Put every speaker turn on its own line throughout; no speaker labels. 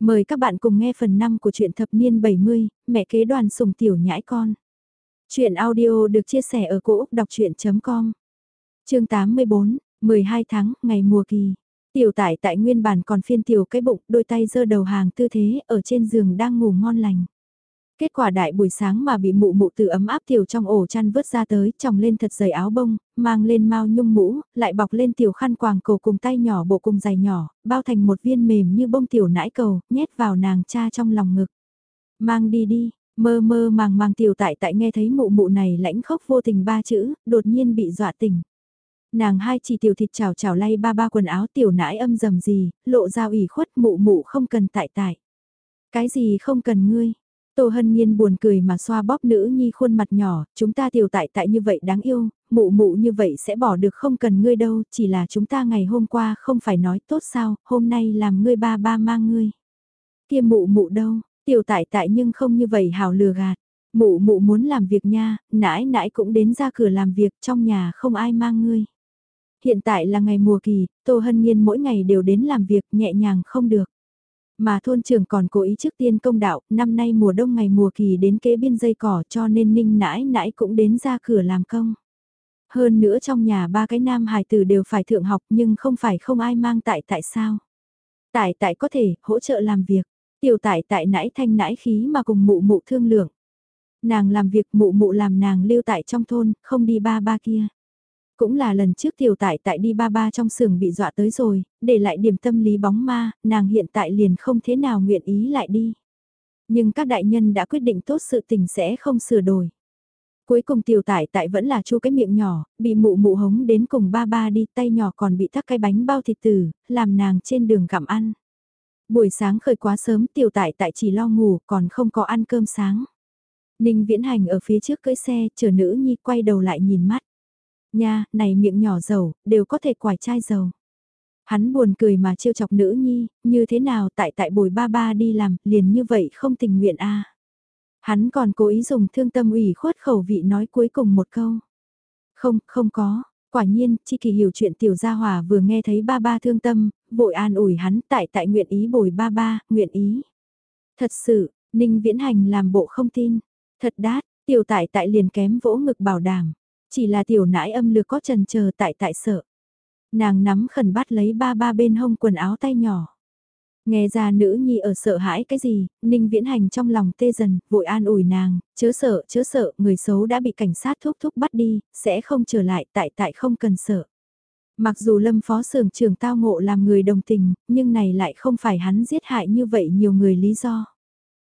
Mời các bạn cùng nghe phần 5 của truyện thập niên 70, mẹ kế đoàn sùng tiểu nhãi con. Chuyện audio được chia sẻ ở cỗ đọc chuyện.com Chương 84, 12 tháng, ngày mùa kỳ. Tiểu tải tại nguyên bản còn phiên tiểu cái bụng, đôi tay giơ đầu hàng tư thế, ở trên giường đang ngủ ngon lành. Kết quả đại buổi sáng mà bị mụ mụ từ ấm áp tiểu trong ổ chăn vớt ra tới, tròng lên thật dày áo bông, mang lên mau nhung mũ, lại bọc lên tiểu khăn quàng cổ cùng tay nhỏ bộ cùng giày nhỏ, bao thành một viên mềm như bông tiểu nãi cầu, nhét vào nàng cha trong lòng ngực. Mang đi đi, mơ mơ màng màng tiểu tại tại nghe thấy mụ mụ này lãnh khốc vô tình ba chữ, đột nhiên bị dọa tỉnh. Nàng hai chỉ tiểu thịt chảo chảo lay ba ba quần áo tiểu nãi âm dầm gì, lộ ra ủy khuất mụ mụ không cần tại tại. Cái gì không cần ngươi, Tô Hân Nhiên buồn cười mà xoa bóp nữ nhi khuôn mặt nhỏ, chúng ta tiểu tại tại như vậy đáng yêu, mụ mụ như vậy sẽ bỏ được không cần ngươi đâu, chỉ là chúng ta ngày hôm qua không phải nói tốt sao, hôm nay làm ngươi ba ba mang ngươi. Kia mụ mụ đâu, tiểu tại tại nhưng không như vậy hào lừa gạt, mụ mụ muốn làm việc nha, nãi nãi cũng đến ra cửa làm việc trong nhà không ai mang ngươi. Hiện tại là ngày mùa kỳ, Tô Hân Nhiên mỗi ngày đều đến làm việc nhẹ nhàng không được. Mà thôn trưởng còn cố ý trước tiên công đạo, năm nay mùa đông ngày mùa kỳ đến kế biên dây cỏ cho nên ninh nãi nãi cũng đến ra cửa làm công. Hơn nữa trong nhà ba cái nam hài tử đều phải thượng học nhưng không phải không ai mang tại tại sao. Tại tại có thể hỗ trợ làm việc, tiểu tại tại nãi thanh nãi khí mà cùng mụ mụ thương lượng. Nàng làm việc mụ mụ làm nàng lưu tại trong thôn, không đi ba ba kia. Cũng là lần trước tiểu tại tại đi ba ba trong sườn bị dọa tới rồi, để lại điểm tâm lý bóng ma, nàng hiện tại liền không thế nào nguyện ý lại đi. Nhưng các đại nhân đã quyết định tốt sự tình sẽ không sửa đổi. Cuối cùng tiểu tại tại vẫn là chu cái miệng nhỏ, bị mụ mụ hống đến cùng ba ba đi tay nhỏ còn bị thắc cái bánh bao thịt tử, làm nàng trên đường gặm ăn. Buổi sáng khởi quá sớm tiểu tại tại chỉ lo ngủ còn không có ăn cơm sáng. Ninh viễn hành ở phía trước cưỡi xe chờ nữ nhi quay đầu lại nhìn mắt. Nha, này miệng nhỏ dầu, đều có thể quải chai dầu. Hắn buồn cười mà trêu chọc nữ nhi, như thế nào tại tại bồi ba ba đi làm, liền như vậy không tình nguyện a Hắn còn cố ý dùng thương tâm ủy khuất khẩu vị nói cuối cùng một câu. Không, không có, quả nhiên, chi kỳ hiểu chuyện tiểu gia hòa vừa nghe thấy ba ba thương tâm, vội an ủi hắn tại tại nguyện ý bồi ba ba, nguyện ý. Thật sự, Ninh Viễn Hành làm bộ không tin. Thật đát, tiểu tại tại liền kém vỗ ngực bảo đảm. Chỉ là tiểu nãi âm lược có trần chờ tại tại sợ. Nàng nắm khẩn bắt lấy ba ba bên hông quần áo tay nhỏ. Nghe ra nữ nhi ở sợ hãi cái gì, Ninh Viễn Hành trong lòng tê dần, vội an ủi nàng, chớ sợ, chớ sợ, người xấu đã bị cảnh sát thúc thúc bắt đi, sẽ không trở lại, tại tại không cần sợ. Mặc dù lâm phó sưởng trưởng tao ngộ làm người đồng tình, nhưng này lại không phải hắn giết hại như vậy nhiều người lý do.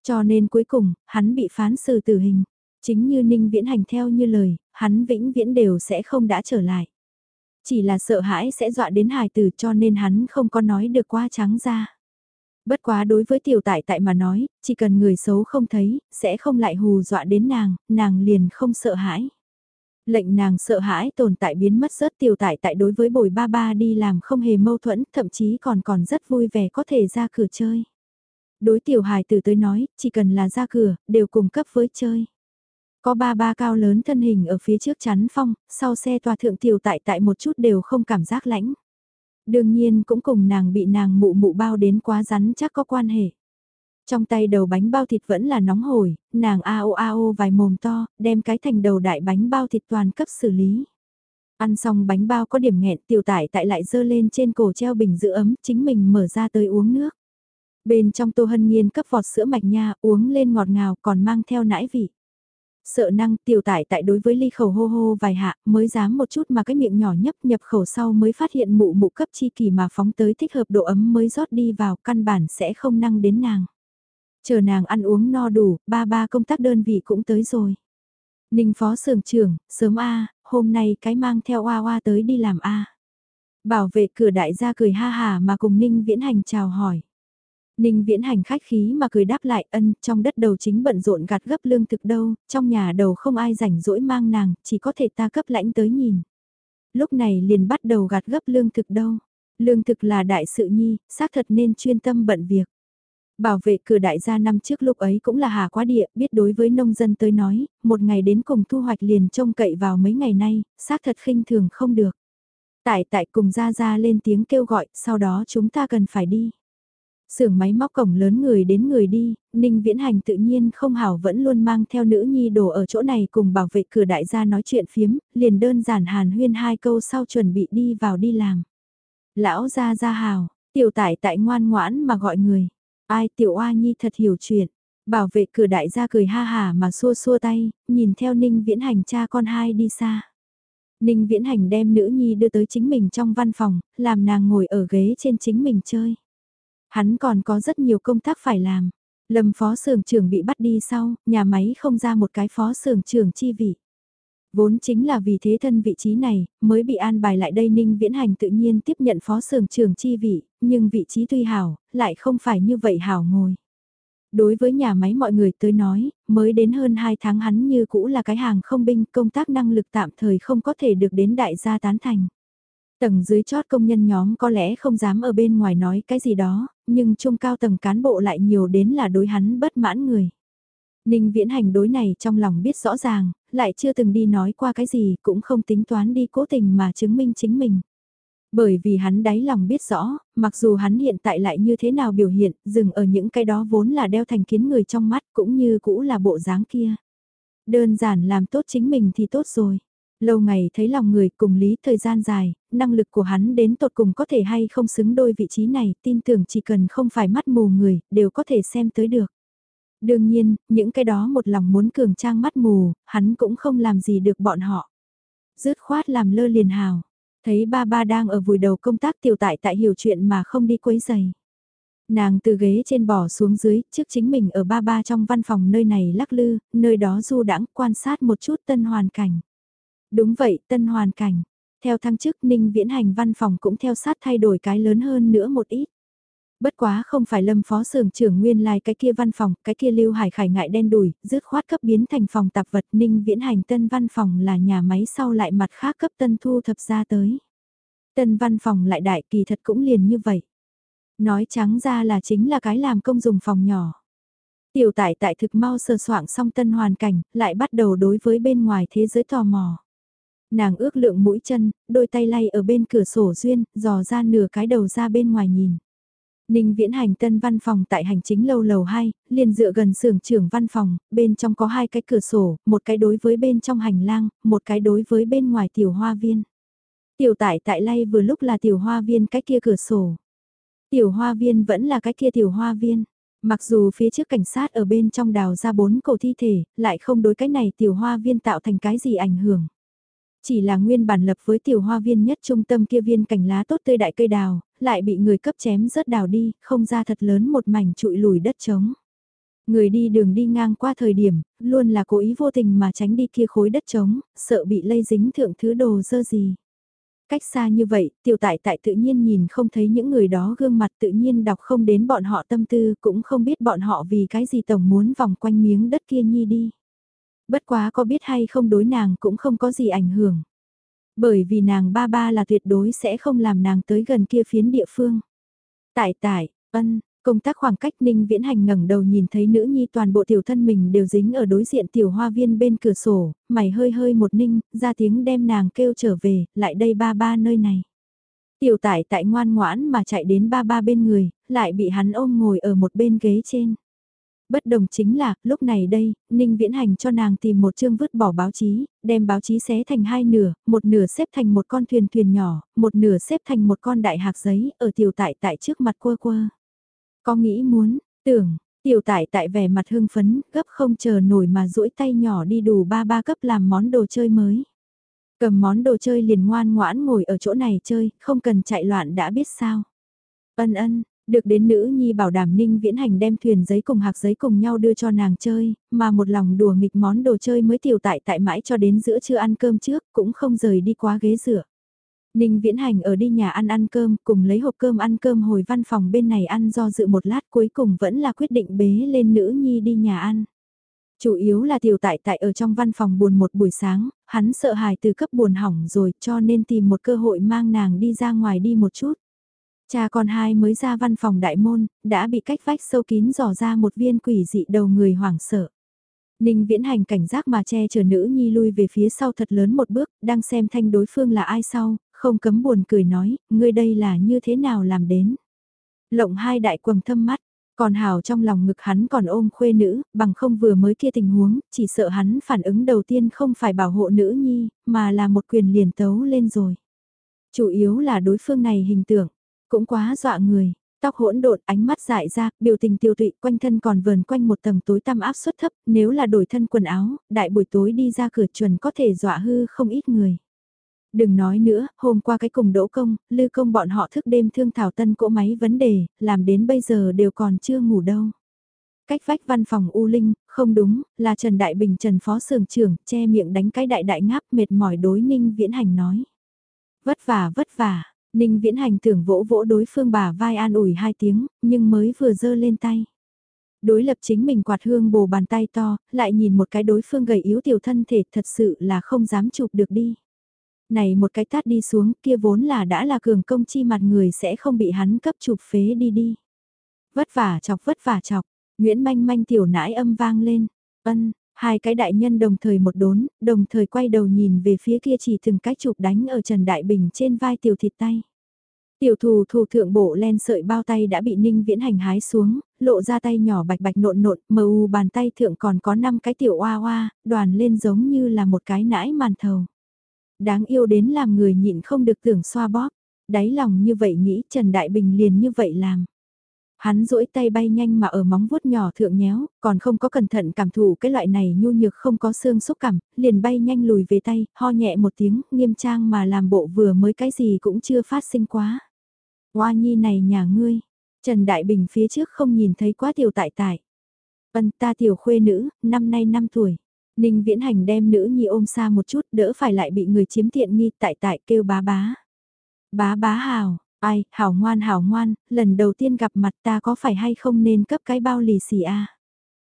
Cho nên cuối cùng, hắn bị phán xử tử hình. Chính như Ninh Viễn Hành theo như lời, hắn vĩnh viễn đều sẽ không đã trở lại. Chỉ là sợ hãi sẽ dọa đến hài tử cho nên hắn không có nói được qua trắng ra. Bất quá đối với tiểu tại tại mà nói, chỉ cần người xấu không thấy, sẽ không lại hù dọa đến nàng, nàng liền không sợ hãi. Lệnh nàng sợ hãi tồn tại biến mất rớt tiểu tại tại đối với bồi ba ba đi làm không hề mâu thuẫn, thậm chí còn còn rất vui vẻ có thể ra cửa chơi. Đối tiểu hài tử tới nói, chỉ cần là ra cửa, đều cùng cấp với chơi. Có ba ba cao lớn thân hình ở phía trước chắn phong, sau xe tòa thượng tiểu tại tại một chút đều không cảm giác lãnh. Đương nhiên cũng cùng nàng bị nàng mụ mụ bao đến quá rắn chắc có quan hệ. Trong tay đầu bánh bao thịt vẫn là nóng hổi, nàng ao ao vài mồm to, đem cái thành đầu đại bánh bao thịt toàn cấp xử lý. Ăn xong bánh bao có điểm nghẹn tiểu tải tại lại dơ lên trên cổ treo bình giữ ấm, chính mình mở ra tới uống nước. Bên trong tô hân nhiên cấp vọt sữa mạch nha, uống lên ngọt ngào còn mang theo nãi vị. Sợ năng tiểu tải tại đối với ly khẩu hô hô vài hạ mới dám một chút mà cái miệng nhỏ nhấp nhập khẩu sau mới phát hiện mụ mụ cấp chi kỳ mà phóng tới thích hợp độ ấm mới rót đi vào căn bản sẽ không năng đến nàng. Chờ nàng ăn uống no đủ, ba ba công tác đơn vị cũng tới rồi. Ninh phó sưởng trưởng, sớm A, hôm nay cái mang theo oa oa tới đi làm A. Bảo vệ cửa đại gia cười ha hà mà cùng Ninh viễn hành chào hỏi. Ninh viễn hành khách khí mà cười đáp lại ân, trong đất đầu chính bận rộn gạt gấp lương thực đâu, trong nhà đầu không ai rảnh rỗi mang nàng, chỉ có thể ta cấp lãnh tới nhìn. Lúc này liền bắt đầu gạt gấp lương thực đâu. Lương thực là đại sự nhi, xác thật nên chuyên tâm bận việc. Bảo vệ cửa đại gia năm trước lúc ấy cũng là hà quá địa, biết đối với nông dân tới nói, một ngày đến cùng thu hoạch liền trông cậy vào mấy ngày nay, xác thật khinh thường không được. Tại tại cùng ra ra lên tiếng kêu gọi, sau đó chúng ta cần phải đi. Sưởng máy móc cổng lớn người đến người đi, Ninh Viễn Hành tự nhiên không hảo vẫn luôn mang theo nữ nhi đồ ở chỗ này cùng bảo vệ cửa đại gia nói chuyện phiếm, liền đơn giản hàn huyên hai câu sau chuẩn bị đi vào đi làm. Lão gia gia hào, tiểu tải tại ngoan ngoãn mà gọi người. Ai tiểu oa nhi thật hiểu chuyện. Bảo vệ cửa đại gia cười ha hà mà xua xua tay, nhìn theo Ninh Viễn Hành cha con hai đi xa. Ninh Viễn Hành đem nữ nhi đưa tới chính mình trong văn phòng, làm nàng ngồi ở ghế trên chính mình chơi. Hắn còn có rất nhiều công tác phải làm. Lâm phó xưởng trưởng bị bắt đi sau, nhà máy không ra một cái phó xưởng trưởng chi vị. Vốn chính là vì thế thân vị trí này, mới bị an bài lại đây Ninh Viễn Hành tự nhiên tiếp nhận phó xưởng trưởng chi vị, nhưng vị trí tuy hảo, lại không phải như vậy hảo ngồi. Đối với nhà máy mọi người tới nói, mới đến hơn 2 tháng hắn như cũ là cái hàng không binh, công tác năng lực tạm thời không có thể được đến đại gia tán thành. Tầng dưới chót công nhân nhóm có lẽ không dám ở bên ngoài nói cái gì đó, nhưng trung cao tầng cán bộ lại nhiều đến là đối hắn bất mãn người. Ninh viễn hành đối này trong lòng biết rõ ràng, lại chưa từng đi nói qua cái gì, cũng không tính toán đi cố tình mà chứng minh chính mình. Bởi vì hắn đáy lòng biết rõ, mặc dù hắn hiện tại lại như thế nào biểu hiện, dừng ở những cái đó vốn là đeo thành kiến người trong mắt cũng như cũ là bộ dáng kia. Đơn giản làm tốt chính mình thì tốt rồi. Lâu ngày thấy lòng người cùng lý thời gian dài, năng lực của hắn đến tột cùng có thể hay không xứng đôi vị trí này, tin tưởng chỉ cần không phải mắt mù người, đều có thể xem tới được. Đương nhiên, những cái đó một lòng muốn cường trang mắt mù, hắn cũng không làm gì được bọn họ. Dứt khoát làm lơ liền hào. Thấy ba ba đang ở vùi đầu công tác tiểu tại tại hiểu chuyện mà không đi quấy giày. Nàng từ ghế trên bỏ xuống dưới, trước chính mình ở ba ba trong văn phòng nơi này lắc lư, nơi đó du đãng quan sát một chút tân hoàn cảnh. Đúng vậy, tân hoàn cảnh. Theo thăng chức Ninh Viễn Hành văn phòng cũng theo sát thay đổi cái lớn hơn nữa một ít. Bất quá không phải lâm phó xưởng trưởng nguyên lai like cái kia văn phòng, cái kia lưu hải khải ngại đen đùi, dứt khoát cấp biến thành phòng tạp vật ninh viễn hành tân văn phòng là nhà máy sau lại mặt khác cấp tân thu thập ra tới. Tân văn phòng lại đại kỳ thật cũng liền như vậy. Nói trắng ra là chính là cái làm công dùng phòng nhỏ. Tiểu tại tại thực mau sơ soạn xong tân hoàn cảnh, lại bắt đầu đối với bên ngoài thế giới tò mò. Nàng ước lượng mũi chân, đôi tay lay ở bên cửa sổ duyên, dò ra nửa cái đầu ra bên ngoài nhìn. Ninh viễn hành tân văn phòng tại hành chính lâu lầu 2, liền dựa gần xưởng trưởng văn phòng, bên trong có hai cái cửa sổ, một cái đối với bên trong hành lang, một cái đối với bên ngoài tiểu hoa viên. Tiểu tại tại lay vừa lúc là tiểu hoa viên cái kia cửa sổ. Tiểu hoa viên vẫn là cái kia tiểu hoa viên. Mặc dù phía trước cảnh sát ở bên trong đào ra bốn cổ thi thể, lại không đối cái này tiểu hoa viên tạo thành cái gì ảnh hưởng. Chỉ là nguyên bản lập với tiểu hoa viên nhất trung tâm kia viên cành lá tốt tươi đại cây đào, lại bị người cấp chém rớt đào đi, không ra thật lớn một mảnh trụi lùi đất trống. Người đi đường đi ngang qua thời điểm, luôn là cố ý vô tình mà tránh đi kia khối đất trống, sợ bị lây dính thượng thứ đồ dơ gì. Cách xa như vậy, tiểu tại tại tự nhiên nhìn không thấy những người đó gương mặt tự nhiên đọc không đến bọn họ tâm tư, cũng không biết bọn họ vì cái gì tổng muốn vòng quanh miếng đất kia nhi đi. Bất quá có biết hay không đối nàng cũng không có gì ảnh hưởng. Bởi vì nàng ba ba là tuyệt đối sẽ không làm nàng tới gần kia phiến địa phương. Tại tại, ân, công tác khoảng cách ninh viễn hành ngẩng đầu nhìn thấy nữ nhi toàn bộ tiểu thân mình đều dính ở đối diện tiểu hoa viên bên cửa sổ, mày hơi hơi một ninh, ra tiếng đem nàng kêu trở về, lại đây ba ba nơi này. Tiểu tải tại ngoan ngoãn mà chạy đến ba ba bên người, lại bị hắn ôm ngồi ở một bên ghế trên. Bất đồng chính là, lúc này đây, Ninh Viễn Hành cho nàng tìm một chương vứt bỏ báo chí, đem báo chí xé thành hai nửa, một nửa xếp thành một con thuyền thuyền nhỏ, một nửa xếp thành một con đại hạc giấy, ở tiểu tại tại trước mặt quơ quơ. Có nghĩ muốn, tưởng, tiểu tại tại vẻ mặt hưng phấn, gấp không chờ nổi mà duỗi tay nhỏ đi đủ ba ba cấp làm món đồ chơi mới. Cầm món đồ chơi liền ngoan ngoãn ngồi ở chỗ này chơi, không cần chạy loạn đã biết sao. Ân ân, được đến nữ nhi bảo đảm ninh viễn hành đem thuyền giấy cùng hạc giấy cùng nhau đưa cho nàng chơi, mà một lòng đùa nghịch món đồ chơi mới tiểu tại tại mãi cho đến giữa trưa ăn cơm trước, cũng không rời đi quá ghế rửa. Ninh Viễn Hành ở đi nhà ăn ăn cơm, cùng lấy hộp cơm ăn cơm hồi văn phòng bên này ăn do dự một lát cuối cùng vẫn là quyết định bế lên nữ nhi đi nhà ăn. Chủ yếu là tiểu tại tại ở trong văn phòng buồn một buổi sáng, hắn sợ hài từ cấp buồn hỏng rồi cho nên tìm một cơ hội mang nàng đi ra ngoài đi một chút. Cha con hai mới ra văn phòng đại môn, đã bị cách vách sâu kín dò ra một viên quỷ dị đầu người hoảng sợ. Ninh viễn hành cảnh giác mà che chở nữ nhi lui về phía sau thật lớn một bước, đang xem thanh đối phương là ai sau, không cấm buồn cười nói, ngươi đây là như thế nào làm đến. Lộng hai đại quầng thâm mắt, còn hào trong lòng ngực hắn còn ôm khuê nữ, bằng không vừa mới kia tình huống, chỉ sợ hắn phản ứng đầu tiên không phải bảo hộ nữ nhi, mà là một quyền liền tấu lên rồi. Chủ yếu là đối phương này hình tượng, cũng quá dọa người, tóc hỗn độn, ánh mắt dại ra, biểu tình tiêu tụy, quanh thân còn vờn quanh một tầng tối tăm áp suất thấp, nếu là đổi thân quần áo, đại buổi tối đi ra cửa chuẩn có thể dọa hư không ít người. Đừng nói nữa, hôm qua cái cùng đỗ công, lư công bọn họ thức đêm thương thảo tân cỗ máy vấn đề, làm đến bây giờ đều còn chưa ngủ đâu. Cách vách văn phòng U Linh, không đúng, là Trần Đại Bình Trần Phó Sưởng trưởng, che miệng đánh cái đại đại ngáp mệt mỏi đối Ninh Viễn Hành nói. Vất vả vất vả, Ninh Viễn Hành tưởng vỗ vỗ đối phương bà vai an ủi hai tiếng, nhưng mới vừa dơ lên tay. Đối lập chính mình quạt hương bồ bàn tay to, lại nhìn một cái đối phương gầy yếu tiểu thân thể thật sự là không dám chụp được đi. Này một cái tát đi xuống kia vốn là đã là cường công chi mặt người sẽ không bị hắn cấp chụp phế đi đi. Vất vả chọc vất vả chọc, Nguyễn manh manh tiểu nãi âm vang lên, ân, Hai cái đại nhân đồng thời một đốn, đồng thời quay đầu nhìn về phía kia chỉ từng cái chụp đánh ở Trần Đại Bình trên vai tiểu thịt tay. Tiểu thù thù thượng bộ len sợi bao tay đã bị ninh viễn hành hái xuống, lộ ra tay nhỏ bạch bạch nộn nộn, mờ u bàn tay thượng còn có 5 cái tiểu oa oa, đoàn lên giống như là một cái nãi màn thầu. Đáng yêu đến làm người nhịn không được tưởng xoa bóp, đáy lòng như vậy nghĩ Trần Đại Bình liền như vậy làm. Hắn duỗi tay bay nhanh mà ở móng vuốt nhỏ thượng nhéo, còn không có cẩn thận cảm thụ cái loại này nhu nhược không có xương xúc cảm, liền bay nhanh lùi về tay, ho nhẹ một tiếng, nghiêm trang mà làm bộ vừa mới cái gì cũng chưa phát sinh quá. Hoa nhi này nhà ngươi, Trần Đại Bình phía trước không nhìn thấy quá tiểu tại tại. Vân ta tiểu khuê nữ, năm nay 5 tuổi. Ninh Viễn Hành đem nữ nhi ôm xa một chút đỡ phải lại bị người chiếm tiện nghi tại tại kêu bá bá. Bá bá hào, Ai, hảo ngoan hảo ngoan, lần đầu tiên gặp mặt ta có phải hay không nên cấp cái bao lì xì a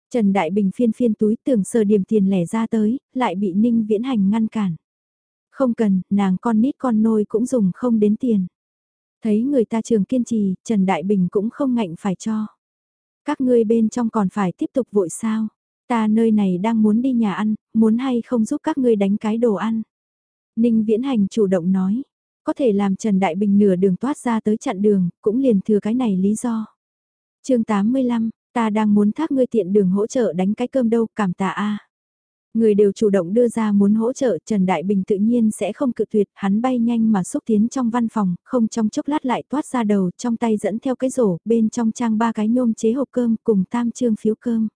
Trần Đại Bình phiên phiên túi tưởng sờ điểm tiền lẻ ra tới, lại bị Ninh Viễn Hành ngăn cản. Không cần, nàng con nít con nôi cũng dùng không đến tiền. Thấy người ta trường kiên trì, Trần Đại Bình cũng không ngạnh phải cho. Các ngươi bên trong còn phải tiếp tục vội sao? Ta nơi này đang muốn đi nhà ăn, muốn hay không giúp các ngươi đánh cái đồ ăn? Ninh Viễn Hành chủ động nói, có thể làm Trần Đại Bình nửa đường toát ra tới chặn đường, cũng liền thừa cái này lý do. chương 85, ta đang muốn thác ngươi tiện đường hỗ trợ đánh cái cơm đâu, cảm tạ a Người đều chủ động đưa ra muốn hỗ trợ Trần Đại Bình tự nhiên sẽ không cự tuyệt, hắn bay nhanh mà xúc tiến trong văn phòng, không trong chốc lát lại toát ra đầu, trong tay dẫn theo cái rổ, bên trong trang ba cái nhôm chế hộp cơm cùng tam trương phiếu cơm.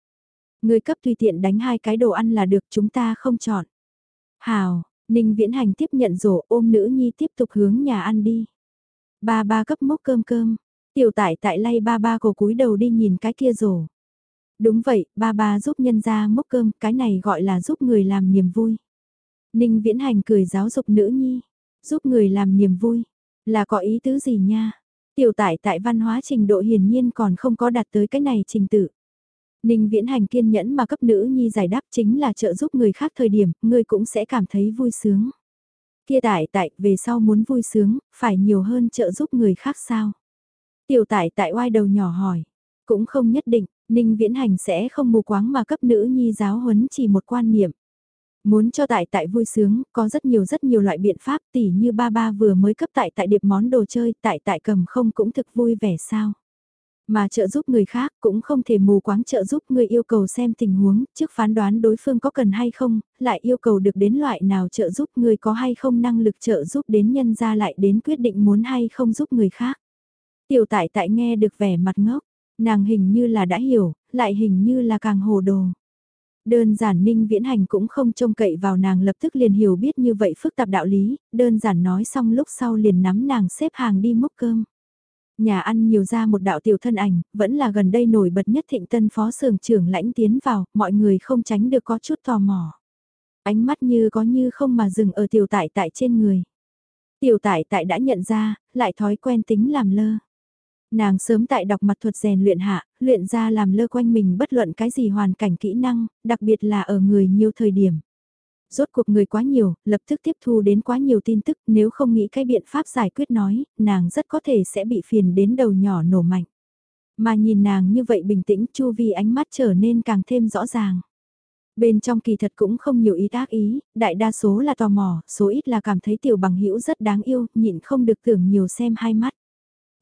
Người cấp tùy tiện đánh hai cái đồ ăn là được chúng ta không chọn. Hào, Ninh Viễn Hành tiếp nhận rổ ôm nữ nhi tiếp tục hướng nhà ăn đi. Ba ba cấp mốc cơm cơm, tiểu tải tại lay ba ba cổ cúi đầu đi nhìn cái kia rổ. Đúng vậy, ba ba giúp nhân ra mốc cơm, cái này gọi là giúp người làm niềm vui. Ninh Viễn Hành cười giáo dục nữ nhi, giúp người làm niềm vui, là có ý tứ gì nha? Tiểu tải tại văn hóa trình độ hiển nhiên còn không có đạt tới cái này trình tự. Ninh Viễn Hành kiên nhẫn mà cấp nữ nhi giải đáp chính là trợ giúp người khác thời điểm, người cũng sẽ cảm thấy vui sướng. Kia tại tại, về sau muốn vui sướng, phải nhiều hơn trợ giúp người khác sao? Tiểu tại tại oai đầu nhỏ hỏi, cũng không nhất định, Ninh Viễn Hành sẽ không mù quáng mà cấp nữ nhi giáo huấn chỉ một quan niệm. Muốn cho tại tại vui sướng, có rất nhiều rất nhiều loại biện pháp tỉ như ba ba vừa mới cấp tại tại điệp món đồ chơi, tại tại cầm không cũng thực vui vẻ sao. Mà trợ giúp người khác cũng không thể mù quáng trợ giúp người yêu cầu xem tình huống, trước phán đoán đối phương có cần hay không, lại yêu cầu được đến loại nào trợ giúp người có hay không năng lực trợ giúp đến nhân ra lại đến quyết định muốn hay không giúp người khác. Tiểu tại tại nghe được vẻ mặt ngốc, nàng hình như là đã hiểu, lại hình như là càng hồ đồ. Đơn giản ninh viễn hành cũng không trông cậy vào nàng lập tức liền hiểu biết như vậy phức tạp đạo lý, đơn giản nói xong lúc sau liền nắm nàng xếp hàng đi múc cơm. Nhà ăn nhiều ra một đạo tiểu thân ảnh, vẫn là gần đây nổi bật nhất thịnh tân phó sưởng trưởng lãnh tiến vào, mọi người không tránh được có chút tò mò. Ánh mắt như có như không mà dừng ở tiểu tại tại trên người. Tiểu tại tại đã nhận ra, lại thói quen tính làm lơ. Nàng sớm tại đọc mặt thuật rèn luyện hạ, luyện ra làm lơ quanh mình bất luận cái gì hoàn cảnh kỹ năng, đặc biệt là ở người nhiều thời điểm rốt cuộc người quá nhiều, lập tức tiếp thu đến quá nhiều tin tức, nếu không nghĩ cái biện pháp giải quyết nói, nàng rất có thể sẽ bị phiền đến đầu nhỏ nổ mạnh. Mà nhìn nàng như vậy bình tĩnh, chu vi ánh mắt trở nên càng thêm rõ ràng. Bên trong kỳ thật cũng không nhiều ý tác ý, đại đa số là tò mò, số ít là cảm thấy tiểu bằng hữu rất đáng yêu, nhịn không được tưởng nhiều xem hai mắt.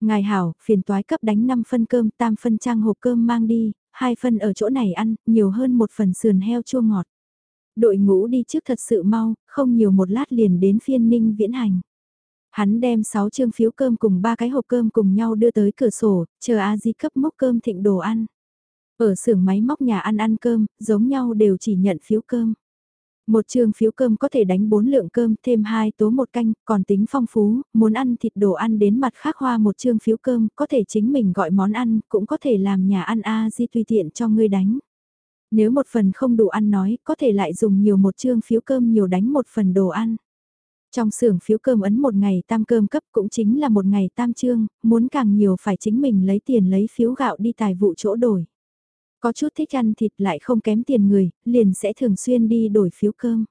Ngài hảo, phiền toái cấp đánh 5 phân cơm, tam phân trang hộp cơm mang đi, hai phân ở chỗ này ăn, nhiều hơn một phần sườn heo chua ngọt. Đội ngũ đi trước thật sự mau, không nhiều một lát liền đến phiên ninh viễn hành. Hắn đem 6 chương phiếu cơm cùng ba cái hộp cơm cùng nhau đưa tới cửa sổ, chờ A Di cấp mốc cơm thịnh đồ ăn. Ở xưởng máy móc nhà ăn ăn cơm, giống nhau đều chỉ nhận phiếu cơm. Một trường phiếu cơm có thể đánh 4 lượng cơm thêm 2 tố một canh, còn tính phong phú, muốn ăn thịt đồ ăn đến mặt khác hoa một trường phiếu cơm, có thể chính mình gọi món ăn, cũng có thể làm nhà ăn A di tùy tiện cho ngươi đánh. Nếu một phần không đủ ăn nói, có thể lại dùng nhiều một chương phiếu cơm nhiều đánh một phần đồ ăn. Trong xưởng phiếu cơm ấn một ngày tam cơm cấp cũng chính là một ngày tam trương muốn càng nhiều phải chính mình lấy tiền lấy phiếu gạo đi tài vụ chỗ đổi. Có chút thích ăn thịt lại không kém tiền người, liền sẽ thường xuyên đi đổi phiếu cơm.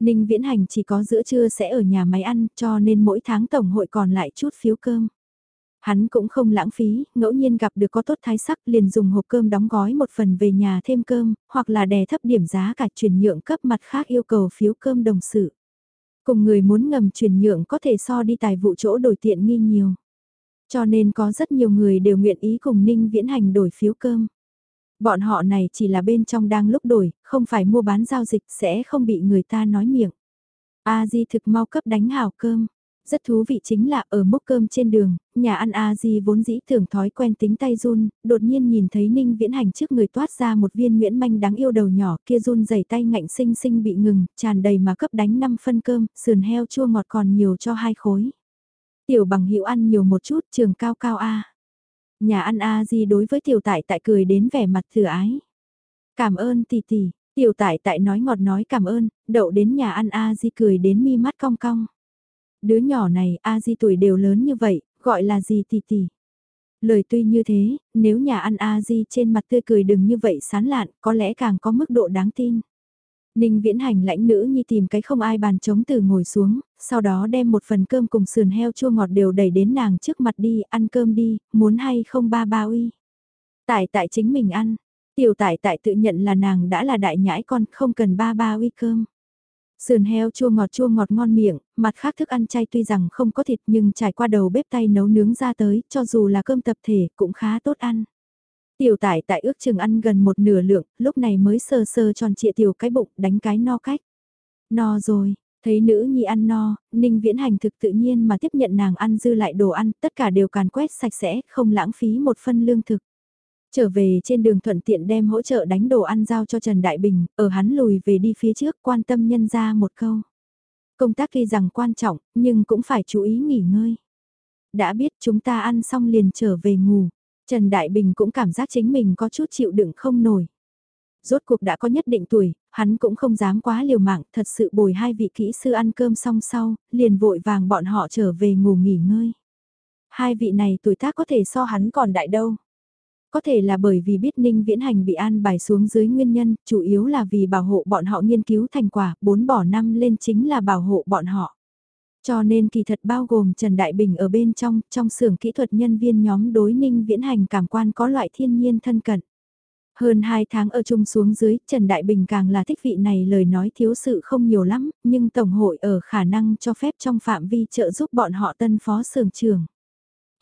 Ninh Viễn Hành chỉ có giữa trưa sẽ ở nhà máy ăn cho nên mỗi tháng tổng hội còn lại chút phiếu cơm. Hắn cũng không lãng phí, ngẫu nhiên gặp được có tốt thái sắc liền dùng hộp cơm đóng gói một phần về nhà thêm cơm, hoặc là đè thấp điểm giá cả chuyển nhượng cấp mặt khác yêu cầu phiếu cơm đồng sự. Cùng người muốn ngầm chuyển nhượng có thể so đi tài vụ chỗ đổi tiện nghi nhiều. Cho nên có rất nhiều người đều nguyện ý cùng Ninh Viễn Hành đổi phiếu cơm. Bọn họ này chỉ là bên trong đang lúc đổi, không phải mua bán giao dịch sẽ không bị người ta nói miệng. A Di thực mau cấp đánh hào cơm. Rất thú vị chính là ở mốc cơm trên đường, nhà ăn A Di vốn dĩ thường thói quen tính tay run, đột nhiên nhìn thấy Ninh Viễn Hành trước người toát ra một viên Nguyễn Manh đáng yêu đầu nhỏ kia run dày tay ngạnh sinh sinh bị ngừng, tràn đầy mà cấp đánh 5 phân cơm, sườn heo chua ngọt còn nhiều cho hai khối. Tiểu bằng hiệu ăn nhiều một chút trường cao cao A. Nhà ăn A Di đối với tiểu tại tại cười đến vẻ mặt thừa ái. Cảm ơn tỷ tỷ, tiểu tại tại nói ngọt nói cảm ơn, đậu đến nhà ăn A Di cười đến mi mắt cong cong. Đứa nhỏ này A Di tuổi đều lớn như vậy, gọi là gì tỷ tỷ. Lời tuy như thế, nếu nhà ăn A Di trên mặt tươi cười đừng như vậy sán lạn, có lẽ càng có mức độ đáng tin. Ninh viễn hành lãnh nữ nhi tìm cái không ai bàn chống từ ngồi xuống, sau đó đem một phần cơm cùng sườn heo chua ngọt đều đẩy đến nàng trước mặt đi, ăn cơm đi, muốn hay không ba ba uy. Tại tại chính mình ăn, tiểu tại tại tự nhận là nàng đã là đại nhãi con, không cần ba ba uy cơm. Sườn heo chua ngọt chua ngọt ngon miệng, mặt khác thức ăn chay tuy rằng không có thịt nhưng trải qua đầu bếp tay nấu nướng ra tới, cho dù là cơm tập thể cũng khá tốt ăn. Tiểu tải tại ước chừng ăn gần một nửa lượng, lúc này mới sơ sơ tròn trịa tiểu cái bụng đánh cái no cách. No rồi, thấy nữ nhi ăn no, ninh viễn hành thực tự nhiên mà tiếp nhận nàng ăn dư lại đồ ăn, tất cả đều càn quét sạch sẽ, không lãng phí một phân lương thực. Trở về trên đường thuận tiện đem hỗ trợ đánh đồ ăn giao cho Trần Đại Bình, ở hắn lùi về đi phía trước quan tâm nhân ra một câu. Công tác tuy rằng quan trọng, nhưng cũng phải chú ý nghỉ ngơi. Đã biết chúng ta ăn xong liền trở về ngủ. Trần Đại Bình cũng cảm giác chính mình có chút chịu đựng không nổi. Rốt cuộc đã có nhất định tuổi, hắn cũng không dám quá liều mạng, thật sự bồi hai vị kỹ sư ăn cơm xong sau, liền vội vàng bọn họ trở về ngủ nghỉ ngơi. Hai vị này tuổi tác có thể so hắn còn đại đâu. Có thể là bởi vì biết Ninh Viễn Hành bị an bài xuống dưới nguyên nhân, chủ yếu là vì bảo hộ bọn họ nghiên cứu thành quả, bốn bỏ năm lên chính là bảo hộ bọn họ. Cho nên kỳ thật bao gồm Trần Đại Bình ở bên trong, trong xưởng kỹ thuật nhân viên nhóm đối ninh viễn hành cảm quan có loại thiên nhiên thân cận. Hơn 2 tháng ở chung xuống dưới, Trần Đại Bình càng là thích vị này lời nói thiếu sự không nhiều lắm, nhưng Tổng hội ở khả năng cho phép trong phạm vi trợ giúp bọn họ tân phó xưởng trưởng.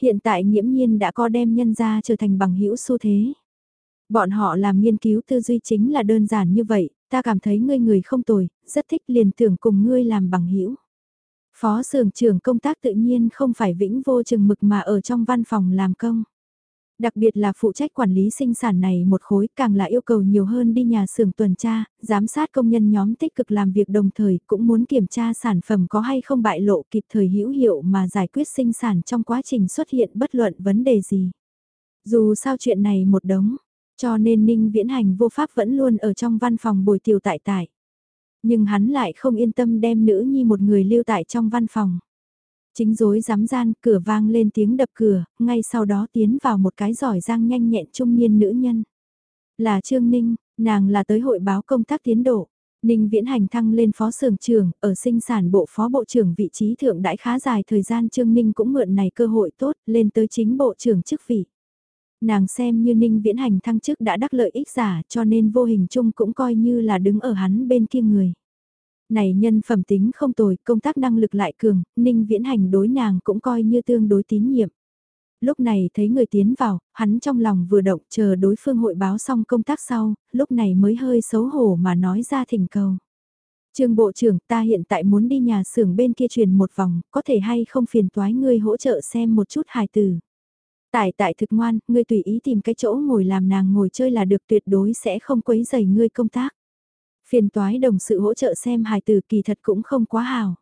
Hiện tại nghiễm nhiên đã có đem nhân ra trở thành bằng hữu xu thế. Bọn họ làm nghiên cứu tư duy chính là đơn giản như vậy, ta cảm thấy ngươi người không tồi, rất thích liền tưởng cùng ngươi làm bằng hữu Phó xưởng trưởng công tác tự nhiên không phải vĩnh vô chừng mực mà ở trong văn phòng làm công. Đặc biệt là phụ trách quản lý sinh sản này một khối càng là yêu cầu nhiều hơn đi nhà xưởng tuần tra, giám sát công nhân nhóm tích cực làm việc đồng thời cũng muốn kiểm tra sản phẩm có hay không bại lộ kịp thời hữu hiệu mà giải quyết sinh sản trong quá trình xuất hiện bất luận vấn đề gì. Dù sao chuyện này một đống, cho nên Ninh Viễn Hành vô pháp vẫn luôn ở trong văn phòng bồi tiểu tại tại. Nhưng hắn lại không yên tâm đem nữ nhi một người lưu tại trong văn phòng. Chính dối dám gian, cửa vang lên tiếng đập cửa, ngay sau đó tiến vào một cái giỏi giang nhanh nhẹn trung niên nữ nhân. Là Trương Ninh, nàng là tới hội báo công tác tiến độ. Ninh Viễn Hành thăng lên phó xưởng trưởng, ở sinh sản bộ phó bộ trưởng vị trí thượng đãi khá dài thời gian Trương Ninh cũng mượn này cơ hội tốt lên tới chính bộ trưởng chức vị. Nàng xem như Ninh Viễn Hành thăng chức đã đắc lợi ích giả cho nên vô hình chung cũng coi như là đứng ở hắn bên kia người. Này nhân phẩm tính không tồi, công tác năng lực lại cường, Ninh Viễn Hành đối nàng cũng coi như tương đối tín nhiệm. Lúc này thấy người tiến vào, hắn trong lòng vừa động chờ đối phương hội báo xong công tác sau, lúc này mới hơi xấu hổ mà nói ra thỉnh cầu. Trương Bộ trưởng ta hiện tại muốn đi nhà xưởng bên kia truyền một vòng, có thể hay không phiền toái ngươi hỗ trợ xem một chút hài tử. Tại tại thực ngoan, ngươi tùy ý tìm cái chỗ ngồi làm nàng ngồi chơi là được tuyệt đối sẽ không quấy rầy ngươi công tác. Phiền toái đồng sự hỗ trợ xem hài tử kỳ thật cũng không quá hào.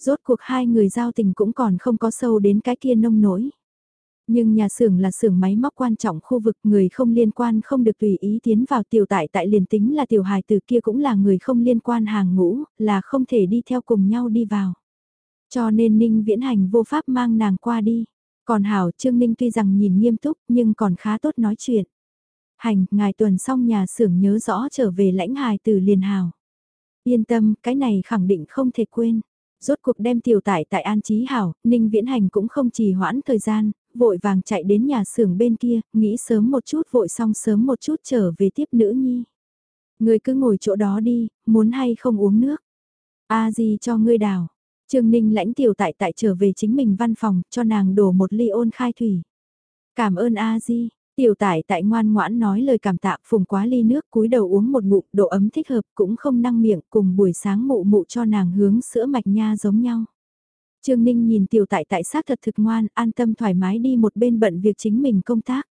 Rốt cuộc hai người giao tình cũng còn không có sâu đến cái kia nông nổi. Nhưng nhà xưởng là xưởng máy móc quan trọng khu vực người không liên quan không được tùy ý tiến vào tiểu tại tại liền tính là tiểu hài từ kia cũng là người không liên quan hàng ngũ, là không thể đi theo cùng nhau đi vào. Cho nên Ninh viễn hành vô pháp mang nàng qua đi. Còn Hảo Trương Ninh tuy rằng nhìn nghiêm túc nhưng còn khá tốt nói chuyện. Hành, ngài tuần xong nhà xưởng nhớ rõ trở về lãnh hài từ liền hào. Yên tâm, cái này khẳng định không thể quên. Rốt cuộc đem tiểu tại tại An Chí Hảo, Ninh Viễn Hành cũng không trì hoãn thời gian, vội vàng chạy đến nhà xưởng bên kia, nghĩ sớm một chút vội xong sớm một chút trở về tiếp nữ nhi. Người cứ ngồi chỗ đó đi, muốn hay không uống nước. A gì cho ngươi đào. Trương Ninh lãnh tiểu tại tại trở về chính mình văn phòng, cho nàng đổ một ly ôn khai thủy. Cảm ơn A Di, tiểu Tải tại ngoan ngoãn nói lời cảm tạ phùng quá ly nước cúi đầu uống một ngụm độ ấm thích hợp cũng không năng miệng cùng buổi sáng mụ mụ cho nàng hướng sữa mạch nha giống nhau. Trương Ninh nhìn tiểu tại tại xác thật thực ngoan, an tâm thoải mái đi một bên bận việc chính mình công tác.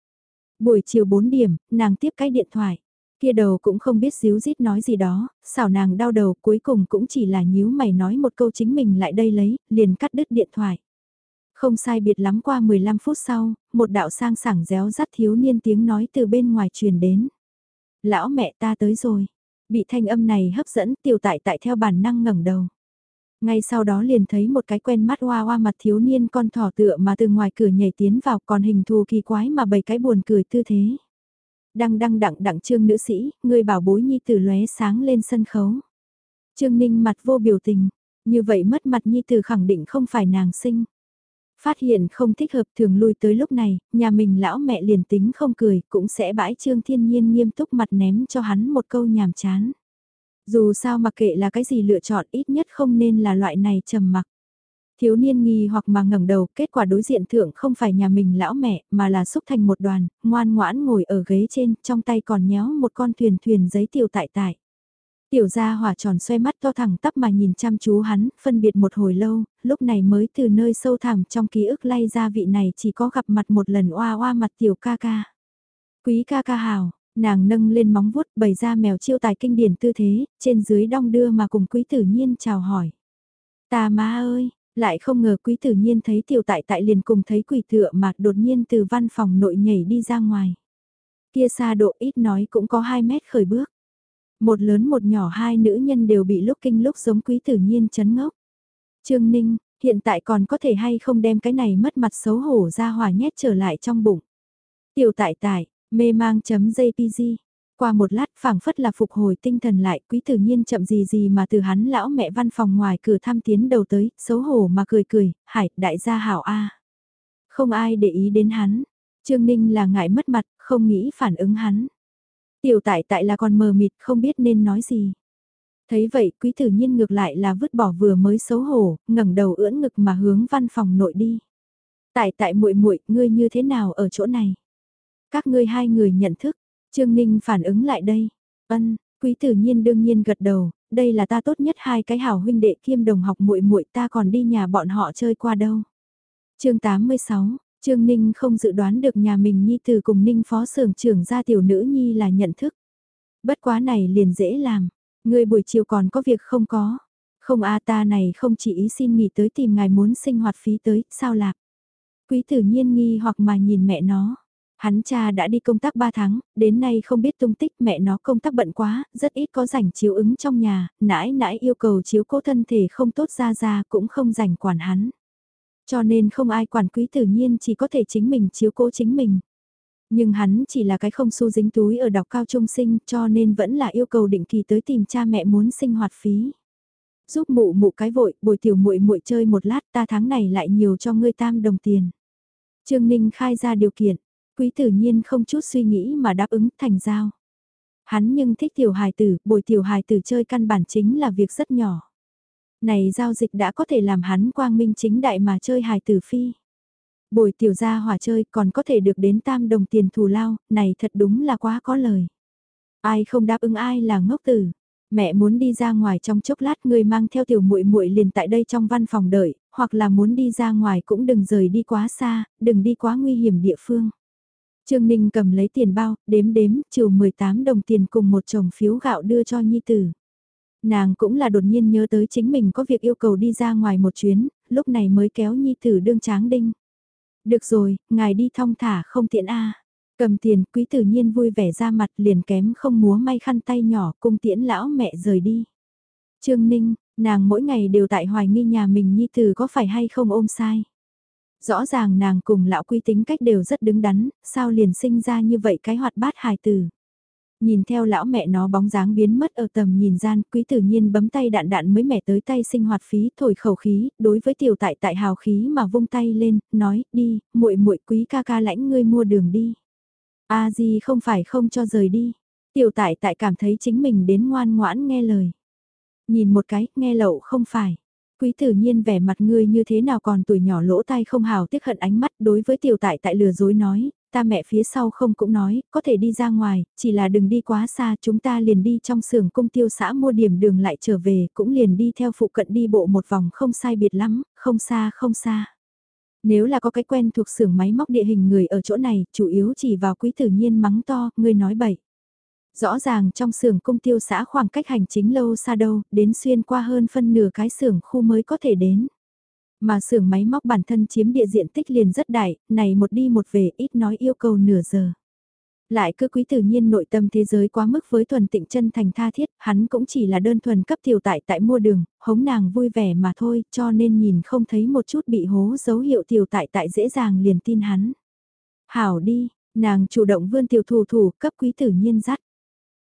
Buổi chiều 4 điểm, nàng tiếp cái điện thoại. Kia đầu cũng không biết díu dít nói gì đó, xảo nàng đau đầu cuối cùng cũng chỉ là nhíu mày nói một câu chính mình lại đây lấy, liền cắt đứt điện thoại. Không sai biệt lắm qua 15 phút sau, một đạo sang sảng réo rắt thiếu niên tiếng nói từ bên ngoài truyền đến. Lão mẹ ta tới rồi. Bị thanh âm này hấp dẫn tiểu tại tại theo bản năng ngẩng đầu. Ngay sau đó liền thấy một cái quen mắt hoa hoa mặt thiếu niên con thỏ tựa mà từ ngoài cửa nhảy tiến vào còn hình thù kỳ quái mà bày cái buồn cười tư thế. Đăng đăng đặng đặng trương nữ sĩ, người bảo bối nhi tử lóe sáng lên sân khấu. Trương Ninh mặt vô biểu tình, như vậy mất mặt nhi tử khẳng định không phải nàng sinh. Phát hiện không thích hợp thường lui tới lúc này, nhà mình lão mẹ liền tính không cười cũng sẽ bãi trương thiên nhiên nghiêm túc mặt ném cho hắn một câu nhàm chán. Dù sao mặc kệ là cái gì lựa chọn ít nhất không nên là loại này trầm mặc. Thiếu niên nghi hoặc mà ngẩng đầu, kết quả đối diện thượng không phải nhà mình lão mẹ, mà là xúc thành một đoàn, ngoan ngoãn ngồi ở ghế trên, trong tay còn nhéo một con thuyền thuyền giấy tiểu tại tại. Tiểu gia hỏa tròn xoay mắt to thẳng tắp mà nhìn chăm chú hắn, phân biệt một hồi lâu, lúc này mới từ nơi sâu thẳm trong ký ức lay ra vị này chỉ có gặp mặt một lần oa oa mặt tiểu ca ca. Quý ca ca hào, Nàng nâng lên móng vuốt bày ra mèo chiêu tài kinh điển tư thế, trên dưới đong đưa mà cùng quý tử nhiên chào hỏi. Ta má ơi, lại không ngờ quý tử nhiên thấy tiểu tại tại liền cùng thấy quỷ tựa mà đột nhiên từ văn phòng nội nhảy đi ra ngoài. Kia xa độ ít nói cũng có 2 mét khởi bước. Một lớn một nhỏ hai nữ nhân đều bị lúc kinh lúc giống quý tử nhiên chấn ngốc. Trương Ninh, hiện tại còn có thể hay không đem cái này mất mặt xấu hổ ra hòa nhét trở lại trong bụng. Tiểu tại tại, Mê mang chấm jpg. Qua một lát phảng phất là phục hồi tinh thần lại, quý tử nhiên chậm gì gì mà từ hắn lão mẹ văn phòng ngoài cửa thăm tiến đầu tới, xấu hổ mà cười cười, hải, đại gia hảo A. Không ai để ý đến hắn. Trương Ninh là ngại mất mặt, không nghĩ phản ứng hắn. Tiểu tại tại là còn mờ mịt, không biết nên nói gì. Thấy vậy, quý tử nhiên ngược lại là vứt bỏ vừa mới xấu hổ, ngẩng đầu ưỡn ngực mà hướng văn phòng nội đi. Tại tại muội muội ngươi như thế nào ở chỗ này? Các ngươi hai người nhận thức, Trương Ninh phản ứng lại đây. Ân, quý tử nhiên đương nhiên gật đầu, đây là ta tốt nhất hai cái hảo huynh đệ kiêm đồng học muội muội ta còn đi nhà bọn họ chơi qua đâu. chương 86, Trương Ninh không dự đoán được nhà mình Nhi từ cùng Ninh phó sưởng trưởng gia tiểu nữ Nhi là nhận thức. Bất quá này liền dễ làm, người buổi chiều còn có việc không có. Không a ta này không chỉ ý xin nghỉ tới tìm ngài muốn sinh hoạt phí tới, sao lạc. Quý tử nhiên nghi hoặc mà nhìn mẹ nó. Hắn cha đã đi công tác 3 tháng, đến nay không biết tung tích mẹ nó công tác bận quá, rất ít có rảnh chiếu ứng trong nhà, nãi nãi yêu cầu chiếu cố thân thể không tốt ra ra cũng không rảnh quản hắn. Cho nên không ai quản quý tự nhiên chỉ có thể chính mình chiếu cố chính mình. Nhưng hắn chỉ là cái không xu dính túi ở đọc cao trung sinh cho nên vẫn là yêu cầu định kỳ tới tìm cha mẹ muốn sinh hoạt phí. Giúp mụ mụ cái vội, bồi tiểu muội muội chơi một lát ta tháng này lại nhiều cho ngươi tam đồng tiền. Trương Ninh khai ra điều kiện, Quý tử nhiên không chút suy nghĩ mà đáp ứng thành giao. Hắn nhưng thích tiểu hài tử, bồi tiểu hài tử chơi căn bản chính là việc rất nhỏ. Này giao dịch đã có thể làm hắn quang minh chính đại mà chơi hài tử phi. Bồi tiểu gia hỏa chơi còn có thể được đến tam đồng tiền thù lao, này thật đúng là quá có lời. Ai không đáp ứng ai là ngốc tử. Mẹ muốn đi ra ngoài trong chốc lát người mang theo tiểu muội muội liền tại đây trong văn phòng đợi, hoặc là muốn đi ra ngoài cũng đừng rời đi quá xa, đừng đi quá nguy hiểm địa phương. Trương Ninh cầm lấy tiền bao, đếm đếm, trừ 18 đồng tiền cùng một chồng phiếu gạo đưa cho Nhi Tử. Nàng cũng là đột nhiên nhớ tới chính mình có việc yêu cầu đi ra ngoài một chuyến, lúc này mới kéo Nhi Tử đương tráng đinh. Được rồi, ngài đi thong thả không tiện a Cầm tiền quý tử nhiên vui vẻ ra mặt liền kém không múa may khăn tay nhỏ cung tiễn lão mẹ rời đi. Trương Ninh, nàng mỗi ngày đều tại hoài nghi nhà mình Nhi Tử có phải hay không ôm sai. Rõ ràng nàng cùng lão quý tính cách đều rất đứng đắn, sao liền sinh ra như vậy cái hoạt bát hài tử. Nhìn theo lão mẹ nó bóng dáng biến mất ở tầm nhìn gian, quý tử nhiên bấm tay đạn đạn mới mẻ tới tay sinh hoạt phí, thổi khẩu khí, đối với tiểu tại tại hào khí mà vung tay lên, nói, đi, muội muội quý ca ca lãnh ngươi mua đường đi. a gì không phải không cho rời đi. Tiểu tại tại cảm thấy chính mình đến ngoan ngoãn nghe lời. Nhìn một cái, nghe lậu không phải. Quý tử nhiên vẻ mặt ngươi như thế nào còn tuổi nhỏ lỗ tai không hào tiếc hận ánh mắt đối với tiểu tại tại lừa dối nói, ta mẹ phía sau không cũng nói, có thể đi ra ngoài, chỉ là đừng đi quá xa, chúng ta liền đi trong xưởng cung tiêu xã mua điểm đường lại trở về, cũng liền đi theo phụ cận đi bộ một vòng không sai biệt lắm, không xa không xa. Nếu là có cái quen thuộc xưởng máy móc địa hình người ở chỗ này, chủ yếu chỉ vào quý tử nhiên mắng to, người nói bậy. Rõ ràng trong xưởng cung tiêu xã khoảng cách hành chính lâu xa đâu, đến xuyên qua hơn phân nửa cái xưởng khu mới có thể đến. Mà xưởng máy móc bản thân chiếm địa diện tích liền rất đại, này một đi một về ít nói yêu cầu nửa giờ. Lại cứ quý tự nhiên nội tâm thế giới quá mức với thuần tịnh chân thành tha thiết, hắn cũng chỉ là đơn thuần cấp tiểu tại tại mua đường, hống nàng vui vẻ mà thôi, cho nên nhìn không thấy một chút bị hố dấu hiệu tiểu tại tại dễ dàng liền tin hắn. Hảo đi, nàng chủ động vươn tiểu thủ thủ cấp quý tử nhiên dắt.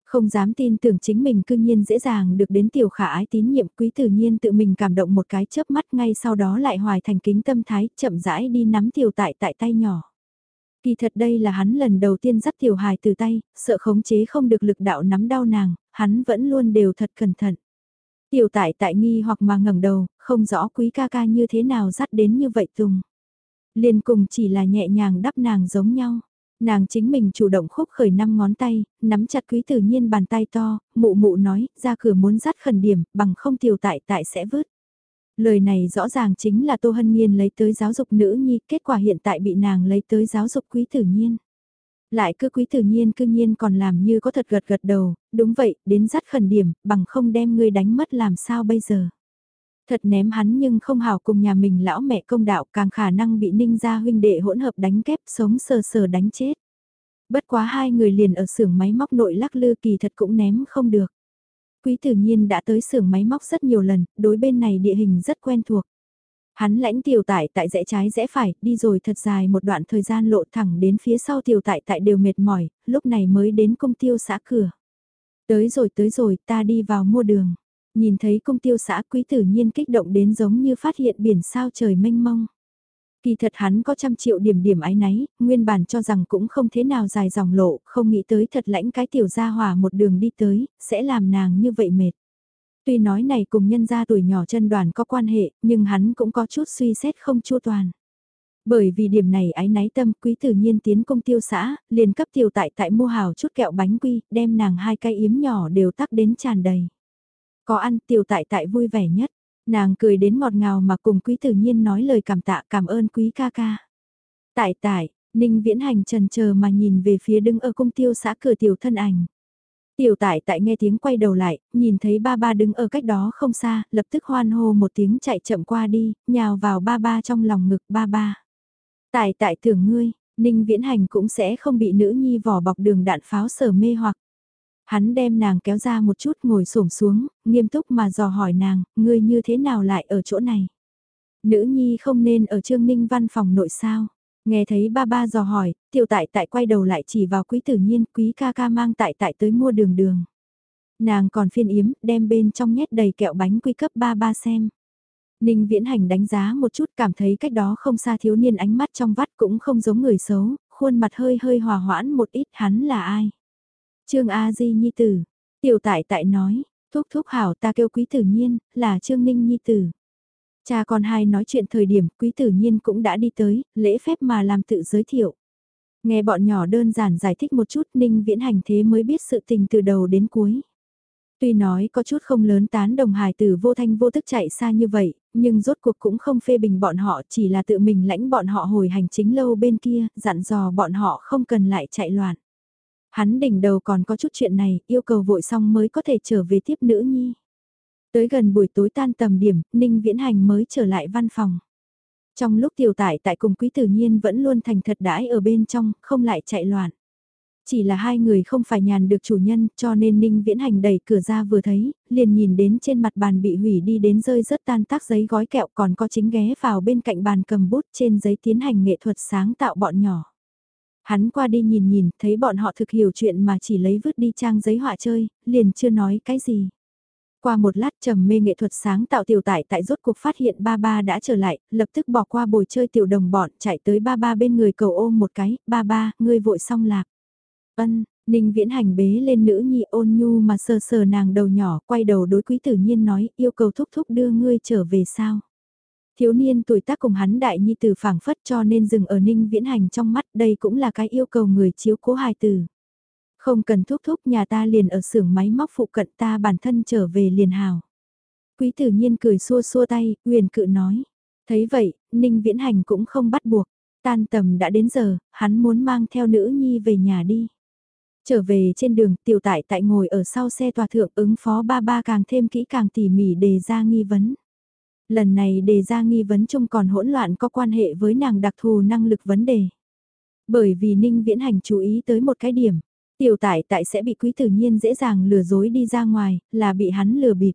Không dám tin tưởng chính mình cư nhiên dễ dàng được đến tiểu khả ái tín nhiệm quý tự nhiên tự mình cảm động một cái chớp mắt ngay sau đó lại hoài thành kính tâm thái chậm rãi đi nắm tiểu tại tại tay nhỏ. Kỳ thật đây là hắn lần đầu tiên dắt tiểu hài từ tay, sợ khống chế không được lực đạo nắm đau nàng, hắn vẫn luôn đều thật cẩn thận. Tiểu tại tại nghi hoặc mà ngẩng đầu, không rõ quý ca ca như thế nào dắt đến như vậy tùng. Liền cùng chỉ là nhẹ nhàng đắp nàng giống nhau. Nàng chính mình chủ động khúc khởi năm ngón tay, nắm chặt quý tử nhiên bàn tay to, mụ mụ nói, ra cửa muốn dắt khẩn điểm, bằng không tiểu tại tại sẽ vứt. Lời này rõ ràng chính là Tô Hân Nhiên lấy tới giáo dục nữ nhi, kết quả hiện tại bị nàng lấy tới giáo dục quý tử nhiên. Lại cứ quý tử nhiên cư nhiên còn làm như có thật gật gật đầu, đúng vậy, đến dắt khẩn điểm, bằng không đem ngươi đánh mất làm sao bây giờ. Thật ném hắn nhưng không hảo cùng nhà mình lão mẹ công đạo càng khả năng bị ninh gia huynh đệ hỗn hợp đánh kép sống sờ sờ đánh chết. Bất quá hai người liền ở xưởng máy móc nội lắc lư kỳ thật cũng ném không được. Quý tử nhiên đã tới xưởng máy móc rất nhiều lần, đối bên này địa hình rất quen thuộc. Hắn lãnh tiểu tải tại rẽ trái rẽ phải, đi rồi thật dài một đoạn thời gian lộ thẳng đến phía sau tiểu tại tại đều mệt mỏi, lúc này mới đến công tiêu xã cửa. Tới rồi tới rồi, ta đi vào mua đường. Nhìn thấy công tiêu xã quý tử nhiên kích động đến giống như phát hiện biển sao trời mênh mông. Kỳ thật hắn có trăm triệu điểm điểm ái náy, nguyên bản cho rằng cũng không thế nào dài dòng lộ, không nghĩ tới thật lãnh cái tiểu gia hòa một đường đi tới, sẽ làm nàng như vậy mệt. Tuy nói này cùng nhân gia tuổi nhỏ chân đoàn có quan hệ, nhưng hắn cũng có chút suy xét không chua toàn. Bởi vì điểm này ái náy tâm quý tự nhiên tiến công tiêu xã, liền cấp tiêu tại tại mua hào chút kẹo bánh quy, đem nàng hai cái yếm nhỏ đều tắc đến tràn đầy. Có ăn tiểu tại tại vui vẻ nhất. Nàng cười đến ngọt ngào mà cùng quý tử nhiên nói lời cảm tạ cảm ơn quý ca ca. Tại tại, Ninh viễn hành trần chờ mà nhìn về phía đứng ở cung tiêu xã cửa tiểu thân ảnh. Tiểu tại tại nghe tiếng quay đầu lại, nhìn thấy ba ba đứng ở cách đó không xa, lập tức hoan hô một tiếng chạy chậm qua đi, nhào vào ba ba trong lòng ngực ba ba. Tại tại tưởng ngươi, Ninh viễn hành cũng sẽ không bị nữ nhi vỏ bọc đường đạn pháo sở mê hoặc. Hắn đem nàng kéo ra một chút ngồi xổm xuống, nghiêm túc mà dò hỏi nàng, ngươi như thế nào lại ở chỗ này? Nữ nhi không nên ở Trương Ninh văn phòng nội sao? Nghe thấy ba ba dò hỏi, tiểu tại tại quay đầu lại chỉ vào quý tử nhiên, quý ca ca mang tại tại tới mua đường đường. Nàng còn phiên yếm, đem bên trong nhét đầy kẹo bánh quy cấp ba ba xem. Ninh viễn hành đánh giá một chút cảm thấy cách đó không xa thiếu niên ánh mắt trong vắt cũng không giống người xấu, khuôn mặt hơi hơi hòa hoãn một ít hắn là ai. Trương A Di Nhi Tử, tiểu tại tại nói, thúc thúc hảo ta kêu quý tử nhiên, là Trương Ninh Nhi Tử. Cha con hai nói chuyện thời điểm quý tử nhiên cũng đã đi tới, lễ phép mà làm tự giới thiệu. Nghe bọn nhỏ đơn giản giải thích một chút Ninh Viễn Hành thế mới biết sự tình từ đầu đến cuối. Tuy nói có chút không lớn tán đồng hài tử vô thanh vô tức chạy xa như vậy, nhưng rốt cuộc cũng không phê bình bọn họ chỉ là tự mình lãnh bọn họ hồi hành chính lâu bên kia, dặn dò bọn họ không cần lại chạy loạn. Hắn đỉnh đầu còn có chút chuyện này, yêu cầu vội xong mới có thể trở về tiếp nữ nhi. Tới gần buổi tối tan tầm điểm, Ninh Viễn Hành mới trở lại văn phòng. Trong lúc tiểu tải tại cùng quý tử nhiên vẫn luôn thành thật đãi ở bên trong, không lại chạy loạn. Chỉ là hai người không phải nhàn được chủ nhân cho nên Ninh Viễn Hành đẩy cửa ra vừa thấy, liền nhìn đến trên mặt bàn bị hủy đi đến rơi rất tan tác giấy gói kẹo còn có chính ghé vào bên cạnh bàn cầm bút trên giấy tiến hành nghệ thuật sáng tạo bọn nhỏ. Hắn qua đi nhìn nhìn, thấy bọn họ thực hiểu chuyện mà chỉ lấy vứt đi trang giấy họa chơi, liền chưa nói cái gì. Qua một lát trầm mê nghệ thuật sáng tạo tiểu tải tại rốt cuộc phát hiện ba ba đã trở lại, lập tức bỏ qua bồi chơi tiểu đồng bọn chạy tới ba ba bên người cầu ôm một cái, ba ba, ngươi vội xong lạc. Ân, Ninh Viễn Hành bế lên nữ nhi ôn nhu mà sờ sờ nàng đầu nhỏ, quay đầu đối quý tử nhiên nói, yêu cầu thúc thúc đưa ngươi trở về sao. Thiếu niên tuổi tác cùng hắn đại nhi tử phảng phất cho nên dừng ở Ninh Viễn Hành trong mắt, đây cũng là cái yêu cầu người chiếu cố hài tử. Không cần thúc thúc nhà ta liền ở xưởng máy móc phụ cận ta bản thân trở về liền hào. Quý tử nhiên cười xua xua tay, huyền cự nói. Thấy vậy, Ninh Viễn Hành cũng không bắt buộc. Tan tầm đã đến giờ, hắn muốn mang theo nữ nhi về nhà đi. Trở về trên đường, tiểu tại tại ngồi ở sau xe tòa thượng ứng phó ba ba càng thêm kỹ càng tỉ mỉ đề ra nghi vấn. Lần này đề ra nghi vấn chung còn hỗn loạn có quan hệ với nàng đặc thù năng lực vấn đề. Bởi vì Ninh Viễn Hành chú ý tới một cái điểm, tiểu tại tại sẽ bị quý tử nhiên dễ dàng lừa dối đi ra ngoài, là bị hắn lừa bịp.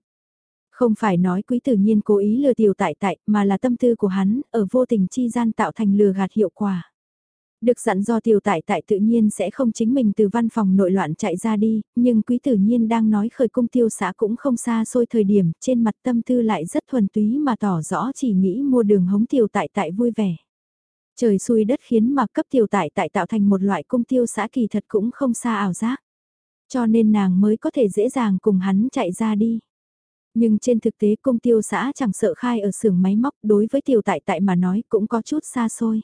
Không phải nói quý tử nhiên cố ý lừa tiểu tại tại, mà là tâm tư của hắn, ở vô tình chi gian tạo thành lừa gạt hiệu quả. Được dặn do tiểu tại tại tự nhiên sẽ không chính mình từ văn phòng nội loạn chạy ra đi, nhưng quý tử nhiên đang nói khởi cung tiêu xã cũng không xa xôi thời điểm, trên mặt tâm tư lại rất thuần túy mà tỏ rõ chỉ nghĩ mua đường hống tiểu tại tại vui vẻ. Trời xui đất khiến mà cấp tiểu tại tại tạo thành một loại cung tiêu xã kỳ thật cũng không xa ảo giác. Cho nên nàng mới có thể dễ dàng cùng hắn chạy ra đi. Nhưng trên thực tế cung tiêu xã chẳng sợ khai ở xưởng máy móc đối với tiểu tại tại mà nói cũng có chút xa xôi.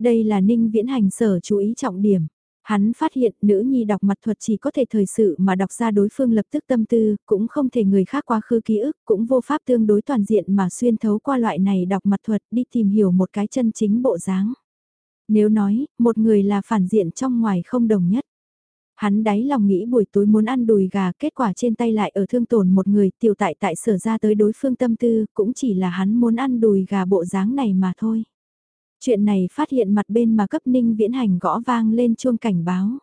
Đây là Ninh Viễn Hành sở chú ý trọng điểm. Hắn phát hiện nữ nhi đọc mặt thuật chỉ có thể thời sự mà đọc ra đối phương lập tức tâm tư, cũng không thể người khác quá khứ ký ức, cũng vô pháp tương đối toàn diện mà xuyên thấu qua loại này đọc mặt thuật đi tìm hiểu một cái chân chính bộ dáng. Nếu nói, một người là phản diện trong ngoài không đồng nhất. Hắn đáy lòng nghĩ buổi tối muốn ăn đùi gà kết quả trên tay lại ở thương tổn một người tiểu tại tại sở ra tới đối phương tâm tư cũng chỉ là hắn muốn ăn đùi gà bộ dáng này mà thôi. Chuyện này phát hiện mặt bên mà cấp ninh viễn hành gõ vang lên chuông cảnh báo.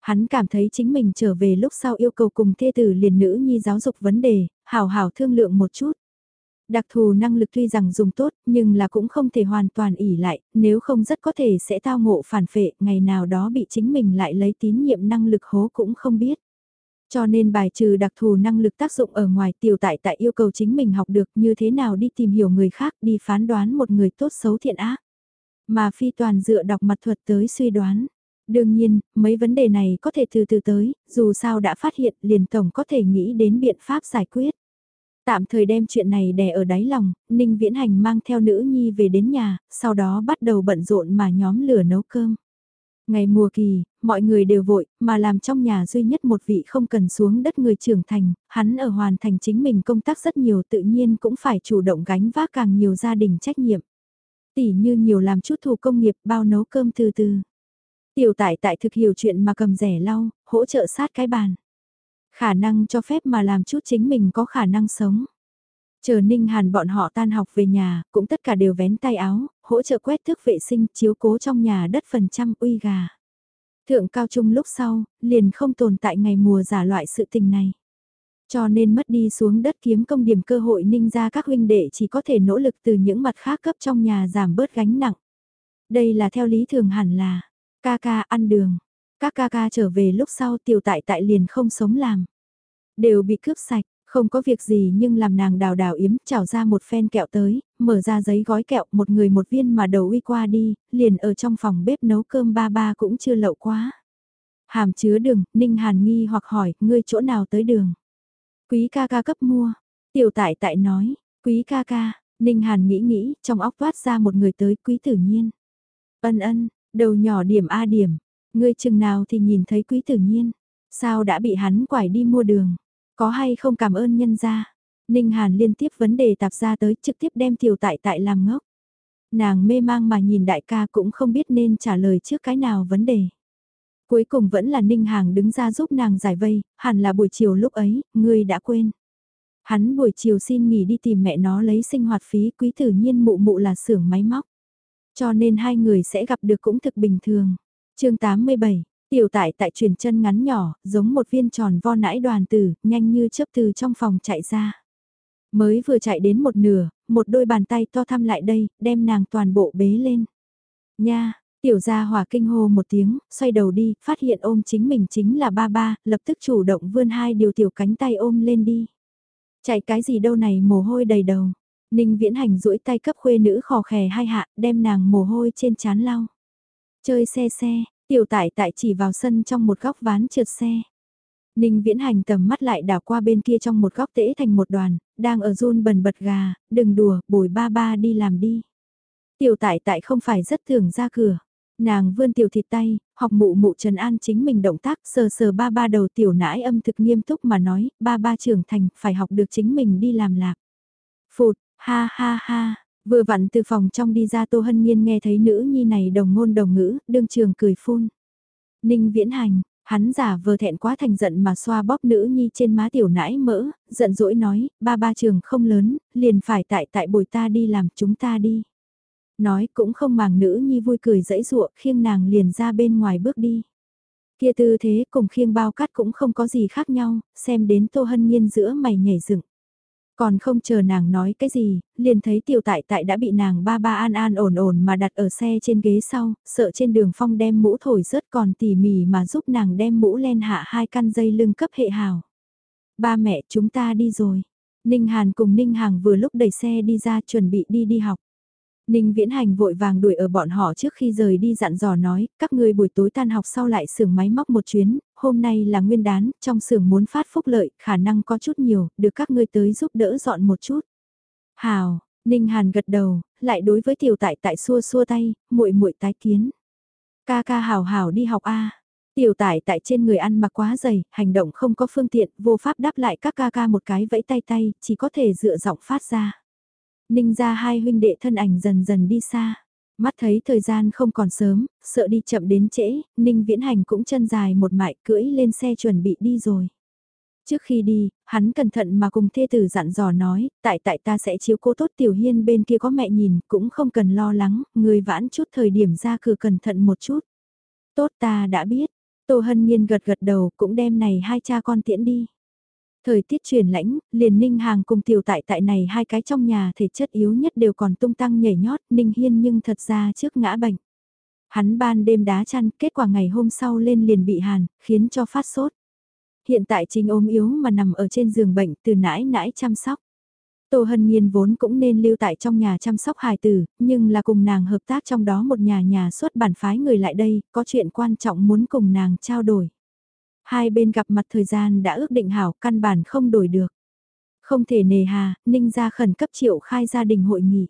Hắn cảm thấy chính mình trở về lúc sau yêu cầu cùng thê tử liền nữ nhi giáo dục vấn đề, hào hào thương lượng một chút. Đặc thù năng lực tuy rằng dùng tốt nhưng là cũng không thể hoàn toàn ỉ lại, nếu không rất có thể sẽ tao ngộ phản phệ, ngày nào đó bị chính mình lại lấy tín nhiệm năng lực hố cũng không biết. Cho nên bài trừ đặc thù năng lực tác dụng ở ngoài tiểu tại tại yêu cầu chính mình học được như thế nào đi tìm hiểu người khác đi phán đoán một người tốt xấu thiện ác. Mà phi toàn dựa đọc mặt thuật tới suy đoán. Đương nhiên, mấy vấn đề này có thể từ từ tới, dù sao đã phát hiện liền tổng có thể nghĩ đến biện pháp giải quyết. Tạm thời đem chuyện này đè ở đáy lòng, Ninh Viễn Hành mang theo nữ nhi về đến nhà, sau đó bắt đầu bận rộn mà nhóm lửa nấu cơm. Ngày mùa kỳ, mọi người đều vội, mà làm trong nhà duy nhất một vị không cần xuống đất người trưởng thành, hắn ở hoàn thành chính mình công tác rất nhiều tự nhiên cũng phải chủ động gánh vác càng nhiều gia đình trách nhiệm tỉ như nhiều làm chút thủ công nghiệp bao nấu cơm từ từ. Tiểu tại tại thực hiểu chuyện mà cầm rẻ lau, hỗ trợ sát cái bàn. Khả năng cho phép mà làm chút chính mình có khả năng sống. Chờ Ninh Hàn bọn họ tan học về nhà, cũng tất cả đều vén tay áo, hỗ trợ quét thước vệ sinh, chiếu cố trong nhà đất phần trăm uy gà. Thượng cao trung lúc sau, liền không tồn tại ngày mùa giả loại sự tình này. Cho nên mất đi xuống đất kiếm công điểm cơ hội ninh ra các huynh đệ chỉ có thể nỗ lực từ những mặt khác cấp trong nhà giảm bớt gánh nặng. Đây là theo lý thường hẳn là, ca ca ăn đường, các ca ca trở về lúc sau tiểu tại tại liền không sống làm. Đều bị cướp sạch, không có việc gì nhưng làm nàng đào đào yếm chảo ra một phen kẹo tới, mở ra giấy gói kẹo một người một viên mà đầu uy qua đi, liền ở trong phòng bếp nấu cơm ba ba cũng chưa lậu quá. Hàm chứa đường, Ninh Hàn nghi hoặc hỏi, ngươi chỗ nào tới đường? Quý ca ca cấp mua. Tiểu tại tại nói, quý ca ca, Ninh Hàn nghĩ nghĩ, trong óc toát ra một người tới quý tử nhiên. Ân ân, đầu nhỏ điểm A điểm, ngươi chừng nào thì nhìn thấy quý tử nhiên. Sao đã bị hắn quải đi mua đường? Có hay không cảm ơn nhân gia? Ninh Hàn liên tiếp vấn đề tạp ra tới trực tiếp đem tiểu tại tại làm ngốc. Nàng mê mang mà nhìn đại ca cũng không biết nên trả lời trước cái nào vấn đề. Cuối cùng vẫn là Ninh Hàng đứng ra giúp nàng giải vây, hẳn là buổi chiều lúc ấy, ngươi đã quên. Hắn buổi chiều xin nghỉ đi tìm mẹ nó lấy sinh hoạt phí quý tử nhiên mụ mụ là xưởng máy móc. Cho nên hai người sẽ gặp được cũng thực bình thường. chương 87, tiểu tại tại truyền chân ngắn nhỏ, giống một viên tròn vo nãi đoàn tử, nhanh như chớp từ trong phòng chạy ra. Mới vừa chạy đến một nửa, một đôi bàn tay to thăm lại đây, đem nàng toàn bộ bế lên. Nha, tiểu gia hòa kinh hô một tiếng, xoay đầu đi, phát hiện ôm chính mình chính là ba ba, lập tức chủ động vươn hai điều tiểu cánh tay ôm lên đi. Chạy cái gì đâu này mồ hôi đầy đầu. Ninh viễn hành duỗi tay cấp khuê nữ khò khè hai hạ, đem nàng mồ hôi trên chán lau. Chơi xe xe, tiểu tải tại chỉ vào sân trong một góc ván trượt xe. Ninh viễn hành tầm mắt lại đảo qua bên kia trong một góc tễ thành một đoàn, đang ở run bần bật gà, đừng đùa, bồi ba ba đi làm đi. Tiểu tại tại không phải rất thường ra cửa. Nàng vươn tiểu thịt tay, học mụ mụ Trần An chính mình động tác sờ sờ ba ba đầu tiểu nãi âm thực nghiêm túc mà nói, ba ba trưởng thành, phải học được chính mình đi làm lạc. Phụt, ha ha ha, vừa vặn từ phòng trong đi ra Tô Hân Nhiên nghe thấy nữ nhi này đồng ngôn đồng ngữ, đương trường cười phun. Ninh viễn hành, hắn giả vờ thẹn quá thành giận mà xoa bóp nữ nhi trên má tiểu nãi mỡ, giận dỗi nói, ba ba trường không lớn, liền phải tại tại bồi ta đi làm chúng ta đi nói cũng không màng nữ nhi vui cười dẫy dụa khiêng nàng liền ra bên ngoài bước đi. Kia tư thế cùng khiêng bao cát cũng không có gì khác nhau, xem đến tô hân nhiên giữa mày nhảy dựng. Còn không chờ nàng nói cái gì, liền thấy tiểu tại tại đã bị nàng ba ba an an ổn ổn mà đặt ở xe trên ghế sau, sợ trên đường phong đem mũ thổi rớt còn tỉ mỉ mà giúp nàng đem mũ len hạ hai căn dây lưng cấp hệ hào. Ba mẹ chúng ta đi rồi. Ninh Hàn cùng Ninh Hàng vừa lúc đẩy xe đi ra chuẩn bị đi đi học. Ninh Viễn Hành vội vàng đuổi ở bọn họ trước khi rời đi dặn dò nói, các ngươi buổi tối tan học sau lại xưởng máy móc một chuyến, hôm nay là nguyên đán, trong xưởng muốn phát phúc lợi, khả năng có chút nhiều, được các ngươi tới giúp đỡ dọn một chút. Hào, Ninh Hàn gật đầu, lại đối với tiểu tại tại xua xua tay, muội muội tái kiến. Ca ca hào hào đi học a. Tiểu tại tại trên người ăn mặc quá dày, hành động không có phương tiện, vô pháp đáp lại các ca ca một cái vẫy tay tay, chỉ có thể dựa giọng phát ra. Ninh ra hai huynh đệ thân ảnh dần dần đi xa. Mắt thấy thời gian không còn sớm, sợ đi chậm đến trễ, Ninh viễn hành cũng chân dài một mại cưỡi lên xe chuẩn bị đi rồi. Trước khi đi, hắn cẩn thận mà cùng thê tử dặn dò nói, tại tại ta sẽ chiếu cố tốt tiểu hiên bên kia có mẹ nhìn, cũng không cần lo lắng, người vãn chút thời điểm ra cửa cẩn thận một chút. Tốt ta đã biết, Tô Hân Nhiên gật gật đầu cũng đem này hai cha con tiễn đi. Thời tiết chuyển lãnh, liền Ninh Hàng cùng tiểu tại tại này hai cái trong nhà thể chất yếu nhất đều còn tung tăng nhảy nhót, Ninh Hiên nhưng thật ra trước ngã bệnh. Hắn ban đêm đá chăn, kết quả ngày hôm sau lên liền bị hàn, khiến cho phát sốt. Hiện tại trình ôm yếu mà nằm ở trên giường bệnh từ nãi nãi chăm sóc. Tô Hân Nhiên vốn cũng nên lưu tại trong nhà chăm sóc hài tử, nhưng là cùng nàng hợp tác trong đó một nhà nhà xuất bản phái người lại đây, có chuyện quan trọng muốn cùng nàng trao đổi. Hai bên gặp mặt thời gian đã ước định hảo căn bản không đổi được. Không thể nề hà, Ninh ra khẩn cấp triệu khai gia đình hội nghị.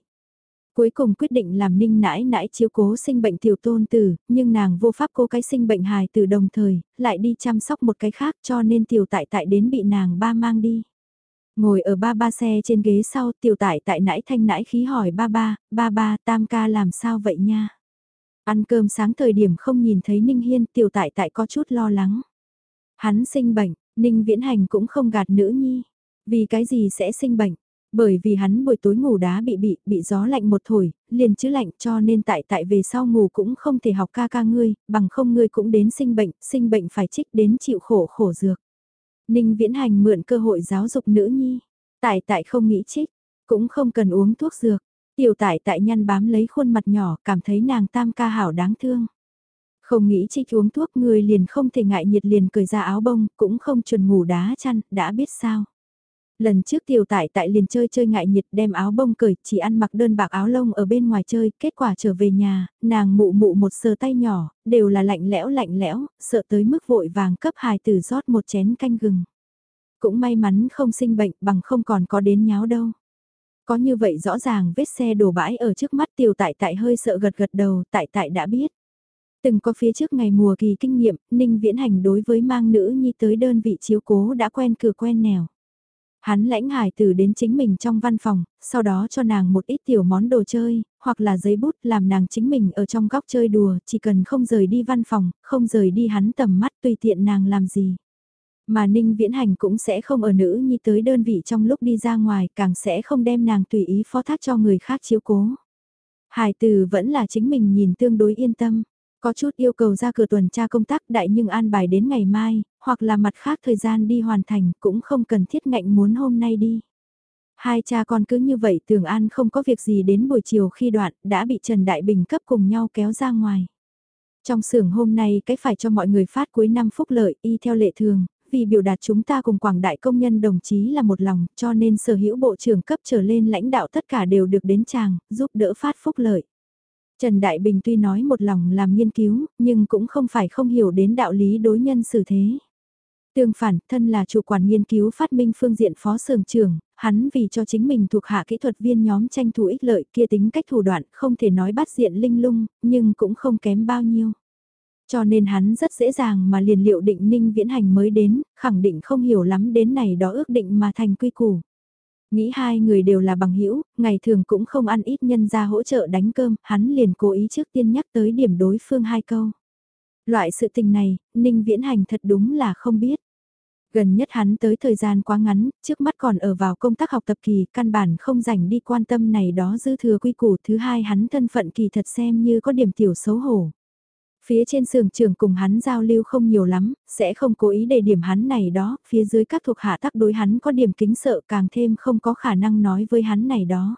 Cuối cùng quyết định làm Ninh nãi nãi chiếu cố sinh bệnh tiểu tôn tử, nhưng nàng vô pháp cố cái sinh bệnh hài từ đồng thời, lại đi chăm sóc một cái khác cho nên tiểu tại tại đến bị nàng ba mang đi. Ngồi ở ba ba xe trên ghế sau tiểu tại tại nãi thanh nãi khí hỏi ba ba, ba ba tam ca làm sao vậy nha. Ăn cơm sáng thời điểm không nhìn thấy Ninh Hiên tiểu tại tại có chút lo lắng. Hắn sinh bệnh, Ninh Viễn Hành cũng không gạt nữ nhi. Vì cái gì sẽ sinh bệnh? Bởi vì hắn buổi tối ngủ đá bị bị, bị gió lạnh một thổi, liền chứ lạnh cho nên tại tại về sau ngủ cũng không thể học ca ca ngươi, bằng không ngươi cũng đến sinh bệnh, sinh bệnh phải trích đến chịu khổ khổ dược. Ninh Viễn Hành mượn cơ hội giáo dục nữ nhi. Tại tại không nghĩ trích, cũng không cần uống thuốc dược. Tiểu tại tại nhăn bám lấy khuôn mặt nhỏ cảm thấy nàng tam ca hảo đáng thương. Không nghĩ trích uống thuốc người liền không thể ngại nhiệt liền cởi ra áo bông, cũng không chuẩn ngủ đá chăn, đã biết sao. Lần trước tiểu tại tại liền chơi chơi ngại nhiệt đem áo bông cởi, chỉ ăn mặc đơn bạc áo lông ở bên ngoài chơi, kết quả trở về nhà, nàng mụ mụ một sờ tay nhỏ, đều là lạnh lẽo lạnh lẽo, sợ tới mức vội vàng cấp hài tử rót một chén canh gừng. Cũng may mắn không sinh bệnh bằng không còn có đến nháo đâu. Có như vậy rõ ràng vết xe đổ bãi ở trước mắt tiểu tại tại hơi sợ gật gật đầu, tại tại đã biết. Từng có phía trước ngày mùa kỳ kinh nghiệm, Ninh Viễn Hành đối với mang nữ nhi tới đơn vị chiếu cố đã quen cửa quen nẻo. Hắn lãnh hải tử đến chính mình trong văn phòng, sau đó cho nàng một ít tiểu món đồ chơi, hoặc là giấy bút làm nàng chính mình ở trong góc chơi đùa, chỉ cần không rời đi văn phòng, không rời đi hắn tầm mắt tùy tiện nàng làm gì. Mà Ninh Viễn Hành cũng sẽ không ở nữ nhi tới đơn vị trong lúc đi ra ngoài, càng sẽ không đem nàng tùy ý phó thác cho người khác chiếu cố. Hải tử vẫn là chính mình nhìn tương đối yên tâm. Có chút yêu cầu ra cửa tuần tra công tác đại nhưng an bài đến ngày mai, hoặc là mặt khác thời gian đi hoàn thành cũng không cần thiết ngạnh muốn hôm nay đi. Hai cha con cứ như vậy tưởng an không có việc gì đến buổi chiều khi đoạn đã bị Trần Đại Bình cấp cùng nhau kéo ra ngoài. Trong xưởng hôm nay cái phải cho mọi người phát cuối năm phúc lợi y theo lệ thường, vì biểu đạt chúng ta cùng quảng đại công nhân đồng chí là một lòng cho nên sở hữu bộ trưởng cấp trở lên lãnh đạo tất cả đều được đến chàng, giúp đỡ phát phúc lợi. Trần Đại Bình tuy nói một lòng làm nghiên cứu, nhưng cũng không phải không hiểu đến đạo lý đối nhân xử thế. Tương phản, thân là chủ quản nghiên cứu phát minh phương diện phó sưởng trưởng, hắn vì cho chính mình thuộc hạ kỹ thuật viên nhóm tranh thủ ích lợi kia tính cách thủ đoạn không thể nói bắt diện linh lung, nhưng cũng không kém bao nhiêu. Cho nên hắn rất dễ dàng mà liền liệu định ninh viễn hành mới đến, khẳng định không hiểu lắm đến này đó ước định mà thành quy củ. Nghĩ hai người đều là bằng hữu ngày thường cũng không ăn ít nhân ra hỗ trợ đánh cơm, hắn liền cố ý trước tiên nhắc tới điểm đối phương hai câu. Loại sự tình này, Ninh Viễn Hành thật đúng là không biết. Gần nhất hắn tới thời gian quá ngắn, trước mắt còn ở vào công tác học tập kỳ, căn bản không dành đi quan tâm này đó dư thừa quy củ. Thứ hai hắn thân phận kỳ thật xem như có điểm tiểu xấu hổ. Phía trên sườn trường cùng hắn giao lưu không nhiều lắm, sẽ không cố ý để điểm hắn này đó, phía dưới các thuộc hạ tác đối hắn có điểm kính sợ càng thêm không có khả năng nói với hắn này đó.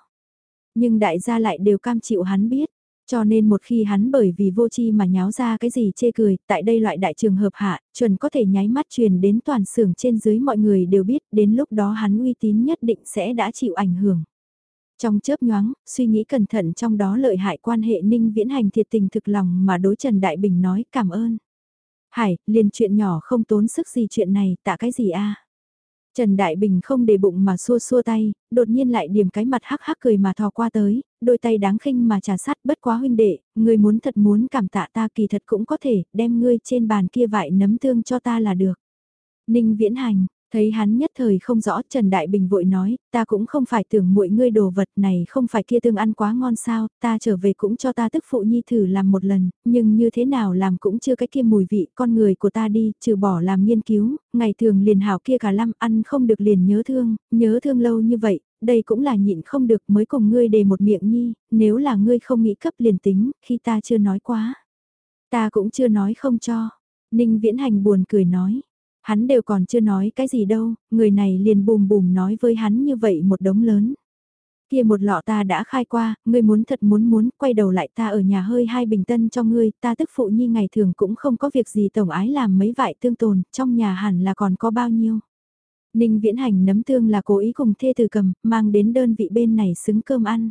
Nhưng đại gia lại đều cam chịu hắn biết, cho nên một khi hắn bởi vì vô chi mà nháo ra cái gì chê cười, tại đây loại đại trường hợp hạ, chuẩn có thể nháy mắt truyền đến toàn xưởng trên dưới mọi người đều biết, đến lúc đó hắn uy tín nhất định sẽ đã chịu ảnh hưởng. Trong chớp nhoáng, suy nghĩ cẩn thận trong đó lợi hại quan hệ ninh viễn hành thiệt tình thực lòng mà đối Trần Đại Bình nói cảm ơn. Hải, liền chuyện nhỏ không tốn sức gì chuyện này, tạ cái gì a Trần Đại Bình không để bụng mà xua xua tay, đột nhiên lại điểm cái mặt hắc hắc cười mà thò qua tới, đôi tay đáng khinh mà trà sát bất quá huynh đệ, người muốn thật muốn cảm tạ ta kỳ thật cũng có thể, đem ngươi trên bàn kia vải nấm tương cho ta là được. Ninh Viễn Hành, Thấy hắn nhất thời không rõ Trần Đại Bình vội nói, ta cũng không phải tưởng muội ngươi đồ vật này không phải kia tương ăn quá ngon sao, ta trở về cũng cho ta tức phụ nhi thử làm một lần, nhưng như thế nào làm cũng chưa cái kia mùi vị con người của ta đi, trừ bỏ làm nghiên cứu, ngày thường liền hảo kia cả lăm ăn không được liền nhớ thương, nhớ thương lâu như vậy, đây cũng là nhịn không được mới cùng ngươi đề một miệng nhi, nếu là ngươi không nghĩ cấp liền tính, khi ta chưa nói quá. Ta cũng chưa nói không cho. Ninh Viễn Hành buồn cười nói Hắn đều còn chưa nói cái gì đâu, người này liền bùm bùm nói với hắn như vậy một đống lớn. Kia một lọ ta đã khai qua, ngươi muốn thật muốn muốn, quay đầu lại ta ở nhà hơi hai bình tân cho ngươi, ta tức phụ nhi ngày thường cũng không có việc gì tổng ái làm mấy vại tương tồn, trong nhà hẳn là còn có bao nhiêu. Ninh viễn hành nấm tương là cố ý cùng thê từ cầm, mang đến đơn vị bên này xứng cơm ăn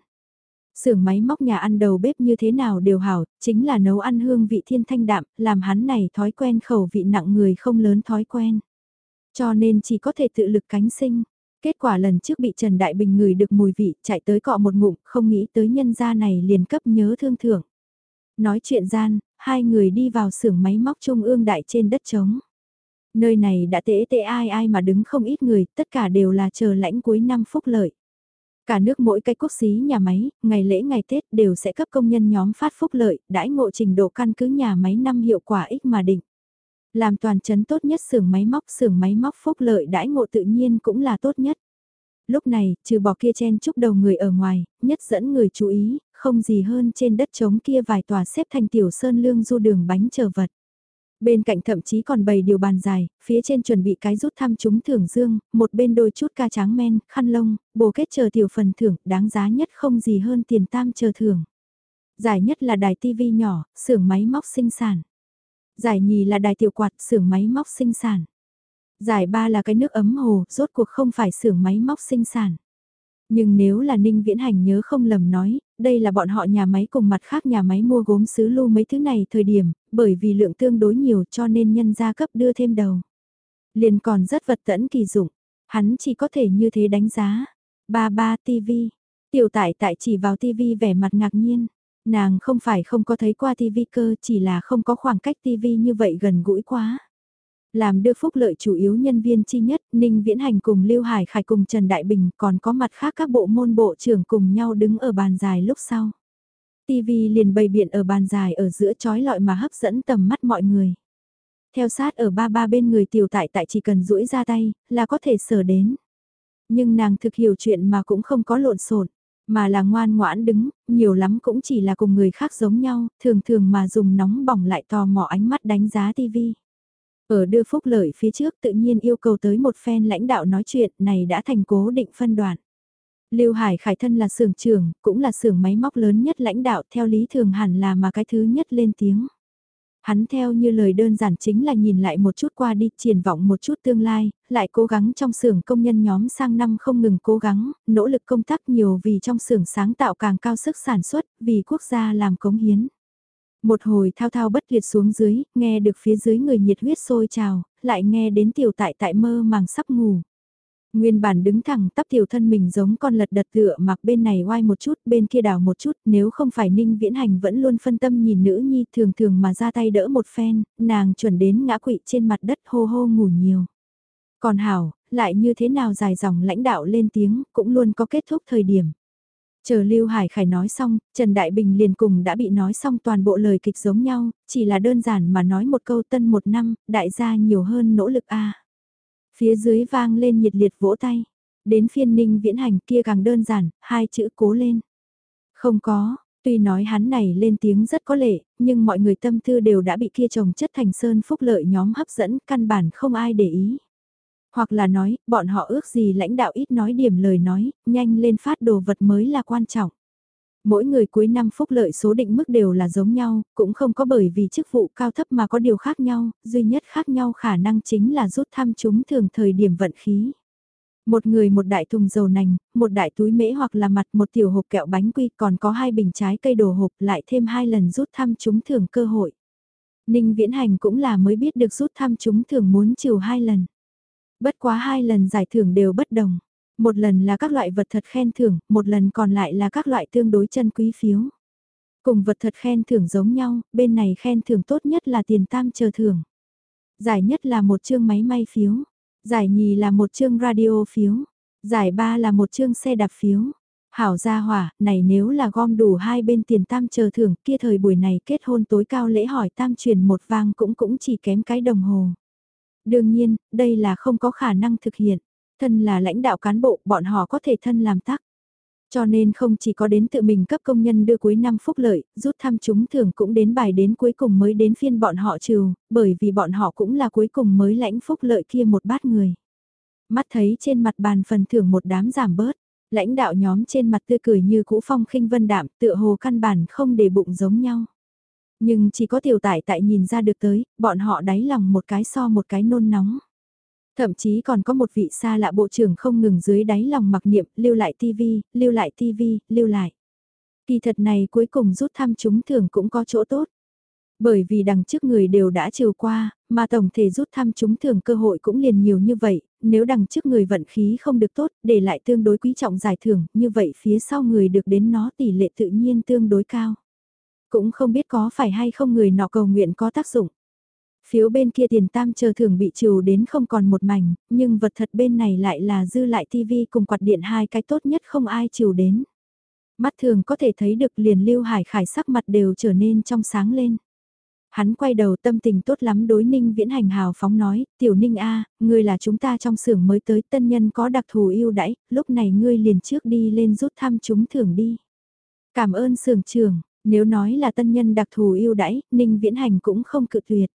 xưởng máy móc nhà ăn đầu bếp như thế nào đều hảo, chính là nấu ăn hương vị thiên thanh đạm, làm hắn này thói quen khẩu vị nặng người không lớn thói quen. Cho nên chỉ có thể tự lực cánh sinh. Kết quả lần trước bị Trần Đại Bình ngửi được mùi vị, chạy tới cọ một ngụm, không nghĩ tới nhân gia này liền cấp nhớ thương thưởng. Nói chuyện gian, hai người đi vào xưởng máy móc trung ương đại trên đất trống. Nơi này đã tễ tệ ai ai mà đứng không ít người, tất cả đều là chờ lãnh cuối năm phúc lợi. Cả nước mỗi cái quốc xí nhà máy, ngày lễ ngày Tết đều sẽ cấp công nhân nhóm phát phúc lợi, đãi ngộ trình độ căn cứ nhà máy năm hiệu quả ích mà định. Làm toàn chấn tốt nhất xưởng máy móc, xưởng máy móc phúc lợi đãi ngộ tự nhiên cũng là tốt nhất. Lúc này, trừ bỏ kia chen chúc đầu người ở ngoài, nhất dẫn người chú ý, không gì hơn trên đất trống kia vài tòa xếp thành tiểu sơn lương du đường bánh chờ vật. Bên cạnh thậm chí còn bày điều bàn dài, phía trên chuẩn bị cái rút thăm chúng thưởng dương, một bên đôi chút ca tráng men, khăn lông, bồ kết chờ tiểu phần thưởng, đáng giá nhất không gì hơn tiền tam chờ thưởng. Giải nhất là đài tivi nhỏ, xưởng máy móc sinh sản. Giải nhì là đài tiểu quạt, xưởng máy móc sinh sản. Giải ba là cái nước ấm hồ, rốt cuộc không phải xưởng máy móc sinh sản. Nhưng nếu là Ninh Viễn Hành nhớ không lầm nói, đây là bọn họ nhà máy cùng mặt khác nhà máy mua gốm sứ lưu mấy thứ này thời điểm, bởi vì lượng tương đối nhiều cho nên nhân gia cấp đưa thêm đầu. Liền còn rất vật tẫn kỳ dụng, hắn chỉ có thể như thế đánh giá. Ba ba TV, Tiểu tại tại chỉ vào TV vẻ mặt ngạc nhiên. Nàng không phải không có thấy qua TV cơ chỉ là không có khoảng cách TV như vậy gần gũi quá. Làm đưa phúc lợi chủ yếu nhân viên chi nhất, Ninh Viễn Hành cùng Lưu Hải Khải cùng Trần Đại Bình còn có mặt khác các bộ môn bộ trưởng cùng nhau đứng ở bàn dài lúc sau. TV liền bày biện ở bàn dài ở giữa chói lọi mà hấp dẫn tầm mắt mọi người. Theo sát ở ba ba bên người tiểu tại tại chỉ cần duỗi ra tay, là có thể sở đến. Nhưng nàng thực hiểu chuyện mà cũng không có lộn xộn mà là ngoan ngoãn đứng, nhiều lắm cũng chỉ là cùng người khác giống nhau, thường thường mà dùng nóng bỏng lại tò mò ánh mắt đánh giá TV. Ở đưa phúc lợi phía trước tự nhiên yêu cầu tới một phen lãnh đạo nói chuyện này đã thành cố định phân đoạn. Lưu Hải Khải thân là xưởng trưởng, cũng là xưởng máy móc lớn nhất lãnh đạo theo lý thường hẳn là mà cái thứ nhất lên tiếng. Hắn theo như lời đơn giản chính là nhìn lại một chút qua đi, triển vọng một chút tương lai, lại cố gắng trong xưởng công nhân nhóm sang năm không ngừng cố gắng, nỗ lực công tác nhiều vì trong xưởng sáng tạo càng cao sức sản xuất, vì quốc gia làm cống hiến. Một hồi thao thao bất liệt xuống dưới, nghe được phía dưới người nhiệt huyết sôi trào, lại nghe đến tiểu tại tại mơ màng sắp ngủ. Nguyên bản đứng thẳng tắp tiểu thân mình giống con lật đật tựa mặc bên này oai một chút, bên kia đảo một chút, nếu không phải ninh viễn hành vẫn luôn phân tâm nhìn nữ nhi thường thường mà ra tay đỡ một phen, nàng chuẩn đến ngã quỵ trên mặt đất hô hô ngủ nhiều. Còn hảo, lại như thế nào dài dòng lãnh đạo lên tiếng, cũng luôn có kết thúc thời điểm. Chờ Lưu Hải Khải nói xong, Trần Đại Bình liền cùng đã bị nói xong toàn bộ lời kịch giống nhau, chỉ là đơn giản mà nói một câu tân một năm, đại gia nhiều hơn nỗ lực a. Phía dưới vang lên nhiệt liệt vỗ tay. Đến phiên ninh viễn hành kia càng đơn giản, hai chữ cố lên. Không có, tuy nói hắn này lên tiếng rất có lệ, nhưng mọi người tâm tư đều đã bị kia chồng chất thành sơn phúc lợi nhóm hấp dẫn, căn bản không ai để ý. Hoặc là nói, bọn họ ước gì lãnh đạo ít nói điểm lời nói, nhanh lên phát đồ vật mới là quan trọng. Mỗi người cuối năm phúc lợi số định mức đều là giống nhau, cũng không có bởi vì chức vụ cao thấp mà có điều khác nhau, duy nhất khác nhau khả năng chính là rút thăm chúng thường thời điểm vận khí. Một người một đại thùng dầu nành, một đại túi mễ hoặc là mặt một tiểu hộp kẹo bánh quy còn có hai bình trái cây đồ hộp lại thêm hai lần rút thăm chúng thường cơ hội. Ninh Viễn Hành cũng là mới biết được rút thăm chúng thường muốn trừ hai lần. Bất quá hai lần giải thưởng đều bất đồng. Một lần là các loại vật thật khen thưởng, một lần còn lại là các loại tương đối chân quý phiếu. Cùng vật thật khen thưởng giống nhau, bên này khen thưởng tốt nhất là tiền tam chờ thưởng. Giải nhất là một chương máy may phiếu. Giải nhì là một chương radio phiếu. Giải ba là một chương xe đạp phiếu. Hảo gia hỏa, này nếu là gom đủ hai bên tiền tam chờ thưởng kia thời buổi này kết hôn tối cao lễ hỏi tam truyền một vang cũng cũng chỉ kém cái đồng hồ. Đương nhiên, đây là không có khả năng thực hiện. Thân là lãnh đạo cán bộ, bọn họ có thể thân làm tắc. Cho nên không chỉ có đến tự mình cấp công nhân đưa cuối năm phúc lợi, rút thăm chúng thường cũng đến bài đến cuối cùng mới đến phiên bọn họ trừ, bởi vì bọn họ cũng là cuối cùng mới lãnh phúc lợi kia một bát người. Mắt thấy trên mặt bàn phần thưởng một đám giảm bớt, lãnh đạo nhóm trên mặt tươi cười như cũ phong khinh vân đạm tựa hồ căn bản không để bụng giống nhau. Nhưng chỉ có tiểu tải tại nhìn ra được tới, bọn họ đáy lòng một cái so một cái nôn nóng. Thậm chí còn có một vị xa lạ bộ trưởng không ngừng dưới đáy lòng mặc niệm, lưu lại tivi lưu lại tivi lưu lại. Kỳ thật này cuối cùng rút thăm chúng thường cũng có chỗ tốt. Bởi vì đằng trước người đều đã chiều qua, mà tổng thể rút thăm chúng thường cơ hội cũng liền nhiều như vậy, nếu đằng trước người vận khí không được tốt, để lại tương đối quý trọng giải thưởng, như vậy phía sau người được đến nó tỷ lệ tự nhiên tương đối cao. Cũng không biết có phải hay không người nọ cầu nguyện có tác dụng. Phiếu bên kia tiền tam chờ thường bị trừ đến không còn một mảnh, nhưng vật thật bên này lại là dư lại tivi cùng quạt điện hai cái tốt nhất không ai trừ đến. Mắt thường có thể thấy được liền lưu hải khải sắc mặt đều trở nên trong sáng lên. Hắn quay đầu tâm tình tốt lắm đối ninh viễn hành hào phóng nói, tiểu ninh a ngươi là chúng ta trong xưởng mới tới tân nhân có đặc thù yêu đãi, lúc này ngươi liền trước đi lên rút thăm chúng thưởng đi. Cảm ơn xưởng trưởng, nếu nói là tân nhân đặc thù yêu đãi, ninh viễn hành cũng không cự tuyệt.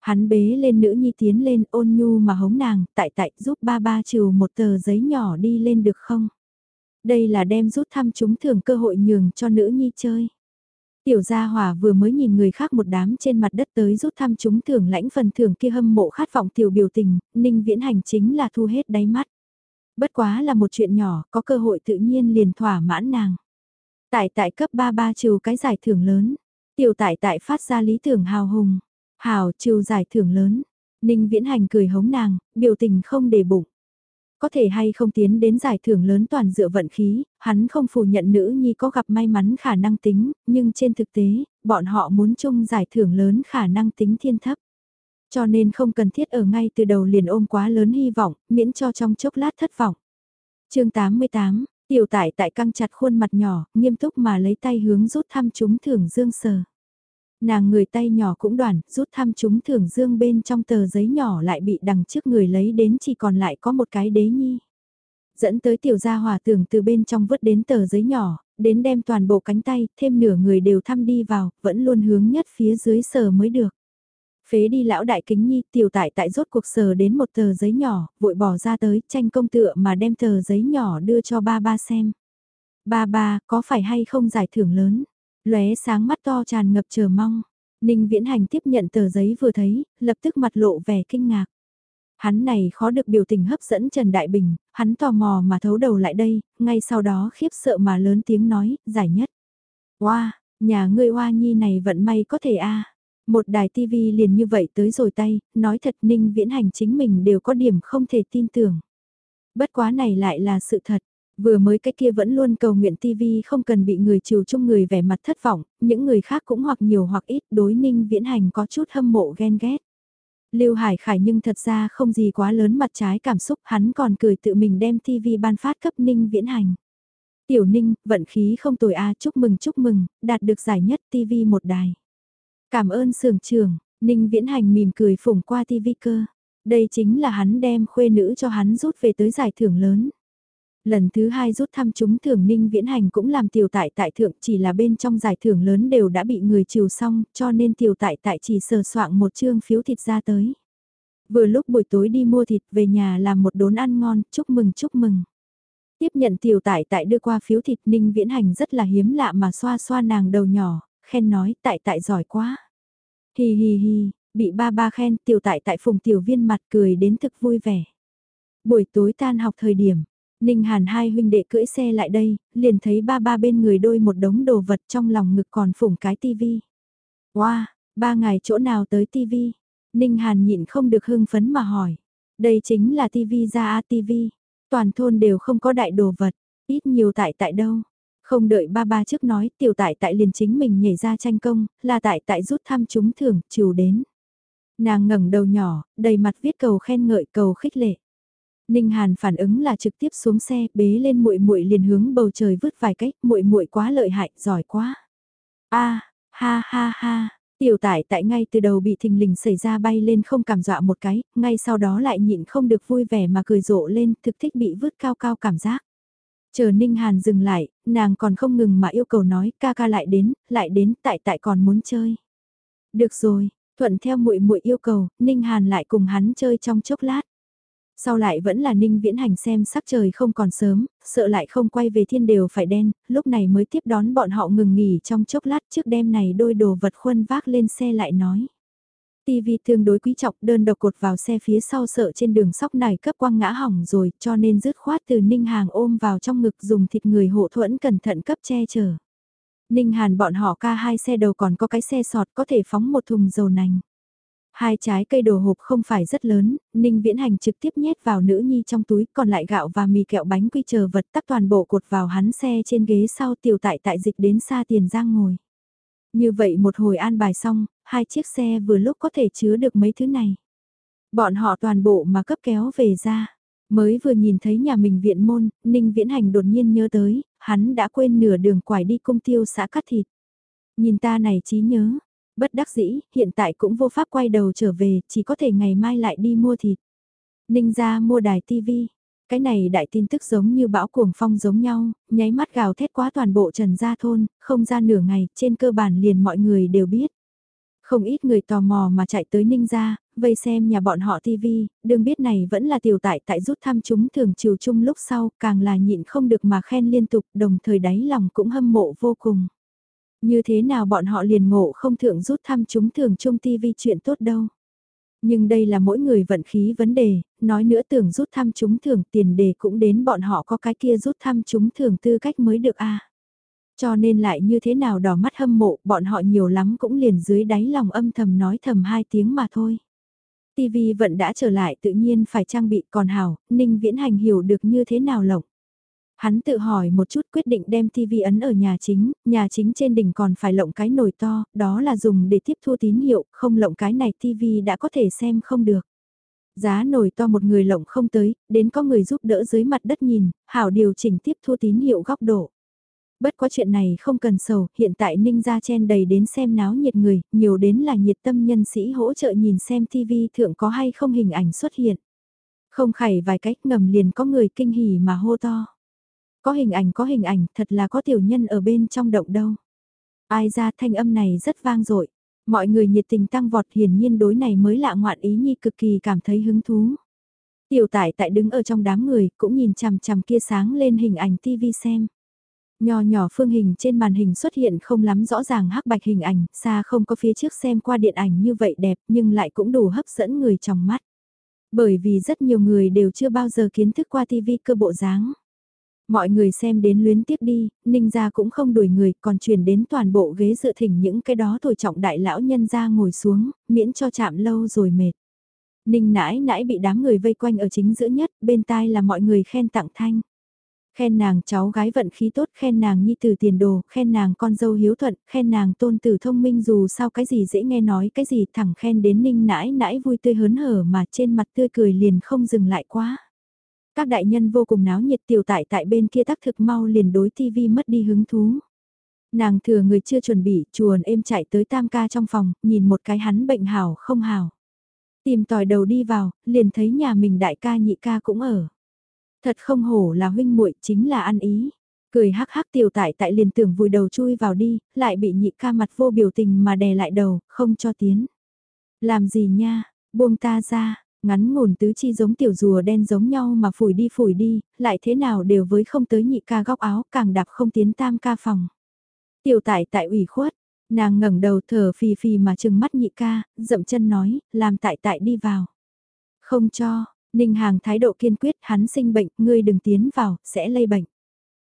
Hắn bế lên nữ nhi tiến lên ôn nhu mà hống nàng, tại tại giúp ba ba trừ một tờ giấy nhỏ đi lên được không? Đây là đem rút thăm chúng thưởng cơ hội nhường cho nữ nhi chơi. Tiểu gia hỏa vừa mới nhìn người khác một đám trên mặt đất tới rút thăm chúng thưởng lãnh phần thưởng kia hâm mộ khát vọng tiểu biểu tình, ninh viễn hành chính là thu hết đáy mắt. Bất quá là một chuyện nhỏ, có cơ hội tự nhiên liền thỏa mãn nàng. Tại tại cấp 33 trừ cái giải thưởng lớn, tiểu tại tại phát ra lý tưởng hào hùng. Hào trừ giải thưởng lớn. Ninh Viễn Hành cười hống nàng, biểu tình không để bụng. Có thể hay không tiến đến giải thưởng lớn toàn dựa vận khí, hắn không phủ nhận nữ nhi có gặp may mắn khả năng tính, nhưng trên thực tế, bọn họ muốn chung giải thưởng lớn khả năng tính thiên thấp. Cho nên không cần thiết ở ngay từ đầu liền ôm quá lớn hy vọng, miễn cho trong chốc lát thất vọng. chương 88, tiểu tải tại căng chặt khuôn mặt nhỏ, nghiêm túc mà lấy tay hướng rút thăm chúng thưởng dương sờ. Nàng người tay nhỏ cũng đoàn, rút thăm chúng thưởng dương bên trong tờ giấy nhỏ lại bị đằng trước người lấy đến chỉ còn lại có một cái đế nhi. Dẫn tới tiểu gia hòa tưởng từ bên trong vứt đến tờ giấy nhỏ, đến đem toàn bộ cánh tay, thêm nửa người đều thăm đi vào, vẫn luôn hướng nhất phía dưới sờ mới được. Phế đi lão đại kính nhi tiểu tại tại rốt cuộc sờ đến một tờ giấy nhỏ, vội bỏ ra tới tranh công tựa mà đem tờ giấy nhỏ đưa cho ba ba xem. Ba ba, có phải hay không giải thưởng lớn? lóe sáng mắt to tràn ngập chờ mong. Ninh Viễn Hành tiếp nhận tờ giấy vừa thấy, lập tức mặt lộ vẻ kinh ngạc. Hắn này khó được biểu tình hấp dẫn Trần Đại Bình, hắn tò mò mà thấu đầu lại đây, ngay sau đó khiếp sợ mà lớn tiếng nói, giải nhất. Wow, nhà ngươi hoa nhi này vận may có thể a một đài tivi liền như vậy tới rồi tay, nói thật Ninh Viễn Hành chính mình đều có điểm không thể tin tưởng. Bất quá này lại là sự thật. Vừa mới cái kia vẫn luôn cầu nguyện TV không cần bị người chiều chung người vẻ mặt thất vọng, những người khác cũng hoặc nhiều hoặc ít đối ninh viễn hành có chút hâm mộ ghen ghét. Lưu Hải Khải nhưng thật ra không gì quá lớn mặt trái cảm xúc, hắn còn cười tự mình đem TV ban phát cấp Ninh Viễn Hành. Tiểu Ninh, vận khí không tồi a, chúc mừng chúc mừng, đạt được giải nhất TV một đài. Cảm ơn sưởng trưởng, Ninh Viễn Hành mỉm cười phủng qua TV cơ. Đây chính là hắn đem khuê nữ cho hắn rút về tới giải thưởng lớn. Lần thứ hai rút thăm chúng thưởng ninh viễn hành cũng làm tiểu tại tại thượng chỉ là bên trong giải thưởng lớn đều đã bị người chiều xong cho nên tiểu tại tại chỉ sờ soạn một chương phiếu thịt ra tới. Vừa lúc buổi tối đi mua thịt về nhà làm một đốn ăn ngon, chúc mừng chúc mừng. Tiếp nhận tiểu tại tại đưa qua phiếu thịt ninh viễn hành rất là hiếm lạ mà xoa xoa nàng đầu nhỏ, khen nói tại tại giỏi quá. Hi hi hi, bị ba ba khen tiểu tại tại phùng tiểu viên mặt cười đến thực vui vẻ. Buổi tối tan học thời điểm, Ninh Hàn hai huynh đệ cưỡi xe lại đây, liền thấy ba ba bên người đôi một đống đồ vật trong lòng ngực còn phủng cái tivi. Wow, ba ngày chỗ nào tới tivi? Ninh Hàn nhịn không được hưng phấn mà hỏi. Đây chính là tivi ra A tivi. Toàn thôn đều không có đại đồ vật, ít nhiều tại tại đâu. Không đợi ba ba trước nói, tiểu tại tại liền chính mình nhảy ra tranh công, là tại tại rút thăm chúng thưởng, chiều đến. Nàng ngẩng đầu nhỏ, đầy mặt viết cầu khen ngợi cầu khích lệ. Ninh Hàn phản ứng là trực tiếp xuống xe, bế lên muội muội liền hướng bầu trời vứt vài cách, muội muội quá lợi hại, giỏi quá. A, ha ha ha, tiểu tải tại ngay từ đầu bị thình lình xảy ra bay lên không cảm dọa một cái, ngay sau đó lại nhịn không được vui vẻ mà cười rộ lên, thực thích bị vứt cao cao cảm giác. Chờ Ninh Hàn dừng lại, nàng còn không ngừng mà yêu cầu nói ca ca lại đến, lại đến, tại tại còn muốn chơi. Được rồi, thuận theo muội muội yêu cầu, Ninh Hàn lại cùng hắn chơi trong chốc lát. Sau lại vẫn là ninh viễn hành xem sắc trời không còn sớm, sợ lại không quay về thiên đều phải đen, lúc này mới tiếp đón bọn họ ngừng nghỉ trong chốc lát trước đêm này đôi đồ vật khuân vác lên xe lại nói. TV tương đối quý trọng đơn độc cột vào xe phía sau sợ trên đường sóc này cấp quang ngã hỏng rồi cho nên dứt khoát từ Ninh Hàng ôm vào trong ngực dùng thịt người hộ thuẫn cẩn thận cấp che chở. Ninh Hàn bọn họ ca hai xe đầu còn có cái xe sọt có thể phóng một thùng dầu nành. Hai trái cây đồ hộp không phải rất lớn, Ninh Viễn Hành trực tiếp nhét vào nữ nhi trong túi, còn lại gạo và mì kẹo bánh quy chờ vật tắc toàn bộ cột vào hắn xe trên ghế sau tiểu tại tại dịch đến xa tiền giang ngồi. Như vậy một hồi an bài xong, hai chiếc xe vừa lúc có thể chứa được mấy thứ này. Bọn họ toàn bộ mà cấp kéo về ra. Mới vừa nhìn thấy nhà mình viện môn, Ninh Viễn Hành đột nhiên nhớ tới, hắn đã quên nửa đường quải đi cung tiêu xã cắt thịt. Nhìn ta này trí nhớ, Bất đắc dĩ, hiện tại cũng vô pháp quay đầu trở về, chỉ có thể ngày mai lại đi mua thịt. Ninh ra mua đài tivi cái này đại tin tức giống như bão cuồng phong giống nhau, nháy mắt gào thét quá toàn bộ trần gia thôn, không ra nửa ngày, trên cơ bản liền mọi người đều biết. Không ít người tò mò mà chạy tới Ninh gia, vây xem nhà bọn họ TV, đừng biết này vẫn là tiểu tại tại rút thăm chúng thường chiều chung lúc sau, càng là nhịn không được mà khen liên tục, đồng thời đáy lòng cũng hâm mộ vô cùng. Như thế nào bọn họ liền ngộ không thượng rút thăm chúng thường chung tivi chuyện tốt đâu. Nhưng đây là mỗi người vận khí vấn đề, nói nữa tưởng rút thăm chúng thường tiền đề cũng đến bọn họ có cái kia rút thăm chúng thường tư cách mới được a Cho nên lại như thế nào đỏ mắt hâm mộ, bọn họ nhiều lắm cũng liền dưới đáy lòng âm thầm nói thầm hai tiếng mà thôi. TV vẫn đã trở lại tự nhiên phải trang bị còn hào Ninh Viễn Hành hiểu được như thế nào lộng. Hắn tự hỏi một chút quyết định đem TV ấn ở nhà chính, nhà chính trên đỉnh còn phải lộng cái nồi to, đó là dùng để tiếp thu tín hiệu, không lộng cái này TV đã có thể xem không được. Giá nồi to một người lộng không tới, đến có người giúp đỡ dưới mặt đất nhìn, hảo điều chỉnh tiếp thu tín hiệu góc độ. Bất quá chuyện này không cần sầu, hiện tại Ninh Gia chen đầy đến xem náo nhiệt người, nhiều đến là nhiệt tâm nhân sĩ hỗ trợ nhìn xem TV thượng có hay không hình ảnh xuất hiện. Không khải vài cách ngầm liền có người kinh hỉ mà hô to. Có hình ảnh có hình ảnh, thật là có tiểu nhân ở bên trong động đâu. Ai ra thanh âm này rất vang dội Mọi người nhiệt tình tăng vọt hiển nhiên đối này mới lạ ngoạn ý nhi cực kỳ cảm thấy hứng thú. Tiểu tải tại đứng ở trong đám người cũng nhìn chằm chằm kia sáng lên hình ảnh tivi xem. Nho nhỏ phương hình trên màn hình xuất hiện không lắm rõ ràng hắc bạch hình ảnh, xa không có phía trước xem qua điện ảnh như vậy đẹp nhưng lại cũng đủ hấp dẫn người trong mắt. Bởi vì rất nhiều người đều chưa bao giờ kiến thức qua TV cơ bộ dáng. Mọi người xem đến luyến tiếp đi, ninh gia cũng không đuổi người, còn chuyển đến toàn bộ ghế dựa thỉnh những cái đó thổi trọng đại lão nhân ra ngồi xuống, miễn cho chạm lâu rồi mệt. Ninh nãi nãi bị đám người vây quanh ở chính giữa nhất, bên tai là mọi người khen tặng thanh. Khen nàng cháu gái vận khí tốt, khen nàng nhi tử tiền đồ, khen nàng con dâu hiếu thuận, khen nàng tôn tử thông minh dù sao cái gì dễ nghe nói cái gì thẳng khen đến ninh nãi nãi vui tươi hớn hở mà trên mặt tươi cười liền không dừng lại quá. Các đại nhân vô cùng náo nhiệt tiểu tại tại bên kia tác thực mau liền đối TV mất đi hứng thú. Nàng thừa người chưa chuẩn bị, chuồn êm chạy tới tam ca trong phòng, nhìn một cái hắn bệnh hào không hào Tìm tòi đầu đi vào, liền thấy nhà mình đại ca nhị ca cũng ở. Thật không hổ là huynh muội chính là ăn ý. Cười hắc hắc tiểu tại tại liền tưởng vùi đầu chui vào đi, lại bị nhị ca mặt vô biểu tình mà đè lại đầu, không cho tiến. Làm gì nha, buông ta ra, ngắn ngủn tứ chi giống tiểu rùa đen giống nhau mà phủi đi phủi đi, lại thế nào đều với không tới nhị ca góc áo, càng đạp không tiến tam ca phòng. Tiểu tại tại ủy khuất, nàng ngẩng đầu thở phì phì mà trừng mắt nhị ca, dậm chân nói, làm tại tại đi vào. Không cho, Ninh Hàng thái độ kiên quyết, hắn sinh bệnh, ngươi đừng tiến vào, sẽ lây bệnh.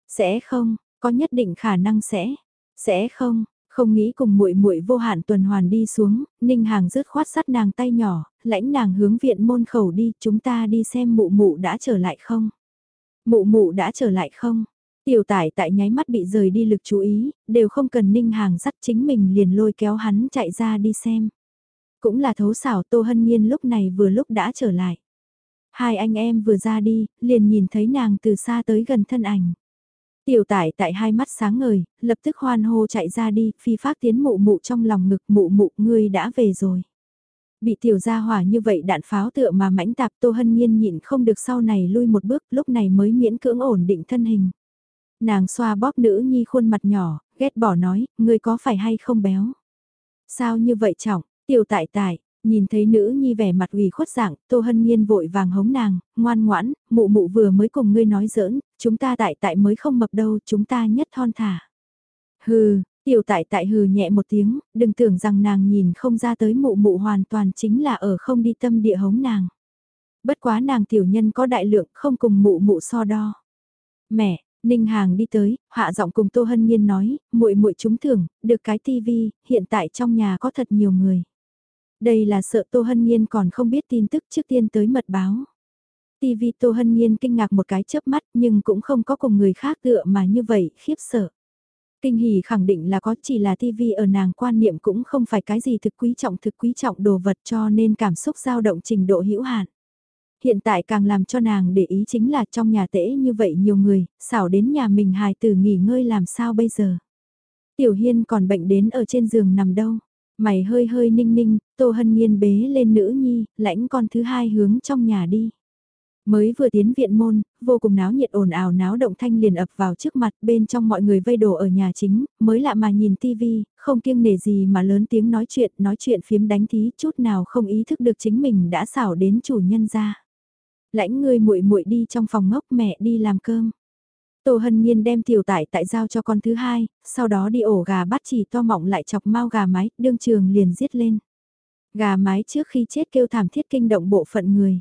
Sẽ không, có nhất định khả năng sẽ, sẽ không, không nghĩ cùng muội muội vô hạn tuần hoàn đi xuống, Ninh Hàng rớt khoát sắt nàng tay nhỏ, lãnh nàng hướng viện môn khẩu đi, chúng ta đi xem mụ mụ đã trở lại không? Mụ mụ đã trở lại không? Tiểu tải tại nháy mắt bị rời đi lực chú ý, đều không cần Ninh Hàng dắt chính mình liền lôi kéo hắn chạy ra đi xem. Cũng là thấu xảo Tô Hân Nhiên lúc này vừa lúc đã trở lại. Hai anh em vừa ra đi, liền nhìn thấy nàng từ xa tới gần thân ảnh. Tiểu tải tại hai mắt sáng ngời, lập tức hoan hô chạy ra đi, phi phát tiến mụ mụ trong lòng ngực mụ mụ ngươi đã về rồi. Bị tiểu gia hỏa như vậy đạn pháo tựa mà mãnh tạp Tô Hân Nhiên nhịn không được sau này lui một bước lúc này mới miễn cưỡng ổn định thân hình. Nàng xoa bóp nữ nhi khuôn mặt nhỏ, ghét bỏ nói, ngươi có phải hay không béo? Sao như vậy trọng, tiểu tại tại, Nhìn thấy nữ nhi vẻ mặt ủy khuất dạng, Tô Hân Nhiên vội vàng hống nàng, ngoan ngoãn, mụ mụ vừa mới cùng ngươi nói giỡn, chúng ta tại tại mới không mập đâu, chúng ta nhất thon thả. Hừ, tiểu tại tại hừ nhẹ một tiếng, đừng tưởng rằng nàng nhìn không ra tới mụ mụ hoàn toàn chính là ở không đi tâm địa hống nàng. Bất quá nàng tiểu nhân có đại lượng không cùng mụ mụ so đo. Mẹ, Ninh Hàng đi tới, hạ giọng cùng Tô Hân Nhiên nói, muội muội chúng thưởng, được cái tivi, hiện tại trong nhà có thật nhiều người. Đây là sợ Tô Hân Nhiên còn không biết tin tức trước tiên tới mật báo. TV Tô Hân Nhiên kinh ngạc một cái chớp mắt nhưng cũng không có cùng người khác tựa mà như vậy khiếp sợ. Kinh hỉ khẳng định là có chỉ là TV ở nàng quan niệm cũng không phải cái gì thực quý trọng thực quý trọng đồ vật cho nên cảm xúc dao động trình độ hữu hạn. Hiện tại càng làm cho nàng để ý chính là trong nhà tễ như vậy nhiều người, xảo đến nhà mình hài tử nghỉ ngơi làm sao bây giờ. Tiểu Hiên còn bệnh đến ở trên giường nằm đâu. Mày hơi hơi ninh ninh, Tô Hân Nhiên bế lên nữ nhi, lãnh con thứ hai hướng trong nhà đi. Mới vừa tiến viện môn, vô cùng náo nhiệt ồn ào náo động thanh liền ập vào trước mặt bên trong mọi người vây đổ ở nhà chính, mới lạ mà nhìn tivi, không kiêng nể gì mà lớn tiếng nói chuyện, nói chuyện phiếm đánh thí chút nào không ý thức được chính mình đã xảo đến chủ nhân ra. Lãnh người muội muội đi trong phòng ngốc mẹ đi làm cơm. Tô Hân Nhiên đem tiểu tải tại giao cho con thứ hai, sau đó đi ổ gà bắt chỉ to mọng lại chọc mau gà mái, đương trường liền giết lên. Gà mái trước khi chết kêu thảm thiết kinh động bộ phận người.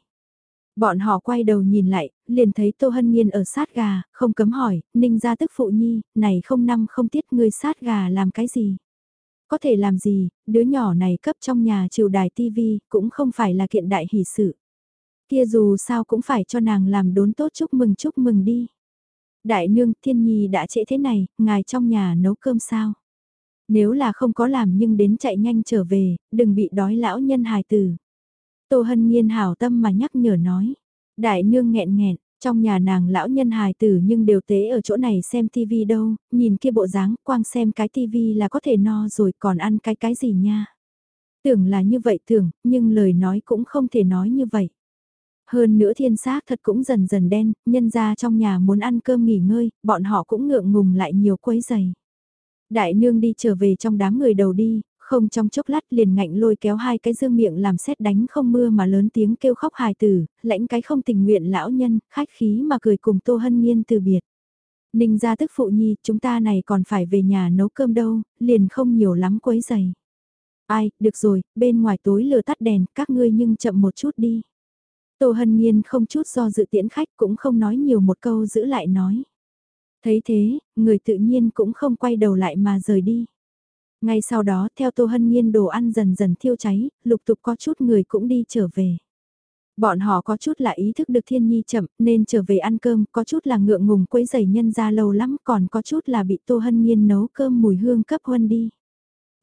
Bọn họ quay đầu nhìn lại, liền thấy Tô Hân Nhiên ở sát gà, không cấm hỏi, ninh ra tức phụ nhi, này không năm không tiết ngươi sát gà làm cái gì? Có thể làm gì, đứa nhỏ này cấp trong nhà triều đài tivi cũng không phải là kiện đại hỷ sự. Kia dù sao cũng phải cho nàng làm đốn tốt chúc mừng chúc mừng đi. Đại nương thiên nhi đã trễ thế này, ngài trong nhà nấu cơm sao? Nếu là không có làm nhưng đến chạy nhanh trở về, đừng bị đói lão nhân hài tử. Tô Hân Nhiên hảo tâm mà nhắc nhở nói. Đại nương nghẹn nghẹn, trong nhà nàng lão nhân hài tử nhưng đều tế ở chỗ này xem tivi đâu, nhìn kia bộ dáng, quang xem cái tivi là có thể no rồi còn ăn cái cái gì nha. Tưởng là như vậy tưởng, nhưng lời nói cũng không thể nói như vậy. Hơn nữa thiên xác thật cũng dần dần đen, nhân ra trong nhà muốn ăn cơm nghỉ ngơi, bọn họ cũng ngượng ngùng lại nhiều quấy giày. Đại nương đi trở về trong đám người đầu đi, không trong chốc lát liền ngạnh lôi kéo hai cái dương miệng làm xét đánh không mưa mà lớn tiếng kêu khóc hài tử, lãnh cái không tình nguyện lão nhân, khách khí mà cười cùng Tô Hân Nhiên từ biệt. Ninh ra tức phụ nhi, chúng ta này còn phải về nhà nấu cơm đâu, liền không nhiều lắm quấy giày. Ai, được rồi, bên ngoài tối lừa tắt đèn, các ngươi nhưng chậm một chút đi. Tô Hân Nhiên không chút do dự tiễn khách cũng không nói nhiều một câu giữ lại nói. Thấy thế, người tự nhiên cũng không quay đầu lại mà rời đi. Ngay sau đó theo Tô Hân Nhiên đồ ăn dần dần thiêu cháy, lục tục có chút người cũng đi trở về. Bọn họ có chút là ý thức được thiên nhi chậm nên trở về ăn cơm, có chút là ngượng ngùng quấy giày nhân ra lâu lắm còn có chút là bị Tô Hân Nhiên nấu cơm mùi hương cấp huân đi.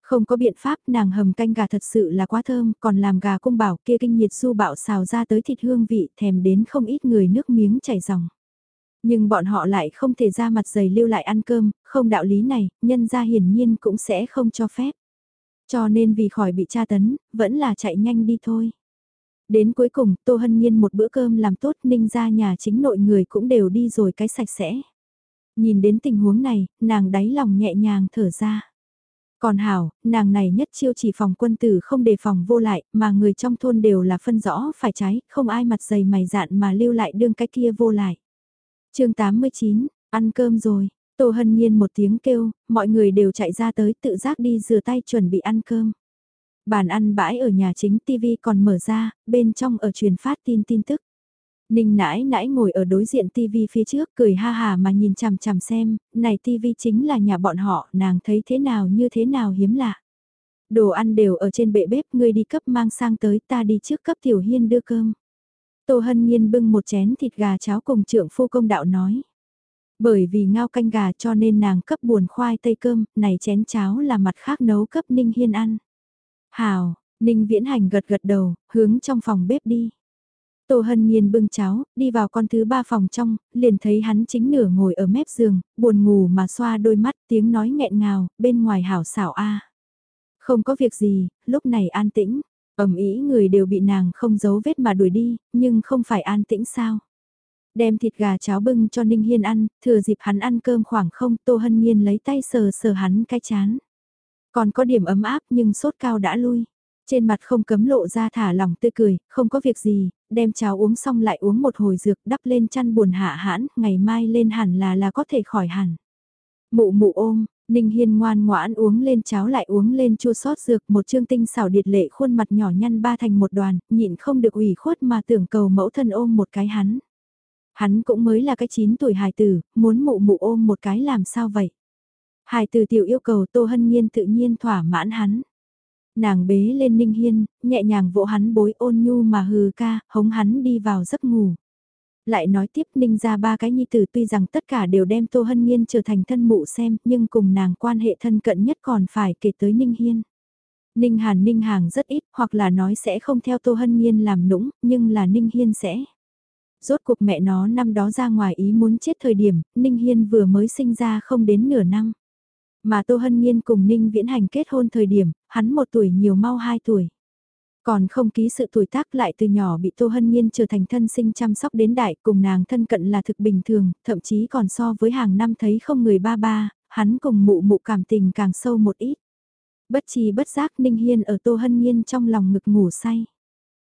Không có biện pháp nàng hầm canh gà thật sự là quá thơm, còn làm gà cung bảo kia kinh nhiệt su bạo xào ra tới thịt hương vị thèm đến không ít người nước miếng chảy ròng. Nhưng bọn họ lại không thể ra mặt dày lưu lại ăn cơm, không đạo lý này, nhân ra hiển nhiên cũng sẽ không cho phép. Cho nên vì khỏi bị tra tấn, vẫn là chạy nhanh đi thôi. Đến cuối cùng, Tô Hân Nhiên một bữa cơm làm tốt ninh ra nhà chính nội người cũng đều đi rồi cái sạch sẽ. Nhìn đến tình huống này, nàng đáy lòng nhẹ nhàng thở ra. Còn Hảo, nàng này nhất chiêu chỉ phòng quân tử không đề phòng vô lại, mà người trong thôn đều là phân rõ phải trái, không ai mặt dày mày dạn mà lưu lại đương cái kia vô lại chương 89, ăn cơm rồi, Tô Hân Nhiên một tiếng kêu, mọi người đều chạy ra tới tự giác đi rửa tay chuẩn bị ăn cơm. Bàn ăn bãi ở nhà chính TV còn mở ra, bên trong ở truyền phát tin tin tức. Ninh nãi nãi ngồi ở đối diện TV phía trước cười ha hà mà nhìn chằm chằm xem, này TV chính là nhà bọn họ, nàng thấy thế nào như thế nào hiếm lạ. Đồ ăn đều ở trên bệ bếp, ngươi đi cấp mang sang tới ta đi trước cấp tiểu hiên đưa cơm. Tô Hân Nhiên bưng một chén thịt gà cháo cùng trưởng phu công đạo nói. Bởi vì ngao canh gà cho nên nàng cấp buồn khoai tây cơm, này chén cháo là mặt khác nấu cấp Ninh Hiên ăn. Hào, Ninh Viễn Hành gật gật đầu, hướng trong phòng bếp đi. Tô Hân Nhiên bưng cháo, đi vào con thứ ba phòng trong, liền thấy hắn chính nửa ngồi ở mép giường, buồn ngủ mà xoa đôi mắt tiếng nói nghẹn ngào, bên ngoài hảo xảo a. Không có việc gì, lúc này an tĩnh, ẩm ý người đều bị nàng không giấu vết mà đuổi đi, nhưng không phải an tĩnh sao. Đem thịt gà cháo bưng cho Ninh Hiên ăn, thừa dịp hắn ăn cơm khoảng không Tô Hân Nhiên lấy tay sờ sờ hắn cái chán. Còn có điểm ấm áp nhưng sốt cao đã lui. Trên mặt không cấm lộ ra thả lỏng tươi cười, không có việc gì, đem cháo uống xong lại uống một hồi dược đắp lên chăn buồn hạ hãn, ngày mai lên hẳn là là có thể khỏi hẳn. Mụ mụ ôm, Ninh Hiên ngoan ngoãn uống lên cháo lại uống lên chua sót dược một trương tinh xảo điệt lệ khuôn mặt nhỏ nhăn ba thành một đoàn, nhịn không được ủy khuất mà tưởng cầu mẫu thân ôm một cái hắn. Hắn cũng mới là cái 9 tuổi hài tử, muốn mụ mụ ôm một cái làm sao vậy? Hài tử tiểu yêu cầu Tô Hân Nhiên tự nhiên thỏa mãn hắn. Nàng bế lên Ninh Hiên, nhẹ nhàng vỗ hắn bối ôn nhu mà hừ ca, hống hắn đi vào giấc ngủ. Lại nói tiếp Ninh ra ba cái nhi tử tuy rằng tất cả đều đem Tô Hân Nhiên trở thành thân mụ xem, nhưng cùng nàng quan hệ thân cận nhất còn phải kể tới Ninh Hiên. Ninh Hàn Ninh Hàng rất ít, hoặc là nói sẽ không theo Tô Hân Nhiên làm nũng, nhưng là Ninh Hiên sẽ. Rốt cuộc mẹ nó năm đó ra ngoài ý muốn chết thời điểm, Ninh Hiên vừa mới sinh ra không đến nửa năm. Mà Tô Hân Nhiên cùng Ninh Viễn Hành kết hôn thời điểm, hắn một tuổi nhiều mau hai tuổi. Còn không ký sự tuổi tác lại từ nhỏ bị Tô Hân Nhiên trở thành thân sinh chăm sóc đến đại cùng nàng thân cận là thực bình thường, thậm chí còn so với hàng năm thấy không người ba ba, hắn cùng mụ mụ cảm tình càng sâu một ít. Bất chi bất giác Ninh Hiên ở Tô Hân Nhiên trong lòng ngực ngủ say.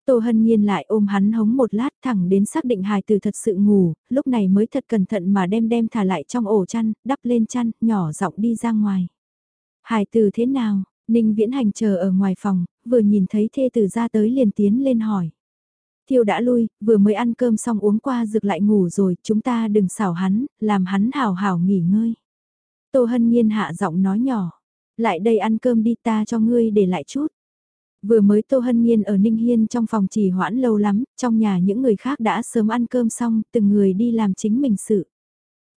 Tô Hân Nhiên lại ôm hắn hống một lát thẳng đến xác định hài từ thật sự ngủ, lúc này mới thật cẩn thận mà đem đem thả lại trong ổ chăn, đắp lên chăn, nhỏ giọng đi ra ngoài. Hài từ thế nào? Ninh Viễn Hành chờ ở ngoài phòng, vừa nhìn thấy thê tử ra tới liền tiến lên hỏi. Thiêu đã lui, vừa mới ăn cơm xong uống qua rực lại ngủ rồi, chúng ta đừng xảo hắn, làm hắn hào hào nghỉ ngơi. Tô Hân Nhiên hạ giọng nói nhỏ, Lại đây ăn cơm đi ta cho ngươi để lại chút. Vừa mới Tô Hân Nhiên ở Ninh Hiên trong phòng trì hoãn lâu lắm, trong nhà những người khác đã sớm ăn cơm xong, từng người đi làm chính mình sự.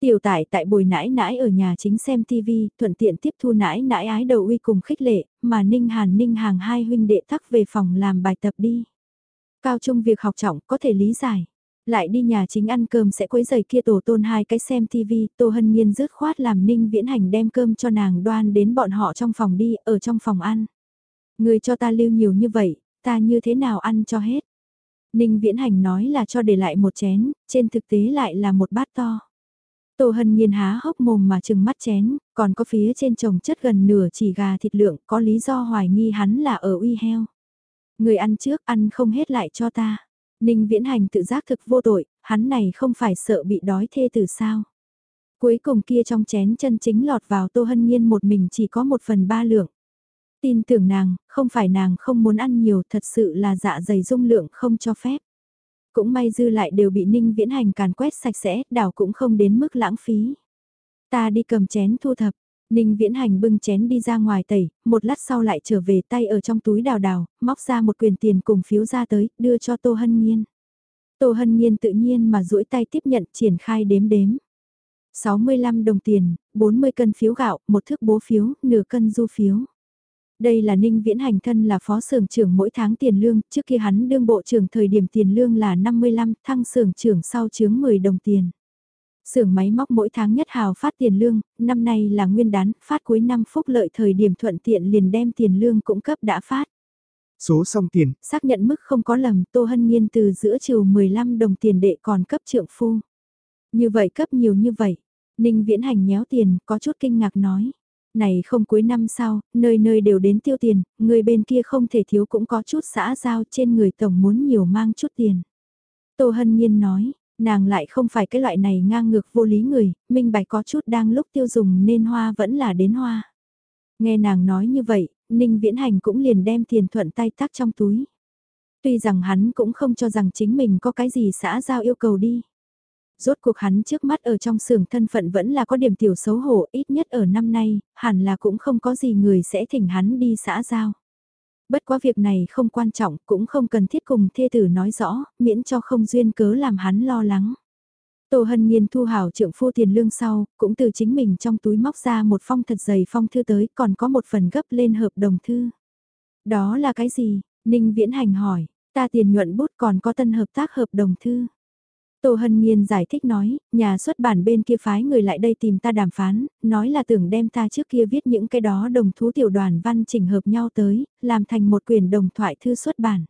Tiểu tải tại bồi nãi nãi ở nhà chính xem TV, thuận tiện tiếp thu nãi nãi ái đầu uy cùng khích lệ, mà Ninh Hàn Ninh Hàng hai huynh đệ thắc về phòng làm bài tập đi. Cao trung việc học trọng có thể lý giải. Lại đi nhà chính ăn cơm sẽ quấy giày kia tổ tôn hai cái xem TV, Tô Hân Nhiên rứt khoát làm Ninh Viễn Hành đem cơm cho nàng đoan đến bọn họ trong phòng đi, ở trong phòng ăn. Người cho ta lưu nhiều như vậy, ta như thế nào ăn cho hết. Ninh Viễn Hành nói là cho để lại một chén, trên thực tế lại là một bát to. Tô Hân Nhiên há hốc mồm mà chừng mắt chén, còn có phía trên chồng chất gần nửa chỉ gà thịt lượng, có lý do hoài nghi hắn là ở uy heo. Người ăn trước ăn không hết lại cho ta. Ninh Viễn Hành tự giác thực vô tội, hắn này không phải sợ bị đói thê từ sao. Cuối cùng kia trong chén chân chính lọt vào Tô Hân Nhiên một mình chỉ có một phần ba lượng. Tin tưởng nàng, không phải nàng không muốn ăn nhiều thật sự là dạ dày dung lượng không cho phép. Cũng may dư lại đều bị ninh viễn hành càn quét sạch sẽ, đảo cũng không đến mức lãng phí. Ta đi cầm chén thu thập, Ninh Viễn Hành bưng chén đi ra ngoài tẩy, một lát sau lại trở về tay ở trong túi đào đào, móc ra một quyền tiền cùng phiếu ra tới, đưa cho Tô Hân Nhiên. Tô Hân Nhiên tự nhiên mà duỗi tay tiếp nhận triển khai đếm đếm. 65 đồng tiền, 40 cân phiếu gạo, một thước bố phiếu, nửa cân du phiếu. Đây là Ninh Viễn Hành thân là phó xưởng trưởng mỗi tháng tiền lương, trước khi hắn đương bộ trưởng thời điểm tiền lương là 55, thăng xưởng trưởng sau chướng 10 đồng tiền. Xưởng máy móc mỗi tháng nhất hào phát tiền lương, năm nay là nguyên đán, phát cuối năm phúc lợi thời điểm thuận tiện liền đem tiền lương cũng cấp đã phát.
Số xong tiền.
Xác nhận mức không có lầm, Tô Hân Nhiên từ giữa chiều 15 đồng tiền đệ còn cấp trượng phu. Như vậy cấp nhiều như vậy. Ninh Viễn Hành nhéo tiền, có chút kinh ngạc nói. Này không cuối năm sau, nơi nơi đều đến tiêu tiền, người bên kia không thể thiếu cũng có chút xã giao trên người tổng muốn nhiều mang chút tiền. Tô Hân Nhiên nói, nàng lại không phải cái loại này ngang ngược vô lý người, minh bạch có chút đang lúc tiêu dùng nên hoa vẫn là đến hoa. Nghe nàng nói như vậy, Ninh Viễn Hành cũng liền đem tiền thuận tay tắc trong túi. Tuy rằng hắn cũng không cho rằng chính mình có cái gì xã giao yêu cầu đi. Rốt cuộc hắn trước mắt ở trong xưởng thân phận vẫn là có điểm tiểu xấu hổ ít nhất ở năm nay, hẳn là cũng không có gì người sẽ thỉnh hắn đi xã giao. Bất quá việc này không quan trọng, cũng không cần thiết cùng thê tử nói rõ, miễn cho không duyên cớ làm hắn lo lắng. Tô Hân Nhiên thu hảo trưởng phu tiền lương sau, cũng từ chính mình trong túi móc ra một phong thật dày phong thư tới, còn có một phần gấp lên hợp đồng thư. Đó là cái gì? Ninh Viễn Hành hỏi, ta tiền nhuận bút còn có tân hợp tác hợp đồng thư. Tô Hân Nhiên giải thích nói, nhà xuất bản bên kia phái người lại đây tìm ta đàm phán, nói là tưởng đem ta trước kia viết những cái đó đồng thú tiểu đoàn văn chỉnh hợp nhau tới, làm thành một quyền đồng thoại thư xuất bản.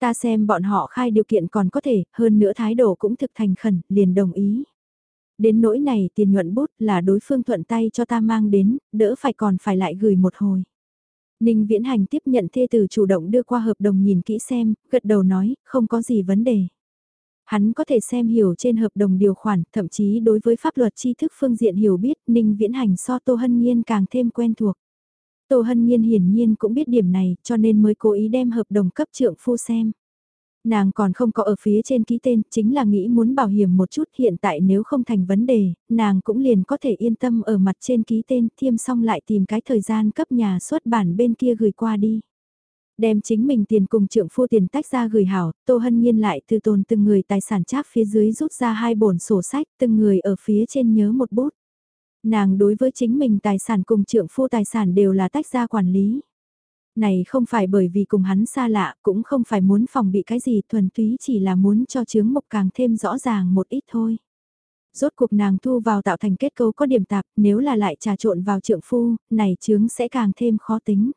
Ta xem bọn họ khai điều kiện còn có thể, hơn nữa thái độ cũng thực thành khẩn, liền đồng ý. Đến nỗi này tiền nhuận bút là đối phương thuận tay cho ta mang đến, đỡ phải còn phải lại gửi một hồi. Ninh Viễn Hành tiếp nhận thê từ chủ động đưa qua hợp đồng nhìn kỹ xem, gật đầu nói, không có gì vấn đề. Hắn có thể xem hiểu trên hợp đồng điều khoản, thậm chí đối với pháp luật tri thức phương diện hiểu biết, Ninh Viễn Hành so Tô Hân Nhiên càng thêm quen thuộc. Tô Hân Nhiên hiển nhiên cũng biết điểm này, cho nên mới cố ý đem hợp đồng cấp trượng phu xem. Nàng còn không có ở phía trên ký tên, chính là nghĩ muốn bảo hiểm một chút hiện tại nếu không thành vấn đề, nàng cũng liền có thể yên tâm ở mặt trên ký tên, thiêm xong lại tìm cái thời gian cấp nhà xuất bản bên kia gửi qua đi. Đem chính mình tiền cùng trượng phu tiền tách ra gửi hảo, Tô Hân Nhiên lại từ tồn từng người tài sản cháp phía dưới rút ra hai bổn sổ sách, từng người ở phía trên nhớ một bút. Nàng đối với chính mình tài sản cùng trượng phu tài sản đều là tách ra quản lý. Này không phải bởi vì cùng hắn xa lạ, cũng không phải muốn phòng bị cái gì, thuần túy chỉ là muốn cho chướng mục càng thêm rõ ràng một ít thôi. Rốt cuộc nàng thu vào tạo thành kết cấu có điểm tạp, nếu là lại trà trộn vào trượng phu, này chướng sẽ càng thêm khó tính.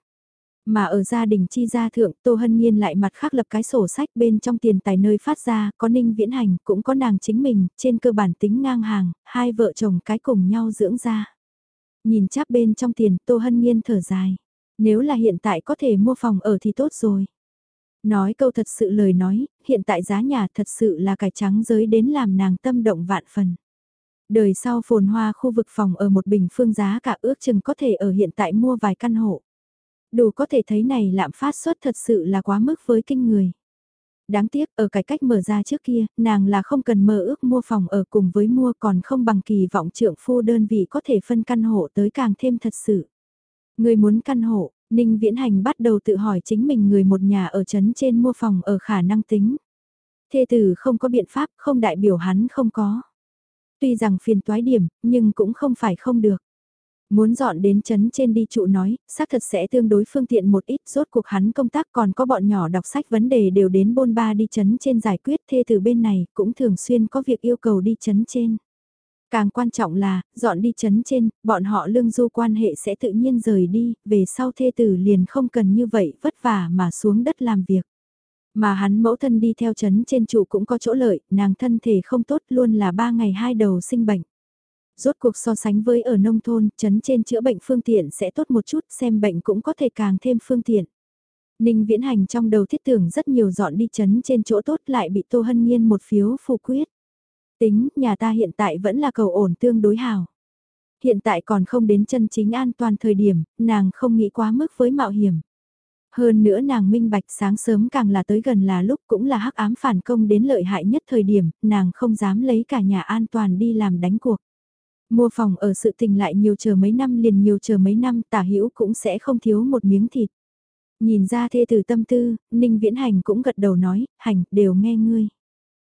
Mà ở gia đình chi gia thượng, Tô Hân Nhiên lại mặt khác lập cái sổ sách bên trong tiền tài nơi phát ra, có ninh viễn hành, cũng có nàng chính mình, trên cơ bản tính ngang hàng, hai vợ chồng cái cùng nhau dưỡng ra. Nhìn chắp bên trong tiền, Tô Hân Nhiên thở dài. Nếu là hiện tại có thể mua phòng ở thì tốt rồi. Nói câu thật sự lời nói, hiện tại giá nhà thật sự là cải trắng giới đến làm nàng tâm động vạn phần. Đời sau phồn hoa khu vực phòng ở một bình phương giá cả ước chừng có thể ở hiện tại mua vài căn hộ. Đủ có thể thấy này lạm phát suất thật sự là quá mức với kinh người. Đáng tiếc ở cải cách mở ra trước kia, nàng là không cần mơ ước mua phòng ở cùng với mua còn không bằng kỳ vọng trượng phu đơn vị có thể phân căn hộ tới càng thêm thật sự. Người muốn căn hộ, Ninh Viễn Hành bắt đầu tự hỏi chính mình người một nhà ở trấn trên mua phòng ở khả năng tính. Thê tử không có biện pháp, không đại biểu hắn không có. Tuy rằng phiền toái điểm, nhưng cũng không phải không được. Muốn dọn đến chấn trên đi trụ nói, xác thật sẽ tương đối phương tiện một ít, rốt cuộc hắn công tác còn có bọn nhỏ đọc sách vấn đề đều đến bôn ba đi chấn trên giải quyết thê từ bên này, cũng thường xuyên có việc yêu cầu đi chấn trên. Càng quan trọng là, dọn đi chấn trên, bọn họ lương du quan hệ sẽ tự nhiên rời đi, về sau thê tử liền không cần như vậy vất vả mà xuống đất làm việc. Mà hắn mẫu thân đi theo chấn trên trụ cũng có chỗ lợi, nàng thân thể không tốt luôn là ba ngày hai đầu sinh bệnh. Rốt cuộc so sánh với ở nông thôn, chấn trên chữa bệnh phương tiện sẽ tốt một chút, xem bệnh cũng có thể càng thêm phương tiện. Ninh viễn hành trong đầu thiết tưởng rất nhiều dọn đi chấn trên chỗ tốt lại bị Tô Hân Nhiên một phiếu phủ quyết. Tính, nhà ta hiện tại vẫn là cầu ổn tương đối hào. Hiện tại còn không đến chân chính an toàn thời điểm, nàng không nghĩ quá mức với mạo hiểm. Hơn nữa nàng minh bạch sáng sớm càng là tới gần là lúc cũng là hắc ám phản công đến lợi hại nhất thời điểm, nàng không dám lấy cả nhà an toàn đi làm đánh cuộc. Mua phòng ở sự tình lại nhiều chờ mấy năm liền nhiều chờ mấy năm tả hữu cũng sẽ không thiếu một miếng thịt. Nhìn ra thê từ tâm tư, Ninh Viễn Hành cũng gật đầu nói, Hành, đều nghe ngươi.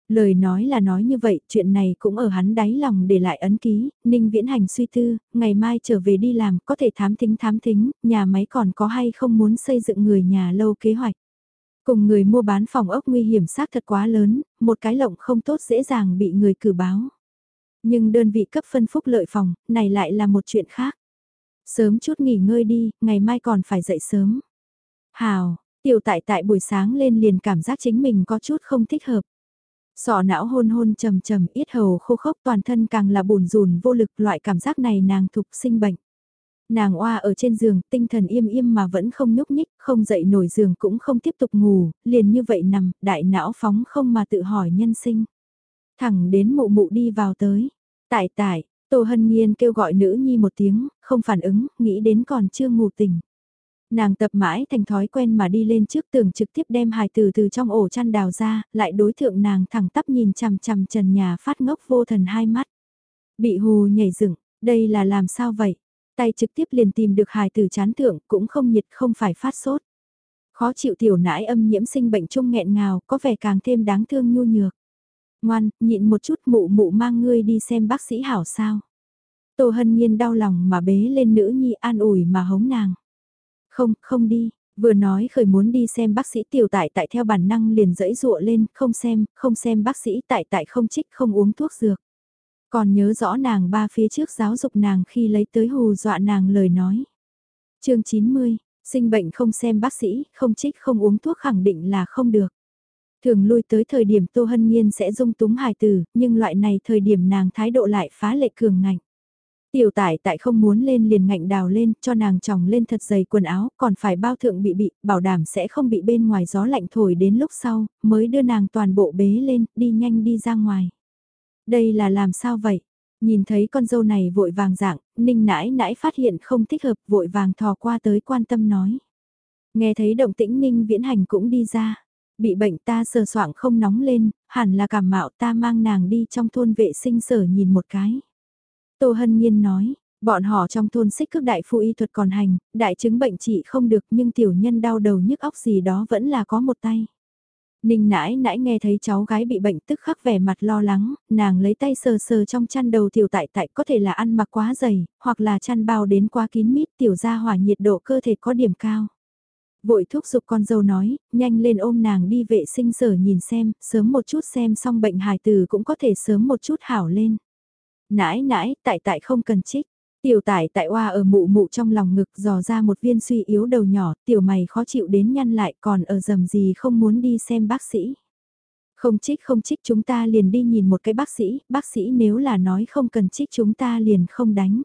Lời nói là nói như vậy, chuyện này cũng ở hắn đáy lòng để lại ấn ký, Ninh Viễn Hành suy tư, ngày mai trở về đi làm, có thể thám thính thám thính, nhà máy còn có hay không muốn xây dựng người nhà lâu kế hoạch. Cùng người mua bán phòng ốc nguy hiểm xác thật quá lớn, một cái lộng không tốt dễ dàng bị người cử báo. Nhưng đơn vị cấp phân phúc lợi phòng, này lại là một chuyện khác. Sớm chút nghỉ ngơi đi, ngày mai còn phải dậy sớm. Hào, tiểu tại tại buổi sáng lên liền cảm giác chính mình có chút không thích hợp. Sọ não hôn hôn trầm trầm, ít hầu khô khốc toàn thân càng là bùn rùn vô lực loại cảm giác này nàng thục sinh bệnh. Nàng oa ở trên giường, tinh thần im im mà vẫn không nhúc nhích, không dậy nổi giường cũng không tiếp tục ngủ, liền như vậy nằm, đại não phóng không mà tự hỏi nhân sinh. Thẳng đến mụ mụ đi vào tới. Tại tại, Tô Hân Nhiên kêu gọi nữ nhi một tiếng, không phản ứng, nghĩ đến còn chưa ngủ tỉnh. Nàng tập mãi thành thói quen mà đi lên trước tường trực tiếp đem hài từ từ trong ổ chăn đào ra, lại đối thượng nàng thẳng tắp nhìn chằm chằm trần nhà phát ngốc vô thần hai mắt. Bị hù nhảy dựng, đây là làm sao vậy? Tay trực tiếp liền tìm được hài từ chán thượng, cũng không nhiệt không phải phát sốt. Khó chịu tiểu nãi âm nhiễm sinh bệnh trung nghẹn ngào, có vẻ càng thêm đáng thương nhu nhược. Ngoan, nhịn một chút mụ mụ mang ngươi đi xem bác sĩ hảo sao. Tô hân nhiên đau lòng mà bế lên nữ nhi an ủi mà hống nàng. Không, không đi, vừa nói khởi muốn đi xem bác sĩ tiểu tại tại theo bản năng liền dẫy dụa lên, không xem, không xem bác sĩ tại tại không trích không uống thuốc dược. Còn nhớ rõ nàng ba phía trước giáo dục nàng khi lấy tới hù dọa nàng lời nói. chương 90, sinh bệnh không xem bác sĩ, không trích không uống thuốc khẳng định là không được. Thường lui tới thời điểm Tô Hân Nhiên sẽ dung túng hài tử, nhưng loại này thời điểm nàng thái độ lại phá lệ cường ngạnh. Tiểu tải tại không muốn lên liền ngạnh đào lên, cho nàng tròng lên thật dày quần áo, còn phải bao thượng bị bị, bảo đảm sẽ không bị bên ngoài gió lạnh thổi đến lúc sau, mới đưa nàng toàn bộ bế lên, đi nhanh đi ra ngoài. Đây là làm sao vậy? Nhìn thấy con dâu này vội vàng dạng, ninh nãi nãi phát hiện không thích hợp vội vàng thò qua tới quan tâm nói. Nghe thấy động tĩnh ninh viễn hành cũng đi ra. Bị bệnh ta sờ soạng không nóng lên, hẳn là cảm mạo ta mang nàng đi trong thôn vệ sinh sở nhìn một cái. Tô Hân Nhiên nói, bọn họ trong thôn xích cước đại phu y thuật còn hành, đại chứng bệnh trị không được nhưng tiểu nhân đau đầu nhức óc gì đó vẫn là có một tay. Ninh nãi nãi nghe thấy cháu gái bị bệnh tức khắc vẻ mặt lo lắng, nàng lấy tay sờ sờ trong chăn đầu tiểu tại tại có thể là ăn mặc quá dày, hoặc là chăn bao đến quá kín mít tiểu ra hỏa nhiệt độ cơ thể có điểm cao. Vội thúc giục con dâu nói, nhanh lên ôm nàng đi vệ sinh sở nhìn xem, sớm một chút xem xong bệnh hài tử cũng có thể sớm một chút hảo lên. Nãi nãi, tại tại không cần trích. Tiểu tải tại oa ở mụ mụ trong lòng ngực dò ra một viên suy yếu đầu nhỏ, tiểu mày khó chịu đến nhăn lại còn ở dầm gì không muốn đi xem bác sĩ. Không trích không trích chúng ta liền đi nhìn một cái bác sĩ, bác sĩ nếu là nói không cần trích chúng ta liền không đánh.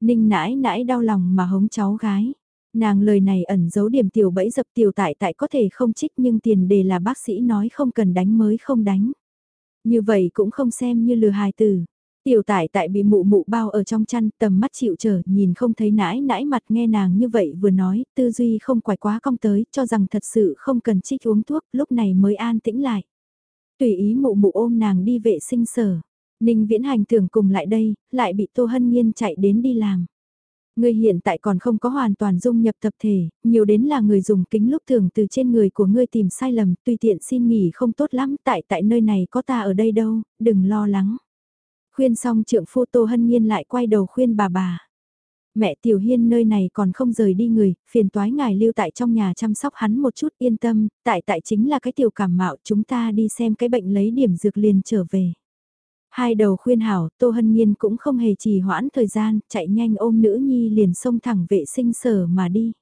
Ninh nãi nãi đau lòng mà hống cháu gái. Nàng lời này ẩn giấu điểm tiểu bẫy dập tiểu tại tại có thể không trích nhưng tiền đề là bác sĩ nói không cần đánh mới không đánh. Như vậy cũng không xem như lừa hài tử. Tiểu tại tại bị mụ mụ bao ở trong chăn tầm mắt chịu trở nhìn không thấy nãi nãi mặt nghe nàng như vậy vừa nói tư duy không quải quá cong tới cho rằng thật sự không cần trích uống thuốc lúc này mới an tĩnh lại. Tùy ý mụ mụ ôm nàng đi vệ sinh sở. Ninh viễn hành tưởng cùng lại đây, lại bị Tô Hân Nhiên chạy đến đi làm. Ngươi hiện tại còn không có hoàn toàn dung nhập tập thể, nhiều đến là người dùng kính lúc thường từ trên người của ngươi tìm sai lầm, tùy tiện xin nghỉ không tốt lắm, tại tại nơi này có ta ở đây đâu, đừng lo lắng. Khuyên xong trượng phu Tô Hân Nhiên lại quay đầu khuyên bà bà. Mẹ Tiểu Hiên nơi này còn không rời đi người, phiền toái ngài lưu tại trong nhà chăm sóc hắn một chút yên tâm, tại tại chính là cái tiểu cảm mạo chúng ta đi xem cái bệnh lấy điểm dược liền trở về. Hai đầu khuyên hảo, Tô Hân Nhiên cũng không hề trì hoãn thời gian, chạy nhanh ôm nữ nhi liền xông thẳng vệ sinh sở mà đi.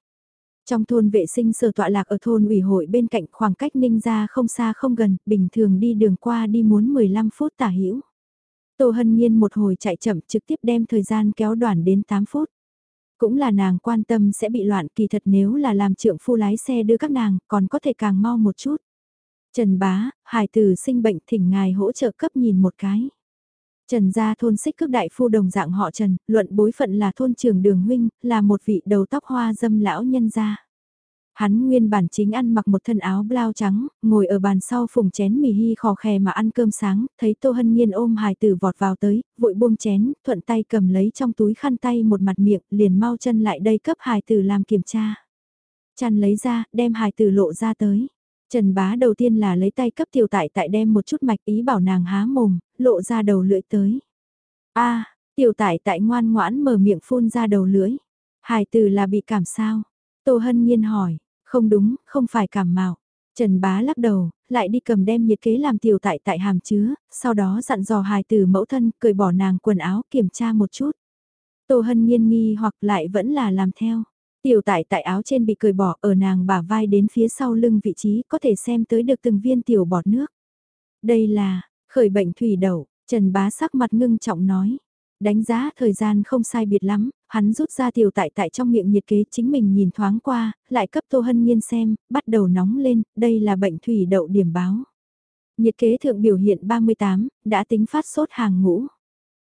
Trong thôn vệ sinh sở tọa lạc ở thôn ủy hội bên cạnh khoảng cách ninh ra không xa không gần, bình thường đi đường qua đi muốn 15 phút tả hữu Tô Hân Nhiên một hồi chạy chậm trực tiếp đem thời gian kéo đoạn đến 8 phút. Cũng là nàng quan tâm sẽ bị loạn kỳ thật nếu là làm trượng phu lái xe đưa các nàng còn có thể càng mau một chút. Trần Bá, hải tử sinh bệnh thỉnh ngài hỗ trợ cấp nhìn một cái. Trần gia thôn xích cước đại phu đồng dạng họ Trần, luận bối phận là thôn trưởng đường huynh, là một vị đầu tóc hoa dâm lão nhân gia. Hắn nguyên bản chính ăn mặc một thân áo blau trắng, ngồi ở bàn sau phùng chén mì hy khò khè mà ăn cơm sáng, thấy Tô Hân Nhiên ôm hài tử vọt vào tới, vội buông chén, thuận tay cầm lấy trong túi khăn tay một mặt miệng, liền mau chân lại đây cấp hài tử làm kiểm tra. Chăn lấy ra, đem hài tử lộ ra tới. Trần bá đầu tiên là lấy tay cấp tiểu tại tại đem một chút mạch ý bảo nàng há mồm, lộ ra đầu lưỡi tới. a tiểu tại tại ngoan ngoãn mở miệng phun ra đầu lưỡi. Hài tử là bị cảm sao? Tô Hân Nhiên hỏi, không đúng, không phải cảm mạo. Trần bá lắc đầu, lại đi cầm đem nhiệt kế làm tiểu tại tại hàm chứa, sau đó dặn dò hài tử mẫu thân, cởi bỏ nàng quần áo kiểm tra một chút. Tô Hân Nhiên nghi hoặc lại vẫn là làm theo. Tiểu tại tại áo trên bị cởi bỏ ở nàng bả vai đến phía sau lưng vị trí có thể xem tới được từng viên tiểu bọt nước. Đây là, khởi bệnh thủy đậu, Trần Bá sắc mặt ngưng trọng nói. Đánh giá thời gian không sai biệt lắm, hắn rút ra tiểu tại tại trong miệng nhiệt kế chính mình nhìn thoáng qua, lại cấp Tô Hân Nhiên xem, bắt đầu nóng lên, đây là bệnh thủy đậu điểm báo. Nhiệt kế thượng biểu hiện 38, đã tính phát sốt hàng ngũ.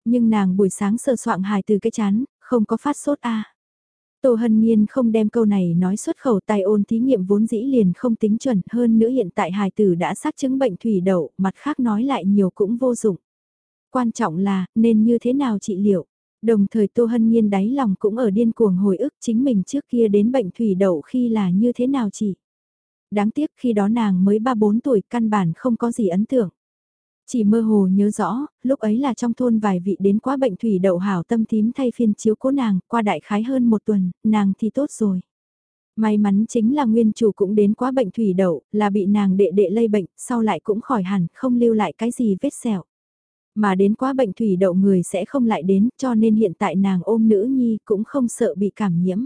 Nhưng nàng buổi sáng sơ soạn hài từ cái chán, không có phát sốt A. Tô Hân Nhiên không đem câu này nói xuất khẩu tài ôn thí nghiệm vốn dĩ liền không tính chuẩn hơn nữa hiện tại hài tử đã xác chứng bệnh thủy đậu, mặt khác nói lại nhiều cũng vô dụng. Quan trọng là, nên như thế nào trị liệu? Đồng thời Tô Hân Nhiên đáy lòng cũng ở điên cuồng hồi ức chính mình trước kia đến bệnh thủy đậu khi là như thế nào chị. Đáng tiếc khi đó nàng mới 3-4 tuổi căn bản không có gì ấn tượng. Chỉ mơ hồ nhớ rõ, lúc ấy là trong thôn vài vị đến quá bệnh thủy đậu hảo tâm tím thay phiên chiếu cố nàng, qua đại khái hơn một tuần, nàng thì tốt rồi. May mắn chính là nguyên chủ cũng đến quá bệnh thủy đậu, là bị nàng đệ đệ lây bệnh, sau lại cũng khỏi hẳn, không lưu lại cái gì vết sẹo. Mà đến quá bệnh thủy đậu người sẽ không lại đến, cho nên hiện tại nàng ôm nữ nhi cũng không sợ bị cảm nhiễm.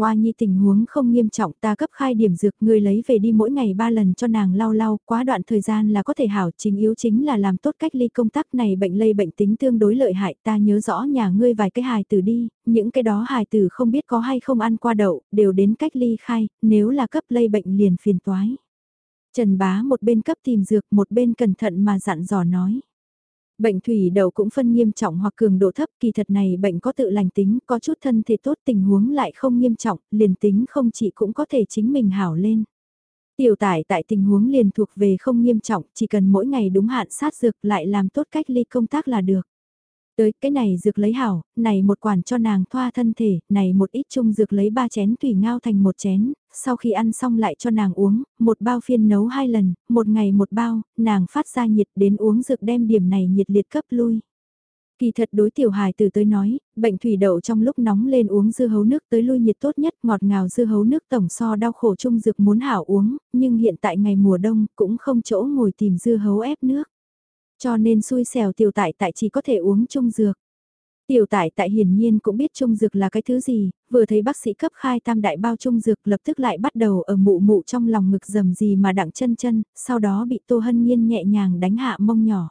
Hoa Nhi tình huống không nghiêm trọng ta cấp khai điểm dược người lấy về đi mỗi ngày ba lần cho nàng lau lau, quá đoạn thời gian là có thể hảo chính yếu chính là làm tốt cách ly công tác này bệnh lây bệnh tính tương đối lợi hại ta nhớ rõ nhà ngươi vài cái hài tử đi, những cái đó hài tử không biết có hay không ăn qua đậu, đều đến cách ly khai, nếu là cấp lây bệnh liền phiền toái. Trần bá một bên cấp tìm dược một bên cẩn thận mà dặn dò nói. Bệnh thủy đầu cũng phân nghiêm trọng hoặc cường độ thấp, kỳ thật này bệnh có tự lành tính, có chút thân thể tốt tình huống lại không nghiêm trọng, liền tính không chỉ cũng có thể chính mình hảo lên. Tiểu tải tại tình huống liền thuộc về không nghiêm trọng, chỉ cần mỗi ngày đúng hạn sát dược lại làm tốt cách ly công tác là được. Tới cái này dược lấy hảo, này một quản cho nàng thoa thân thể, này một ít chung dược lấy ba chén thủy ngao thành một chén, sau khi ăn xong lại cho nàng uống, một bao phiên nấu hai lần, một ngày một bao, nàng phát ra nhiệt đến uống dược đem điểm này nhiệt liệt cấp lui. Kỳ thật đối tiểu hài từ tới nói, bệnh thủy đậu trong lúc nóng lên uống dưa hấu nước tới lui nhiệt tốt nhất ngọt ngào dưa hấu nước tổng so đau khổ chung dược muốn hảo uống, nhưng hiện tại ngày mùa đông cũng không chỗ ngồi tìm dưa hấu ép nước. Cho nên xui xẻo tiểu tại tại chỉ có thể uống chung dược. Tiểu tại tại hiển nhiên cũng biết trung dược là cái thứ gì, vừa thấy bác sĩ cấp khai tam đại bao trung dược lập tức lại bắt đầu ở mụ mụ trong lòng ngực dầm gì mà đặng chân chân, sau đó bị Tô Hân Nhiên nhẹ nhàng đánh hạ mông nhỏ.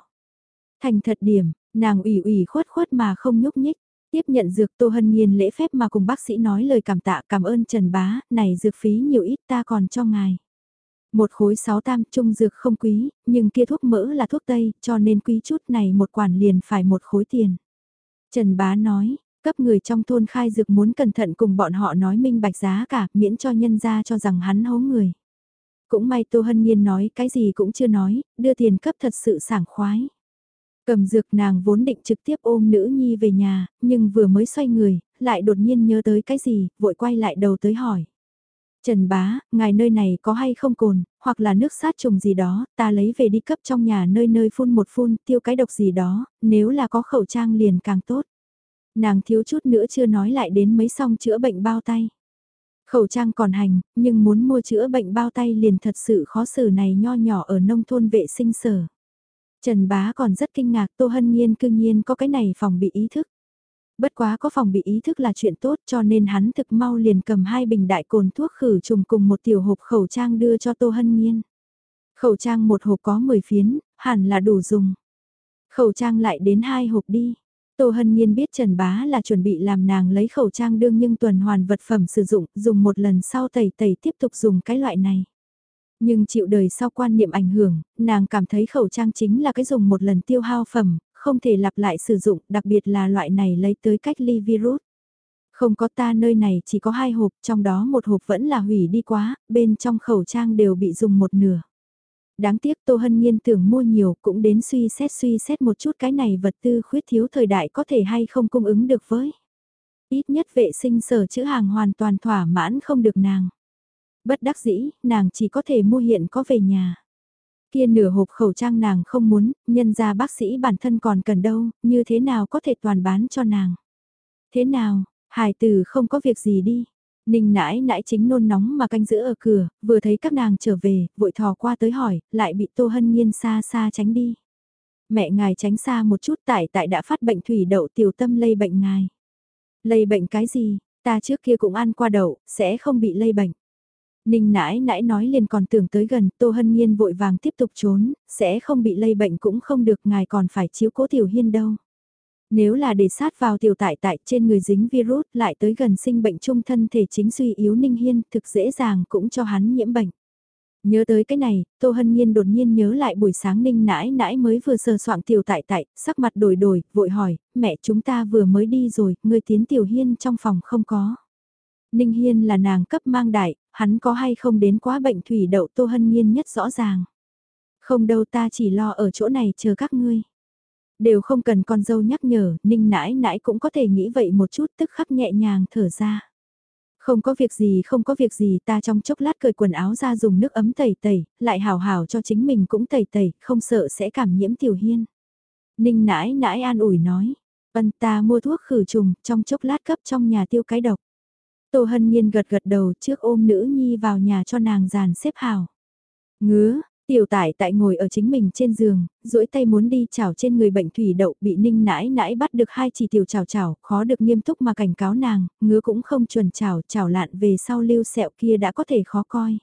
Thành thật điểm, nàng ủy ủy khuất khuất mà không nhúc nhích, tiếp nhận dược Tô Hân Nhiên lễ phép mà cùng bác sĩ nói lời cảm tạ cảm ơn Trần Bá, này dược phí nhiều ít ta còn cho ngài. Một khối sáu tam trung dược không quý, nhưng kia thuốc mỡ là thuốc tây, cho nên quý chút này một quản liền phải một khối tiền. Trần Bá nói, cấp người trong thôn khai dược muốn cẩn thận cùng bọn họ nói minh bạch giá cả, miễn cho nhân ra cho rằng hắn hố người. Cũng may Tô Hân Nhiên nói cái gì cũng chưa nói, đưa tiền cấp thật sự sảng khoái. Cầm dược nàng vốn định trực tiếp ôm nữ nhi về nhà, nhưng vừa mới xoay người, lại đột nhiên nhớ tới cái gì, vội quay lại đầu tới hỏi. Trần bá, ngài nơi này có hay không cồn, hoặc là nước sát trùng gì đó, ta lấy về đi cấp trong nhà nơi nơi phun một phun, tiêu cái độc gì đó, nếu là có khẩu trang liền càng tốt. Nàng thiếu chút nữa chưa nói lại đến mấy xong chữa bệnh bao tay. Khẩu trang còn hành, nhưng muốn mua chữa bệnh bao tay liền thật sự khó xử này nho nhỏ ở nông thôn vệ sinh sở. Trần bá còn rất kinh ngạc Tô Hân Nhiên cương nhiên có cái này phòng bị ý thức. Bất quá có phòng bị ý thức là chuyện tốt cho nên hắn thực mau liền cầm hai bình đại cồn thuốc khử trùng cùng một tiểu hộp khẩu trang đưa cho Tô Hân Nhiên. Khẩu trang một hộp có 10 phiến, hẳn là đủ dùng. Khẩu trang lại đến hai hộp đi. Tô Hân Nhiên biết Trần Bá là chuẩn bị làm nàng lấy khẩu trang đương nhưng tuần hoàn vật phẩm sử dụng, dùng một lần sau tẩy tẩy tiếp tục dùng cái loại này. Nhưng chịu đời sau quan niệm ảnh hưởng, nàng cảm thấy khẩu trang chính là cái dùng một lần tiêu hao phẩm, không thể lặp lại sử dụng, đặc biệt là loại này lấy tới cách ly virus. Không có ta nơi này chỉ có hai hộp, trong đó một hộp vẫn là hủy đi quá, bên trong khẩu trang đều bị dùng một nửa. Đáng tiếc Tô Hân Nhiên tưởng mua nhiều cũng đến suy xét suy xét một chút cái này vật tư khuyết thiếu thời đại có thể hay không cung ứng được với. Ít nhất vệ sinh sở chữ hàng hoàn toàn thỏa mãn không được nàng. Bất đắc dĩ, nàng chỉ có thể mua hiện có về nhà. Kia nửa hộp khẩu trang nàng không muốn, nhân ra bác sĩ bản thân còn cần đâu, như thế nào có thể toàn bán cho nàng. Thế nào, hài tử không có việc gì đi. Ninh nãi nãi chính nôn nóng mà canh giữ ở cửa, vừa thấy các nàng trở về, vội thò qua tới hỏi, lại bị Tô Hân Nhiên xa xa tránh đi. Mẹ ngài tránh xa một chút tại tại đã phát bệnh thủy đậu tiểu tâm lây bệnh ngài. Lây bệnh cái gì, ta trước kia cũng ăn qua đậu, sẽ không bị lây bệnh. Ninh nãi nãi nói liền còn tưởng tới gần, Tô Hân Nhiên vội vàng tiếp tục trốn, sẽ không bị lây bệnh cũng không được, ngài còn phải chiếu cố Tiểu Hiên đâu. Nếu là để sát vào tiểu tại tại trên người dính virus lại tới gần sinh bệnh trung thân thể chính suy yếu Ninh Hiên thực dễ dàng cũng cho hắn nhiễm bệnh. Nhớ tới cái này, Tô Hân Nhiên đột nhiên nhớ lại buổi sáng Ninh nãi nãi mới vừa sờ soạn tiểu tại tại, sắc mặt đổi đổi, vội hỏi, mẹ chúng ta vừa mới đi rồi, người tiến Tiểu Hiên trong phòng không có. Ninh Hiên là nàng cấp mang đại, hắn có hay không đến quá bệnh thủy đậu Tô Hân Nhiên nhất rõ ràng. Không đâu ta chỉ lo ở chỗ này chờ các ngươi. Đều không cần con dâu nhắc nhở, ninh nãi nãi cũng có thể nghĩ vậy một chút tức khắc nhẹ nhàng thở ra. Không có việc gì không có việc gì ta trong chốc lát cởi quần áo ra dùng nước ấm tẩy tẩy, lại hào hào cho chính mình cũng tẩy tẩy, không sợ sẽ cảm nhiễm tiểu hiên. Ninh nãi nãi an ủi nói, ân ta mua thuốc khử trùng, trong chốc lát cấp trong nhà tiêu cái độc. Tô Hân Nhiên gật gật đầu trước ôm nữ nhi vào nhà cho nàng giàn xếp hào. Ngứa, tiểu tải tại ngồi ở chính mình trên giường, duỗi tay muốn đi chảo trên người bệnh thủy đậu bị ninh nãi nãi bắt được hai chỉ tiểu chảo chảo, khó được nghiêm túc mà cảnh cáo nàng, ngứa cũng không chuẩn chảo, chảo lạn về sau lưu sẹo kia đã có thể khó coi.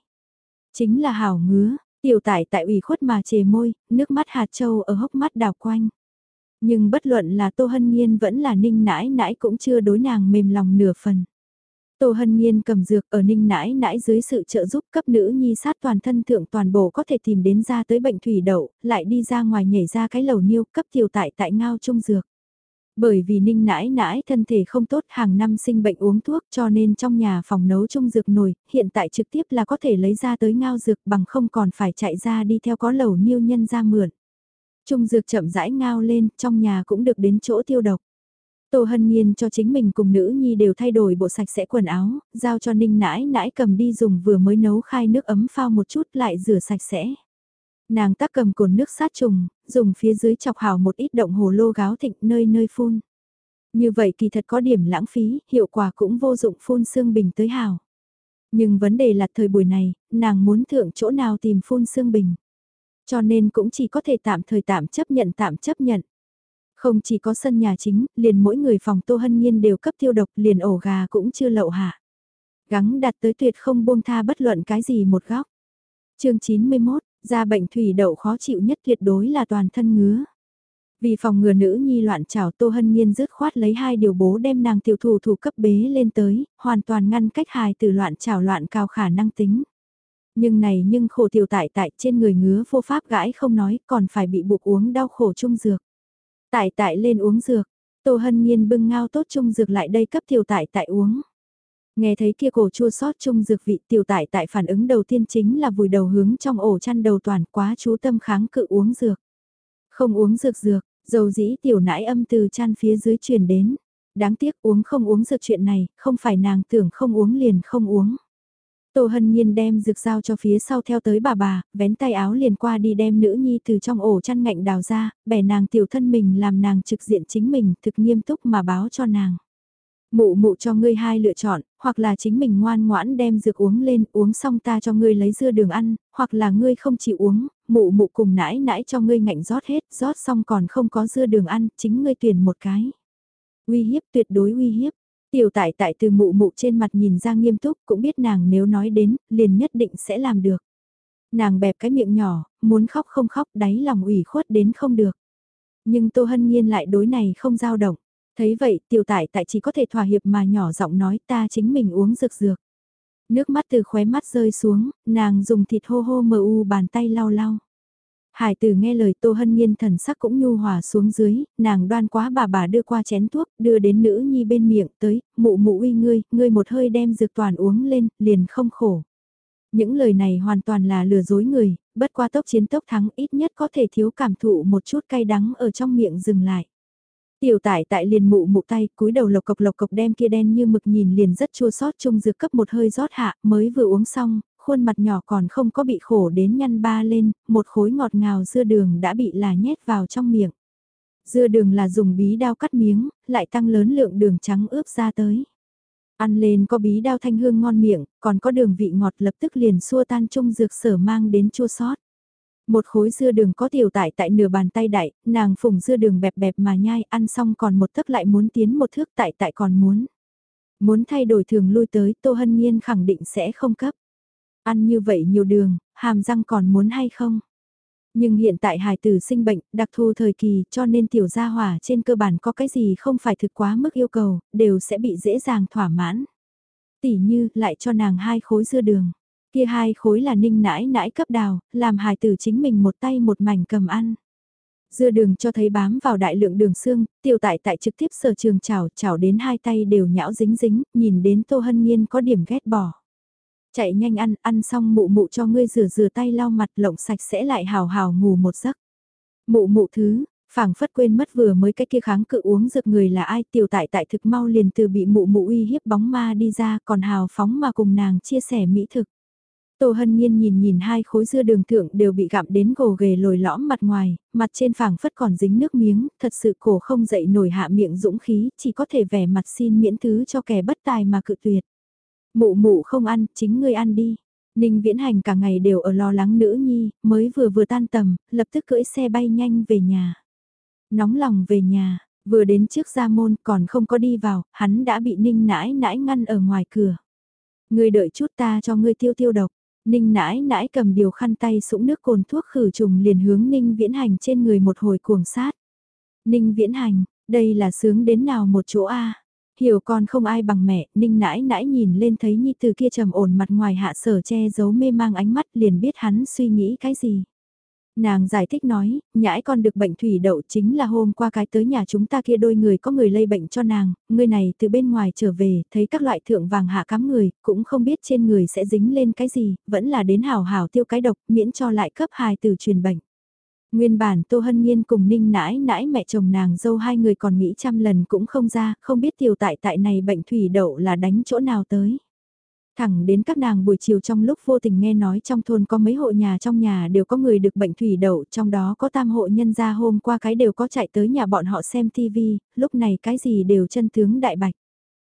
Chính là hào ngứa, tiểu tải tại ủy khuất mà chề môi, nước mắt hạt châu ở hốc mắt đào quanh. Nhưng bất luận là Tô Hân Nhiên vẫn là ninh nãi nãi cũng chưa đối nàng mềm lòng nửa phần. Tô Hân Nhiên cầm dược ở ninh nãi nãi dưới sự trợ giúp cấp nữ nhi sát toàn thân thượng toàn bộ có thể tìm đến ra tới bệnh thủy đậu, lại đi ra ngoài nhảy ra cái lầu niêu cấp tiểu tại tại ngao trung dược. Bởi vì ninh nãi nãi thân thể không tốt hàng năm sinh bệnh uống thuốc cho nên trong nhà phòng nấu trung dược nồi, hiện tại trực tiếp là có thể lấy ra tới ngao dược bằng không còn phải chạy ra đi theo có lầu niêu nhân ra mượn. Trung dược chậm rãi ngao lên, trong nhà cũng được đến chỗ tiêu độc. Tô Hân Nhiên cho chính mình cùng nữ nhi đều thay đổi bộ sạch sẽ quần áo, giao cho Ninh nãi nãi cầm đi dùng vừa mới nấu khai nước ấm phao một chút lại rửa sạch sẽ. Nàng tác cầm cồn nước sát trùng, dùng phía dưới chọc hào một ít động hồ lô gáo thịnh nơi nơi phun. Như vậy kỳ thật có điểm lãng phí, hiệu quả cũng vô dụng phun xương bình tới hào. Nhưng vấn đề là thời buổi này, nàng muốn thượng chỗ nào tìm phun xương bình. Cho nên cũng chỉ có thể tạm thời tạm chấp nhận tạm chấp nhận. Không chỉ có sân nhà chính, liền mỗi người phòng Tô Hân Nhiên đều cấp tiêu độc, liền ổ gà cũng chưa lậu hạ. Gắng đặt tới tuyệt không buông tha bất luận cái gì một góc. chương 91, ra bệnh thủy đậu khó chịu nhất tuyệt đối là toàn thân ngứa. Vì phòng ngừa nữ nhi loạn trào Tô Hân Nhiên rứt khoát lấy hai điều bố đem nàng tiểu thủ thủ cấp bế lên tới, hoàn toàn ngăn cách hài từ loạn trào loạn cao khả năng tính. Nhưng này nhưng khổ tiểu tại tại trên người ngứa vô pháp gãi không nói còn phải bị buộc uống đau khổ chung dược. Tại tại lên uống dược, Tô Hân Nhiên bưng ngao tốt chung dược lại đây cấp tiểu tại tại uống. Nghe thấy kia cổ chua sót chung dược vị tiểu tại tại phản ứng đầu tiên chính là vùi đầu hướng trong ổ chăn đầu toàn quá chú tâm kháng cự uống dược. Không uống dược dược, Dầu dĩ tiểu nãi âm từ chăn phía dưới truyền đến. Đáng tiếc uống không uống dược chuyện này, không phải nàng tưởng không uống liền không uống. Tô Hân Nhiên đem dược giao cho phía sau theo tới bà bà, vén tay áo liền qua đi đem nữ nhi từ trong ổ chăn ngạnh đào ra, bẻ nàng tiểu thân mình làm nàng trực diện chính mình thực nghiêm túc mà báo cho nàng. Mụ mụ cho ngươi hai lựa chọn, hoặc là chính mình ngoan ngoãn đem dược uống lên, uống xong ta cho ngươi lấy dưa đường ăn, hoặc là ngươi không chịu uống, mụ mụ cùng nãi nãi cho ngươi ngạnh rót hết, rót xong còn không có dưa đường ăn, chính ngươi tuyển một cái. Uy hiếp tuyệt đối uy hiếp. Tiểu tại tại từ mụ mụ trên mặt nhìn ra nghiêm túc cũng biết nàng nếu nói đến, liền nhất định sẽ làm được. Nàng bẹp cái miệng nhỏ, muốn khóc không khóc đáy lòng ủy khuất đến không được. Nhưng Tô Hân Nhiên lại đối này không dao động. Thấy vậy tiểu tại tại chỉ có thể thỏa hiệp mà nhỏ giọng nói ta chính mình uống rực dược. Nước mắt từ khóe mắt rơi xuống, nàng dùng thịt hô hô mờ u bàn tay lau lau. Hải tử nghe lời Tô Hân Nhiên thần sắc cũng nhu hòa xuống dưới, nàng đoan quá bà bà đưa qua chén thuốc, đưa đến nữ nhi bên miệng tới, mụ mụ uy ngươi, ngươi một hơi đem dược toàn uống lên, liền không khổ. Những lời này hoàn toàn là lừa dối người, bất qua tốc chiến tốc thắng ít nhất có thể thiếu cảm thụ một chút cay đắng ở trong miệng dừng lại. Tiểu tải tại liền mụ mụ tay, cúi đầu lộc cộc lộc cộc đem kia đen như mực nhìn liền rất chua sót chung dược cấp một hơi rót hạ, mới vừa uống xong, khuôn mặt nhỏ còn không có bị khổ đến nhăn ba lên, một khối ngọt ngào dưa đường đã bị là nhét vào trong miệng. Dưa đường là dùng bí đao cắt miếng, lại tăng lớn lượng đường trắng ướp ra tới. Ăn lên có bí đao thanh hương ngon miệng, còn có đường vị ngọt lập tức liền xua tan chung dược sở mang đến chua sót. Một khối dưa đường có tiểu tại tại nửa bàn tay đại, nàng phùng dưa đường bẹp bẹp mà nhai, ăn xong còn một thức lại muốn tiến một thước tại tại còn muốn. Muốn thay đổi thường lui tới, Tô Hân Nhiên khẳng định sẽ không cấp. Ăn như vậy nhiều đường, hàm răng còn muốn hay không? Nhưng hiện tại hài tử sinh bệnh, đặc thù thời kỳ cho nên tiểu gia hỏa trên cơ bản có cái gì không phải thực quá mức yêu cầu, đều sẽ bị dễ dàng thỏa mãn. Tỉ như lại cho nàng hai khối dưa đường. Kia hai khối là ninh nãi nãi cấp đào, làm hài tử chính mình một tay một mảnh cầm ăn. Dưa đường cho thấy bám vào đại lượng đường xương, tiểu tại tại trực tiếp sở trường chảo chảo đến hai tay đều nhão dính dính, nhìn đến Tô Hân Nhiên có điểm ghét bỏ. Chạy nhanh ăn, ăn xong mụ mụ cho ngươi rửa rửa tay lau mặt lộng sạch sẽ lại hào hào ngủ một giấc. Mụ mụ thứ, phảng phất quên mất vừa mới cái kia kháng cự uống rực người là ai tiểu tại tại thực mau liền từ bị mụ mụ uy hiếp bóng ma đi ra còn hào phóng mà cùng nàng chia sẻ mỹ thực. Tô Hân Nhiên nhìn nhìn hai khối dưa đường thượng đều bị gặm đến gồ ghề lồi lõm mặt ngoài, mặt trên phẳng phất còn dính nước miếng, thật sự cổ không dậy nổi hạ miệng dũng khí, chỉ có thể vẻ mặt xin miễn thứ cho kẻ bất tài mà cự tuyệt. Mụ mụ không ăn, chính ngươi ăn đi. Ninh Viễn Hành cả ngày đều ở lo lắng nữ nhi, mới vừa vừa tan tầm, lập tức cưỡi xe bay nhanh về nhà. Nóng lòng về nhà, vừa đến trước gia môn còn không có đi vào, hắn đã bị Ninh nãi nãi ngăn ở ngoài cửa. Ngươi đợi chút ta cho ngươi tiêu tiêu độc. Ninh nãi nãi cầm điều khăn tay sũng nước cồn thuốc khử trùng liền hướng Ninh Viễn Hành trên người một hồi cuồng sát. Ninh Viễn Hành, đây là sướng đến nào một chỗ a Hiểu con không ai bằng mẹ, Ninh nãi nãi nhìn lên thấy Nhi từ kia trầm ổn mặt ngoài hạ sở che giấu mê mang ánh mắt liền biết hắn suy nghĩ cái gì. Nàng giải thích nói, nhãi con được bệnh thủy đậu chính là hôm qua cái tới nhà chúng ta kia đôi người có người lây bệnh cho nàng, người này từ bên ngoài trở về, thấy các loại thượng vàng hạ cắm người, cũng không biết trên người sẽ dính lên cái gì, vẫn là đến hào hào tiêu cái độc, miễn cho lại cấp hài từ truyền bệnh. Nguyên bản Tô Hân Nhiên cùng Ninh nãi nãi mẹ chồng nàng dâu hai người còn nghĩ trăm lần cũng không ra, không biết tiểu tại tại này bệnh thủy đậu là đánh chỗ nào tới. Thẳng đến các nàng buổi chiều trong lúc vô tình nghe nói trong thôn có mấy hộ nhà trong nhà đều có người được bệnh thủy đậu, trong đó có tam hộ nhân gia hôm qua cái đều có chạy tới nhà bọn họ xem tivi, lúc này cái gì đều chân tướng đại bạch.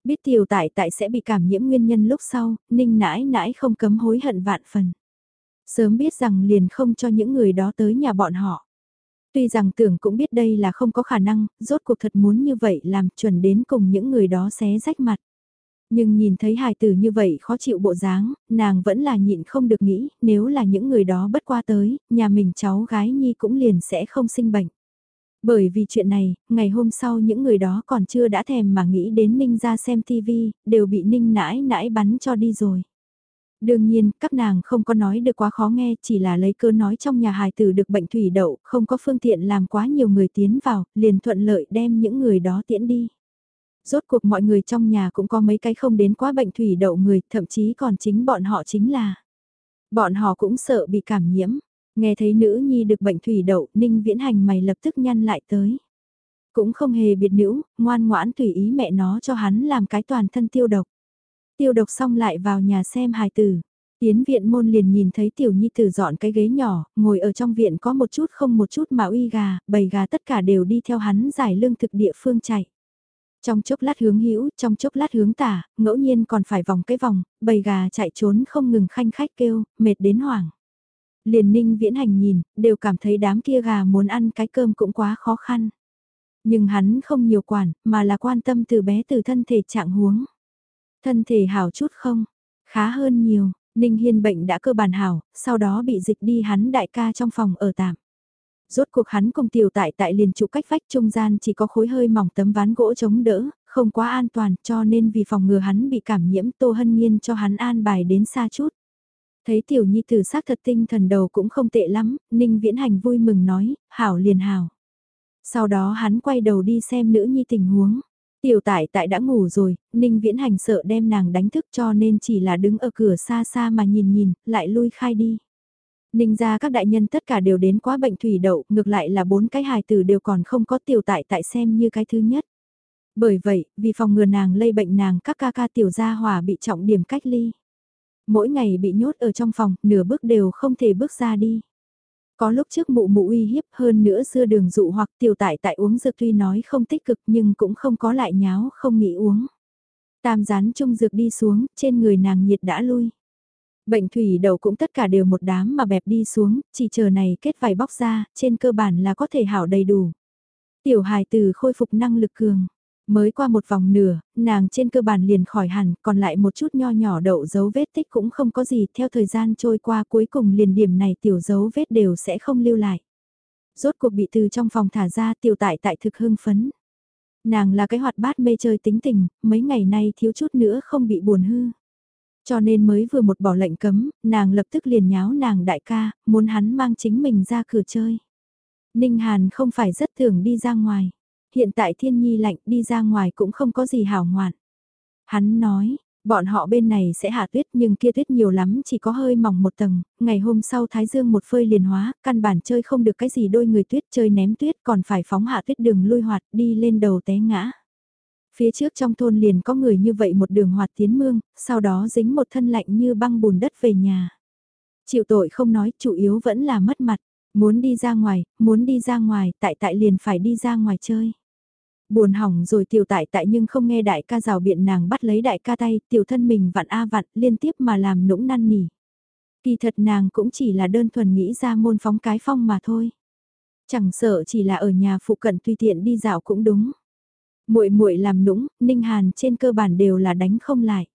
Biết tiểu tại tại sẽ bị cảm nhiễm nguyên nhân lúc sau, ninh nãi nãi không cấm hối hận vạn phần. Sớm biết rằng liền không cho những người đó tới nhà bọn họ. Tuy rằng tưởng cũng biết đây là không có khả năng, rốt cuộc thật muốn như vậy làm chuẩn đến cùng những người đó xé rách mặt. Nhưng nhìn thấy hài tử như vậy khó chịu bộ dáng, nàng vẫn là nhịn không được nghĩ, nếu là những người đó bất qua tới, nhà mình cháu gái Nhi cũng liền sẽ không sinh bệnh. Bởi vì chuyện này, ngày hôm sau những người đó còn chưa đã thèm mà nghĩ đến Ninh ra xem TV, đều bị Ninh nãi nãi bắn cho đi rồi. Đương nhiên, các nàng không có nói được quá khó nghe, chỉ là lấy cơ nói trong nhà hài tử được bệnh thủy đậu, không có phương tiện làm quá nhiều người tiến vào, liền thuận lợi đem những người đó tiễn đi. Rốt cuộc mọi người trong nhà cũng có mấy cái không đến quá bệnh thủy đậu người, thậm chí còn chính bọn họ chính là. Bọn họ cũng sợ bị cảm nhiễm. Nghe thấy nữ nhi được bệnh thủy đậu, Ninh Viễn Hành mày lập tức nhăn lại tới. Cũng không hề biệt nữ, ngoan ngoãn tùy ý mẹ nó cho hắn làm cái toàn thân tiêu độc. Tiêu độc xong lại vào nhà xem hài tử. Tiến viện môn liền nhìn thấy tiểu nhi tử dọn cái ghế nhỏ, ngồi ở trong viện có một chút không một chút mà uy gà, bầy gà tất cả đều đi theo hắn giải lương thực địa phương chạy. Trong chốc lát hướng hữu, trong chốc lát hướng tả, ngẫu nhiên còn phải vòng cái vòng, bầy gà chạy trốn không ngừng khanh khách kêu, mệt đến hoảng. Liền ninh viễn hành nhìn, đều cảm thấy đám kia gà muốn ăn cái cơm cũng quá khó khăn. Nhưng hắn không nhiều quản, mà là quan tâm từ bé từ thân thể trạng huống. Thân thể hảo chút không? Khá hơn nhiều, Ninh Hiên bệnh đã cơ bản hảo, sau đó bị dịch đi hắn đại ca trong phòng ở tạm. Rốt cuộc hắn cùng tiểu tại tại liền trụ cách vách trung gian chỉ có khối hơi mỏng tấm ván gỗ chống đỡ, không quá an toàn cho nên vì phòng ngừa hắn bị cảm nhiễm Tô Hân Nhiên cho hắn an bài đến xa chút. Thấy tiểu nhi tử xác thật tinh thần đầu cũng không tệ lắm, Ninh Viễn Hành vui mừng nói, hảo liền hảo. Sau đó hắn quay đầu đi xem nữ nhi tình huống. Tiểu tại tại đã ngủ rồi, Ninh Viễn Hành sợ đem nàng đánh thức cho nên chỉ là đứng ở cửa xa xa mà nhìn nhìn, lại lui khai đi. Ninh ra các đại nhân tất cả đều đến quá bệnh thủy đậu, ngược lại là bốn cái hài tử đều còn không có tiểu tại tại xem như cái thứ nhất. Bởi vậy, vì phòng ngừa nàng lây bệnh nàng các ca ca tiểu gia hòa bị trọng điểm cách ly. Mỗi ngày bị nhốt ở trong phòng, nửa bước đều không thể bước ra đi. Có lúc trước mụ mụ uy hiếp hơn nữa xưa đường dụ hoặc tiểu tại tại uống dược tuy nói không tích cực nhưng cũng không có lại nháo không nghĩ uống. Tam rán chung dược đi xuống, trên người nàng nhiệt đã lui. Bệnh thủy đầu cũng tất cả đều một đám mà bẹp đi xuống, chỉ chờ này kết vài bóc ra, trên cơ bản là có thể hảo đầy đủ. Tiểu hài từ khôi phục năng lực cường. Mới qua một vòng nửa, nàng trên cơ bản liền khỏi hẳn, còn lại một chút nho nhỏ đậu dấu vết tích cũng không có gì, theo thời gian trôi qua cuối cùng liền điểm này tiểu dấu vết đều sẽ không lưu lại. Rốt cuộc bị từ trong phòng thả ra tiểu tại tại thực hưng phấn. Nàng là cái hoạt bát mê chơi tính tình, mấy ngày nay thiếu chút nữa không bị buồn hư. Cho nên mới vừa một bỏ lệnh cấm, nàng lập tức liền nháo nàng đại ca, muốn hắn mang chính mình ra cửa chơi. Ninh Hàn không phải rất thường đi ra ngoài. Hiện tại thiên nhi lạnh đi ra ngoài cũng không có gì hảo ngoạn. Hắn nói, bọn họ bên này sẽ hạ tuyết nhưng kia tuyết nhiều lắm chỉ có hơi mỏng một tầng, ngày hôm sau Thái Dương một phơi liền hóa, căn bản chơi không được cái gì đôi người tuyết chơi ném tuyết còn phải phóng hạ tuyết đường lui hoạt đi lên đầu té ngã. Phía trước trong thôn liền có người như vậy một đường hoạt tiến mương, sau đó dính một thân lạnh như băng bùn đất về nhà. Chịu tội không nói, chủ yếu vẫn là mất mặt. Muốn đi ra ngoài, muốn đi ra ngoài, tại tại liền phải đi ra ngoài chơi. Buồn hỏng rồi tiểu tại tại nhưng không nghe đại ca rào biện nàng bắt lấy đại ca tay, tiểu thân mình vặn a vặn liên tiếp mà làm nũng năn nỉ. Kỳ thật nàng cũng chỉ là đơn thuần nghĩ ra môn phóng cái phong mà thôi. Chẳng sợ chỉ là ở nhà phụ cận tùy tiện đi dạo cũng đúng. Muội muội làm nũng, Ninh Hàn trên cơ bản đều là đánh không lại.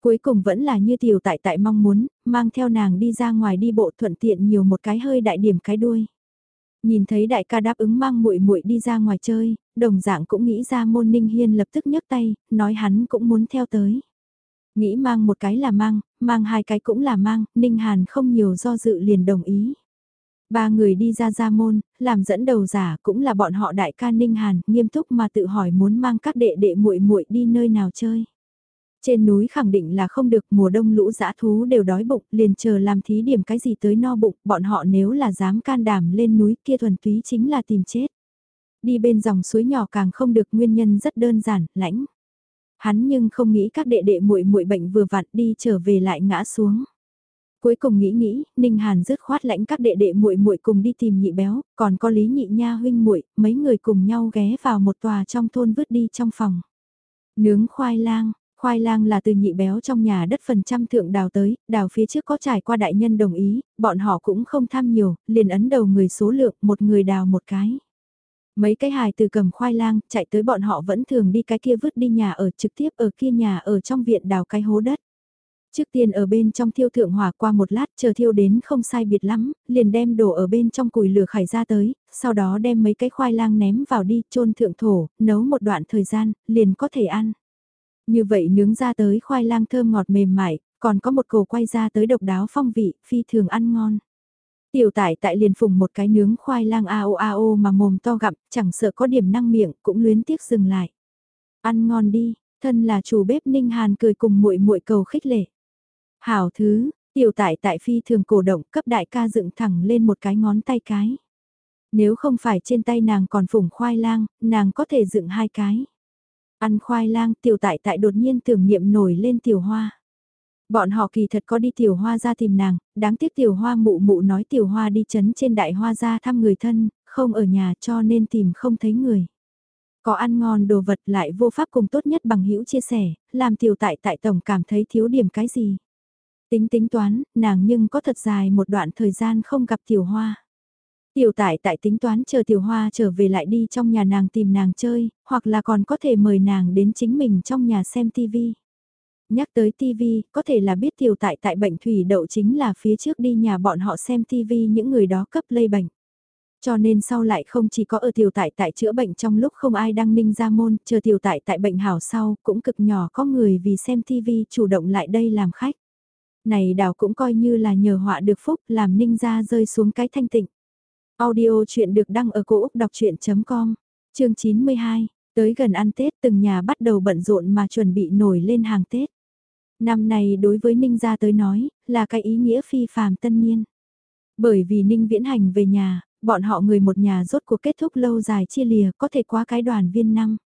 Cuối cùng vẫn là như tiểu tại tại mong muốn, mang theo nàng đi ra ngoài đi bộ thuận tiện nhiều một cái hơi đại điểm cái đuôi. Nhìn thấy đại ca đáp ứng mang muội muội đi ra ngoài chơi, đồng dạng cũng nghĩ ra môn ninh hiên lập tức nhấc tay, nói hắn cũng muốn theo tới. Nghĩ mang một cái là mang, mang hai cái cũng là mang, ninh hàn không nhiều do dự liền đồng ý. Ba người đi ra ra môn, làm dẫn đầu giả cũng là bọn họ đại ca ninh hàn, nghiêm túc mà tự hỏi muốn mang các đệ đệ muội muội đi nơi nào chơi. Trên núi khẳng định là không được mùa đông lũ dã thú đều đói bụng, liền chờ làm thí điểm cái gì tới no bụng, bọn họ nếu là dám can đảm lên núi kia thuần túy chính là tìm chết. Đi bên dòng suối nhỏ càng không được nguyên nhân rất đơn giản, lãnh. Hắn nhưng không nghĩ các đệ đệ muội muội bệnh vừa vặn đi trở về lại ngã xuống. Cuối cùng nghĩ nghĩ, Ninh Hàn dứt khoát lãnh các đệ đệ muội muội cùng đi tìm nhị béo, còn có Lý Nhị Nha huynh muội, mấy người cùng nhau ghé vào một tòa trong thôn vứt đi trong phòng. Nướng khoai lang, Khoai lang là từ nhị béo trong nhà đất phần trăm thượng đào tới, đào phía trước có trải qua đại nhân đồng ý, bọn họ cũng không tham nhiều, liền ấn đầu người số lượng, một người đào một cái. Mấy cái hài từ cầm khoai lang, chạy tới bọn họ vẫn thường đi cái kia vứt đi nhà ở trực tiếp ở kia nhà ở trong viện đào cái hố đất. Trước tiên ở bên trong thiêu thượng hỏa qua một lát chờ thiêu đến không sai biệt lắm, liền đem đổ ở bên trong củi lửa khải ra tới, sau đó đem mấy cái khoai lang ném vào đi, trôn thượng thổ, nấu một đoạn thời gian, liền có thể ăn. Như vậy nướng ra tới khoai lang thơm ngọt mềm mại, còn có một cổ quay ra tới độc đáo phong vị, phi thường ăn ngon. Tiểu tải tại liền phùng một cái nướng khoai lang ao ao mà mồm to gặm, chẳng sợ có điểm năng miệng, cũng luyến tiếc dừng lại. Ăn ngon đi, thân là chủ bếp Ninh Hàn cười cùng muội muội cầu khích lệ. Hảo thứ, Tiểu tại tại phi thường cổ động cấp đại ca dựng thẳng lên một cái ngón tay cái. Nếu không phải trên tay nàng còn phủng khoai lang, nàng có thể dựng hai cái. Ăn khoai lang tiểu tại tại đột nhiên tưởng niệm nổi lên tiểu hoa. Bọn họ kỳ thật có đi tiểu hoa ra tìm nàng, đáng tiếc tiểu hoa mụ mụ nói tiểu hoa đi chấn trên đại hoa ra thăm người thân, không ở nhà cho nên tìm không thấy người. Có ăn ngon đồ vật lại vô pháp cùng tốt nhất bằng hữu chia sẻ, làm tiểu tại tại tổng cảm thấy thiếu điểm cái gì. Tính tính toán, nàng nhưng có thật dài một đoạn thời gian không gặp tiểu hoa. Tiểu tại tại tính toán chờ tiểu hoa trở về lại đi trong nhà nàng tìm nàng chơi, hoặc là còn có thể mời nàng đến chính mình trong nhà xem tivi. Nhắc tới tivi, có thể là biết tiểu tại tại bệnh thủy đậu chính là phía trước đi nhà bọn họ xem tivi những người đó cấp lây bệnh. Cho nên sau lại không chỉ có ở tiểu tại tại chữa bệnh trong lúc không ai đăng ninh ra môn, chờ tiểu tại tại bệnh hảo sau, cũng cực nhỏ có người vì xem tivi chủ động lại đây làm khách. Này đào cũng coi như là nhờ họa được phúc làm ninh ra rơi xuống cái thanh tịnh. Audio chuyện được đăng ở cổ Úc đọc chuyện.com, chương 92, tới gần ăn Tết từng nhà bắt đầu bận rộn mà chuẩn bị nổi lên hàng Tết. Năm này đối với Ninh gia tới nói, là cái ý nghĩa phi phàm tân niên. Bởi vì Ninh viễn hành về nhà, bọn họ người một nhà rốt cuộc kết thúc lâu dài chia lìa có thể qua cái đoàn viên năm.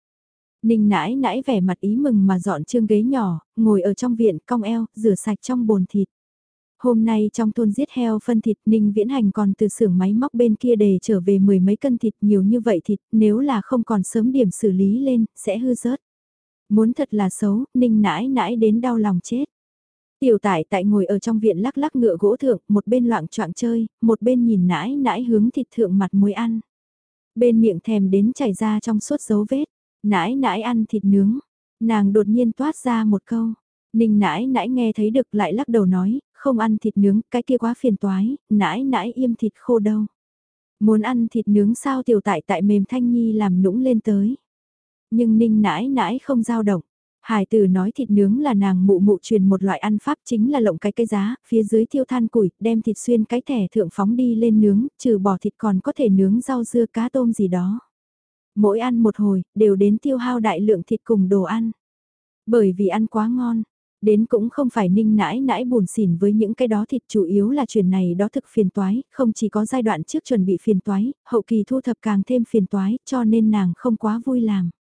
Ninh nãi nãi vẻ mặt ý mừng mà dọn chương ghế nhỏ, ngồi ở trong viện cong eo, rửa sạch trong bồn thịt. Hôm nay trong thôn giết heo phân thịt Ninh Viễn Hành còn từ xưởng máy móc bên kia để trở về mười mấy cân thịt nhiều như vậy thịt nếu là không còn sớm điểm xử lý lên sẽ hư rớt. Muốn thật là xấu, Ninh nãi nãi đến đau lòng chết. Tiểu tải tại ngồi ở trong viện lắc lắc ngựa gỗ thượng, một bên loạn choạng chơi, một bên nhìn nãi nãi hướng thịt thượng mặt muối ăn. Bên miệng thèm đến chảy ra trong suốt dấu vết, nãi nãi ăn thịt nướng. Nàng đột nhiên toát ra một câu, ninh nãi nãi nghe thấy được lại lắc đầu nói, không ăn thịt nướng, cái kia quá phiền toái, nãi nãi im thịt khô đâu. Muốn ăn thịt nướng sao tiểu tại tại mềm thanh nhi làm nũng lên tới. Nhưng ninh nãi nãi không giao động. Hải tử nói thịt nướng là nàng mụ mụ truyền một loại ăn pháp chính là lộng cái cây giá, phía dưới thiêu than củi, đem thịt xuyên cái thẻ thượng phóng đi lên nướng, trừ bỏ thịt còn có thể nướng rau dưa cá tôm gì đó. Mỗi ăn một hồi, đều đến tiêu hao đại lượng thịt cùng đồ ăn. Bởi vì ăn quá ngon, đến cũng không phải ninh nãi nãi buồn xỉn với những cái đó thịt chủ yếu là chuyện này đó thực phiền toái, không chỉ có giai đoạn trước chuẩn bị phiền toái, hậu kỳ thu thập càng thêm phiền toái cho nên nàng không quá vui làm.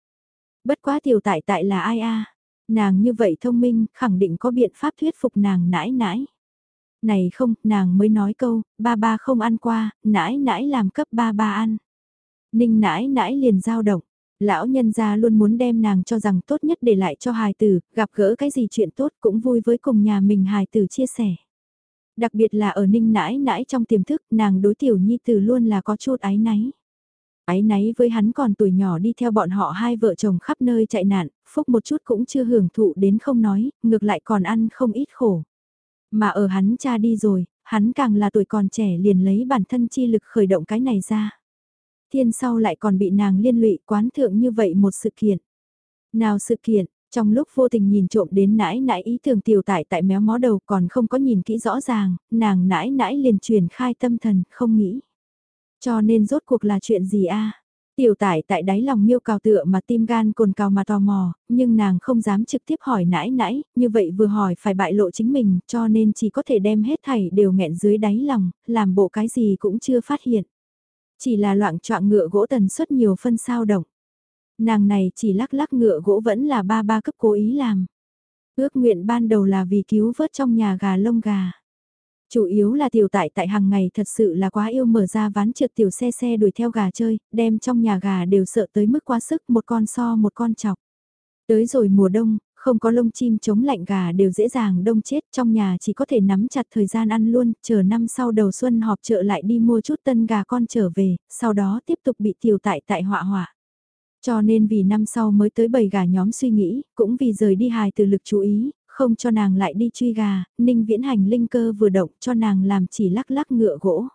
Bất quá tiểu tại tại là ai a Nàng như vậy thông minh, khẳng định có biện pháp thuyết phục nàng nãi nãi. Này không, nàng mới nói câu, ba ba không ăn qua, nãi nãi làm cấp ba ba ăn. Ninh nãi nãi liền giao động, lão nhân gia luôn muốn đem nàng cho rằng tốt nhất để lại cho hài tử, gặp gỡ cái gì chuyện tốt cũng vui với cùng nhà mình hài tử chia sẻ. Đặc biệt là ở ninh nãi nãi trong tiềm thức, nàng đối tiểu nhi tử luôn là có chút ái náy. Ái náy với hắn còn tuổi nhỏ đi theo bọn họ hai vợ chồng khắp nơi chạy nạn, phúc một chút cũng chưa hưởng thụ đến không nói, ngược lại còn ăn không ít khổ. Mà ở hắn cha đi rồi, hắn càng là tuổi còn trẻ liền lấy bản thân chi lực khởi động cái này ra. Thiên sau lại còn bị nàng liên lụy quán thượng như vậy một sự kiện. Nào sự kiện, trong lúc vô tình nhìn trộm đến nãi nãi ý tưởng tiểu tải tại méo mó đầu còn không có nhìn kỹ rõ ràng, nàng nãi nãi liền truyền khai tâm thần, không nghĩ. Cho nên rốt cuộc là chuyện gì a? Tiểu tải tại đáy lòng miêu cào tựa mà tim gan cồn cào mà tò mò, nhưng nàng không dám trực tiếp hỏi nãi nãi, như vậy vừa hỏi phải bại lộ chính mình, cho nên chỉ có thể đem hết thảy đều nghẹn dưới đáy lòng, làm bộ cái gì cũng chưa phát hiện. Chỉ là loạn trọng ngựa gỗ tần suất nhiều phân sao động. Nàng này chỉ lắc lắc ngựa gỗ vẫn là ba ba cấp cố ý làm. Ước nguyện ban đầu là vì cứu vớt trong nhà gà lông gà. Chủ yếu là tiểu tại tại hàng ngày thật sự là quá yêu mở ra ván trượt tiểu xe xe đuổi theo gà chơi, đem trong nhà gà đều sợ tới mức quá sức một con so một con chọc. Tới rồi mùa đông, không có lông chim chống lạnh gà đều dễ dàng đông chết trong nhà chỉ có thể nắm chặt thời gian ăn luôn, chờ năm sau đầu xuân họp chợ lại đi mua chút tân gà con trở về, sau đó tiếp tục bị tiểu tại tại họa họa. Cho nên vì năm sau mới tới bầy gà nhóm suy nghĩ, cũng vì rời đi hài từ lực chú ý, không cho nàng lại đi truy gà, ninh viễn hành linh cơ vừa động cho nàng làm chỉ lắc lắc ngựa gỗ.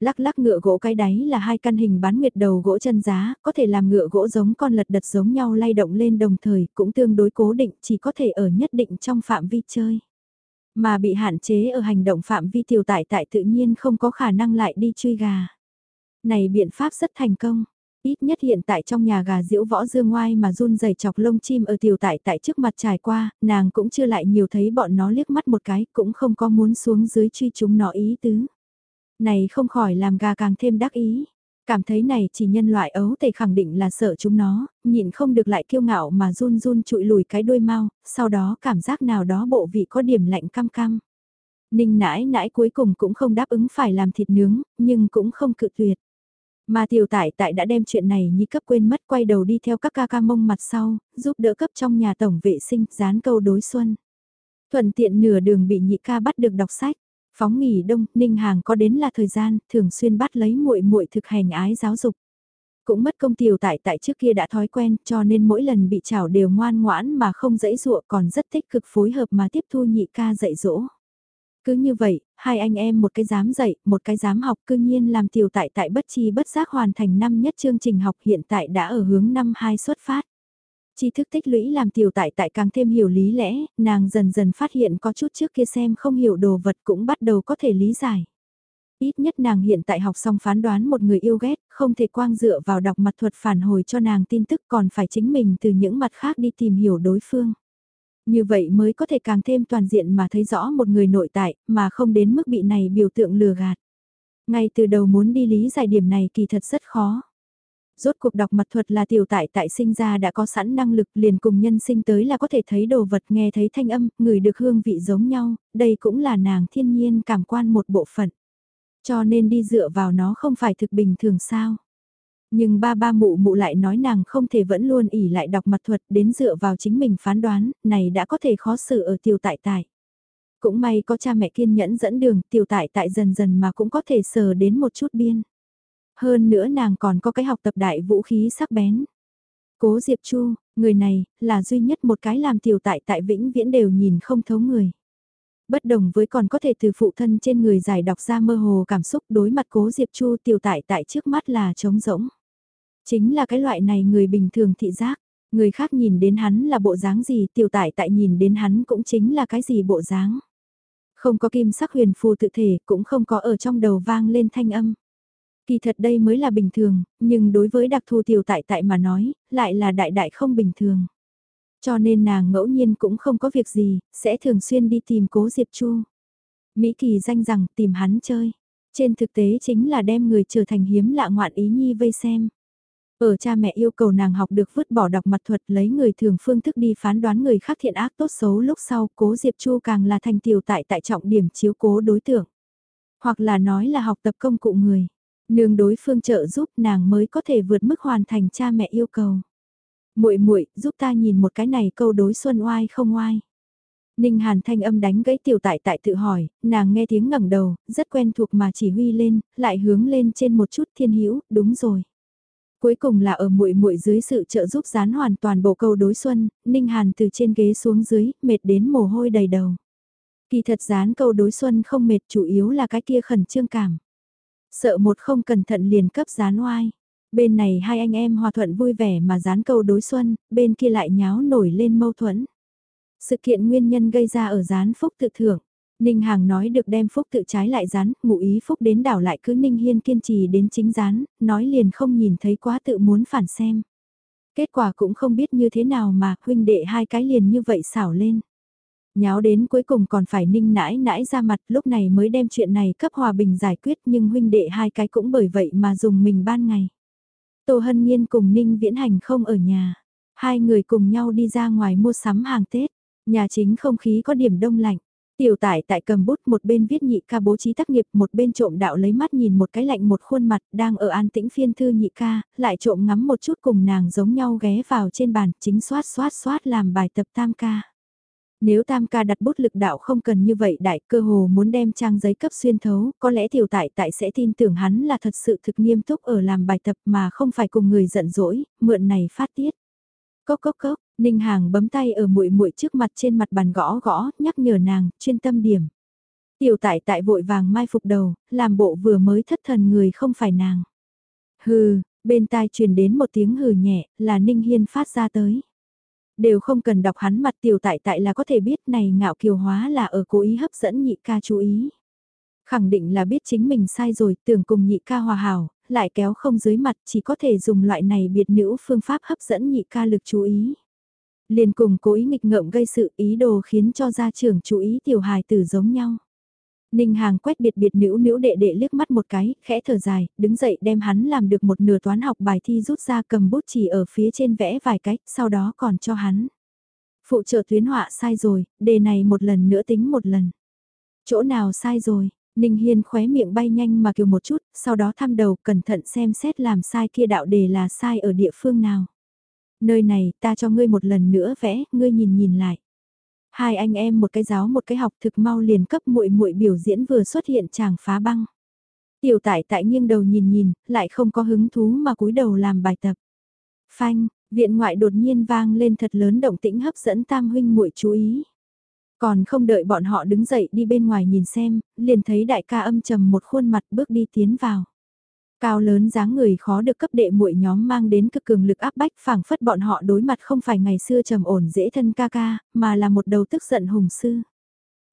Lắc lắc ngựa gỗ cái đáy là hai căn hình bán nguyệt đầu gỗ chân giá, có thể làm ngựa gỗ giống con lật đật giống nhau lay động lên đồng thời cũng tương đối cố định chỉ có thể ở nhất định trong phạm vi chơi. Mà bị hạn chế ở hành động phạm vi tiểu tại tại tự nhiên không có khả năng lại đi truy gà. Này biện pháp rất thành công. Ít nhất hiện tại trong nhà gà diễu võ dương ngoai mà run rẩy chọc lông chim ở tiểu tại tại trước mặt trải qua, nàng cũng chưa lại nhiều thấy bọn nó liếc mắt một cái, cũng không có muốn xuống dưới truy chúng nó ý tứ. Này không khỏi làm gà càng thêm đắc ý. Cảm thấy này chỉ nhân loại ấu tề khẳng định là sợ chúng nó, nhịn không được lại kiêu ngạo mà run run trụi lùi cái đuôi mau, sau đó cảm giác nào đó bộ vị có điểm lạnh cam cam. Ninh nãi nãi cuối cùng cũng không đáp ứng phải làm thịt nướng, nhưng cũng không cự tuyệt. Mà tiểu tại tại đã đem chuyện này như cấp quên mất quay đầu đi theo các ca ca mông mặt sau, giúp đỡ cấp trong nhà tổng vệ sinh, dán câu đối xuân. Thuận tiện nửa đường bị nhị ca bắt được đọc sách. Phóng nghỉ đông, Ninh Hàng có đến là thời gian, thường xuyên bắt lấy muội muội thực hành ái giáo dục. Cũng mất công tiểu tại tại trước kia đã thói quen cho nên mỗi lần bị chảo đều ngoan ngoãn mà không dãy dụa còn rất tích cực phối hợp mà tiếp thu nhị ca dạy dỗ. Cứ như vậy, hai anh em một cái dám dạy, một cái dám học cư nhiên làm tiểu tại tại bất chi bất giác hoàn thành năm nhất chương trình học hiện tại đã ở hướng năm hai xuất phát. Tri thức tích lũy làm tiểu tại tại càng thêm hiểu lý lẽ, nàng dần dần phát hiện có chút trước kia xem không hiểu đồ vật cũng bắt đầu có thể lý giải. Ít nhất nàng hiện tại học xong phán đoán một người yêu ghét, không thể quang dựa vào đọc mặt thuật phản hồi cho nàng tin tức còn phải chính mình từ những mặt khác đi tìm hiểu đối phương. Như vậy mới có thể càng thêm toàn diện mà thấy rõ một người nội tại, mà không đến mức bị này biểu tượng lừa gạt. Ngay từ đầu muốn đi lý giải điểm này kỳ thật rất khó. Rốt cuộc đọc mặt thuật là tiểu tại tại sinh ra đã có sẵn năng lực liền cùng nhân sinh tới là có thể thấy đồ vật nghe thấy thanh âm, người được hương vị giống nhau, đây cũng là nàng thiên nhiên cảm quan một bộ phận. Cho nên đi dựa vào nó không phải thực bình thường sao. Nhưng ba ba mụ mụ lại nói nàng không thể vẫn luôn ỉ lại đọc mặt thuật đến dựa vào chính mình phán đoán, này đã có thể khó xử ở tiểu tại tại. Cũng may có cha mẹ kiên nhẫn dẫn đường, tiểu tại tại dần dần mà cũng có thể sờ đến một chút biên. Hơn nữa nàng còn có cái học tập đại vũ khí sắc bén. Cố Diệp Chu, người này, là duy nhất một cái làm tiểu tại tại vĩnh viễn đều nhìn không thấu người. Bất đồng với còn có thể từ phụ thân trên người giải đọc ra mơ hồ cảm xúc đối mặt cố Diệp Chu tiểu tại tại trước mắt là trống rỗng. Chính là cái loại này người bình thường thị giác, người khác nhìn đến hắn là bộ dáng gì tiểu tại tại nhìn đến hắn cũng chính là cái gì bộ dáng. Không có kim sắc huyền phù tự thể cũng không có ở trong đầu vang lên thanh âm. Kỳ thật đây mới là bình thường, nhưng đối với đặc thù tiểu tại tại mà nói, lại là đại đại không bình thường. Cho nên nàng ngẫu nhiên cũng không có việc gì, sẽ thường xuyên đi tìm cố Diệp Chu. Mỹ Kỳ danh rằng tìm hắn chơi. Trên thực tế chính là đem người trở thành hiếm lạ ngoạn ý nhi vây xem. Ở cha mẹ yêu cầu nàng học được vứt bỏ đọc mặt thuật lấy người thường phương thức đi phán đoán người khác thiện ác tốt xấu lúc sau cố Diệp Chu càng là thành tiểu tại tại trọng điểm chiếu cố đối tượng. Hoặc là nói là học tập công cụ người. Nương đối phương trợ giúp nàng mới có thể vượt mức hoàn thành cha mẹ yêu cầu. Muội muội, giúp ta nhìn một cái này câu đối xuân oai không oai. Ninh Hàn thanh âm đánh gãy tiểu tại tại tự hỏi, nàng nghe tiếng ngẩng đầu, rất quen thuộc mà chỉ huy lên, lại hướng lên trên một chút thiên hữu, đúng rồi. Cuối cùng là ở muội muội dưới sự trợ giúp dán hoàn toàn bộ câu đối xuân, Ninh Hàn từ trên ghế xuống dưới, mệt đến mồ hôi đầy đầu. Kỳ thật dán câu đối xuân không mệt chủ yếu là cái kia khẩn trương cảm. Sợ một không cẩn thận liền cấp gián oai. Bên này hai anh em hòa thuận vui vẻ mà dán câu đối xuân, bên kia lại nháo nổi lên mâu thuẫn. Sự kiện nguyên nhân gây ra ở gián phúc tự thưởng. Ninh Hàng nói được đem phúc tự trái lại rán, ngụ ý phúc đến đảo lại cứ Ninh Hiên kiên trì đến chính rán, nói liền không nhìn thấy quá tự muốn phản xem. Kết quả cũng không biết như thế nào mà huynh đệ hai cái liền như vậy xảo lên. Nháo đến cuối cùng còn phải ninh nãi nãi ra mặt lúc này mới đem chuyện này cấp hòa bình giải quyết nhưng huynh đệ hai cái cũng bởi vậy mà dùng mình ban ngày. Tô Hân Nhiên cùng Ninh Viễn Hành không ở nhà. Hai người cùng nhau đi ra ngoài mua sắm hàng Tết. Nhà chính không khí có điểm đông lạnh. Tiểu tải tại cầm bút một bên viết nhị ca bố trí tác nghiệp một bên trộm đạo lấy mắt nhìn một cái lạnh một khuôn mặt đang ở an tĩnh phiên thư nhị ca, lại trộm ngắm một chút cùng nàng giống nhau ghé vào trên bàn chính xoát xoát xoát làm bài tập tam ca. Nếu tam ca đặt bút lực đạo không cần như vậy đại cơ hồ muốn đem trang giấy cấp xuyên thấu, có lẽ tiểu tại tại sẽ tin tưởng hắn là thật sự thực nghiêm túc ở làm bài tập mà không phải cùng người giận dỗi, mượn này phát tiết. Cốc cốc cốc, Ninh Hàng bấm tay ở muội muội trước mặt trên mặt bàn gõ gõ, nhắc nhở nàng, chuyên tâm điểm. Tiểu tại tại vội vàng mai phục đầu, làm bộ vừa mới thất thần người không phải nàng. Hừ, bên tai truyền đến một tiếng hừ nhẹ, là Ninh Hiên phát ra tới. Đều không cần đọc hắn mặt tiểu tại tại là có thể biết này ngạo kiều hóa là ở cố ý hấp dẫn nhị ca chú ý. Khẳng định là biết chính mình sai rồi, tưởng cùng nhị ca hòa hảo, lại kéo không dưới mặt chỉ có thể dùng loại này biệt nữ phương pháp hấp dẫn nhị ca lực chú ý. Liền cùng cố ý nghịch ngợm gây sự ý đồ khiến cho gia trưởng chú ý tiểu hài tử giống nhau. Ninh Hàng quét biệt biệt nữ nữ đệ đệ liếc mắt một cái, khẽ thở dài, đứng dậy đem hắn làm được một nửa toán học bài thi rút ra cầm bút chỉ ở phía trên vẽ vài cách, sau đó còn cho hắn. Phụ trợ tuyến họa sai rồi, đề này một lần nữa tính một lần. Chỗ nào sai rồi, Ninh Hiên khóe miệng bay nhanh mà kêu một chút, sau đó thăm đầu cẩn thận xem xét làm sai kia đạo đề là sai ở địa phương nào. Nơi này ta cho ngươi một lần nữa vẽ, ngươi nhìn nhìn lại. Hai anh em một cái giáo một cái học thực mau liền cấp muội muội biểu diễn vừa xuất hiện chàng phá băng. Tiểu tại tại nghiêng đầu nhìn nhìn, lại không có hứng thú mà cúi đầu làm bài tập. Phanh, viện ngoại đột nhiên vang lên thật lớn động tĩnh hấp dẫn tam huynh muội chú ý. Còn không đợi bọn họ đứng dậy đi bên ngoài nhìn xem, liền thấy đại ca âm trầm một khuôn mặt bước đi tiến vào. Cao lớn dáng người khó được cấp đệ muội nhóm mang đến cực cường lực áp bách phảng phất bọn họ đối mặt không phải ngày xưa trầm ổn dễ thân ca ca, mà là một đầu tức giận hùng sư.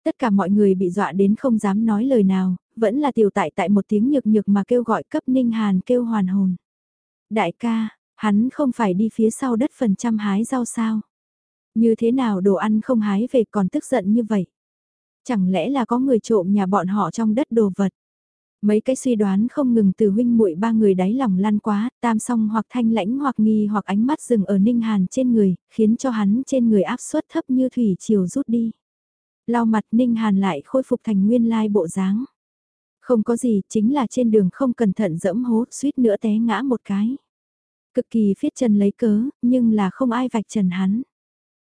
Tất cả mọi người bị dọa đến không dám nói lời nào, vẫn là tiểu tại tại một tiếng nhược nhược mà kêu gọi cấp ninh hàn kêu hoàn hồn. Đại ca, hắn không phải đi phía sau đất phần trăm hái rau sao? Như thế nào đồ ăn không hái về còn tức giận như vậy? Chẳng lẽ là có người trộm nhà bọn họ trong đất đồ vật? Mấy cái suy đoán không ngừng từ huynh muội ba người đáy lòng lan quá, tam song hoặc thanh lãnh hoặc nghi hoặc ánh mắt dừng ở ninh hàn trên người, khiến cho hắn trên người áp suất thấp như thủy chiều rút đi. Lau mặt ninh hàn lại khôi phục thành nguyên lai bộ dáng. Không có gì, chính là trên đường không cẩn thận dẫm hố, suýt nữa té ngã một cái. Cực kỳ phiết chân lấy cớ, nhưng là không ai vạch trần hắn.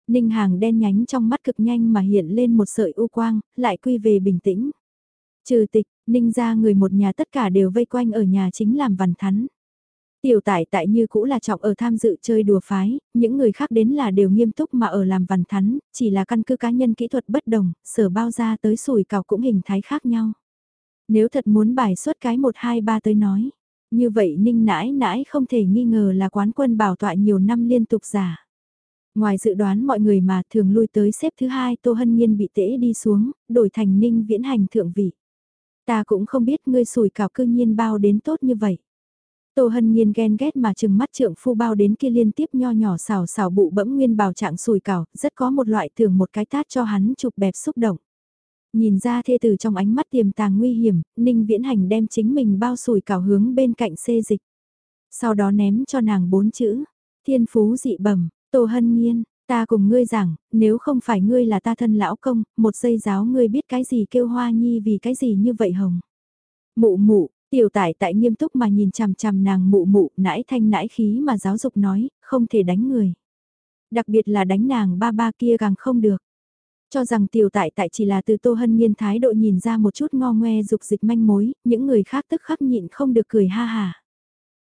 Ninh hàng đen nhánh trong mắt cực nhanh mà hiện lên một sợi u quang, lại quy về bình tĩnh. Trừ tịch, ninh ra người một nhà tất cả đều vây quanh ở nhà chính làm vằn thắn. Tiểu tải tại như cũ là trọng ở tham dự chơi đùa phái, những người khác đến là đều nghiêm túc mà ở làm vằn thắn, chỉ là căn cứ cá nhân kỹ thuật bất đồng, sở bao ra tới sủi cào cũng hình thái khác nhau. Nếu thật muốn bài xuất cái 1 2 3 tới nói, như vậy ninh nãi nãi không thể nghi ngờ là quán quân bảo tọa nhiều năm liên tục giả. Ngoài dự đoán mọi người mà thường lui tới xếp thứ hai Tô Hân Nhiên bị tễ đi xuống, đổi thành ninh viễn hành thượng vị. Ta cũng không biết ngươi sủi cảo cư nhiên bao đến tốt như vậy. Tô Hân Nhiên ghen ghét mà chừng mắt trượng phu bao đến kia liên tiếp nho nhỏ xào xào bụ bẫm nguyên bào trạng sùi cảo, rất có một loại thường một cái tát cho hắn chụp bẹp xúc động. Nhìn ra thê từ trong ánh mắt tiềm tàng nguy hiểm, Ninh Viễn Hành đem chính mình bao sùi cảo hướng bên cạnh xê dịch. Sau đó ném cho nàng bốn chữ, thiên phú dị bẩm Tô Hân Nhiên, ta cùng ngươi rằng, nếu không phải ngươi là ta thân lão công, một giây giáo ngươi biết cái gì kêu hoa nhi vì cái gì như vậy hồng. Mụ mụ, tiểu tải tại nghiêm túc mà nhìn chằm chằm nàng mụ mụ nãi thanh nãi khí mà giáo dục nói, không thể đánh người. Đặc biệt là đánh nàng ba ba kia càng không được. Cho rằng tiểu tại tại chỉ là từ Tô Hân Nhiên thái độ nhìn ra một chút ngo ngoe dục dịch manh mối, những người khác tức khắc nhịn không được cười ha hà.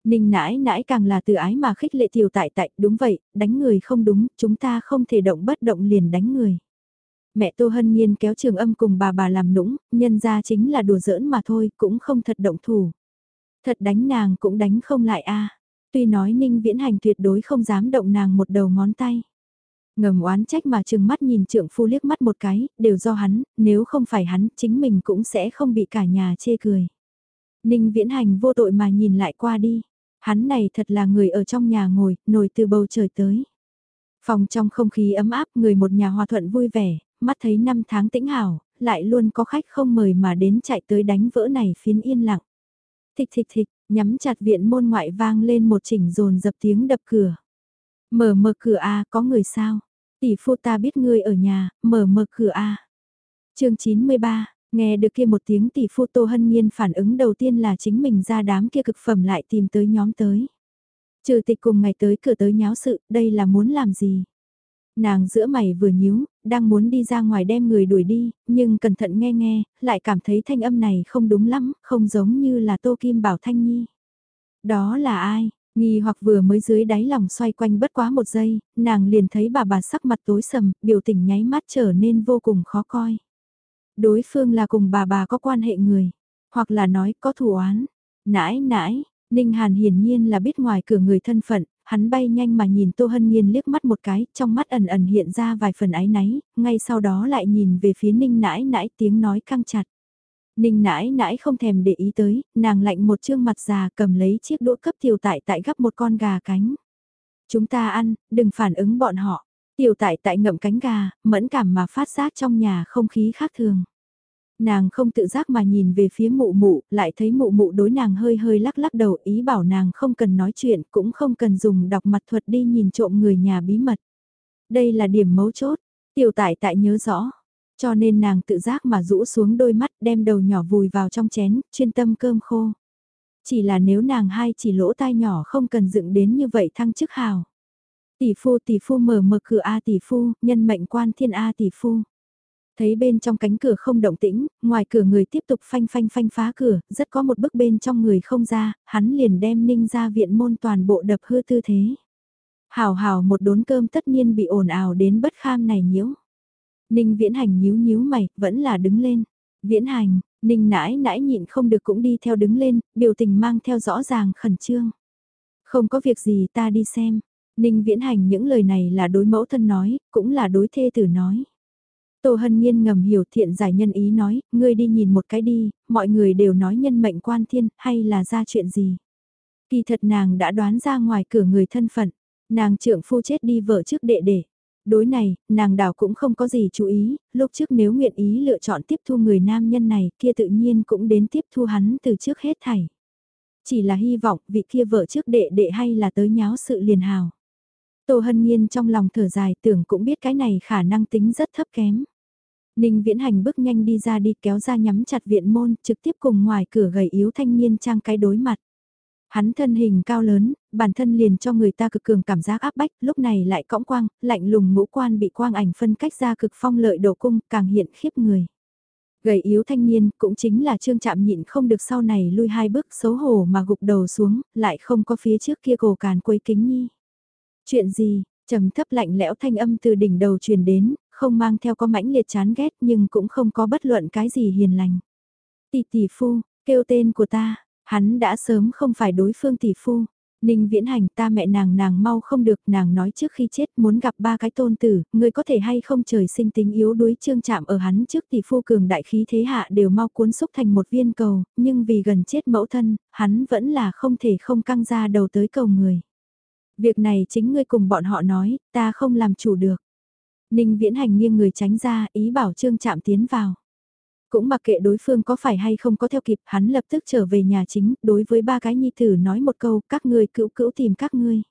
Ninh nãi nãi càng là từ ái mà khích lệ tiểu tại tại, đúng vậy, đánh người không đúng, chúng ta không thể động bất động liền đánh người. Mẹ Tô Hân Nhiên kéo trường âm cùng bà bà làm nũng, nhân ra chính là đùa giỡn mà thôi, cũng không thật động thủ. Thật đánh nàng cũng đánh không lại a Tuy nói Ninh Viễn Hành tuyệt đối không dám động nàng một đầu ngón tay. Ngầm oán trách mà trừng mắt nhìn trượng phu liếc mắt một cái, đều do hắn, nếu không phải hắn, chính mình cũng sẽ không bị cả nhà chê cười. Ninh Viễn Hành vô tội mà nhìn lại qua đi. Hắn này thật là người ở trong nhà ngồi, nổi từ bầu trời tới. Phòng trong không khí ấm áp, người một nhà hòa thuận vui vẻ, mắt thấy năm tháng tĩnh hảo, lại luôn có khách không mời mà đến chạy tới đánh vỡ này phiến yên lặng. Thịch thịch thịch, nhắm chặt viện môn ngoại vang lên một chỉnh rồn dập tiếng đập cửa. Mở mở cửa a có người sao? Tỷ phu ta biết ngươi ở nhà, mở mở cửa a chương 93, Nghe được kia một tiếng tỷ phu Tô Hân Nhiên phản ứng đầu tiên là chính mình ra đám kia cực phẩm lại tìm tới nhóm tới. Trừ tịch cùng ngày tới cửa tới nháo sự, đây là muốn làm gì? Nàng giữa mày vừa nhíu, đang muốn đi ra ngoài đem người đuổi đi, nhưng cẩn thận nghe nghe, lại cảm thấy thanh âm này không đúng lắm, không giống như là Tô Kim Bảo Thanh Nhi. Đó là ai? Nghi hoặc vừa mới dưới đáy lòng xoay quanh bất quá một giây, nàng liền thấy bà bà sắc mặt tối sầm, biểu tình nháy mắt trở nên vô cùng khó coi đối phương là cùng bà bà có quan hệ người, hoặc là nói có thủ án Nãi nãi, Ninh Hàn hiển nhiên là biết ngoài cửa người thân phận, hắn bay nhanh mà nhìn Tô Hân Nhiên liếc mắt một cái, trong mắt ẩn ẩn hiện ra vài phần ái náy, ngay sau đó lại nhìn về phía Ninh nãi nãi tiếng nói căng chặt. Ninh nãi nãi không thèm để ý tới, nàng lạnh một chương mặt già cầm lấy chiếc đũa cấp tiểu tại tại gấp một con gà cánh. Chúng ta ăn, đừng phản ứng bọn họ. Tiểu tại tại ngậm cánh gà, mẫn cảm mà phát giác trong nhà không khí khác thường. Nàng không tự giác mà nhìn về phía mụ mụ, lại thấy mụ mụ đối nàng hơi hơi lắc lắc đầu ý bảo nàng không cần nói chuyện, cũng không cần dùng đọc mặt thuật đi nhìn trộm người nhà bí mật. Đây là điểm mấu chốt, tiểu tại tại nhớ rõ. Cho nên nàng tự giác mà rũ xuống đôi mắt đem đầu nhỏ vùi vào trong chén, chuyên tâm cơm khô. Chỉ là nếu nàng hai chỉ lỗ tai nhỏ không cần dựng đến như vậy thăng chức hào. Tỷ phu tỷ phu mở mở cửa A tỷ phu, nhân mệnh quan thiên A tỷ phu. Thấy bên trong cánh cửa không động tĩnh, ngoài cửa người tiếp tục phanh phanh phanh phá cửa, rất có một bức bên trong người không ra, hắn liền đem ninh ra viện môn toàn bộ đập hư tư thế. Hào hào một đốn cơm tất nhiên bị ồn ào đến bất kham này nhiễu. Ninh viễn hành nhíu nhíu mày, vẫn là đứng lên. Viễn hành, ninh nãi nãi nhịn không được cũng đi theo đứng lên, biểu tình mang theo rõ ràng khẩn trương. Không có việc gì ta đi xem. Ninh viễn hành những lời này là đối mẫu thân nói, cũng là đối thê tử nói. Tô Hân Nhiên ngầm hiểu thiện giải nhân ý nói, ngươi đi nhìn một cái đi, mọi người đều nói nhân mệnh quan thiên, hay là ra chuyện gì. Kỳ thật nàng đã đoán ra ngoài cửa người thân phận, nàng trượng phu chết đi vợ trước đệ đệ. Đối này, nàng đảo cũng không có gì chú ý, lúc trước nếu nguyện ý lựa chọn tiếp thu người nam nhân này kia tự nhiên cũng đến tiếp thu hắn từ trước hết thảy. Chỉ là hy vọng vị kia vợ trước đệ đệ hay là tới nháo sự liền hào. Tô Hân Nhiên trong lòng thở dài tưởng cũng biết cái này khả năng tính rất thấp kém. Ninh Viễn Hành bước nhanh đi ra đi kéo ra nhắm chặt viện môn trực tiếp cùng ngoài cửa gầy yếu thanh niên trang cái đối mặt. Hắn thân hình cao lớn, bản thân liền cho người ta cực cường cảm giác áp bách, lúc này lại cõng quang, lạnh lùng ngũ quan bị quang ảnh phân cách ra cực phong lợi độ cung, càng hiện khiếp người. Gầy yếu thanh niên cũng chính là trương chạm nhịn không được sau này lui hai bước xấu hổ mà gục đầu xuống, lại không có phía trước kia cổ càn quấy kính nhi. Chuyện gì, trầm thấp lạnh lẽo thanh âm từ đỉnh đầu truyền đến, không mang theo có mãnh liệt chán ghét nhưng cũng không có bất luận cái gì hiền lành. Tỷ tỷ phu, kêu tên của ta, hắn đã sớm không phải đối phương tỷ phu. Ninh viễn hành ta mẹ nàng nàng mau không được nàng nói trước khi chết muốn gặp ba cái tôn tử, người có thể hay không trời sinh tính yếu đuối trương chạm ở hắn trước tỷ phu cường đại khí thế hạ đều mau cuốn xúc thành một viên cầu, nhưng vì gần chết mẫu thân, hắn vẫn là không thể không căng ra đầu tới cầu người. Việc này chính ngươi cùng bọn họ nói, ta không làm chủ được. Ninh viễn hành nghiêng người tránh ra, ý bảo trương chạm tiến vào. Cũng mặc kệ đối phương có phải hay không có theo kịp, hắn lập tức trở về nhà chính, đối với ba cái nhi tử nói một câu, các ngươi cữu cữu tìm các ngươi.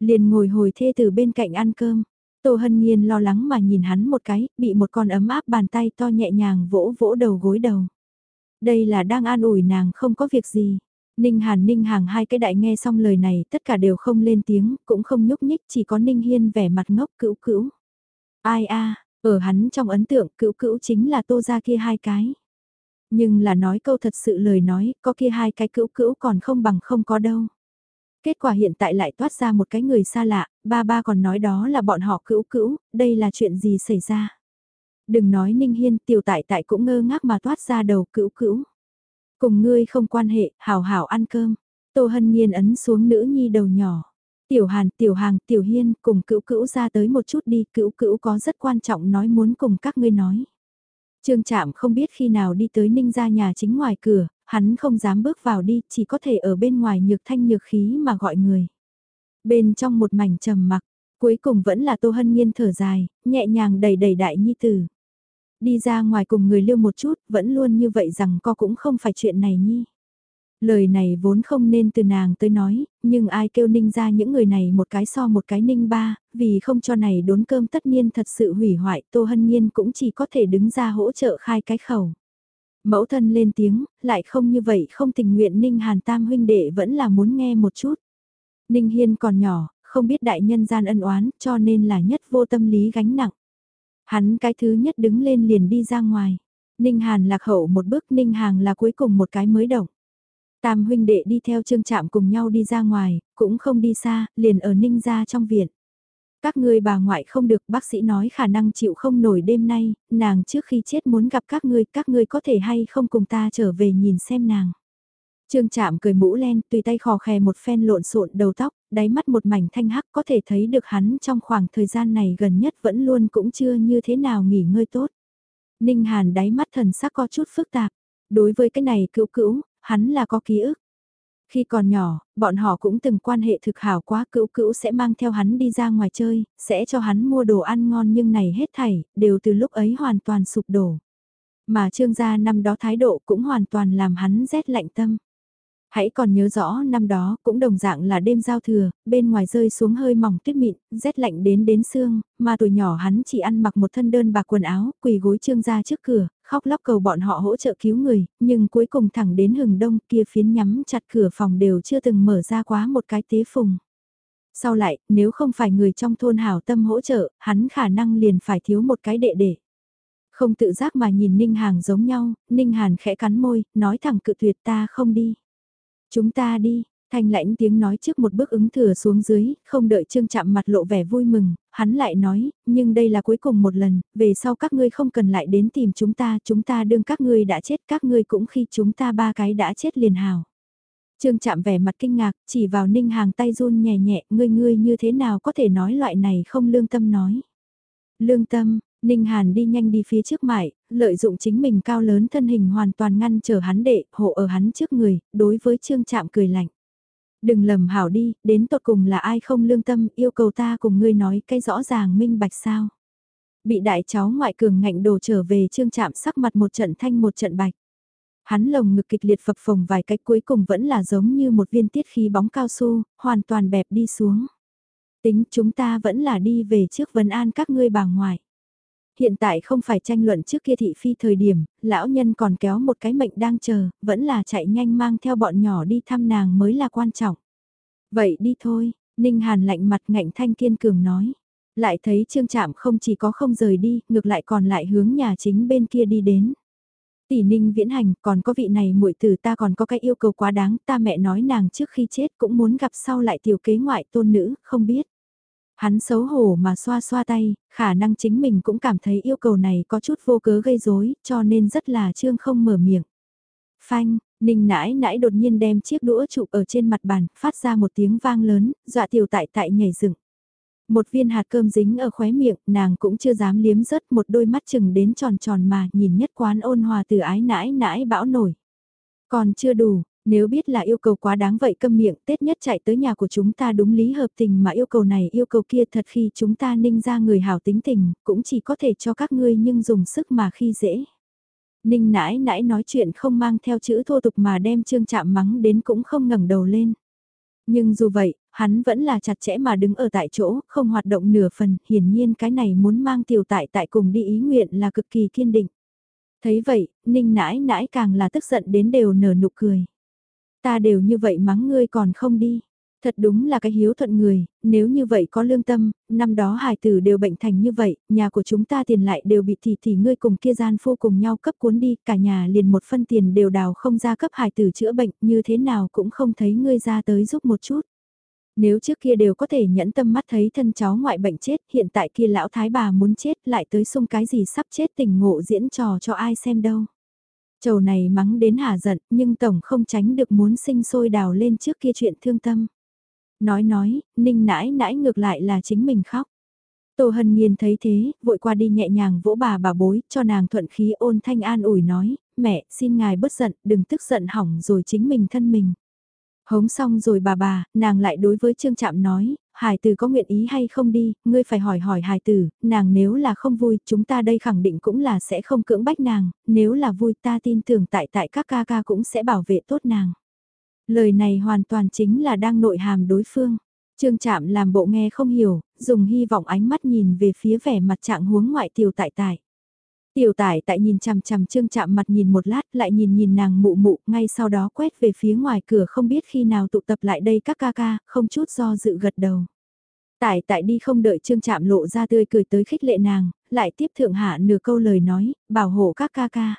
Liền ngồi hồi thê từ bên cạnh ăn cơm. Tô Hân Nhiên lo lắng mà nhìn hắn một cái, bị một con ấm áp bàn tay to nhẹ nhàng vỗ vỗ đầu gối đầu. Đây là đang an ủi nàng không có việc gì. Ninh Hàn Ninh Hàng hai cái đại nghe xong lời này tất cả đều không lên tiếng, cũng không nhúc nhích, chỉ có Ninh Hiên vẻ mặt ngốc cữu cữu. Ai a ở hắn trong ấn tượng cữu cữu chính là tô ra kia hai cái. Nhưng là nói câu thật sự lời nói, có kia hai cái cữu cữu còn không bằng không có đâu. Kết quả hiện tại lại toát ra một cái người xa lạ, ba ba còn nói đó là bọn họ cữu cữu, đây là chuyện gì xảy ra. Đừng nói Ninh Hiên tiểu tại tại cũng ngơ ngác mà toát ra đầu cữu cữu. Cùng ngươi không quan hệ, hảo hảo ăn cơm. Tô Hân Nhiên ấn xuống nữ nhi đầu nhỏ. Tiểu Hàn, Tiểu Hàng, Tiểu Hiên cùng cữu cữu ra tới một chút đi, cữu cữu có rất quan trọng nói muốn cùng các ngươi nói. Trương Trạm không biết khi nào đi tới ninh ra nhà chính ngoài cửa, hắn không dám bước vào đi, chỉ có thể ở bên ngoài nhược thanh nhược khí mà gọi người. Bên trong một mảnh trầm mặc, cuối cùng vẫn là Tô Hân Nhiên thở dài, nhẹ nhàng đầy đầy đại nhi tử. Đi ra ngoài cùng người lưu một chút, vẫn luôn như vậy rằng co cũng không phải chuyện này nhi. Lời này vốn không nên từ nàng tới nói, nhưng ai kêu ninh ra những người này một cái so một cái ninh ba, vì không cho này đốn cơm tất nhiên thật sự hủy hoại, Tô Hân Nhiên cũng chỉ có thể đứng ra hỗ trợ khai cái khẩu. Mẫu thân lên tiếng, lại không như vậy không tình nguyện ninh hàn tam huynh đệ vẫn là muốn nghe một chút. Ninh Hiên còn nhỏ, không biết đại nhân gian ân oán cho nên là nhất vô tâm lý gánh nặng. Hắn cái thứ nhất đứng lên liền đi ra ngoài. Ninh Hàn lạc hậu một bước Ninh Hàng là cuối cùng một cái mới động. Tam huynh đệ đi theo trương trạm cùng nhau đi ra ngoài, cũng không đi xa, liền ở Ninh ra trong viện. Các ngươi bà ngoại không được, bác sĩ nói khả năng chịu không nổi đêm nay, nàng trước khi chết muốn gặp các ngươi, các ngươi có thể hay không cùng ta trở về nhìn xem nàng. Trương Trạm cười mũ len, tùy tay khò khè một phen lộn xộn đầu tóc, đáy mắt một mảnh thanh hắc có thể thấy được hắn trong khoảng thời gian này gần nhất vẫn luôn cũng chưa như thế nào nghỉ ngơi tốt. Ninh Hàn đáy mắt thần sắc có chút phức tạp, Đối với cái này cữu cữu, hắn là có ký ức. Khi còn nhỏ, bọn họ cũng từng quan hệ thực hảo quá cữu cữu sẽ mang theo hắn đi ra ngoài chơi, sẽ cho hắn mua đồ ăn ngon nhưng này hết thảy, đều từ lúc ấy hoàn toàn sụp đổ. Mà trương gia năm đó thái độ cũng hoàn toàn làm hắn rét lạnh tâm. Hãy còn nhớ rõ năm đó cũng đồng dạng là đêm giao thừa, bên ngoài rơi xuống hơi mỏng tuyết mịn, rét lạnh đến đến xương, mà tuổi nhỏ hắn chỉ ăn mặc một thân đơn bạc quần áo, quỳ gối trương ra trước cửa, khóc lóc cầu bọn họ hỗ trợ cứu người, nhưng cuối cùng thẳng đến hừng đông kia phiến nhắm chặt cửa phòng đều chưa từng mở ra quá một cái tế phùng. Sau lại, nếu không phải người trong thôn hảo tâm hỗ trợ, hắn khả năng liền phải thiếu một cái đệ đệ. Không tự giác mà nhìn Ninh Hàng giống nhau, Ninh Hàn khẽ cắn môi, nói thẳng cự tuyệt ta không đi. Chúng ta đi, thanh lãnh tiếng nói trước một bước ứng thừa xuống dưới, không đợi trương chạm mặt lộ vẻ vui mừng, hắn lại nói, nhưng đây là cuối cùng một lần, về sau các ngươi không cần lại đến tìm chúng ta, chúng ta đương các ngươi đã chết, các ngươi cũng khi chúng ta ba cái đã chết liền hào. Trương chạm vẻ mặt kinh ngạc, chỉ vào ninh hàng tay run nhẹ nhẹ, ngươi ngươi như thế nào có thể nói loại này không lương tâm nói. Lương tâm, Ninh Hàn đi nhanh đi phía trước mại, lợi dụng chính mình cao lớn thân hình hoàn toàn ngăn trở hắn đệ, hộ ở hắn trước người, đối với Trương Trạm cười lạnh. Đừng lầm hảo đi, đến tột cùng là ai không lương tâm, yêu cầu ta cùng ngươi nói cái rõ ràng minh bạch sao. Bị đại cháu ngoại cường ngạnh đồ trở về Trương Trạm sắc mặt một trận thanh một trận bạch. Hắn lồng ngực kịch liệt phập phồng vài cách cuối cùng vẫn là giống như một viên tiết khí bóng cao su, hoàn toàn bẹp đi xuống. Tính chúng ta vẫn là đi về trước vấn an các ngươi bà ngoại. Hiện tại không phải tranh luận trước kia thị phi thời điểm, lão nhân còn kéo một cái mệnh đang chờ, vẫn là chạy nhanh mang theo bọn nhỏ đi thăm nàng mới là quan trọng. Vậy đi thôi, Ninh Hàn lạnh mặt ngạnh thanh kiên cường nói. Lại thấy Trương Trạm không chỉ có không rời đi, ngược lại còn lại hướng nhà chính bên kia đi đến. Tỷ Ninh viễn hành, còn có vị này muội tử ta còn có cái yêu cầu quá đáng, ta mẹ nói nàng trước khi chết cũng muốn gặp sau lại tiểu kế ngoại tôn nữ, không biết. Hắn xấu hổ mà xoa xoa tay, khả năng chính mình cũng cảm thấy yêu cầu này có chút vô cớ gây rối, cho nên rất là trương không mở miệng. Phanh, Ninh nãi nãi đột nhiên đem chiếc đũa chụp ở trên mặt bàn, phát ra một tiếng vang lớn, dọa tiểu tại tại nhảy dựng. Một viên hạt cơm dính ở khóe miệng, nàng cũng chưa dám liếm rớt một đôi mắt chừng đến tròn tròn mà nhìn nhất quán ôn hòa từ ái nãi nãi bão nổi. Còn chưa đủ, nếu biết là yêu cầu quá đáng vậy câm miệng, Tết nhất chạy tới nhà của chúng ta đúng lý hợp tình mà yêu cầu này yêu cầu kia thật khi chúng ta ninh ra người hảo tính tình, cũng chỉ có thể cho các ngươi nhưng dùng sức mà khi dễ. Ninh nãi nãi nói chuyện không mang theo chữ thô tục mà đem trương chạm mắng đến cũng không ngẩng đầu lên. Nhưng dù vậy, hắn vẫn là chặt chẽ mà đứng ở tại chỗ, không hoạt động nửa phần, hiển nhiên cái này muốn mang tiểu tại tại cùng đi ý nguyện là cực kỳ kiên định. Thấy vậy, ninh nãi nãi càng là tức giận đến đều nở nụ cười. Ta đều như vậy mắng ngươi còn không đi. Thật đúng là cái hiếu thuận người, nếu như vậy có lương tâm, năm đó hài tử đều bệnh thành như vậy, nhà của chúng ta tiền lại đều bị thì thì ngươi cùng kia gian phu cùng nhau cấp cuốn đi, cả nhà liền một phân tiền đều đào không ra cấp hài tử chữa bệnh, như thế nào cũng không thấy ngươi ra tới giúp một chút. Nếu trước kia đều có thể nhẫn tâm mắt thấy thân cháu ngoại bệnh chết, hiện tại kia lão thái bà muốn chết lại tới xung cái gì sắp chết tình ngộ diễn trò cho ai xem đâu. Chầu này mắng đến hà giận, nhưng Tổng không tránh được muốn sinh sôi đào lên trước kia chuyện thương tâm. Nói nói, ninh nãi nãi ngược lại là chính mình khóc. Tô Hân Nhiên thấy thế, vội qua đi nhẹ nhàng vỗ bà bà bối, cho nàng thuận khí ôn thanh an ủi nói, mẹ, xin ngài bớt giận, đừng tức giận hỏng rồi chính mình thân mình. Hống xong rồi bà bà, nàng lại đối với Trương Trạm nói, Hải tử có nguyện ý hay không đi, ngươi phải hỏi hỏi Hải tử, nàng nếu là không vui, chúng ta đây khẳng định cũng là sẽ không cưỡng bách nàng, nếu là vui ta tin tưởng tại tại các ca ca cũng sẽ bảo vệ tốt nàng. Lời này hoàn toàn chính là đang nội hàm đối phương. Trương Trạm làm bộ nghe không hiểu, dùng hy vọng ánh mắt nhìn về phía vẻ mặt trạng huống ngoại tiểu tại tại. Tiểu tải tại nhìn chằm chằm trương chạm mặt nhìn một lát lại nhìn nhìn nàng mụ mụ ngay sau đó quét về phía ngoài cửa không biết khi nào tụ tập lại đây các ca ca, không chút do dự gật đầu. Tải tại đi không đợi trương chạm lộ ra tươi cười tới khích lệ nàng, lại tiếp thượng hạ nửa câu lời nói, bảo hộ các ca ca.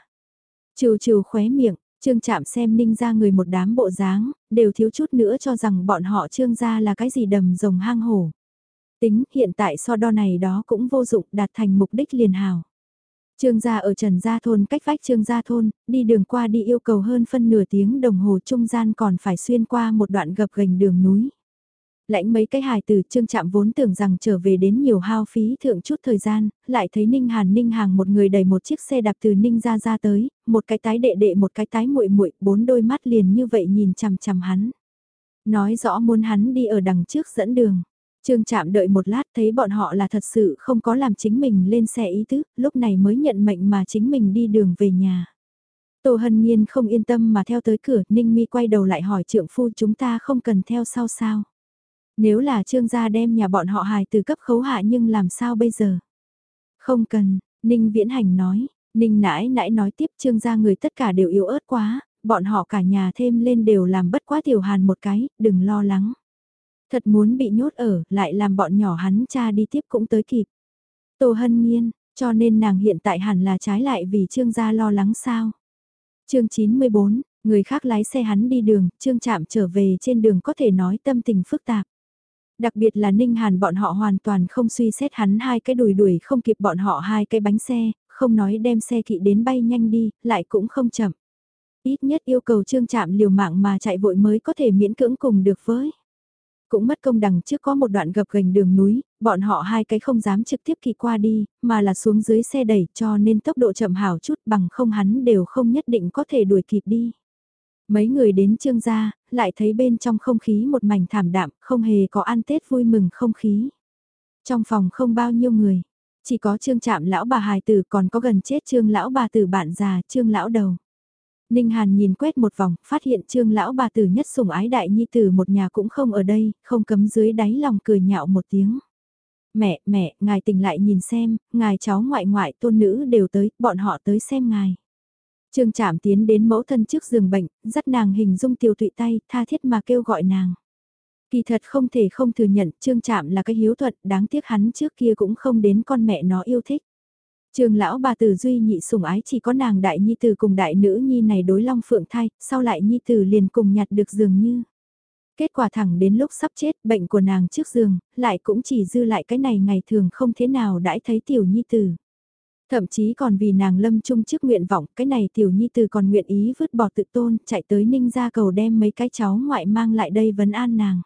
Trừ trừ khóe miệng, trương chạm xem ninh ra người một đám bộ dáng, đều thiếu chút nữa cho rằng bọn họ trương gia là cái gì đầm rồng hang hổ. Tính hiện tại so đo này đó cũng vô dụng đạt thành mục đích liền hào. Trương gia ở Trần Gia Thôn cách vách Trương Gia Thôn, đi đường qua đi yêu cầu hơn phân nửa tiếng đồng hồ trung gian còn phải xuyên qua một đoạn gập gành đường núi. Lãnh mấy cái hài từ trương chạm vốn tưởng rằng trở về đến nhiều hao phí thượng chút thời gian, lại thấy Ninh Hàn Ninh Hàng một người đẩy một chiếc xe đạp từ Ninh ra ra tới, một cái tái đệ đệ một cái tái muội muội bốn đôi mắt liền như vậy nhìn chằm chằm hắn. Nói rõ muốn hắn đi ở đằng trước dẫn đường. Trương Trạm đợi một lát thấy bọn họ là thật sự không có làm chính mình lên xe ý tứ, lúc này mới nhận mệnh mà chính mình đi đường về nhà. Tô Hân Nhiên không yên tâm mà theo tới cửa, Ninh Mi quay đầu lại hỏi trượng phu chúng ta không cần theo sau sao. Nếu là trương gia đem nhà bọn họ hài từ cấp khấu hạ nhưng làm sao bây giờ? Không cần, Ninh Viễn Hành nói, Ninh nãi nãi nói tiếp trương gia người tất cả đều yếu ớt quá, bọn họ cả nhà thêm lên đều làm bất quá tiểu hàn một cái, đừng lo lắng. Thật muốn bị nhốt ở, lại làm bọn nhỏ hắn cha đi tiếp cũng tới kịp. Tô Hân Nhiên, cho nên nàng hiện tại hẳn là trái lại vì trương gia lo lắng sao. chương 94, người khác lái xe hắn đi đường, trương chạm trở về trên đường có thể nói tâm tình phức tạp. Đặc biệt là Ninh Hàn bọn họ hoàn toàn không suy xét hắn hai cái đùi đuổi không kịp bọn họ hai cái bánh xe, không nói đem xe kỵ đến bay nhanh đi, lại cũng không chậm. Ít nhất yêu cầu trương chạm liều mạng mà chạy vội mới có thể miễn cưỡng cùng được với. Cũng mất công đằng trước có một đoạn gập gành đường núi, bọn họ hai cái không dám trực tiếp kỳ qua đi, mà là xuống dưới xe đẩy cho nên tốc độ chậm hảo chút bằng không hắn đều không nhất định có thể đuổi kịp đi. Mấy người đến trương gia, lại thấy bên trong không khí một mảnh thảm đạm, không hề có ăn Tết vui mừng không khí. Trong phòng không bao nhiêu người, chỉ có trương chạm lão bà hài tử còn có gần chết trương lão bà tử bạn già, trương lão đầu. Ninh Hàn nhìn quét một vòng, phát hiện trương lão bà tử nhất sủng ái đại nhi tử một nhà cũng không ở đây, không cấm dưới đáy lòng cười nhạo một tiếng. Mẹ, mẹ, ngài tỉnh lại nhìn xem, ngài cháu ngoại ngoại tôn nữ đều tới, bọn họ tới xem ngài. Trương Trạm tiến đến mẫu thân trước giường bệnh, dắt nàng hình dung tiêu tụy tay, tha thiết mà kêu gọi nàng. Kỳ thật không thể không thừa nhận Trương Trạm là cái hiếu thuận, đáng tiếc hắn trước kia cũng không đến con mẹ nó yêu thích trường lão bà tử duy nhị sủng ái chỉ có nàng đại nhi tử cùng đại nữ nhi này đối long phượng thai, sau lại nhi tử liền cùng nhặt được dường như. Kết quả thẳng đến lúc sắp chết, bệnh của nàng trước giường, lại cũng chỉ dư lại cái này ngày thường không thế nào đãi thấy tiểu nhi tử. Thậm chí còn vì nàng lâm chung trước nguyện vọng, cái này tiểu nhi từ còn nguyện ý vứt bỏ tự tôn, chạy tới ninh ra cầu đem mấy cái cháu ngoại mang lại đây vấn an nàng.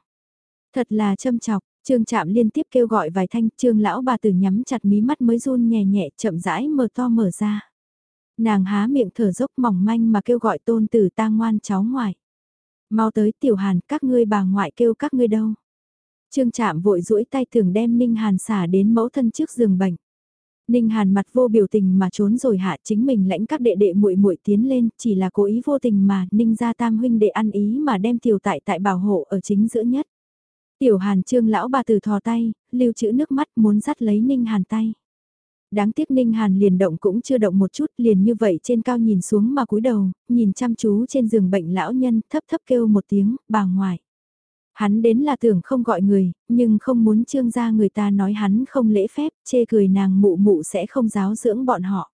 Thật là châm chọc, trương Trạm liên tiếp kêu gọi vài thanh, trương lão bà tử nhắm chặt mí mắt mới run nhẹ nhẹ chậm rãi mở to mở ra. Nàng há miệng thở dốc mỏng manh mà kêu gọi tôn tử ta ngoan cháu ngoại. Mau tới tiểu hàn, các ngươi bà ngoại kêu các ngươi đâu. Trương Trạm vội duỗi tay thường đem ninh hàn xả đến mẫu thân trước giường bệnh. Ninh Hàn mặt vô biểu tình mà trốn rồi hạ chính mình lãnh các đệ đệ muội muội tiến lên, chỉ là cố ý vô tình mà Ninh gia tam huynh đệ ăn ý mà đem tiểu tại tại bảo hộ ở chính giữa nhất. Tiểu Hàn trương lão bà từ thò tay, lưu trữ nước mắt muốn dắt lấy Ninh Hàn tay. Đáng tiếc Ninh Hàn liền động cũng chưa động một chút liền như vậy trên cao nhìn xuống mà cúi đầu, nhìn chăm chú trên giường bệnh lão nhân thấp thấp kêu một tiếng, bà ngoại. Hắn đến là tưởng không gọi người, nhưng không muốn trương gia người ta nói hắn không lễ phép, chê cười nàng mụ mụ sẽ không giáo dưỡng bọn họ.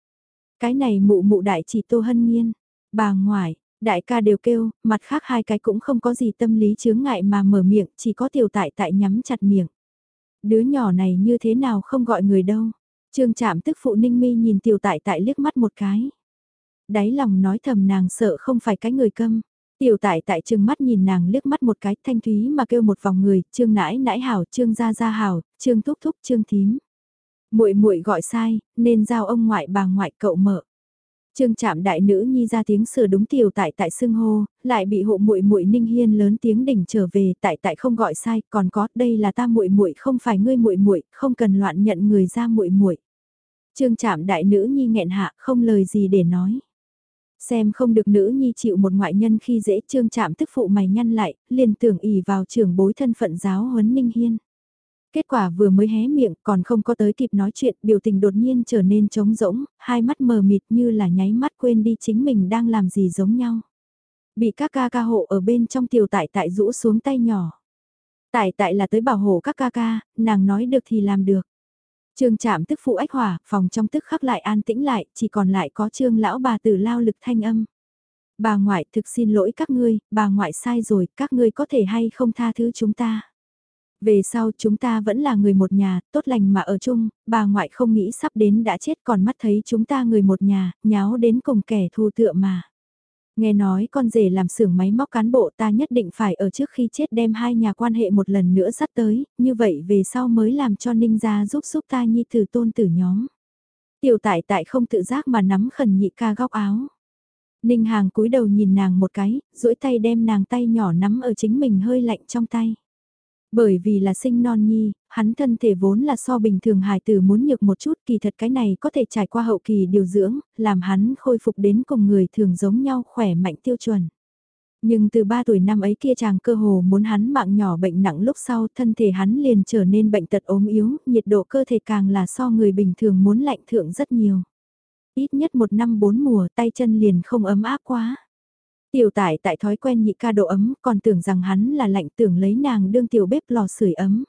Cái này mụ mụ đại chỉ tô hân nhiên, bà ngoại, đại ca đều kêu, mặt khác hai cái cũng không có gì tâm lý chướng ngại mà mở miệng, chỉ có tiểu tại tại nhắm chặt miệng. Đứa nhỏ này như thế nào không gọi người đâu. Trương chạm tức phụ ninh mi nhìn tiểu tại tại liếc mắt một cái. Đáy lòng nói thầm nàng sợ không phải cái người câm. Tiểu tại tại trừng mắt nhìn nàng liếc mắt một cái thanh thúy mà kêu một vòng người, trương nãi nãi hảo, trương gia gia hảo, trương thúc thúc, trương thím. muội muội gọi sai, nên giao ông ngoại bà ngoại cậu mở. Trương trạm đại nữ nhi ra tiếng sửa đúng tiểu tại tại xưng hô, lại bị hộ muội muội Ninh Hiên lớn tiếng đỉnh trở về, tại tại không gọi sai, còn có, đây là ta muội muội, không phải ngươi muội muội, không cần loạn nhận người ra muội muội. Trương trạm đại nữ nhi nghẹn hạ, không lời gì để nói. Xem không được nữ nhi chịu một ngoại nhân khi dễ trương chạm tức phụ mày nhăn lại, liền tưởng ỉ vào trưởng bối thân phận giáo huấn Ninh Hiên. Kết quả vừa mới hé miệng còn không có tới kịp nói chuyện biểu tình đột nhiên trở nên trống rỗng, hai mắt mờ mịt như là nháy mắt quên đi chính mình đang làm gì giống nhau. Bị các ca ca hộ ở bên trong tiểu tại tại rũ xuống tay nhỏ. Tại tại là tới bảo hộ các ca ca, nàng nói được thì làm được. Trương chạm tức phụ ách hỏa, phòng trong tức khắc lại an tĩnh lại, chỉ còn lại có trương lão bà tử lao lực thanh âm. Bà ngoại thực xin lỗi các ngươi, bà ngoại sai rồi, các ngươi có thể hay không tha thứ chúng ta. Về sau chúng ta vẫn là người một nhà, tốt lành mà ở chung, bà ngoại không nghĩ sắp đến đã chết còn mắt thấy chúng ta người một nhà, nháo đến cùng kẻ thù tựa mà. Nghe nói con rể làm xưởng máy móc cán bộ ta nhất định phải ở trước khi chết đem hai nhà quan hệ một lần nữa dắt tới, như vậy về sau mới làm cho ninh gia giúp giúp ta nhi tử tôn tử nhóm. Tiểu tại tại không tự giác mà nắm khẩn nhị ca góc áo. Ninh hàng cúi đầu nhìn nàng một cái, duỗi tay đem nàng tay nhỏ nắm ở chính mình hơi lạnh trong tay. Bởi vì là sinh non nhi, hắn thân thể vốn là so bình thường hài tử muốn nhược một chút kỳ thật cái này có thể trải qua hậu kỳ điều dưỡng, làm hắn khôi phục đến cùng người thường giống nhau khỏe mạnh tiêu chuẩn. Nhưng từ 3 tuổi năm ấy kia chàng cơ hồ muốn hắn mạng nhỏ bệnh nặng lúc sau thân thể hắn liền trở nên bệnh tật ốm yếu, nhiệt độ cơ thể càng là so người bình thường muốn lạnh thượng rất nhiều. Ít nhất một năm bốn mùa tay chân liền không ấm áp quá. Tiểu tải tại thói quen nhị ca độ ấm còn tưởng rằng hắn là lạnh tưởng lấy nàng đương tiểu bếp lò sưởi ấm.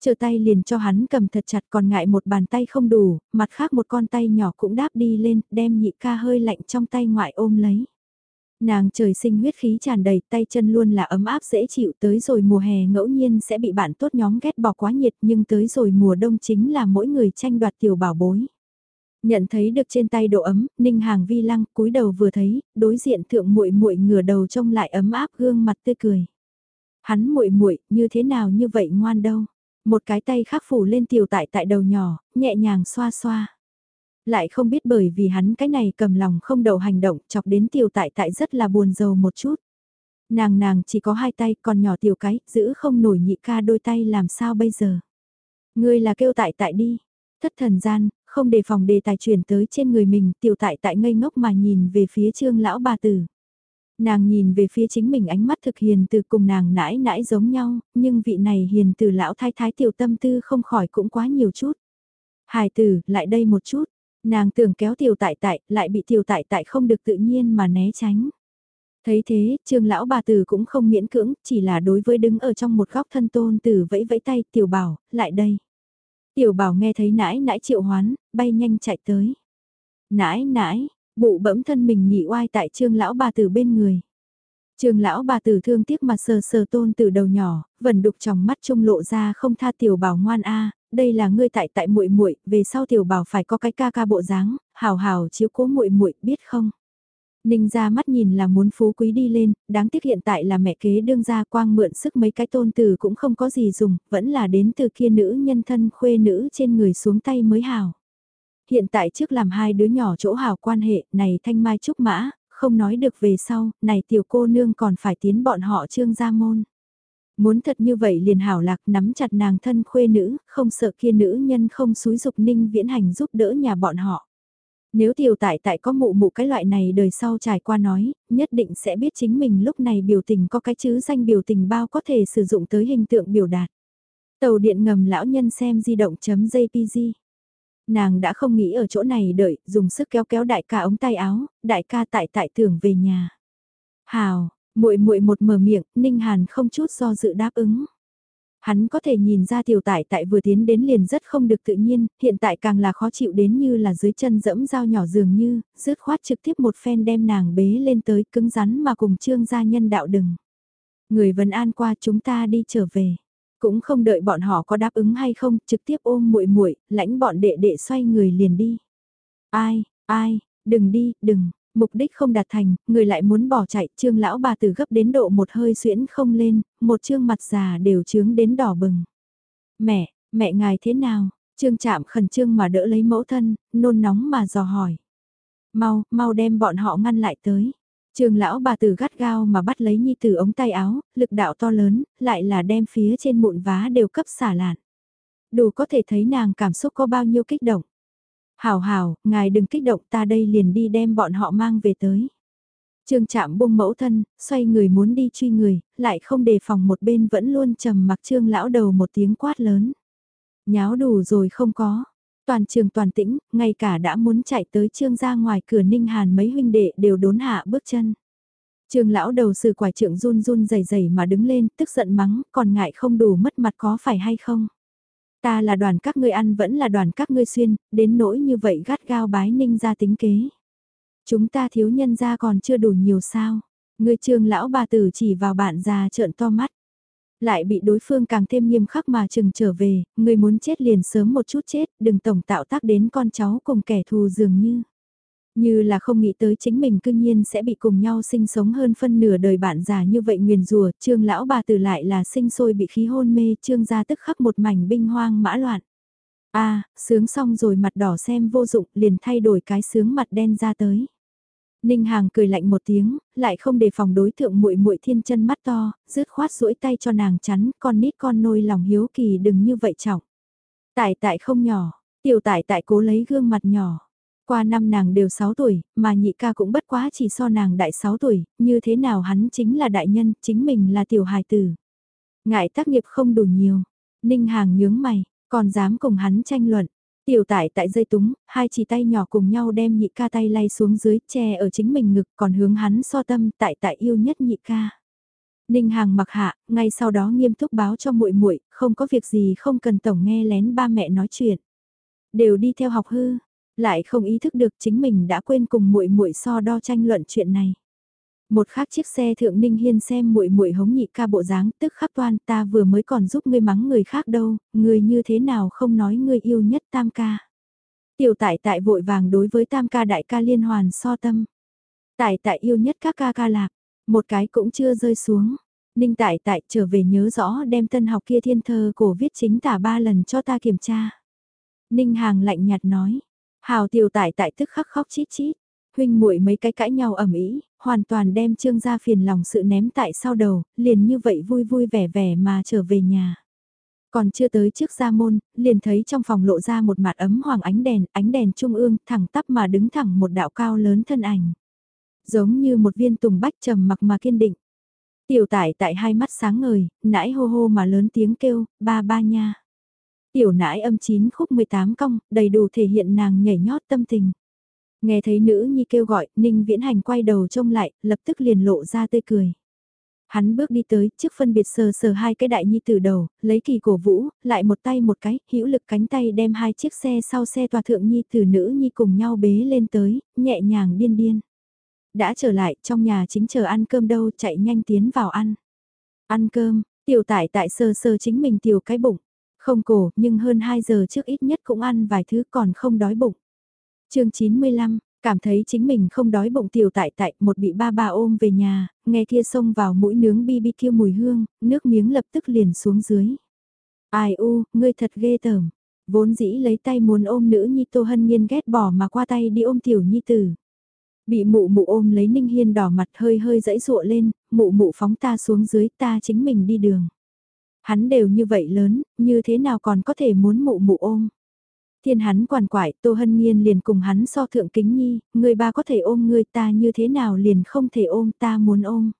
Chờ tay liền cho hắn cầm thật chặt còn ngại một bàn tay không đủ, mặt khác một con tay nhỏ cũng đáp đi lên, đem nhị ca hơi lạnh trong tay ngoại ôm lấy. Nàng trời sinh huyết khí tràn đầy tay chân luôn là ấm áp dễ chịu tới rồi mùa hè ngẫu nhiên sẽ bị bạn tốt nhóm ghét bỏ quá nhiệt nhưng tới rồi mùa đông chính là mỗi người tranh đoạt tiểu bảo bối. Nhận thấy được trên tay độ ấm, Ninh Hàng vi lăng cúi đầu vừa thấy, đối diện thượng muội muội ngửa đầu trông lại ấm áp gương mặt tươi cười. Hắn muội muội như thế nào như vậy ngoan đâu. Một cái tay khắc phủ lên tiểu tại tại đầu nhỏ, nhẹ nhàng xoa xoa. Lại không biết bởi vì hắn cái này cầm lòng không đầu hành động chọc đến tiểu tại tại rất là buồn rầu một chút. Nàng nàng chỉ có hai tay còn nhỏ tiểu cái, giữ không nổi nhị ca đôi tay làm sao bây giờ. Ngươi là kêu tại tại đi. Thất thần gian, không đề phòng đề tài chuyển tới trên người mình, tiểu tại tại ngây ngốc mà nhìn về phía trương lão bà tử. Nàng nhìn về phía chính mình ánh mắt thực hiền từ cùng nàng nãi nãi giống nhau, nhưng vị này hiền từ lão thái thái tiểu tâm tư không khỏi cũng quá nhiều chút. Hài tử, lại đây một chút, nàng tưởng kéo tiểu tại tại, lại bị tiểu tại tại không được tự nhiên mà né tránh. Thấy thế, trương lão bà tử cũng không miễn cưỡng, chỉ là đối với đứng ở trong một góc thân tôn tử vẫy vẫy tay, tiểu bảo, lại đây. Tiểu bảo nghe thấy nãi nãi triệu hoán, bay nhanh chạy tới. Nãi nãi, bụ bẫm thân mình nhị oai tại trương lão bà tử bên người. Trương lão bà tử thương tiếc mà sờ sờ tôn từ đầu nhỏ, vẫn đục trong mắt trung lộ ra không tha tiểu bảo ngoan a, đây là ngươi tại tại muội muội, về sau tiểu bảo phải có cái ca ca bộ dáng, hào hào chiếu cố muội muội, biết không? Ninh ra mắt nhìn là muốn phú quý đi lên, đáng tiếc hiện tại là mẹ kế đương gia quang mượn sức mấy cái tôn tử cũng không có gì dùng, vẫn là đến từ kia nữ nhân thân khuê nữ trên người xuống tay mới hào. Hiện tại trước làm hai đứa nhỏ chỗ hào quan hệ, này thanh mai trúc mã, không nói được về sau, này tiểu cô nương còn phải tiến bọn họ trương gia môn. Muốn thật như vậy liền hảo lạc nắm chặt nàng thân khuê nữ, không sợ kia nữ nhân không xúi dục ninh viễn hành giúp đỡ nhà bọn họ. Nếu tiểu tại tại có mụ mụ cái loại này đời sau trải qua nói, nhất định sẽ biết chính mình lúc này biểu tình có cái chữ danh biểu tình bao có thể sử dụng tới hình tượng biểu đạt. Tàu điện ngầm lão nhân xem di động.jpg. Nàng đã không nghĩ ở chỗ này đợi, dùng sức kéo kéo đại ca ống tay áo, đại ca tại tại tưởng về nhà. Hào, muội muội một mở miệng, Ninh Hàn không chút do dự đáp ứng. Hắn có thể nhìn ra tiểu tải tại vừa tiến đến liền rất không được tự nhiên, hiện tại càng là khó chịu đến như là dưới chân dẫm dao nhỏ dường như, rứt khoát trực tiếp một phen đem nàng bế lên tới cứng rắn mà cùng trương gia nhân đạo đừng. Người vấn an qua chúng ta đi trở về. Cũng không đợi bọn họ có đáp ứng hay không, trực tiếp ôm muội muội lãnh bọn đệ đệ xoay người liền đi. Ai, ai, đừng đi, đừng, mục đích không đạt thành, người lại muốn bỏ chạy, trương lão bà từ gấp đến độ một hơi xuyễn không lên, một trương mặt già đều trướng đến đỏ bừng. Mẹ, mẹ ngài thế nào? Trương chạm khẩn trương mà đỡ lấy mẫu thân, nôn nóng mà dò hỏi. Mau, mau đem bọn họ ngăn lại tới. Trương lão bà tử gắt gao mà bắt lấy nhi tử ống tay áo, lực đạo to lớn, lại là đem phía trên mụn vá đều cấp xả lạn. Đủ có thể thấy nàng cảm xúc có bao nhiêu kích động. Hảo hảo, ngài đừng kích động ta đây liền đi đem bọn họ mang về tới. Trương Trạm buông mẫu thân, xoay người muốn đi truy người, lại không đề phòng một bên vẫn luôn trầm mặc trương lão đầu một tiếng quát lớn. Nháo đủ rồi không có. Toàn trường toàn tĩnh, ngay cả đã muốn chạy tới trương ra ngoài cửa ninh hàn mấy huynh đệ đều đốn hạ bước chân. Trương lão đầu sử quải trượng run run rẩy rẩy mà đứng lên, tức giận mắng, còn ngại không đủ mất mặt có phải hay không? Ta là đoàn các ngươi ăn vẫn là đoàn các ngươi xuyên, đến nỗi như vậy gắt gao bái ninh ra tính kế. Chúng ta thiếu nhân ra còn chưa đủ nhiều sao. Ngươi trương lão bà tử chỉ vào bạn già trợn to mắt. Lại bị đối phương càng thêm nghiêm khắc mà chừng trở về, người muốn chết liền sớm một chút chết, đừng tổng tạo tác đến con cháu cùng kẻ thù dường như. Như là không nghĩ tới chính mình cương nhiên sẽ bị cùng nhau sinh sống hơn phân nửa đời bạn già như vậy nguyền rùa, trương lão bà tử lại là sinh sôi bị khí hôn mê, trương gia tức khắc một mảnh binh hoang mã loạn. a sướng xong rồi mặt đỏ xem vô dụng, liền thay đổi cái sướng mặt đen ra tới. Ninh Hàng cười lạnh một tiếng, lại không đề phòng đối tượng muội muội thiên chân mắt to, rứt khoát duỗi tay cho nàng chắn, con nít con nôi lòng hiếu kỳ đừng như vậy trọng. Tại tại không nhỏ, tiểu tại tại cố lấy gương mặt nhỏ. Qua năm nàng đều 6 tuổi, mà nhị ca cũng bất quá chỉ so nàng đại 6 tuổi, như thế nào hắn chính là đại nhân, chính mình là tiểu hài tử. Ngại tác nghiệp không đủ nhiều, Ninh Hàng nhướng mày, còn dám cùng hắn tranh luận. Tiểu tại tại dây túng, hai chỉ tay nhỏ cùng nhau đem nhị ca tay lay xuống dưới, che ở chính mình ngực còn hướng hắn so tâm tại tại yêu nhất nhị ca. Ninh Hàng mặc hạ, ngay sau đó nghiêm túc báo cho muội muội, không có việc gì không cần tổng nghe lén ba mẹ nói chuyện. Đều đi theo học hư, lại không ý thức được chính mình đã quên cùng muội muội so đo tranh luận chuyện này. Một khác chiếc xe thượng Ninh Hiên xem muội muội hống nhị ca bộ dáng, tức khắc toan, ta vừa mới còn giúp ngươi mắng người khác đâu, ngươi như thế nào không nói ngươi yêu nhất tam ca. Tiểu tại tại vội vàng đối với tam ca đại ca liên hoàn so tâm. Tại tại yêu nhất các ca ca lạc, một cái cũng chưa rơi xuống. Ninh tại tại trở về nhớ rõ đem tân học kia thiên thơ cổ viết chính tả ba lần cho ta kiểm tra. Ninh hàng lạnh nhạt nói, hào tiểu tại tại tức khắc khóc chít chít huynh muội mấy cái cãi nhau ầm ĩ, hoàn toàn đem Trương gia phiền lòng sự ném tại sau đầu, liền như vậy vui vui vẻ vẻ mà trở về nhà. Còn chưa tới trước gia môn, liền thấy trong phòng lộ ra một mặt ấm hoàng ánh đèn, ánh đèn trung ương, thẳng tắp mà đứng thẳng một đạo cao lớn thân ảnh. Giống như một viên tùng bách trầm mặc mà kiên định. Tiểu tải tại hai mắt sáng ngời, nãi hô hô mà lớn tiếng kêu, ba ba nha. Tiểu nãi âm chín khúc 18 cong, đầy đủ thể hiện nàng nhảy nhót tâm tình. Nghe thấy nữ nhi kêu gọi, Ninh Viễn Hành quay đầu trông lại, lập tức liền lộ ra tươi cười. Hắn bước đi tới, trước phân biệt sờ sờ hai cái đại nhi từ đầu, lấy kỳ cổ vũ, lại một tay một cái, hữu lực cánh tay đem hai chiếc xe sau xe tòa thượng nhi từ nữ nhi cùng nhau bế lên tới, nhẹ nhàng điên điên. Đã trở lại, trong nhà chính chờ ăn cơm đâu, chạy nhanh tiến vào ăn. Ăn cơm, tiểu tải tại sờ sờ chính mình tiểu cái bụng. Không cổ, nhưng hơn 2 giờ trước ít nhất cũng ăn vài thứ còn không đói bụng chương 95, cảm thấy chính mình không đói bụng tiểu tại tại một bị ba bà ôm về nhà, nghe kia xông vào mũi nướng BBQ mùi hương, nước miếng lập tức liền xuống dưới. Ai u, ngươi thật ghê tởm. Vốn dĩ lấy tay muốn ôm nữ nhi Tô Hân Nhiên ghét bỏ mà qua tay đi ôm tiểu nhi tử. Bị mụ mụ ôm lấy Ninh Hiên đỏ mặt hơi hơi dãy dụa lên, mụ mụ phóng ta xuống dưới ta chính mình đi đường. Hắn đều như vậy lớn, như thế nào còn có thể muốn mụ mụ ôm thiên hắn quản quải, Tô Hân Nhiên liền cùng hắn so thượng kính nhi, người ba có thể ôm người ta như thế nào liền không thể ôm ta muốn ôm.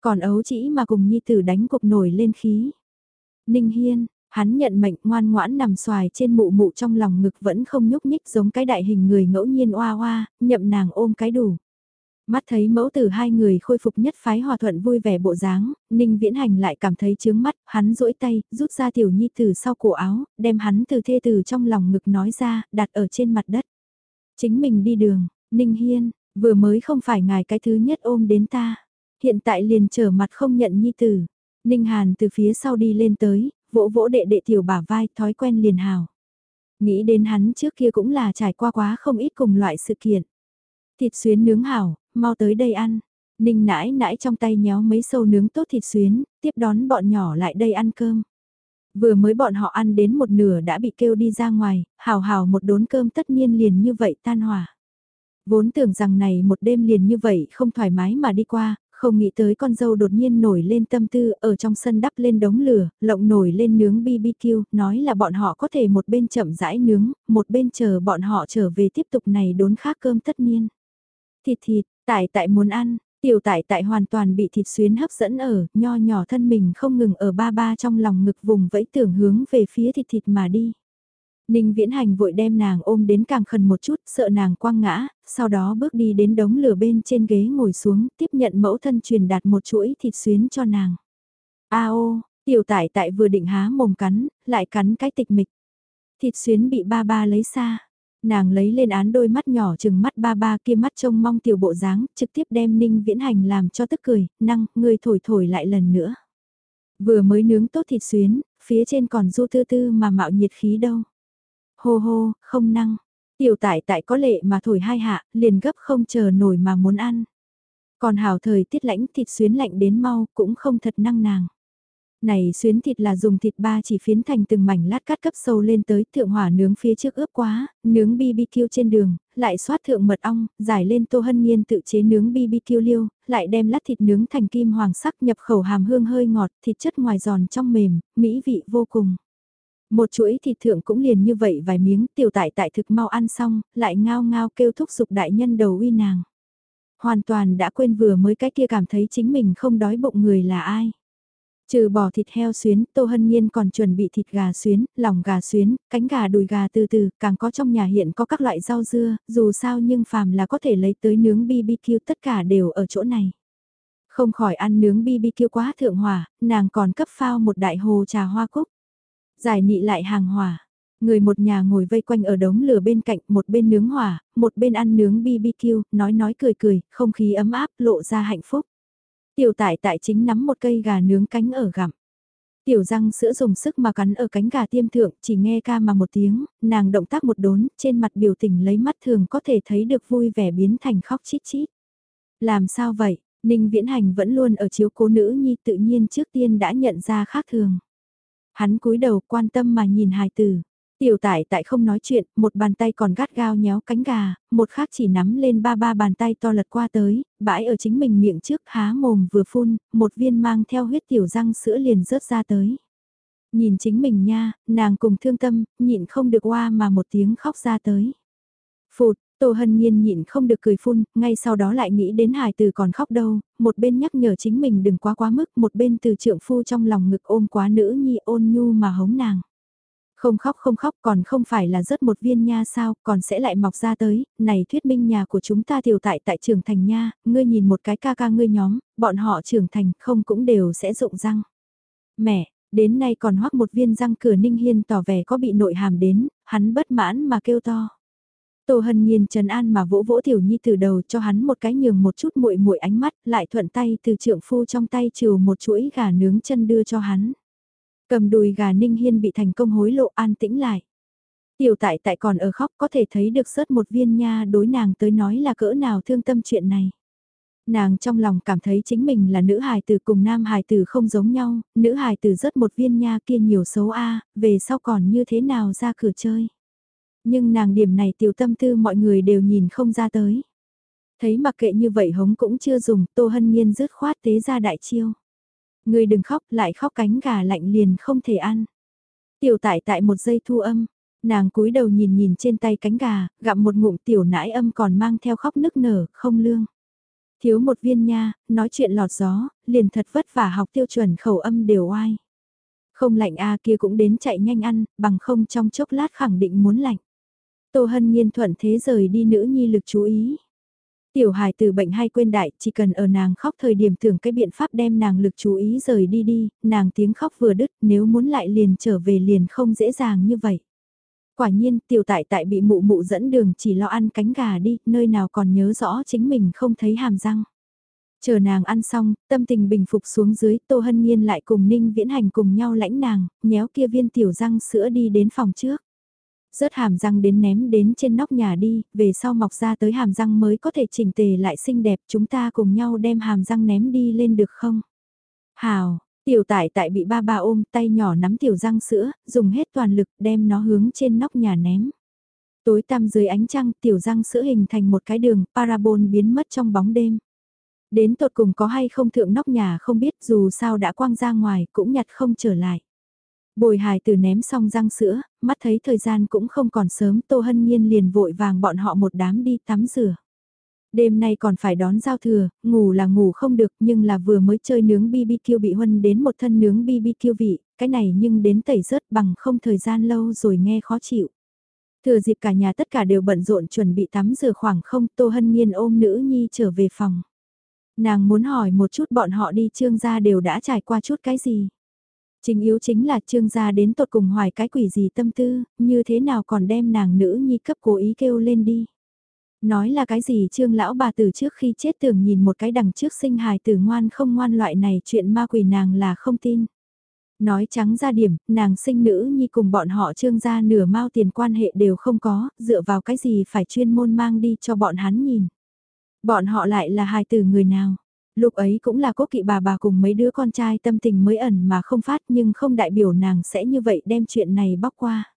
Còn ấu chỉ mà cùng nhi tử đánh cục nổi lên khí. Ninh Hiên, hắn nhận mệnh ngoan ngoãn nằm xoài trên mụ mụ trong lòng ngực vẫn không nhúc nhích giống cái đại hình người ngẫu nhiên oa oa, nhậm nàng ôm cái đủ. Mắt thấy mẫu tử hai người khôi phục nhất phái hòa thuận vui vẻ bộ dáng, Ninh Viễn Hành lại cảm thấy chướng mắt, hắn duỗi tay, rút ra tiểu nhi từ sau cổ áo, đem hắn từ thê từ trong lòng ngực nói ra, đặt ở trên mặt đất. Chính mình đi đường, Ninh Hiên, vừa mới không phải ngài cái thứ nhất ôm đến ta, hiện tại liền trở mặt không nhận nhi tử. Ninh Hàn từ phía sau đi lên tới, vỗ vỗ đệ đệ tiểu bả vai, thói quen liền hào. Nghĩ đến hắn trước kia cũng là trải qua quá không ít cùng loại sự kiện. Thịt xuyến nướng hảo, mau tới đây ăn. Ninh nãi nãi trong tay nhéo mấy sâu nướng tốt thịt xuyến, tiếp đón bọn nhỏ lại đây ăn cơm. Vừa mới bọn họ ăn đến một nửa đã bị kêu đi ra ngoài, hào hào một đốn cơm tất nhiên liền như vậy tan hòa. Vốn tưởng rằng này một đêm liền như vậy không thoải mái mà đi qua, không nghĩ tới con dâu đột nhiên nổi lên tâm tư ở trong sân đắp lên đống lửa, lộng nổi lên nướng BBQ, nói là bọn họ có thể một bên chậm rãi nướng, một bên chờ bọn họ trở về tiếp tục này đốn khác cơm tất nhiên. Thịt thịt, tại tại muốn ăn, tiểu tại tại hoàn toàn bị thịt xuyến hấp dẫn ở, nho nhỏ thân mình không ngừng ở ba ba trong lòng ngực vùng vẫy tưởng hướng về phía thịt thịt mà đi. Ninh viễn hành vội đem nàng ôm đến càng khẩn một chút, sợ nàng quăng ngã, sau đó bước đi đến đống lửa bên trên ghế ngồi xuống, tiếp nhận mẫu thân truyền đạt một chuỗi thịt xuyến cho nàng. A ô, tiểu tại tại vừa định há mồm cắn, lại cắn cái tịch mịch. Thịt xuyến bị ba ba lấy xa. Nàng lấy lên án đôi mắt nhỏ chừng mắt ba ba kia mắt trông mong tiểu bộ dáng, trực tiếp đem ninh viễn hành làm cho tức cười, năng, người thổi thổi lại lần nữa. Vừa mới nướng tốt thịt xuyến, phía trên còn du tư tư mà mạo nhiệt khí đâu. Hô hô, không năng. Tiểu tại tại có lệ mà thổi hai hạ, liền gấp không chờ nổi mà muốn ăn. Còn hào thời tiết lãnh thịt xuyến lạnh đến mau cũng không thật năng nàng. Này xuyến thịt là dùng thịt ba chỉ phiến thành từng mảnh lát cắt cấp sâu lên tới thượng hỏa nướng phía trước ướp quá, nướng BBQ trên đường, lại xoát thượng mật ong, giải lên tô hân nhiên tự chế nướng BBQ liêu, lại đem lát thịt nướng thành kim hoàng sắc nhập khẩu hàm hương hơi ngọt, thịt chất ngoài giòn trong mềm, mỹ vị vô cùng. Một chuỗi thịt thượng cũng liền như vậy vài miếng tiểu tại tại thực mau ăn xong, lại ngao ngao kêu thúc giục đại nhân đầu uy nàng. Hoàn toàn đã quên vừa mới cái kia cảm thấy chính mình không đói bụng người là ai. Trừ bỏ thịt heo xuyến, Tô Hân Nhiên còn chuẩn bị thịt gà xuyến, lòng gà xuyến, cánh gà đùi gà từ từ, càng có trong nhà hiện có các loại rau dưa, dù sao nhưng phàm là có thể lấy tới nướng BBQ tất cả đều ở chỗ này. Không khỏi ăn nướng BBQ quá thượng hỏa, nàng còn cấp phao một đại hồ trà hoa cúc. Giải nị lại hàng hỏa. Người một nhà ngồi vây quanh ở đống lửa bên cạnh, một bên nướng hỏa, một bên ăn nướng BBQ, nói nói cười cười, không khí ấm áp, lộ ra hạnh phúc. Tiểu tại tại chính nắm một cây gà nướng cánh ở gặm. Tiểu răng sữa dùng sức mà cắn ở cánh gà tiêm thượng, chỉ nghe ca mà một tiếng, nàng động tác một đốn, trên mặt biểu tình lấy mắt thường có thể thấy được vui vẻ biến thành khóc chít chít. Làm sao vậy, Ninh Viễn Hành vẫn luôn ở chiếu cố nữ nhi tự nhiên trước tiên đã nhận ra khác thường. Hắn cúi đầu quan tâm mà nhìn hài tử. Tiểu tải tại không nói chuyện, một bàn tay còn gắt gao nhéo cánh gà, một khác chỉ nắm lên ba ba bàn tay to lật qua tới, bãi ở chính mình miệng trước há mồm vừa phun, một viên mang theo huyết tiểu răng sữa liền rớt ra tới. Nhìn chính mình nha, nàng cùng thương tâm, nhịn không được qua mà một tiếng khóc ra tới. Phụt, Tô Hân Nhiên nhịn không được cười phun, ngay sau đó lại nghĩ đến hài từ còn khóc đâu, một bên nhắc nhở chính mình đừng quá quá mức, một bên từ trượng phu trong lòng ngực ôm quá nữ nhi ôn nhu mà hống nàng. Không khóc không khóc còn không phải là rớt một viên nha sao, còn sẽ lại mọc ra tới, này thuyết minh nhà của chúng ta tiểu tại tại trường thành nha, ngươi nhìn một cái ca ca ngươi nhóm, bọn họ trưởng thành không cũng đều sẽ rụng răng. Mẹ, đến nay còn hoắc một viên răng cửa ninh hiên tỏ vẻ có bị nội hàm đến, hắn bất mãn mà kêu to. Tô Hân Nhiên trần an mà vỗ vỗ tiểu nhi từ đầu cho hắn một cái nhường một chút muội muội ánh mắt, lại thuận tay từ trượng phu trong tay trừ một chuỗi gà nướng chân đưa cho hắn. Cầm đùi gà Ninh Hiên bị thành công hối lộ an tĩnh lại. Tiểu tại tại còn ở khóc có thể thấy được sớt một viên nha đối nàng tới nói là cỡ nào thương tâm chuyện này. Nàng trong lòng cảm thấy chính mình là nữ hài tử cùng nam hài tử không giống nhau, nữ hài tử rớt một viên nha kia nhiều xấu a về sau còn như thế nào ra cửa chơi. Nhưng nàng điểm này tiểu tâm tư mọi người đều nhìn không ra tới. Thấy mặc kệ như vậy hống cũng chưa dùng, Tô Hân Nhiên rứt khoát tế ra đại chiêu. Người đừng khóc lại khóc cánh gà lạnh liền không thể ăn. Tiểu tại tại một giây thu âm, nàng cúi đầu nhìn nhìn trên tay cánh gà, gặm một ngụm tiểu nãi âm còn mang theo khóc nức nở, không lương. Thiếu một viên nha, nói chuyện lọt gió, liền thật vất vả học tiêu chuẩn khẩu âm đều oai. Không lạnh a kia cũng đến chạy nhanh ăn, bằng không trong chốc lát khẳng định muốn lạnh. Tô Hân Nhiên thuận thế rời đi nữ nhi lực chú ý. Tiểu hài từ bệnh hay quên đại, chỉ cần ở nàng khóc thời điểm tưởng cái biện pháp đem nàng lực chú ý rời đi đi, nàng tiếng khóc vừa đứt, nếu muốn lại liền trở về liền không dễ dàng như vậy. Quả nhiên, tiểu tại tại bị mụ mụ dẫn đường chỉ lo ăn cánh gà đi, nơi nào còn nhớ rõ chính mình không thấy hàm răng. Chờ nàng ăn xong, tâm tình bình phục xuống dưới, Tô Hân Nhiên lại cùng Ninh Viễn Hành cùng nhau lãnh nàng, nhéo kia viên tiểu răng sữa đi đến phòng trước rớt hàm răng đến ném đến trên nóc nhà đi, về sau mọc ra tới hàm răng mới có thể chỉnh tề lại xinh đẹp, chúng ta cùng nhau đem hàm răng ném đi lên được không? Hào, tiểu tải tại bị ba ba ôm tay nhỏ nắm tiểu răng sữa, dùng hết toàn lực đem nó hướng trên nóc nhà ném. Tối tăm dưới ánh trăng tiểu răng sữa hình thành một cái đường parabol biến mất trong bóng đêm. Đến tột cùng có hay không thượng nóc nhà không biết dù sao đã quang ra ngoài cũng nhặt không trở lại. Bồi hài từ ném xong răng sữa, mắt thấy thời gian cũng không còn sớm Tô Hân Nhiên liền vội vàng bọn họ một đám đi tắm rửa. Đêm nay còn phải đón giao thừa, ngủ là ngủ không được nhưng là vừa mới chơi nướng BBQ bị huân đến một thân nướng BBQ vị, cái này nhưng đến tẩy rớt bằng không thời gian lâu rồi nghe khó chịu. Thừa dịp cả nhà tất cả đều bận rộn chuẩn bị tắm rửa khoảng không Tô Hân Nhiên ôm nữ nhi trở về phòng. Nàng muốn hỏi một chút bọn họ đi trương gia đều đã trải qua chút cái gì. Chính yếu chính là trương gia đến tột cùng hoài cái quỷ gì tâm tư, như thế nào còn đem nàng nữ nhi cấp cố ý kêu lên đi. Nói là cái gì trương lão bà từ trước khi chết tưởng nhìn một cái đằng trước sinh hài tử ngoan không ngoan loại này chuyện ma quỷ nàng là không tin. Nói trắng ra điểm, nàng sinh nữ nhi cùng bọn họ trương gia nửa mao tiền quan hệ đều không có, dựa vào cái gì phải chuyên môn mang đi cho bọn hắn nhìn. Bọn họ lại là hài tử người nào. Lúc ấy cũng là cố kỵ bà bà cùng mấy đứa con trai tâm tình mới ẩn mà không phát nhưng không đại biểu nàng sẽ như vậy đem chuyện này bóc qua.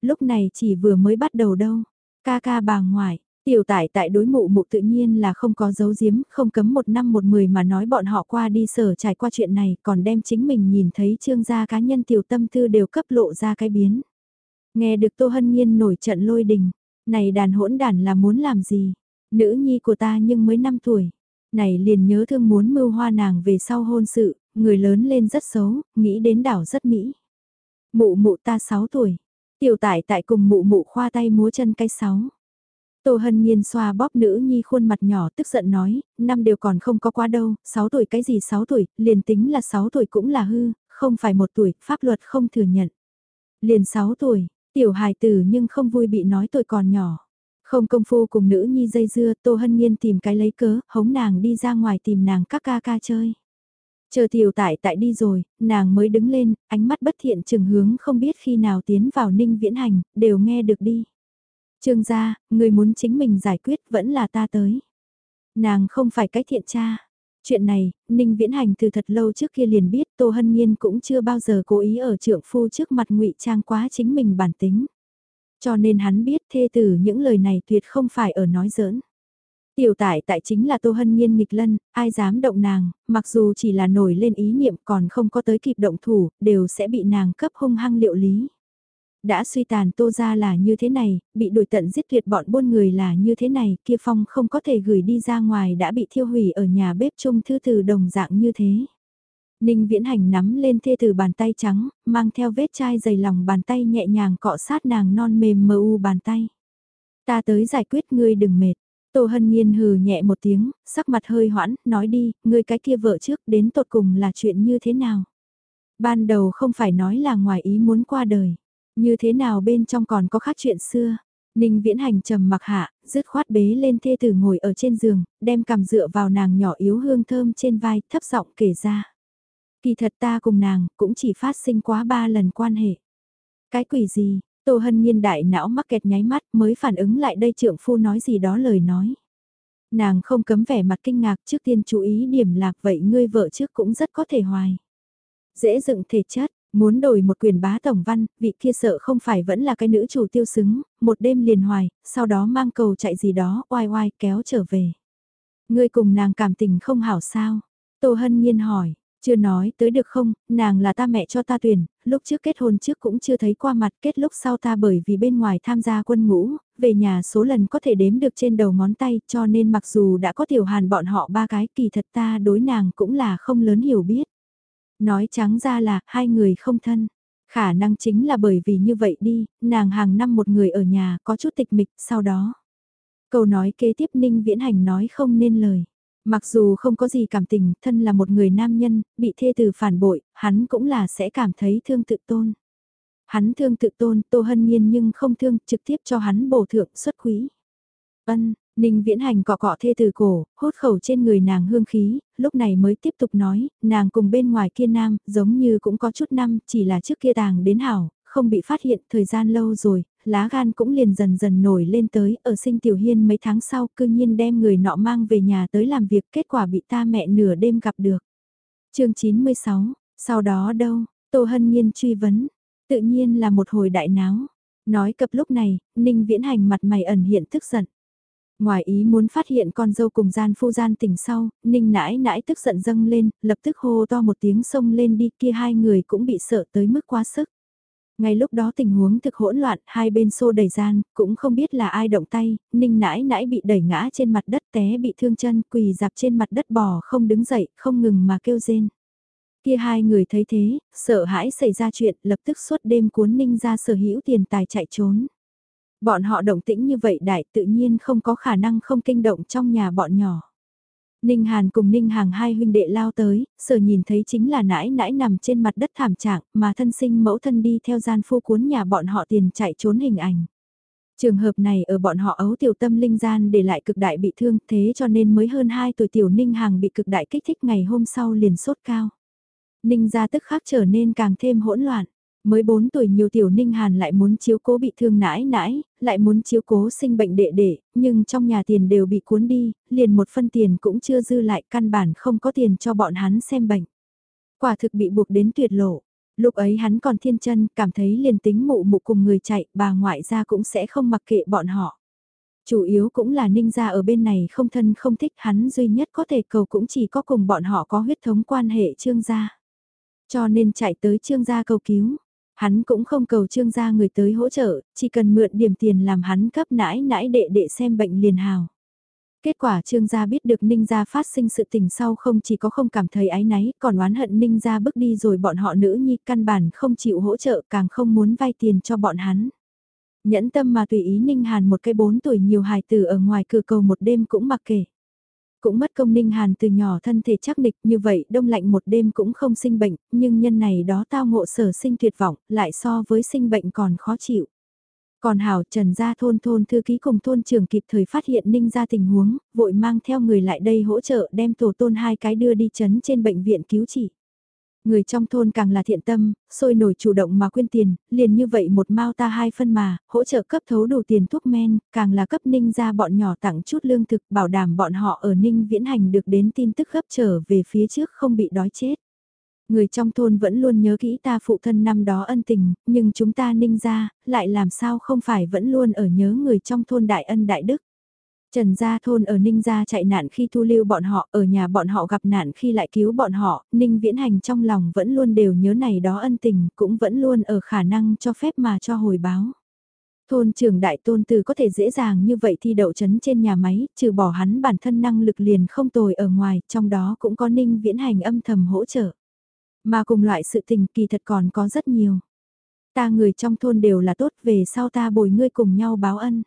Lúc này chỉ vừa mới bắt đầu đâu. Ca ca bà ngoại, Tiểu tải tại đối mụ mụ tự nhiên là không có dấu giếm, không cấm một năm một mười mà nói bọn họ qua đi sở trải qua chuyện này, còn đem chính mình nhìn thấy trương gia cá nhân tiểu tâm tư đều cấp lộ ra cái biến. Nghe được Tô Hân Nhiên nổi trận lôi đình, này đàn hỗn đàn là muốn làm gì? Nữ nhi của ta nhưng mới 5 tuổi. Này liền nhớ thương muốn mưu hoa nàng về sau hôn sự, người lớn lên rất xấu, nghĩ đến đảo rất mỹ. Mụ mụ ta 6 tuổi, tiểu tải tại cùng mụ mụ khoa tay múa chân cái 6. Tô Hân Nhiên xoa bóp nữ nhi khuôn mặt nhỏ tức giận nói, năm đều còn không có quá đâu, 6 tuổi cái gì 6 tuổi, liền tính là 6 tuổi cũng là hư, không phải một tuổi, pháp luật không thừa nhận. Liền 6 tuổi, tiểu hài tử nhưng không vui bị nói tuổi còn nhỏ. Không công phu cùng nữ nhi dây dưa, Tô Hân Nhiên tìm cái lấy cớ, hống nàng đi ra ngoài tìm nàng các ca ca chơi. Chờ tiểu tại tại đi rồi, nàng mới đứng lên, ánh mắt bất thiện chừng hướng không biết khi nào tiến vào ninh viễn hành, đều nghe được đi. Trương gia, người muốn chính mình giải quyết vẫn là ta tới. Nàng không phải cái thiện cha. Chuyện này, Ninh Viễn Hành từ thật lâu trước kia liền biết Tô Hân Nhiên cũng chưa bao giờ cố ý ở trượng phu trước mặt ngụy trang quá chính mình bản tính. Cho nên hắn biết thê tử những lời này tuyệt không phải ở nói giỡn. Tiểu tải tại chính là Tô Hân Nhiên nghịch lân, ai dám động nàng, mặc dù chỉ là nổi lên ý niệm còn không có tới kịp động thủ, đều sẽ bị nàng cấp hung hăng liệu lý. Đã suy tàn tô ra là như thế này, bị đuổi tận giết tuyệt bọn buôn người là như thế này, kia phong không có thể gửi đi ra ngoài đã bị thiêu hủy ở nhà bếp chung thư từ đồng dạng như thế. Ninh viễn hành nắm lên thê từ bàn tay trắng, mang theo vết chai dày lòng bàn tay nhẹ nhàng cọ sát nàng non mềm mờ u bàn tay. Ta tới giải quyết ngươi đừng mệt. Tô Hân Nhiên hừ nhẹ một tiếng, sắc mặt hơi hoãn, nói đi, ngươi cái kia vợ trước đến tột cùng là chuyện như thế nào? Ban đầu không phải nói là ngoài ý muốn qua đời. Như thế nào bên trong còn có khác chuyện xưa? Ninh viễn hành trầm mặc hạ, dứt khoát bế lên thê tử ngồi ở trên giường, đem cầm dựa vào nàng nhỏ yếu hương thơm trên vai, thấp giọng kể ra. Kỳ thật ta cùng nàng, cũng chỉ phát sinh quá ba lần quan hệ. Cái quỷ gì, Tô Hân Nhiên đại não mắc kẹt nháy mắt mới phản ứng lại đây trượng phu nói gì đó lời nói. Nàng không cấm vẻ mặt kinh ngạc trước tiên chú ý điểm lạc vậy ngươi vợ trước cũng rất có thể hoài. Dễ dựng thể chất, Muốn đổi một quyền bá tổng văn, vị kia sợ không phải vẫn là cái nữ chủ tiêu xứng, một đêm liền hoài, sau đó mang cầu chạy gì đó, oai oai kéo trở về. Ngươi cùng nàng cảm tình không hảo sao? Tô Hân Nhiên hỏi, chưa nói tới được không, nàng là ta mẹ cho ta tuyển, lúc trước kết hôn trước cũng chưa thấy qua mặt kết lúc sau ta bởi vì bên ngoài tham gia quân ngũ, về nhà số lần có thể đếm được trên đầu ngón tay cho nên mặc dù đã có tiểu hàn bọn họ ba cái kỳ thật ta đối nàng cũng là không lớn hiểu biết. Nói trắng ra là, hai người không thân. Khả năng chính là bởi vì như vậy đi, nàng hàng năm một người ở nhà có chút tịch mịch sau đó. Câu nói kế tiếp Ninh Viễn Hành nói không nên lời. Mặc dù không có gì cảm tình, thân là một người nam nhân, bị thê từ phản bội, hắn cũng là sẽ cảm thấy thương tự tôn. Hắn thương tự tôn, Tô Hân Nhiên nhưng không thương, trực tiếp cho hắn bổ thượng xuất quý. Ân, Ninh viễn hành cọ cọ thê từ cổ, hốt khẩu trên người nàng hương khí, lúc này mới tiếp tục nói, nàng cùng bên ngoài kia nam, giống như cũng có chút năm, chỉ là trước kia tàng đến hảo, không bị phát hiện thời gian lâu rồi, lá gan cũng liền dần dần nổi lên tới, ở sinh tiểu hiên mấy tháng sau cư nhiên đem người nọ mang về nhà tới làm việc, kết quả bị ta mẹ nửa đêm gặp được. chương 96, sau đó đâu, Tô Hân Nhiên truy vấn, tự nhiên là một hồi đại náo. Nói cập lúc này, Ninh Viễn Hành mặt mày ẩn hiện tức giận. Ngoài ý muốn phát hiện con dâu cùng gian phu gian tỉnh sau, ninh nãi nãi tức giận dâng lên, lập tức hô to một tiếng xông lên đi kia hai người cũng bị sợ tới mức quá sức. Ngay lúc đó tình huống thực hỗn loạn, hai bên xô đẩy gian, cũng không biết là ai động tay, ninh nãi nãi bị đẩy ngã trên mặt đất té bị thương chân, quỳ dạp trên mặt đất bò không đứng dậy, không ngừng mà kêu rên. Kia hai người thấy thế, sợ hãi xảy ra chuyện, lập tức suốt đêm cuốn ninh ra sở hữu tiền tài chạy trốn. Bọn họ động tĩnh như vậy đại tự nhiên không có khả năng không kinh động trong nhà bọn nhỏ. Ninh Hàn cùng Ninh Hàng hai huynh đệ lao tới, sở nhìn thấy chính là nãi nãi nằm trên mặt đất thảm trạng mà thân sinh mẫu thân đi theo gian phu cuốn nhà bọn họ tiền chạy trốn hình ảnh. Trường hợp này ở bọn họ ấu tiểu tâm linh gian để lại cực đại bị thương thế cho nên mới hơn 2 tuổi tiểu Ninh Hàng bị cực đại kích thích ngày hôm sau liền sốt cao. Ninh gia tức khắc trở nên càng thêm hỗn loạn. Mới 4 tuổi nhiều tiểu Ninh Hàn lại muốn chiếu cố bị thương nãi nãi, lại muốn chiếu cố sinh bệnh đệ đệ, nhưng trong nhà tiền đều bị cuốn đi, liền một phân tiền cũng chưa dư lại căn bản không có tiền cho bọn hắn xem bệnh. Quả thực bị buộc đến tuyệt lộ. Lúc ấy hắn còn thiên chân, cảm thấy liền tính mụ mụ cùng người chạy, bà ngoại ra cũng sẽ không mặc kệ bọn họ. Chủ yếu cũng là ninh gia ở bên này không thân không thích hắn duy nhất có thể cầu cũng chỉ có cùng bọn họ có huyết thống quan hệ trương gia. Cho nên chạy tới trương gia cầu cứu. Hắn cũng không cầu trương gia người tới hỗ trợ, chỉ cần mượn điểm tiền làm hắn cấp nãi nãi đệ đệ xem bệnh liền hào. Kết quả trương gia biết được ninh gia phát sinh sự tình sau không chỉ có không cảm thấy ái náy, còn oán hận ninh gia bước đi rồi bọn họ nữ nhi căn bản không chịu hỗ trợ càng không muốn vay tiền cho bọn hắn. Nhẫn tâm mà tùy ý ninh hàn một cái bốn tuổi nhiều hài tử ở ngoài cửa cầu một đêm cũng mặc kệ. Cũng mất công ninh hàn từ nhỏ thân thể chắc địch như vậy đông lạnh một đêm cũng không sinh bệnh, nhưng nhân này đó tao ngộ sở sinh tuyệt vọng, lại so với sinh bệnh còn khó chịu. Còn Hảo Trần gia thôn thôn thư ký cùng thôn trưởng kịp thời phát hiện ninh ra tình huống, vội mang theo người lại đây hỗ trợ đem tổ tôn hai cái đưa đi chấn trên bệnh viện cứu trị. Người trong thôn càng là thiện tâm, sôi nổi chủ động mà quyên tiền, liền như vậy một mao ta hai phân mà, hỗ trợ cấp thấu đủ tiền thuốc men, càng là cấp ninh ra bọn nhỏ tặng chút lương thực bảo đảm bọn họ ở ninh viễn hành được đến tin tức gấp trở về phía trước không bị đói chết. Người trong thôn vẫn luôn nhớ kỹ ta phụ thân năm đó ân tình, nhưng chúng ta ninh ra, lại làm sao không phải vẫn luôn ở nhớ người trong thôn đại ân đại đức. Trần Gia Thôn ở Ninh Gia chạy nạn khi thu lưu bọn họ, ở nhà bọn họ gặp nạn khi lại cứu bọn họ, Ninh Viễn Hành trong lòng vẫn luôn đều nhớ này đó ân tình, cũng vẫn luôn ở khả năng cho phép mà cho hồi báo. Thôn trưởng đại tôn từ có thể dễ dàng như vậy thi đậu chấn trên nhà máy, trừ bỏ hắn bản thân năng lực liền không tồi ở ngoài, trong đó cũng có Ninh Viễn Hành âm thầm hỗ trợ. Mà cùng loại sự tình kỳ thật còn có rất nhiều. Ta người trong thôn đều là tốt về sau ta bồi ngươi cùng nhau báo ân.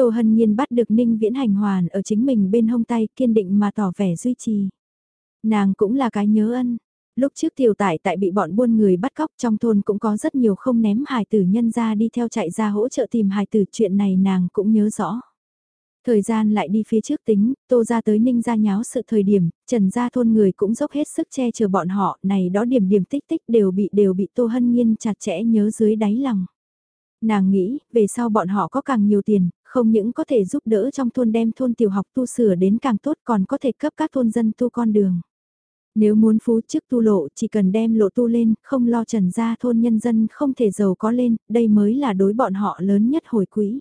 Tô Hân Nhiên bắt được Ninh Viễn Hành hoàn ở chính mình bên hông tay kiên định mà tỏ vẻ duy trì. Nàng cũng là cái nhớ ân. Lúc trước tiểu tải tại bị bọn buôn người bắt cóc trong thôn cũng có rất nhiều không ném hài tử nhân ra đi theo chạy ra hỗ trợ tìm hài tử chuyện này nàng cũng nhớ rõ. Thời gian lại đi phía trước tính, tô ra tới ninh ra nháo sự thời điểm, trần ra thôn người cũng dốc hết sức che chở bọn họ, này đó điểm điểm tích tích đều bị đều bị tô hân nhiên chặt chẽ nhớ dưới đáy lòng. Nàng nghĩ, về sau bọn họ có càng nhiều tiền, không những có thể giúp đỡ trong thôn đem thôn tiểu học tu sửa đến càng tốt còn có thể cấp các thôn dân tu con đường. Nếu muốn phú chức tu lộ chỉ cần đem lộ tu lên, không lo trần ra thôn nhân dân không thể giàu có lên, đây mới là đối bọn họ lớn nhất hồi quỹ.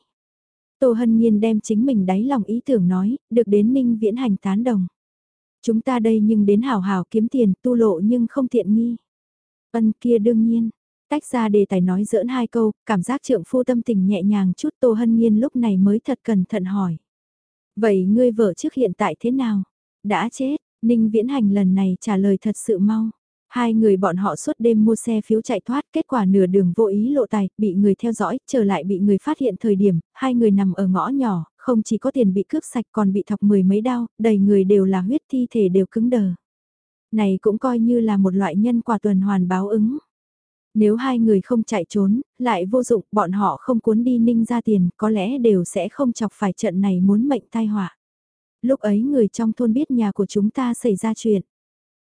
Tô Hân Nhiên đem chính mình đáy lòng ý tưởng nói, được đến Ninh Viễn Hành tán đồng. Chúng ta đây nhưng đến hào hào kiếm tiền tu lộ nhưng không tiện nghi. Ân kia đương nhiên, Tách ra đề tài nói giỡn hai câu, cảm giác trượng phu tâm tình nhẹ nhàng chút Tô Hân Nhiên lúc này mới thật cẩn thận hỏi. Vậy ngươi vợ trước hiện tại thế nào? Đã chết, Ninh Viễn Hành lần này trả lời thật sự mau. Hai người bọn họ suốt đêm mua xe phiếu chạy thoát, kết quả nửa đường vô ý lộ tài, bị người theo dõi, trở lại bị người phát hiện thời điểm, hai người nằm ở ngõ nhỏ, không chỉ có tiền bị cướp sạch còn bị thọc mười mấy đau, đầy người đều là huyết thi thể đều cứng đờ. Này cũng coi như là một loại nhân quả tuần hoàn báo ứng. Nếu hai người không chạy trốn, lại vô dụng, bọn họ không cuốn đi ninh ra tiền, có lẽ đều sẽ không chọc phải trận này muốn mệnh tai họa. Lúc ấy người trong thôn biết nhà của chúng ta xảy ra chuyện.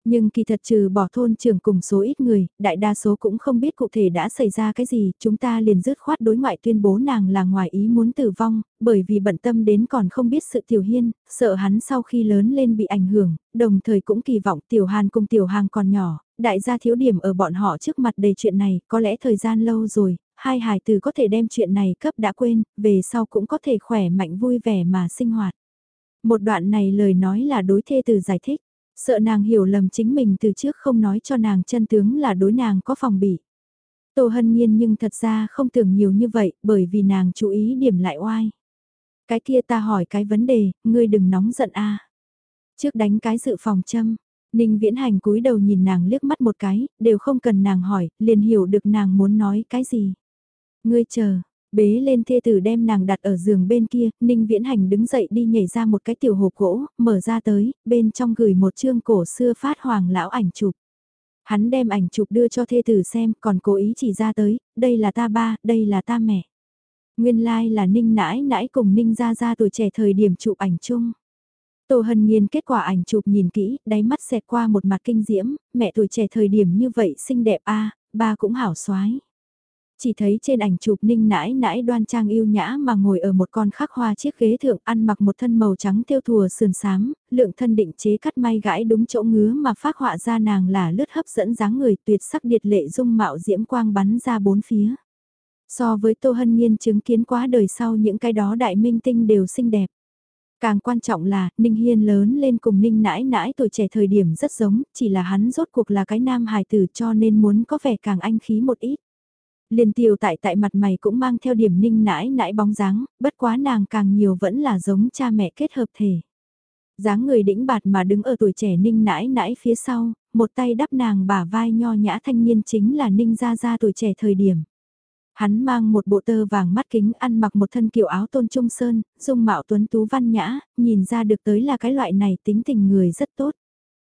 Nhưng kỳ thật trừ bỏ thôn trưởng cùng số ít người, đại đa số cũng không biết cụ thể đã xảy ra cái gì, chúng ta liền dứt khoát đối ngoại tuyên bố nàng là ngoài ý muốn tử vong, bởi vì bận tâm đến còn không biết sự tiểu hiên, sợ hắn sau khi lớn lên bị ảnh hưởng, đồng thời cũng kỳ vọng tiểu hàn cùng tiểu hàng còn nhỏ, đại gia thiếu điểm ở bọn họ trước mặt đầy chuyện này, có lẽ thời gian lâu rồi, hai hài từ có thể đem chuyện này cấp đã quên, về sau cũng có thể khỏe mạnh vui vẻ mà sinh hoạt. Một đoạn này lời nói là đối thê từ giải thích, sợ nàng hiểu lầm chính mình từ trước không nói cho nàng chân tướng là đối nàng có phòng bị. Tô hân nhiên nhưng thật ra không tưởng nhiều như vậy bởi vì nàng chú ý điểm lại oai. Cái kia ta hỏi cái vấn đề, ngươi đừng nóng giận a. Trước đánh cái dự phòng châm, Ninh Viễn Hành cúi đầu nhìn nàng liếc mắt một cái, đều không cần nàng hỏi, liền hiểu được nàng muốn nói cái gì. Ngươi chờ, bế lên thê tử đem nàng đặt ở giường bên kia, Ninh Viễn Hành đứng dậy đi nhảy ra một cái tiểu hộp gỗ, mở ra tới, bên trong gửi một chương cổ xưa phát hoàng lão ảnh chụp. Hắn đem ảnh chụp đưa cho thê tử xem, còn cố ý chỉ ra tới, đây là ta ba, đây là ta mẹ. Nguyên lai like là Ninh nãi nãi cùng Ninh ra ra tuổi trẻ thời điểm chụp ảnh chung. Tô Hân Nhiên kết quả ảnh chụp nhìn kỹ, đáy mắt xẹt qua một mặt kinh diễm, mẹ tuổi trẻ thời điểm như vậy xinh đẹp a ba cũng hảo xoái. Chỉ thấy trên ảnh chụp ninh nãi nãi đoan trang yêu nhã mà ngồi ở một con khắc hoa chiếc ghế thượng ăn mặc một thân màu trắng thêu thùa sườn xám, lượng thân định chế cắt may gãi đúng chỗ ngứa mà phát họa ra nàng là lướt hấp dẫn dáng người tuyệt sắc điệt lệ dung mạo diễm quang bắn ra bốn phía. So với Tô Hân Nhiên chứng kiến quá đời sau những cái đó đại minh tinh đều xinh đẹp. Càng quan trọng là, Ninh Hiên lớn lên cùng Ninh nãi nãi tuổi trẻ thời điểm rất giống, chỉ là hắn rốt cuộc là cái nam hài tử cho nên muốn có vẻ càng anh khí một ít. Liên Tiêu tại tại mặt mày cũng mang theo điểm Ninh nãi nãi bóng dáng, bất quá nàng càng nhiều vẫn là giống cha mẹ kết hợp thể. dáng người đĩnh bạt mà đứng ở tuổi trẻ Ninh nãi nãi phía sau, một tay đắp nàng bả vai nho nhã thanh niên chính là Ninh gia gia tuổi trẻ thời điểm. Hắn mang một bộ tơ vàng mắt kính ăn mặc một thân kiểu áo tôn trung sơn, dung mạo tuấn tú văn nhã, nhìn ra được tới là cái loại này tính tình người rất tốt.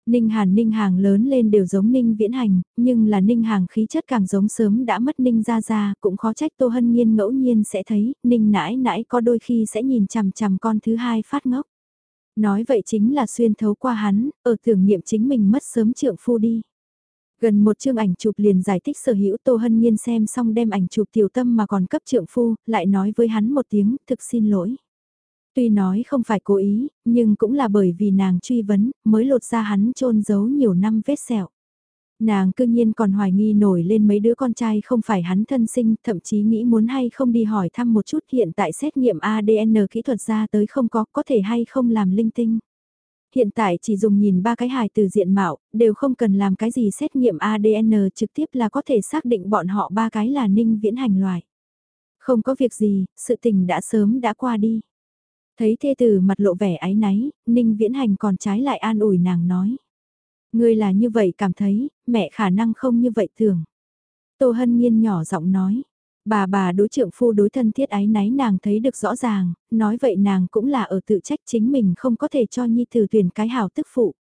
Ninh Hàn Ninh Hàng lớn lên đều giống Ninh Viễn Hành, nhưng là Ninh Hàng khí chất càng giống sớm đã mất Ninh Gia Gia, cũng khó trách Tô Hân Nhiên ngẫu nhiên sẽ thấy, Ninh nãi nãi có đôi khi sẽ nhìn chằm chằm con thứ hai phát ngốc. Nói vậy chính là xuyên thấu qua hắn, ở tưởng niệm chính mình mất sớm trượng phu đi. Gần một chương ảnh chụp liền giải thích sở hữu Tô Hân Nhiên xem xong đem ảnh chụp tiểu tâm mà còn cấp trượng phu, lại nói với hắn một tiếng, thực xin lỗi. Tuy nói không phải cố ý, nhưng cũng là bởi vì nàng truy vấn, mới lột ra hắn trôn giấu nhiều năm vết sẹo. Nàng cương nhiên còn hoài nghi nổi lên mấy đứa con trai không phải hắn thân sinh, thậm chí nghĩ muốn hay không đi hỏi thăm một chút hiện tại xét nghiệm ADN kỹ thuật ra tới không có, có thể hay không làm linh tinh hiện tại chỉ dùng nhìn ba cái hài từ diện mạo, đều không cần làm cái gì xét nghiệm ADN trực tiếp là có thể xác định bọn họ ba cái là ninh viễn hành loại Không có việc gì, sự tình đã sớm đã qua đi. Thấy thê tử mặt lộ vẻ ái náy, ninh viễn hành còn trái lại an ủi nàng nói. Ngươi là như vậy cảm thấy, mẹ khả năng không như vậy thường. Tô hân nhiên nhỏ giọng nói, Bà bà đối trượng phu đối thân thiết ái náy nàng thấy được rõ ràng, nói vậy nàng cũng là ở tự trách chính mình không có thể cho nhi tử tuyển cái hảo tức phụ.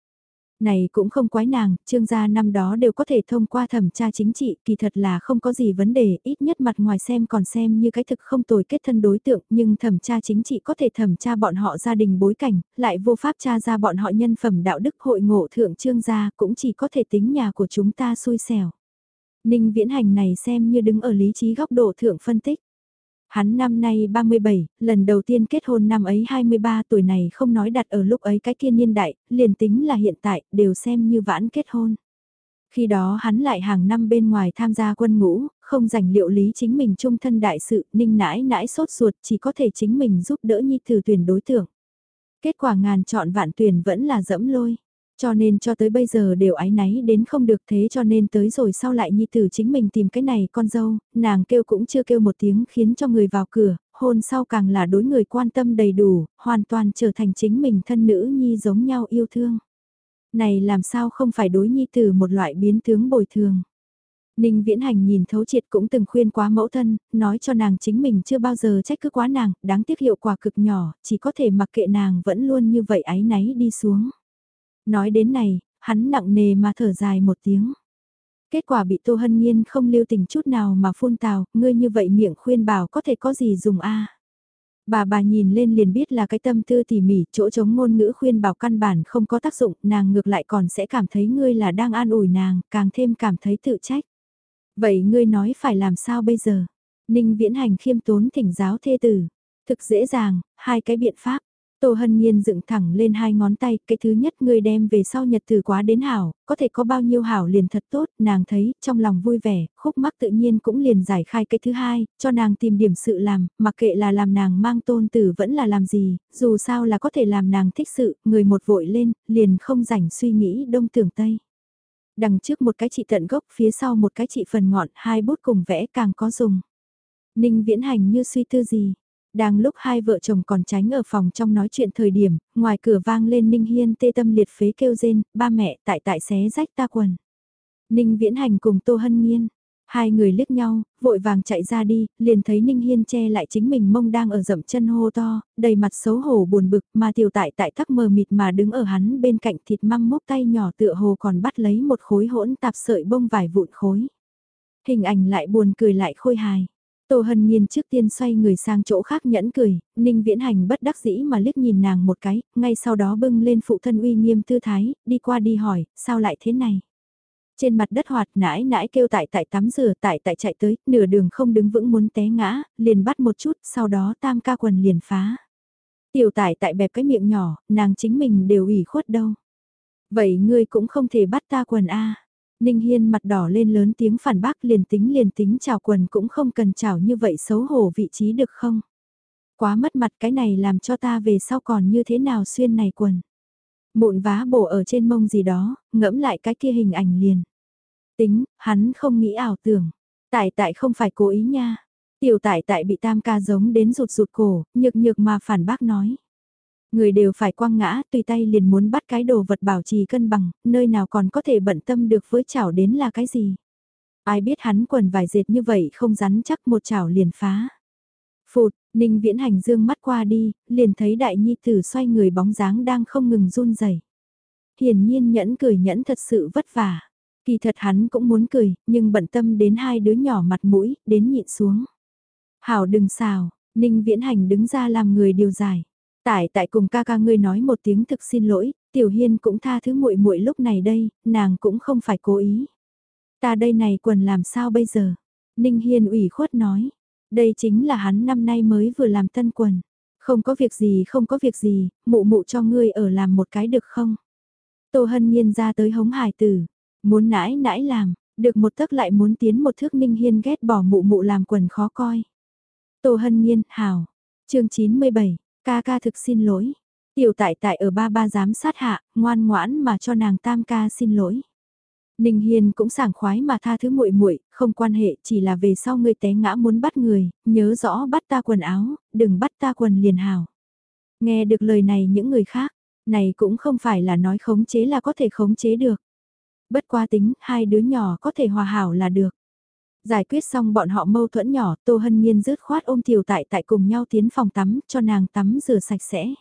Này cũng không quái nàng, trương gia năm đó đều có thể thông qua thẩm tra chính trị, kỳ thật là không có gì vấn đề, ít nhất mặt ngoài xem còn xem như cái thực không tồi kết thân đối tượng, nhưng thẩm tra chính trị có thể thẩm tra bọn họ gia đình bối cảnh, lại vô pháp tra ra bọn họ nhân phẩm đạo đức hội ngộ thượng trương gia, cũng chỉ có thể tính nhà của chúng ta xui xẻo. Ninh viễn hành này xem như đứng ở lý trí góc độ thượng phân tích. Hắn năm nay 37, lần đầu tiên kết hôn năm ấy 23 tuổi này không nói đặt ở lúc ấy cái kia niên đại, liền tính là hiện tại, đều xem như vãn kết hôn. Khi đó hắn lại hàng năm bên ngoài tham gia quân ngũ, không dành liệu lý chính mình trung thân đại sự, ninh nãi nãi sốt ruột chỉ có thể chính mình giúp đỡ nhi thử tuyển đối tượng. Kết quả ngàn chọn vạn tuyển vẫn là dẫm lôi. Cho nên cho tới bây giờ đều ái náy đến không được thế cho nên tới rồi sau lại nhi tử chính mình tìm cái này con dâu, nàng kêu cũng chưa kêu một tiếng khiến cho người vào cửa, hôn sau càng là đối người quan tâm đầy đủ, hoàn toàn trở thành chính mình thân nữ nhi giống nhau yêu thương. Này làm sao không phải đối nhi tử một loại biến tướng bồi thường. Ninh Viễn Hành nhìn thấu triệt cũng từng khuyên quá mẫu thân, nói cho nàng chính mình chưa bao giờ trách cứ quá nàng, đáng tiếc hiệu quả cực nhỏ, chỉ có thể mặc kệ nàng vẫn luôn như vậy ái náy đi xuống. Nói đến này, hắn nặng nề mà thở dài một tiếng. Kết quả bị Tô Hân Nhiên không lưu tình chút nào mà phun tào, ngươi như vậy miệng khuyên bảo có thể có gì dùng a Bà bà nhìn lên liền biết là cái tâm tư tỉ mỉ, chỗ chống ngôn ngữ khuyên bảo căn bản không có tác dụng, nàng ngược lại còn sẽ cảm thấy ngươi là đang an ủi nàng, càng thêm cảm thấy tự trách. Vậy ngươi nói phải làm sao bây giờ? Ninh viễn hành khiêm tốn thỉnh giáo thê tử. Thực dễ dàng, hai cái biện pháp. Tô Hân Nhiên dựng thẳng lên hai ngón tay, cái thứ nhất người đem về sau nhật từ quá đến hảo, có thể có bao nhiêu hảo liền thật tốt, nàng thấy, trong lòng vui vẻ, khúc mắc tự nhiên cũng liền giải khai cái thứ hai, cho nàng tìm điểm sự làm, mặc kệ là làm nàng mang tôn tử vẫn là làm gì, dù sao là có thể làm nàng thích sự, người một vội lên, liền không rảnh suy nghĩ đông tưởng tây. Đằng trước một cái chị tận gốc, phía sau một cái chị phần ngọn, hai bút cùng vẽ càng có dùng. Ninh viễn hành như suy tư gì, đang lúc hai vợ chồng còn tránh ở phòng trong nói chuyện thời điểm, ngoài cửa vang lên Ninh Hiên tê tâm liệt phế kêu rên, ba mẹ tại tại xé rách ta quần. Ninh Viễn Hành cùng Tô Hân Nhiên, hai người liếc nhau, vội vàng chạy ra đi, liền thấy Ninh Hiên che lại chính mình mông đang ở dậm chân hô to, đầy mặt xấu hổ buồn bực mà tiểu tại tại thắc mờ mịt mà đứng ở hắn bên cạnh thịt măng mốc tay nhỏ tựa hồ còn bắt lấy một khối hỗn tạp sợi bông vải vụn khối. Hình ảnh lại buồn cười lại khôi hài. Tô Hân Nhiên trước tiên xoay người sang chỗ khác nhẫn cười, Ninh Viễn Hành bất đắc dĩ mà liếc nhìn nàng một cái, ngay sau đó bưng lên phụ thân uy nghiêm tư thái, đi qua đi hỏi, sao lại thế này? Trên mặt đất hoạt nãi nãi kêu tại tại tắm rửa tại tại chạy tới, nửa đường không đứng vững muốn té ngã, liền bắt một chút, sau đó tam ca quần liền phá. Tiểu tại tại bẹp cái miệng nhỏ, nàng chính mình đều ủy khuất đâu. Vậy ngươi cũng không thể bắt ta quần a Ninh Hiên mặt đỏ lên lớn tiếng phản bác liền tính liền tính chào quần cũng không cần chào như vậy xấu hổ vị trí được không? Quá mất mặt cái này làm cho ta về sau còn như thế nào xuyên này quần. Mụn vá bổ ở trên mông gì đó, ngẫm lại cái kia hình ảnh liền. Tính, hắn không nghĩ ảo tưởng. Tại tại không phải cố ý nha. Tiểu tại tại bị tam ca giống đến rụt rụt cổ, nhược nhược mà phản bác nói. Người đều phải quăng ngã, tùy tay liền muốn bắt cái đồ vật bảo trì cân bằng, nơi nào còn có thể bận tâm được với chảo đến là cái gì. Ai biết hắn quần vải dệt như vậy không rắn chắc một chảo liền phá. Phụt, Ninh Viễn Hành dương mắt qua đi, liền thấy đại nhi tử xoay người bóng dáng đang không ngừng run rẩy. Hiển nhiên nhẫn cười nhẫn thật sự vất vả. Kỳ thật hắn cũng muốn cười, nhưng bận tâm đến hai đứa nhỏ mặt mũi, đến nhịn xuống. Hảo đừng xào, Ninh Viễn Hành đứng ra làm người điều giải. Tại tại cùng ca ca ngươi nói một tiếng thực xin lỗi, Tiểu Hiên cũng tha thứ muội muội lúc này đây, nàng cũng không phải cố ý. Ta đây này quần làm sao bây giờ? Ninh Hiên ủy khuất nói, đây chính là hắn năm nay mới vừa làm tân quần. Không có việc gì không có việc gì, mụ mụ cho ngươi ở làm một cái được không? Tô Hân Nhiên ra tới hống hải tử, muốn nãi nãi làm, được một thức lại muốn tiến một thước Ninh Hiên ghét bỏ mụ mụ làm quần khó coi. Tô Hân Nhiên, hào. chương 97, ca ca thực xin lỗi. Tiểu tại tại ở ba ba giám sát hạ, ngoan ngoãn mà cho nàng tam ca xin lỗi. Ninh Hiên cũng sảng khoái mà tha thứ muội muội, không quan hệ, chỉ là về sau ngươi té ngã muốn bắt người, nhớ rõ bắt ta quần áo, đừng bắt ta quần liền hào. Nghe được lời này những người khác, này cũng không phải là nói khống chế là có thể khống chế được. Bất qua tính, hai đứa nhỏ có thể hòa hảo là được. Giải quyết xong bọn họ mâu thuẫn nhỏ, Tô Hân Nhiên rứt khoát ôm Tiểu Tại Tại cùng nhau tiến phòng tắm, cho nàng tắm rửa sạch sẽ.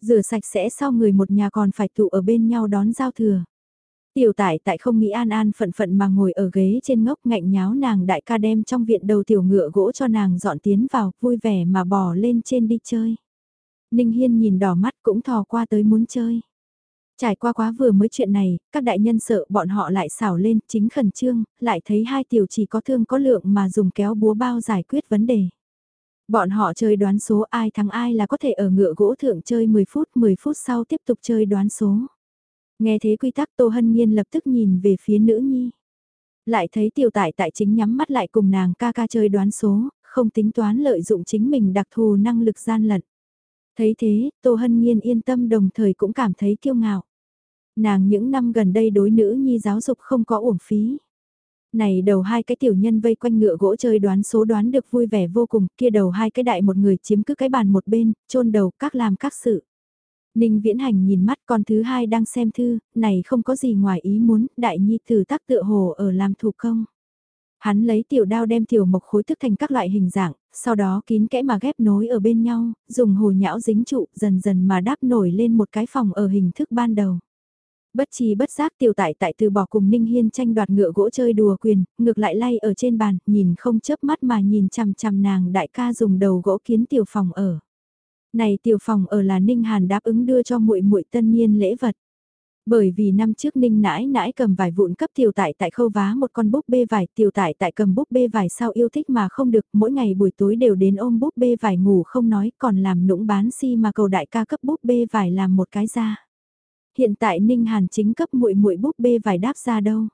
Rửa sạch sẽ sau người một nhà còn phải tụ ở bên nhau đón giao thừa. Tiểu Tại Tại không nghĩ an an phận phận mà ngồi ở ghế trên ngốc ngạnh nháo nàng đại ca đem trong viện đầu tiểu ngựa gỗ cho nàng dọn tiến vào, vui vẻ mà bò lên trên đi chơi. Ninh Hiên nhìn đỏ mắt cũng thò qua tới muốn chơi. Trải qua quá vừa mới chuyện này, các đại nhân sợ bọn họ lại xảo lên, chính khẩn trương, lại thấy hai tiểu chỉ có thương có lượng mà dùng kéo búa bao giải quyết vấn đề. Bọn họ chơi đoán số ai thắng ai là có thể ở ngựa gỗ thượng chơi 10 phút, 10 phút sau tiếp tục chơi đoán số. Nghe thế quy tắc Tô Hân Nhiên lập tức nhìn về phía nữ nhi. Lại thấy tiểu tại tại chính nhắm mắt lại cùng nàng ca ca chơi đoán số, không tính toán lợi dụng chính mình đặc thù năng lực gian lận. Thấy thế, Tô Hân Nhiên yên tâm đồng thời cũng cảm thấy kiêu ngạo. Nàng những năm gần đây đối nữ nhi giáo dục không có uổng phí. Này đầu hai cái tiểu nhân vây quanh ngựa gỗ chơi đoán số đoán được vui vẻ vô cùng, kia đầu hai cái đại một người chiếm cứ cái bàn một bên, chôn đầu các làm các sự. Ninh Viễn Hành nhìn mắt con thứ hai đang xem thư, này không có gì ngoài ý muốn, đại nhi thử tác tựa hồ ở làm thủ công. Hắn lấy tiểu đao đem tiểu mộc khối thức thành các loại hình dạng, sau đó kín kẽ mà ghép nối ở bên nhau, dùng hồ nhão dính trụ dần dần mà đáp nổi lên một cái phòng ở hình thức ban đầu. Bất chi bất giác tiểu tại tại từ bỏ cùng Ninh Hiên tranh đoạt ngựa gỗ chơi đùa quyền, ngược lại lay ở trên bàn, nhìn không chớp mắt mà nhìn chằm chằm nàng đại ca dùng đầu gỗ kiến tiểu phòng ở. Này tiểu phòng ở là Ninh Hàn đáp ứng đưa cho muội muội tân niên lễ vật. Bởi vì năm trước Ninh nãi nãi cầm vải vụn cấp tiểu tại tại khâu vá một con búp bê vải, tiểu tại tại cầm búp bê vải sau yêu thích mà không được, mỗi ngày buổi tối đều đến ôm búp bê vải ngủ không nói, còn làm nũng bán si mà cầu đại ca cấp búp bê vải làm một cái ra. Hiện tại Ninh Hàn chính cấp muội muội búp bê vải đáp ra đâu.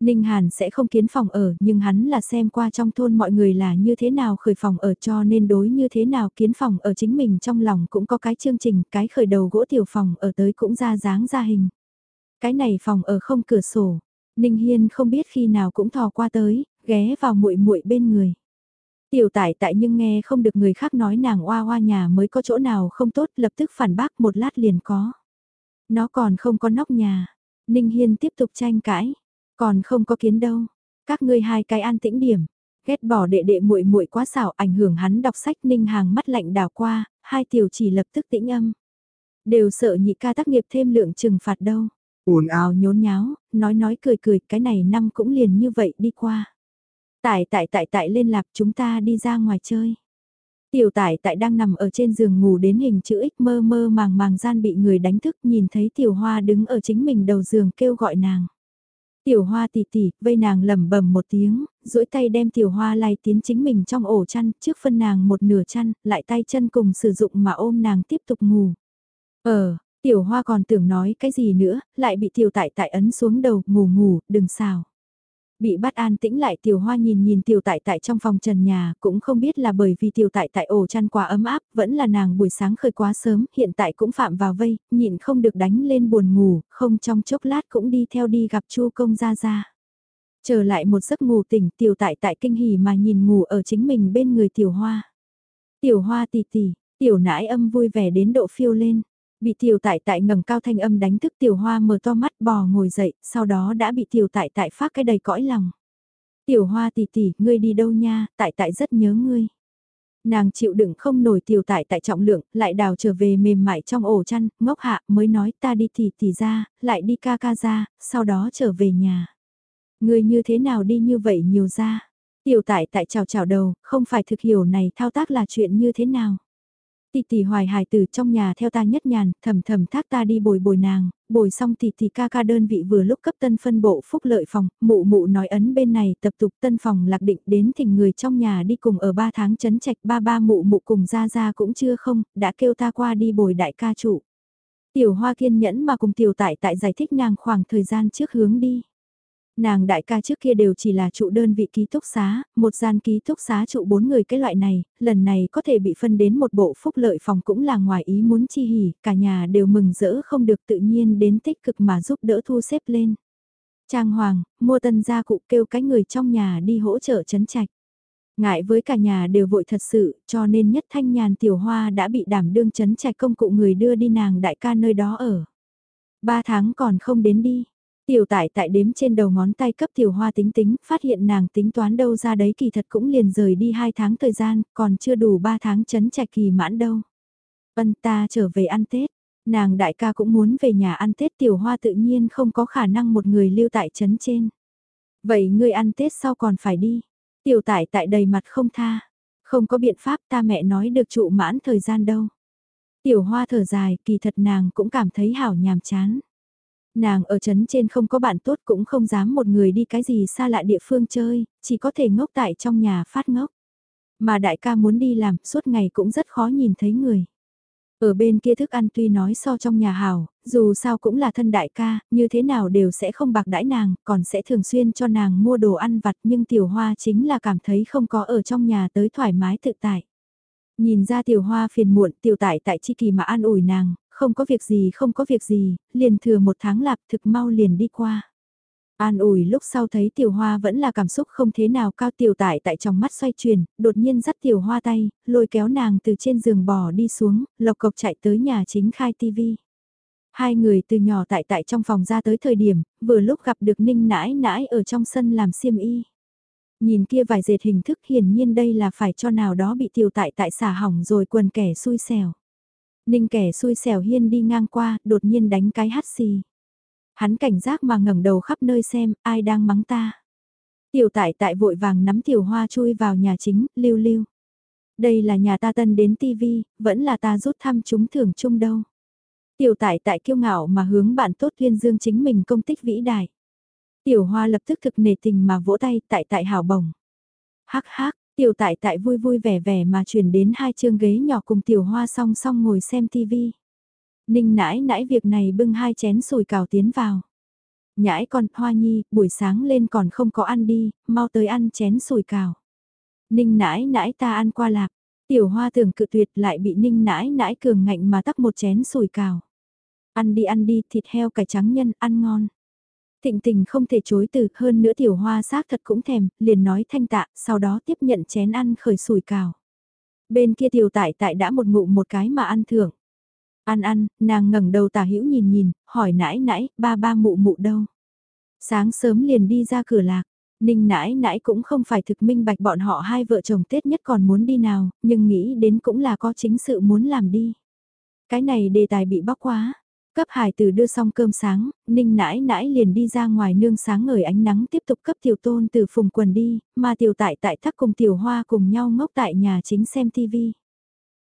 Ninh Hàn sẽ không kiến phòng ở, nhưng hắn là xem qua trong thôn mọi người là như thế nào khởi phòng ở cho nên đối như thế nào kiến phòng ở chính mình trong lòng cũng có cái chương trình, cái khởi đầu gỗ tiểu phòng ở tới cũng ra dáng ra hình. Cái này phòng ở không cửa sổ, Ninh Hiên không biết khi nào cũng thò qua tới, ghé vào muội muội bên người. Tiểu tải tại nhưng nghe không được người khác nói nàng oa oa nhà mới có chỗ nào không tốt lập tức phản bác một lát liền có. Nó còn không có nóc nhà. Ninh Hiên tiếp tục tranh cãi. Còn không có kiến đâu. Các ngươi hai cái an tĩnh điểm. Ghét bỏ đệ đệ muội muội quá xảo ảnh hưởng hắn đọc sách Ninh hàng mắt lạnh đảo qua, hai tiểu chỉ lập tức tĩnh âm. Đều sợ nhị ca tác nghiệp thêm lượng trừng phạt đâu. ồn ào nhốn nháo, nói nói cười cười cái này năm cũng liền như vậy đi qua. Tại tại tại tại lên lạp chúng ta đi ra ngoài chơi. Tiểu tải tại đang nằm ở trên giường ngủ đến hình chữ X mơ mơ màng màng gian bị người đánh thức nhìn thấy tiểu hoa đứng ở chính mình đầu giường kêu gọi nàng. Tiểu hoa tỉ tỉ, vây nàng lẩm bẩm một tiếng, duỗi tay đem tiểu hoa lay tiến chính mình trong ổ chăn, trước phân nàng một nửa chăn, lại tay chân cùng sử dụng mà ôm nàng tiếp tục ngủ. Ờ, tiểu hoa còn tưởng nói cái gì nữa, lại bị tiểu tại tại ấn xuống đầu, ngủ ngủ, đừng xào. Bị bắt an tĩnh lại tiểu hoa nhìn nhìn tiểu tại tại trong phòng trần nhà, cũng không biết là bởi vì tiểu tại tại ổ chăn quá ấm áp, vẫn là nàng buổi sáng khơi quá sớm, hiện tại cũng phạm vào vây, nhịn không được đánh lên buồn ngủ, không trong chốc lát cũng đi theo đi gặp chu công gia gia. Trở lại một giấc ngủ tỉnh tiểu tại tại kinh hỉ mà nhìn ngủ ở chính mình bên người tiểu hoa. Tiểu hoa tì tì, tiểu nãi âm vui vẻ đến độ phiêu lên. Bị tiểu tại tại ngầm cao thanh âm đánh thức tiểu hoa mở to mắt bò ngồi dậy, sau đó đã bị tiểu tại tại phát cái đầy cõi lòng. Tiểu hoa tỷ tỷ, ngươi đi đâu nha, tại tại rất nhớ ngươi. Nàng chịu đựng không nổi tiểu tại tại trọng lượng, lại đào trở về mềm mại trong ổ chăn, ngốc hạ mới nói ta đi tỷ tỷ ra, lại đi ca ca ra, sau đó trở về nhà. Ngươi như thế nào đi như vậy nhiều ra. Tiểu tại tại chào chào đầu, không phải thực hiểu này thao tác là chuyện như thế nào tỷ tỷ hoài hài từ trong nhà theo ta nhất nhàn, thầm thầm thác ta đi bồi bồi nàng, bồi xong tỷ tỷ ca ca đơn vị vừa lúc cấp tân phân bộ phúc lợi phòng, mụ mụ nói ấn bên này tập tục tân phòng lạc định đến thỉnh người trong nhà đi cùng ở ba tháng chấn trạch ba ba mụ mụ cùng ra ra cũng chưa không, đã kêu ta qua đi bồi đại ca chủ. Tiểu hoa kiên nhẫn mà cùng tiểu tại tại giải thích nàng khoảng thời gian trước hướng đi. Nàng đại ca trước kia đều chỉ là trụ đơn vị ký túc xá, một gian ký túc xá trụ bốn người cái loại này, lần này có thể bị phân đến một bộ phúc lợi phòng cũng là ngoài ý muốn chi hỉ, cả nhà đều mừng rỡ không được tự nhiên đến tích cực mà giúp đỡ thu xếp lên. Trang Hoàng, mua tân gia cụ kêu cái người trong nhà đi hỗ trợ chấn trạch. Ngại với cả nhà đều vội thật sự, cho nên nhất thanh nhàn tiểu hoa đã bị đảm đương chấn trạch công cụ người đưa đi nàng đại ca nơi đó ở. Ba tháng còn không đến đi, Tiểu tại tại đếm trên đầu ngón tay cấp tiểu hoa tính tính, phát hiện nàng tính toán đâu ra đấy kỳ thật cũng liền rời đi 2 tháng thời gian, còn chưa đủ 3 tháng chấn trạch kỳ mãn đâu. Vân ta trở về ăn Tết, nàng đại ca cũng muốn về nhà ăn Tết tiểu hoa tự nhiên không có khả năng một người lưu tại chấn trên. Vậy ngươi ăn Tết sau còn phải đi, tiểu tại tại đầy mặt không tha, không có biện pháp ta mẹ nói được trụ mãn thời gian đâu. Tiểu hoa thở dài, kỳ thật nàng cũng cảm thấy hảo nhàm chán. Nàng ở trấn trên không có bạn tốt cũng không dám một người đi cái gì xa lạ địa phương chơi, chỉ có thể ngốc tại trong nhà phát ngốc. Mà đại ca muốn đi làm suốt ngày cũng rất khó nhìn thấy người. Ở bên kia thức ăn tuy nói so trong nhà hào, dù sao cũng là thân đại ca, như thế nào đều sẽ không bạc đãi nàng, còn sẽ thường xuyên cho nàng mua đồ ăn vặt nhưng tiểu hoa chính là cảm thấy không có ở trong nhà tới thoải mái tự tại. Nhìn ra tiểu hoa phiền muộn tiểu tại tại chi kỳ mà an ủi nàng, không có việc gì không có việc gì, liền thừa một tháng lạp thực mau liền đi qua. An ủi lúc sau thấy tiểu hoa vẫn là cảm xúc không thế nào cao tiểu tải tại trong mắt xoay chuyển, đột nhiên dắt tiểu hoa tay, lôi kéo nàng từ trên giường bò đi xuống, lộc cộc chạy tới nhà chính khai tivi. Hai người từ nhỏ tại tại trong phòng ra tới thời điểm, vừa lúc gặp được ninh nãi nãi ở trong sân làm xiêm y. Nhìn kia vài dệt hình thức hiển nhiên đây là phải cho nào đó bị tiểu tại tại xả hỏng rồi quần kẻ xui xẻo. Ninh kẻ xui xẻo hiên đi ngang qua, đột nhiên đánh cái hắt xì. Hắn cảnh giác mà ngẩng đầu khắp nơi xem, ai đang mắng ta. Tiểu tại tại vội vàng nắm tiểu hoa chui vào nhà chính, lưu lưu. Đây là nhà ta tân đến tivi, vẫn là ta rút thăm chúng thưởng chung đâu. Tiểu tại tại kiêu ngạo mà hướng bạn tốt tuyên dương chính mình công tích vĩ đại. Tiểu hoa lập tức thực nề tình mà vỗ tay tại tại hảo bổng. Hắc hắc, Tiểu tại tại vui vui vẻ vẻ mà chuyển đến hai chương ghế nhỏ cùng tiểu hoa song song ngồi xem tivi. Ninh nãi nãi việc này bưng hai chén sùi cào tiến vào. Nhãi con, hoa nhi, buổi sáng lên còn không có ăn đi, mau tới ăn chén sùi cào. Ninh nãi nãi ta ăn qua lạc, tiểu hoa tưởng cự tuyệt lại bị ninh nãi nãi cường ngạnh mà tắc một chén sùi cào. Ăn đi ăn đi, thịt heo cải trắng nhân, ăn ngon. Thịnh tình không thể chối từ, hơn nữa tiểu hoa xác thật cũng thèm, liền nói thanh tạ, sau đó tiếp nhận chén ăn khởi sủi cào. Bên kia tiểu tại tại đã một ngụ một cái mà ăn thưởng. Ăn ăn, nàng ngẩng đầu tả hữu nhìn nhìn, hỏi nãi nãi, ba ba mụ mụ đâu. Sáng sớm liền đi ra cửa lạc, ninh nãi nãi cũng không phải thực minh bạch bọn họ hai vợ chồng Tết nhất còn muốn đi nào, nhưng nghĩ đến cũng là có chính sự muốn làm đi. Cái này đề tài bị bóc quá, Cấp hải tử đưa xong cơm sáng, ninh nãi nãi liền đi ra ngoài nương sáng ngời ánh nắng tiếp tục cấp tiểu tôn từ phùng quần đi, mà tiểu tại tại thắc cùng tiểu hoa cùng nhau ngốc tại nhà chính xem tivi.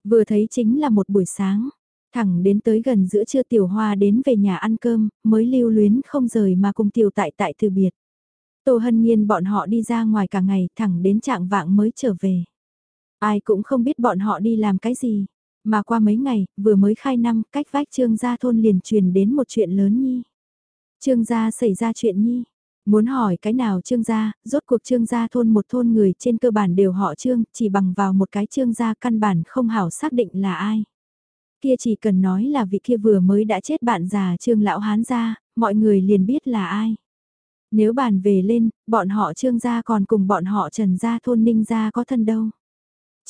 Vừa thấy chính là một buổi sáng, thẳng đến tới gần giữa trưa tiểu hoa đến về nhà ăn cơm, mới lưu luyến không rời mà cùng tiểu tại tại từ biệt. Tô hân nhiên bọn họ đi ra ngoài cả ngày thẳng đến trạng vạng mới trở về. Ai cũng không biết bọn họ đi làm cái gì. Mà qua mấy ngày, vừa mới khai năm, cách vách trương gia thôn liền truyền đến một chuyện lớn nhi. Trương gia xảy ra chuyện nhi. Muốn hỏi cái nào trương gia, rốt cuộc trương gia thôn một thôn người trên cơ bản đều họ trương, chỉ bằng vào một cái trương gia căn bản không hảo xác định là ai. Kia chỉ cần nói là vị kia vừa mới đã chết bạn già trương lão hán gia, mọi người liền biết là ai. Nếu bàn về lên, bọn họ trương gia còn cùng bọn họ trần gia thôn ninh gia có thân đâu.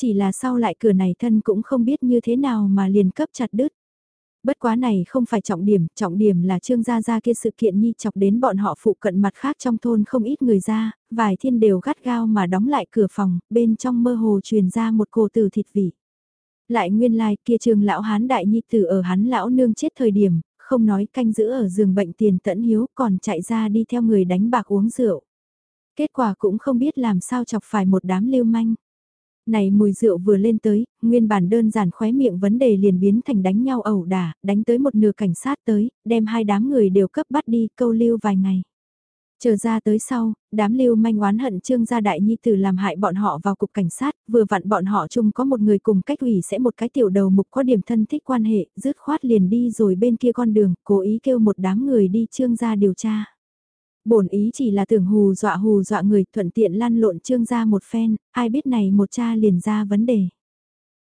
Chỉ là sau lại cửa này thân cũng không biết như thế nào mà liền cấp chặt đứt. Bất quá này không phải trọng điểm, trọng điểm là trương gia gia kia sự kiện nhi chọc đến bọn họ phụ cận mặt khác trong thôn không ít người ra, vài thiên đều gắt gao mà đóng lại cửa phòng, bên trong mơ hồ truyền ra một cô từ thịt vị. Lại nguyên lai like, kia trường lão hán đại nhi tử ở hắn lão nương chết thời điểm, không nói canh giữ ở giường bệnh tiền tẫn hiếu còn chạy ra đi theo người đánh bạc uống rượu. Kết quả cũng không biết làm sao chọc phải một đám lưu manh. Này mùi rượu vừa lên tới, nguyên bản đơn giản khóe miệng vấn đề liền biến thành đánh nhau ẩu đả, đánh tới một nửa cảnh sát tới, đem hai đám người đều cấp bắt đi câu lưu vài ngày. Chờ ra tới sau, đám lưu manh oán hận trương gia đại nhi tử làm hại bọn họ vào cục cảnh sát, vừa vặn bọn họ chung có một người cùng cách ủy sẽ một cái tiểu đầu mục có điểm thân thích quan hệ, dứt khoát liền đi rồi bên kia con đường, cố ý kêu một đám người đi trương gia điều tra. Bổn ý chỉ là tưởng hù dọa hù dọa người thuận tiện lăn lộn trương gia một phen, ai biết này một cha liền ra vấn đề.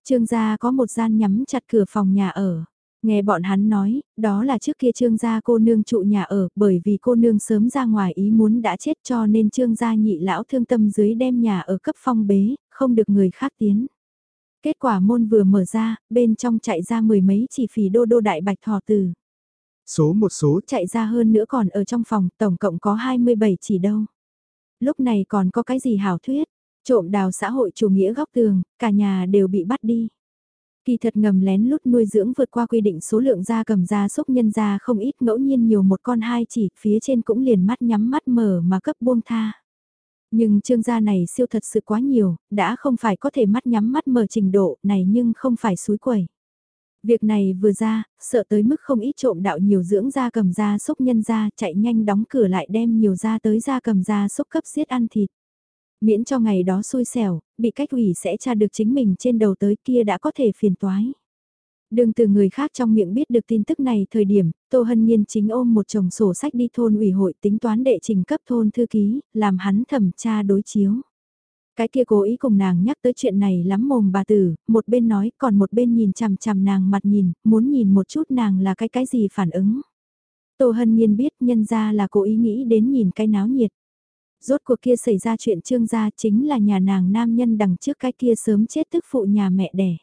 Trương gia có một gian nhắm chặt cửa phòng nhà ở. Nghe bọn hắn nói, đó là trước kia trương gia cô nương trụ nhà ở, bởi vì cô nương sớm ra ngoài ý muốn đã chết cho nên trương gia nhị lão thương tâm dưới đem nhà ở cấp phong bế, không được người khác tiến. Kết quả môn vừa mở ra, bên trong chạy ra mười mấy chỉ phì đô đô đại bạch thỏ tử.
Số một số
chạy ra hơn nữa còn ở trong phòng, tổng cộng có 27 chỉ đâu. Lúc này còn có cái gì hảo thuyết, trộm đào xã hội chủ nghĩa góc tường, cả nhà đều bị bắt đi. Kỳ thật ngầm lén lút nuôi dưỡng vượt qua quy định số lượng da cầm da xúc nhân da không ít ngẫu nhiên nhiều một con hai chỉ, phía trên cũng liền mắt nhắm mắt mở mà cấp buông tha. Nhưng trương gia này siêu thật sự quá nhiều, đã không phải có thể mắt nhắm mắt mở trình độ này nhưng không phải suối quẩy. Việc này vừa ra, sợ tới mức không ít trộm đạo nhiều dưỡng da cầm da xúc nhân da chạy nhanh đóng cửa lại đem nhiều da tới da cầm da xúc cấp giết ăn thịt. Miễn cho ngày đó xui xẻo, bị cách ủy sẽ tra được chính mình trên đầu tới kia đã có thể phiền toái. Đừng từ người khác trong miệng biết được tin tức này thời điểm, Tô Hân Nhiên chính ôm một chồng sổ sách đi thôn ủy hội tính toán đệ trình cấp thôn thư ký, làm hắn thẩm tra đối chiếu. Cái kia cố ý cùng nàng nhắc tới chuyện này lắm mồm bà tử, một bên nói còn một bên nhìn chằm chằm nàng mặt nhìn, muốn nhìn một chút nàng là cái cái gì phản ứng. Tô Hân Nhiên biết nhân ra là cố ý nghĩ đến nhìn cái náo nhiệt. Rốt cuộc kia xảy ra chuyện trương gia chính là nhà nàng nam nhân đằng trước cái kia sớm chết tức phụ nhà mẹ đẻ.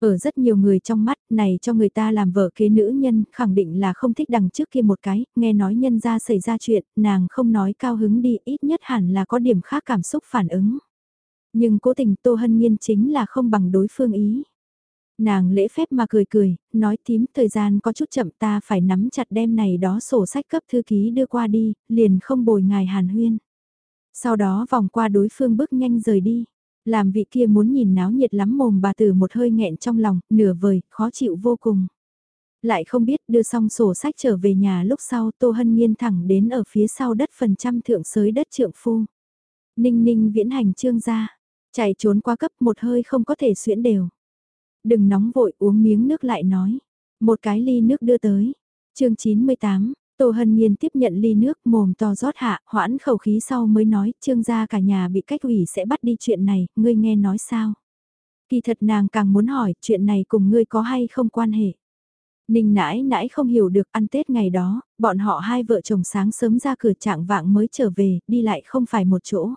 Ở rất nhiều người trong mắt này cho người ta làm vợ kế nữ nhân khẳng định là không thích đằng trước kia một cái, nghe nói nhân ra xảy ra chuyện, nàng không nói cao hứng đi ít nhất hẳn là có điểm khác cảm xúc phản ứng. Nhưng cố tình Tô Hân Nhiên chính là không bằng đối phương ý. Nàng lễ phép mà cười cười, nói tím thời gian có chút chậm ta phải nắm chặt đem này đó sổ sách cấp thư ký đưa qua đi, liền không bồi ngài hàn huyên. Sau đó vòng qua đối phương bước nhanh rời đi. Làm vị kia muốn nhìn náo nhiệt lắm mồm bà tử một hơi nghẹn trong lòng, nửa vời, khó chịu vô cùng. Lại không biết đưa xong sổ sách trở về nhà lúc sau Tô Hân Nhiên thẳng đến ở phía sau đất phần trăm thượng sới đất trượng phu. Ninh ninh viễn hành trương gia chạy trốn qua cấp một hơi không có thể xuyễn đều. Đừng nóng vội uống miếng nước lại nói. Một cái ly nước đưa tới. chương 98, Tô Hân Nhiên tiếp nhận ly nước mồm to rót hạ, hoãn khẩu khí sau mới nói, trương gia cả nhà bị cách ủy sẽ bắt đi chuyện này, ngươi nghe nói sao? Kỳ thật nàng càng muốn hỏi, chuyện này cùng ngươi có hay không quan hệ? Ninh nãi nãi không hiểu được ăn Tết ngày đó, bọn họ hai vợ chồng sáng sớm ra cửa trạng vạng mới trở về, đi lại không phải một chỗ.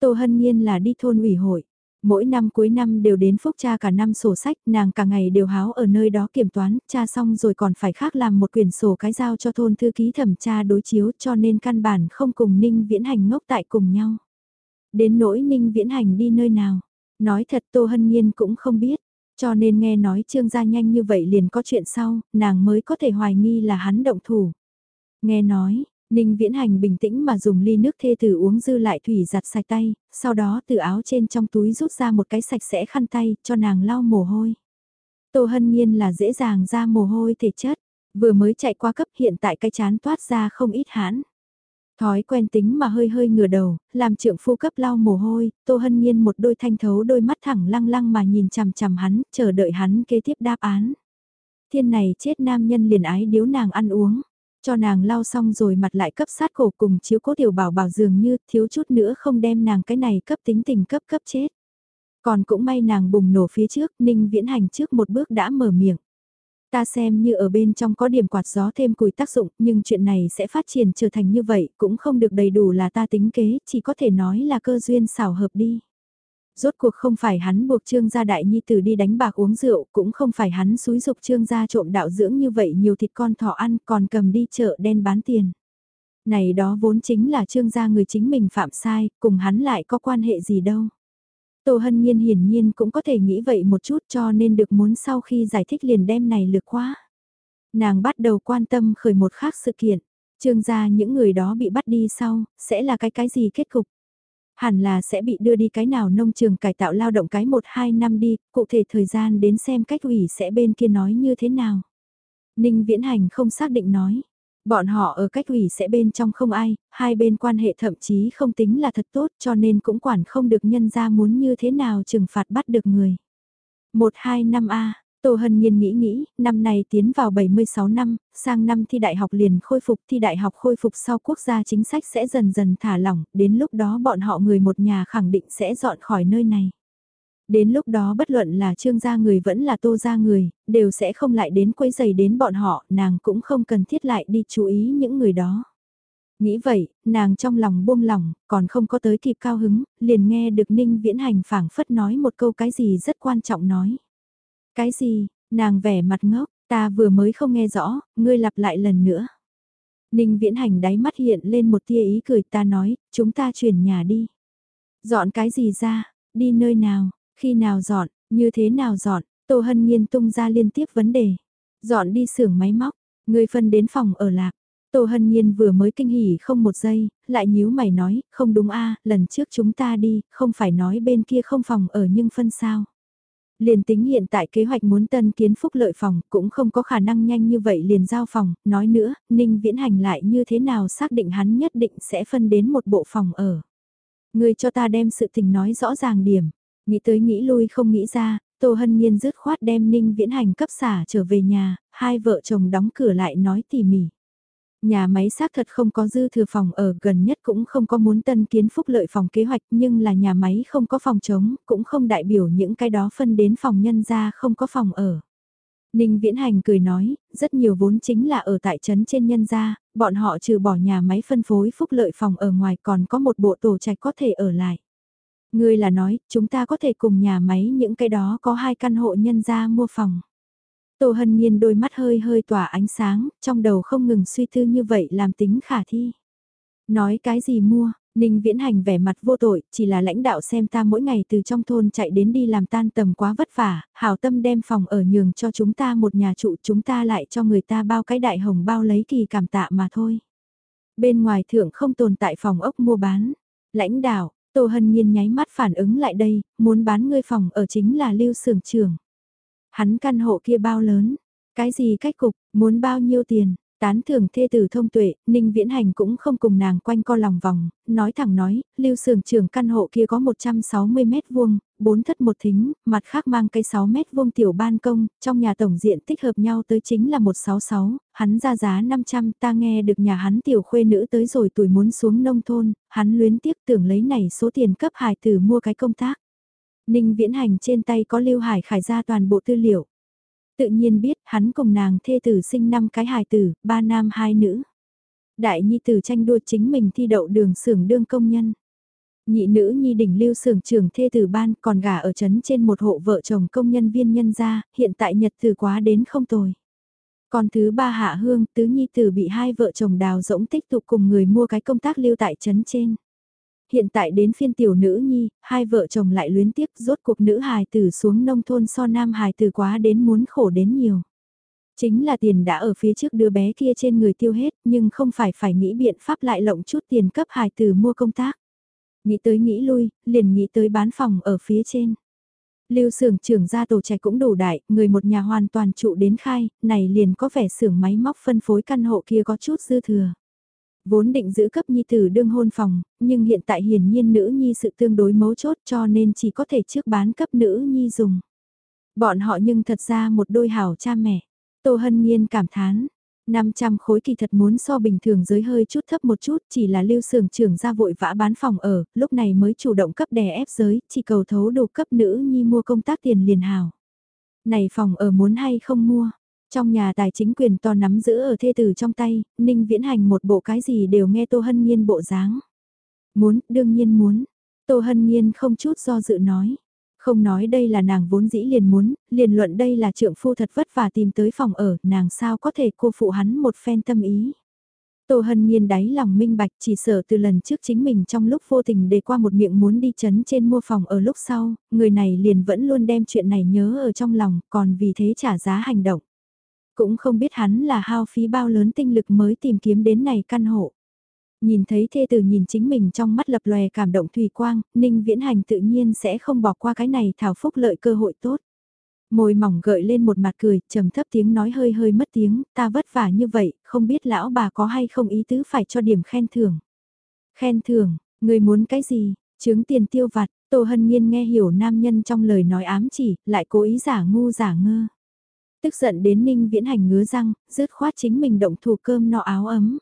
Tô Hân Nhiên là đi thôn ủy hội. Mỗi năm cuối năm đều đến phúc cha cả năm sổ sách, nàng cả ngày đều háo ở nơi đó kiểm toán, cha xong rồi còn phải khác làm một quyển sổ cái giao cho thôn thư ký thẩm tra đối chiếu cho nên căn bản không cùng Ninh Viễn Hành ngốc tại cùng nhau. Đến nỗi Ninh Viễn Hành đi nơi nào, nói thật Tô Hân Nhiên cũng không biết. Cho nên nghe nói trương gia nhanh như vậy liền có chuyện sau, nàng mới có thể hoài nghi là hắn động thủ. Nghe nói, Ninh Viễn Hành bình tĩnh mà dùng ly nước thê tử uống dư lại thủy giặt sạch tay, sau đó từ áo trên trong túi rút ra một cái sạch sẽ khăn tay cho nàng lau mồ hôi. Tô Hân Nhiên là dễ dàng ra mồ hôi thể chất, vừa mới chạy qua cấp hiện tại cái chán toát ra không ít hãn. Thói quen tính mà hơi hơi ngửa đầu, làm trưởng phu cấp lau mồ hôi, Tô Hân Nhiên một đôi thanh thấu đôi mắt thẳng lăng lăng mà nhìn chằm chằm hắn, chờ đợi hắn kế tiếp đáp án. Thiên này chết nam nhân liền ái điếu nàng ăn uống, cho nàng lau xong rồi mặt lại cấp sát cổ cùng chiếu cố tiểu bảo bảo dường như thiếu chút nữa không đem nàng cái này cấp tính tình cấp cấp chết. Còn cũng may nàng bùng nổ phía trước, ninh viễn hành trước một bước đã mở miệng. Ta xem như ở bên trong có điểm quạt gió thêm cùi tác dụng, nhưng chuyện này sẽ phát triển trở thành như vậy, cũng không được đầy đủ là ta tính kế, chỉ có thể nói là cơ duyên xảo hợp đi. Rốt cuộc không phải hắn buộc trương gia đại nhi tử đi đánh bạc uống rượu, cũng không phải hắn xúi dục trương gia trộm đạo dưỡng như vậy nhiều thịt con thỏ ăn còn cầm đi chợ đen bán tiền. Này đó vốn chính là trương gia người chính mình phạm sai, cùng hắn lại có quan hệ gì đâu. Tô Hân Nhiên hiển nhiên cũng có thể nghĩ vậy một chút cho nên được muốn sau khi giải thích liền đem này lược quá. Nàng bắt đầu quan tâm khởi một khác sự kiện, trương gia những người đó bị bắt đi sau, sẽ là cái cái gì kết cục. Hẳn là sẽ bị đưa đi cái nào nông trường cải tạo lao động cái 1-2 năm đi, cụ thể thời gian đến xem cách ủy sẽ bên kia nói như thế nào. Ninh Viễn Hành không xác định nói. Bọn họ ở cách ủy sẽ bên trong không ai, hai bên quan hệ thậm chí không tính là thật tốt cho nên cũng quản không được nhân ra muốn như thế nào trừng phạt bắt được người. Một hai năm A, Tô Hân Nhiên nghĩ nghĩ, năm này tiến vào 76 năm, sang năm thi đại học liền khôi phục thi đại học khôi phục sau quốc gia chính sách sẽ dần dần thả lỏng, đến lúc đó bọn họ người một nhà khẳng định sẽ dọn khỏi nơi này. Đến lúc đó bất luận là trương gia người vẫn là tô gia người, đều sẽ không lại đến quấy giày đến bọn họ, nàng cũng không cần thiết lại đi chú ý những người đó. Nghĩ vậy, nàng trong lòng buông lỏng, còn không có tới kịp cao hứng, liền nghe được Ninh Viễn Hành phảng phất nói một câu cái gì rất quan trọng nói. Cái gì, nàng vẻ mặt ngốc, ta vừa mới không nghe rõ, ngươi lặp lại lần nữa. Ninh Viễn Hành đáy mắt hiện lên một tia ý cười ta nói, chúng ta chuyển nhà đi. Dọn cái gì ra, đi nơi nào, khi nào dọn, như thế nào dọn, Tô Hân Nhiên tung ra liên tiếp vấn đề. Dọn đi xưởng máy móc, người phân đến phòng ở lạc. Tô Hân Nhiên vừa mới kinh hỉ không một giây, lại nhíu mày nói, không đúng a lần trước chúng ta đi, không phải nói bên kia không phòng ở nhưng phân sao. Liền tính hiện tại kế hoạch muốn tân kiến phúc lợi phòng cũng không có khả năng nhanh như vậy liền giao phòng, nói nữa, Ninh Viễn Hành lại như thế nào xác định hắn nhất định sẽ phân đến một bộ phòng ở. Người cho ta đem sự tình nói rõ ràng điểm, Nghĩ tới nghĩ lui không nghĩ ra, Tô Hân Nhiên dứt khoát đem Ninh Viễn Hành cấp xả trở về nhà, hai vợ chồng đóng cửa lại nói tỉ mỉ. Nhà máy xác thật không có dư thừa phòng ở gần nhất cũng không có muốn tân kiến phúc lợi phòng kế hoạch nhưng là nhà máy không có phòng chống cũng không đại biểu những cái đó phân đến phòng nhân ra không có phòng ở. Ninh Viễn Hành cười nói, rất nhiều vốn chính là ở tại trấn trên nhân gia, bọn họ trừ bỏ nhà máy phân phối phúc lợi phòng ở ngoài còn có một bộ tổ trạch có thể ở lại. Ngươi là nói, chúng ta có thể cùng nhà máy những cái đó có hai căn hộ nhân gia mua phòng. Tô Hân Nhiên đôi mắt hơi hơi tỏa ánh sáng, trong đầu không ngừng suy tư như vậy làm tính khả thi. Nói cái gì mua, Ninh Viễn Hành vẻ mặt vô tội, chỉ là lãnh đạo xem ta mỗi ngày từ trong thôn chạy đến đi làm tan tầm quá vất vả, hảo tâm đem phòng ở nhường cho chúng ta một nhà trụ chúng ta lại cho người ta bao cái đại hồng bao lấy kỳ cảm tạ mà thôi. Bên ngoài thượng không tồn tại phòng ốc mua bán. Lãnh đạo, Tô Hân Nhiên nháy mắt phản ứng lại đây, muốn bán ngươi phòng ở chính là lưu sưởng trường. Hắn căn hộ kia bao lớn, cái gì cách cục, muốn bao nhiêu tiền, Tán thưởng thê tử thông tuệ, Ninh Viễn Hành cũng không cùng nàng quanh co lòng vòng, nói thẳng nói, lưu sưởng trưởng căn hộ kia có 160 mét vuông, bốn thất một thính, mặt khác mang cây 6 mét vuông tiểu ban công, trong nhà tổng diện tích hợp nhau tới chính là 166, hắn ra giá 500, ta nghe được nhà hắn tiểu khuê nữ tới rồi tuổi muốn xuống nông thôn, hắn luyến tiếc tưởng lấy này số tiền cấp hài tử mua cái công tác. Ninh Viễn Hành trên tay có lưu hải khải ra toàn bộ tư liệu tự nhiên biết hắn cùng nàng thê tử sinh năm cái hài tử, ba nam hai nữ. Đại nhi tử tranh đua chính mình thi đậu đường xưởng đương công nhân. Nhị nữ nhi đỉnh lưu xưởng trưởng thê tử ban còn gả ở trấn trên một hộ vợ chồng công nhân viên nhân gia, hiện tại nhật từ quá đến không tồi. Còn thứ ba hạ hương, tứ nhi tử bị hai vợ chồng đào rỗng tích tục cùng người mua cái công tác lưu tại trấn trên hiện tại đến phiên tiểu nữ nhi, hai vợ chồng lại luyến tiếc rốt cuộc nữ hài tử xuống nông thôn so nam hài tử quá đến muốn khổ đến nhiều. Chính là tiền đã ở phía trước đứa bé kia trên người tiêu hết nhưng không phải phải nghĩ biện pháp lại lộng chút tiền cấp hài tử mua công tác. Nghĩ tới nghĩ lui, liền nghĩ tới bán phòng ở phía trên. Lưu xưởng trưởng gia tổ trẻ cũng đủ đại, người một nhà hoàn toàn trụ đến khai, này liền có vẻ xưởng máy móc phân phối căn hộ kia có chút dư thừa. Vốn định giữ cấp nhi tử đương hôn phòng, nhưng hiện tại hiển nhiên nữ nhi sự tương đối mấu chốt cho nên chỉ có thể trước bán cấp nữ nhi dùng. Bọn họ nhưng thật ra một đôi hảo cha mẹ. Tô Hân Nhiên cảm thán, 500 khối kỳ thật muốn so bình thường giới hơi chút thấp một chút, chỉ là lưu sưởng trưởng ra vội vã bán phòng ở, lúc này mới chủ động cấp đè ép giới, chỉ cầu thấu đủ cấp nữ nhi mua công tác tiền liền hào. Này phòng ở muốn hay không mua? Trong nhà tài chính quyền to nắm giữ ở thê tử trong tay, Ninh Viễn Hành một bộ cái gì đều nghe Tô Hân Nhiên bộ dáng. Muốn, đương nhiên muốn. Tô Hân Nhiên không chút do dự nói. Không nói đây là nàng vốn dĩ liền muốn, liền luận đây là trượng phu thật vất vả tìm tới phòng ở, nàng sao có thể cô phụ hắn một phen tâm ý. Tô Hân Nhiên đáy lòng minh bạch chỉ sợ từ lần trước chính mình trong lúc vô tình để qua một miệng muốn đi chấn trên mua phòng ở lúc sau, người này liền vẫn luôn đem chuyện này nhớ ở trong lòng, còn vì thế trả giá hành động. Cũng không biết hắn là hao phí bao lớn tinh lực mới tìm kiếm đến này căn hộ. Nhìn thấy thê tử nhìn chính mình trong mắt lập lòe cảm động thủy quang, Ninh Viễn Hành tự nhiên sẽ không bỏ qua cái này thảo phúc lợi cơ hội tốt. Môi mỏng gợi lên một mặt cười, trầm thấp tiếng nói hơi hơi mất tiếng, ta vất vả như vậy, không biết lão bà có hay không ý tứ phải cho điểm khen thưởng. Khen thưởng, người muốn cái gì, chứng tiền tiêu vặt, Tô Hân Nhiên nghe hiểu nam nhân trong lời nói ám chỉ, lại cố ý giả ngu giả ngơ. Tức giận đến Ninh Viễn Hành ngứa răng, rứt khoát chính mình động thủ cơm nọ áo ấm.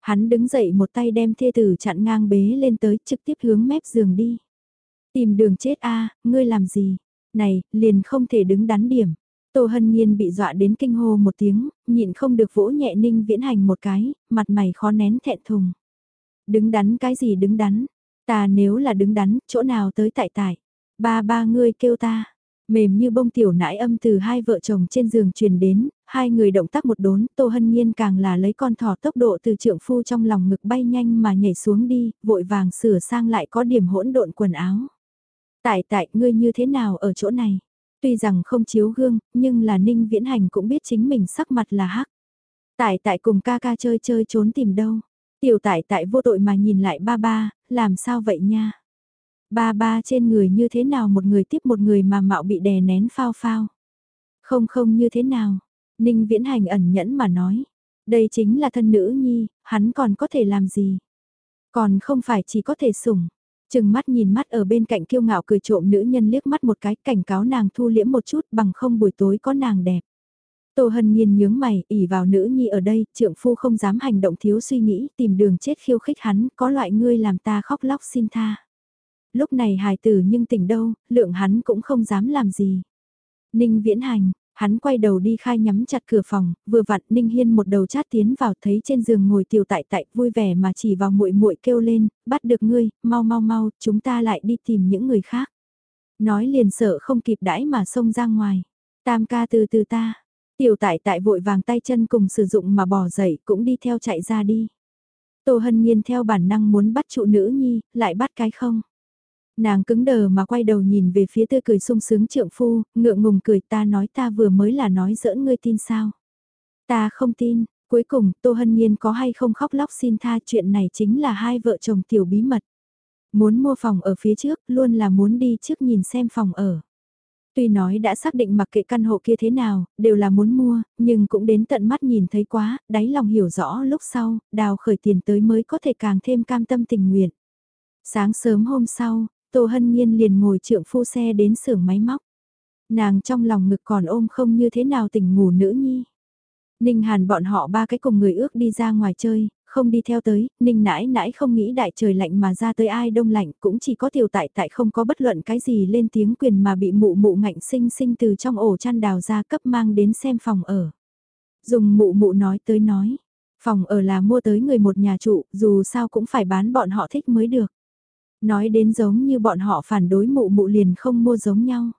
Hắn đứng dậy một tay đem thê tử chặn ngang bế lên tới trực tiếp hướng mép giường đi. Tìm đường chết a ngươi làm gì? Này, liền không thể đứng đắn điểm. Tô Hân Nhiên bị dọa đến kinh hô một tiếng, nhịn không được vỗ nhẹ ninh viễn hành một cái, mặt mày khó nén thẹn thùng. Đứng đắn cái gì đứng đắn? Ta nếu là đứng đắn, chỗ nào tới tại tại? Ba ba ngươi kêu ta. Mềm như bông tiểu nãi âm từ hai vợ chồng trên giường truyền đến, hai người động tác một đốn, Tô Hân Nhiên càng là lấy con thỏ tốc độ từ trượng phu trong lòng ngực bay nhanh mà nhảy xuống đi, vội vàng sửa sang lại có điểm hỗn độn quần áo. Tại tại, ngươi như thế nào ở chỗ này? Tuy rằng không chiếu gương, nhưng là Ninh Viễn Hành cũng biết chính mình sắc mặt là hắc. Tại tại cùng ca ca chơi chơi trốn tìm đâu. Tiểu tại tại vô tội mà nhìn lại ba ba, làm sao vậy nha? Ba ba trên người như thế nào một người tiếp một người mà mạo bị đè nén phao phao. Không không như thế nào. Ninh Viễn Hành ẩn nhẫn mà nói. Đây chính là thân nữ nhi, hắn còn có thể làm gì? Còn không phải chỉ có thể sủng. Chừng mắt nhìn mắt ở bên cạnh kiêu ngạo cười trộm nữ nhân liếc mắt một cái cảnh cáo nàng thu liễm một chút bằng không buổi tối có nàng đẹp. Tô Hân Nhiên nhướng mày, ỉ vào nữ nhi ở đây, trượng phu không dám hành động thiếu suy nghĩ, tìm đường chết khiêu khích hắn, có loại ngươi làm ta khóc lóc xin tha. Lúc này hài tử nhưng tỉnh đâu, lượng hắn cũng không dám làm gì. Ninh viễn hành, hắn quay đầu đi khai nhắm chặt cửa phòng, vừa vặn Ninh Hiên một đầu chát tiến vào thấy trên giường ngồi tiểu tại tại vui vẻ mà chỉ vào muội muội kêu lên, bắt được ngươi, mau mau mau, chúng ta lại đi tìm những người khác. Nói liền sợ không kịp đãi mà xông ra ngoài. Tam ca từ từ ta, tiểu tại tại vội vàng tay chân cùng sử dụng mà bỏ dậy cũng đi theo chạy ra đi. Tô Hân Nhiên theo bản năng muốn bắt trụ nữ nhi, lại bắt cái không. Nàng cứng đờ mà quay đầu nhìn về phía tươi cười sung sướng trượng phu, ngượng ngùng cười ta nói ta vừa mới là nói giỡn ngươi tin sao. Ta không tin, cuối cùng Tô Hân Nhiên có hay không khóc lóc xin tha chuyện này chính là hai vợ chồng tiểu bí mật. Muốn mua phòng ở phía trước luôn là muốn đi trước nhìn xem phòng ở. Tuy nói đã xác định mặc kệ căn hộ kia thế nào, đều là muốn mua, nhưng cũng đến tận mắt nhìn thấy quá, đáy lòng hiểu rõ lúc sau, đào khởi tiền tới mới có thể càng thêm cam tâm tình nguyện. Sáng sớm hôm sau, Tô Hân Nhiên liền ngồi trượng phu xe đến xưởng máy móc. Nàng trong lòng ngực còn ôm không như thế nào tỉnh ngủ nữ nhi. Ninh Hàn bọn họ ba cái cùng người ước đi ra ngoài chơi, không đi theo tới, Ninh nãi nãi không nghĩ đại trời lạnh mà ra tới ai đông lạnh, cũng chỉ có tiểu tại tại không có bất luận cái gì lên tiếng quyền mà bị mụ mụ ngạnh sinh sinh từ trong ổ chăn đào ra cấp mang đến xem phòng ở. Dùng mụ mụ nói tới nói, phòng ở là mua tới người một nhà trụ, dù sao cũng phải bán bọn họ thích mới được. Nói đến giống như bọn họ phản đối mụ mụ liền không mua giống nhau.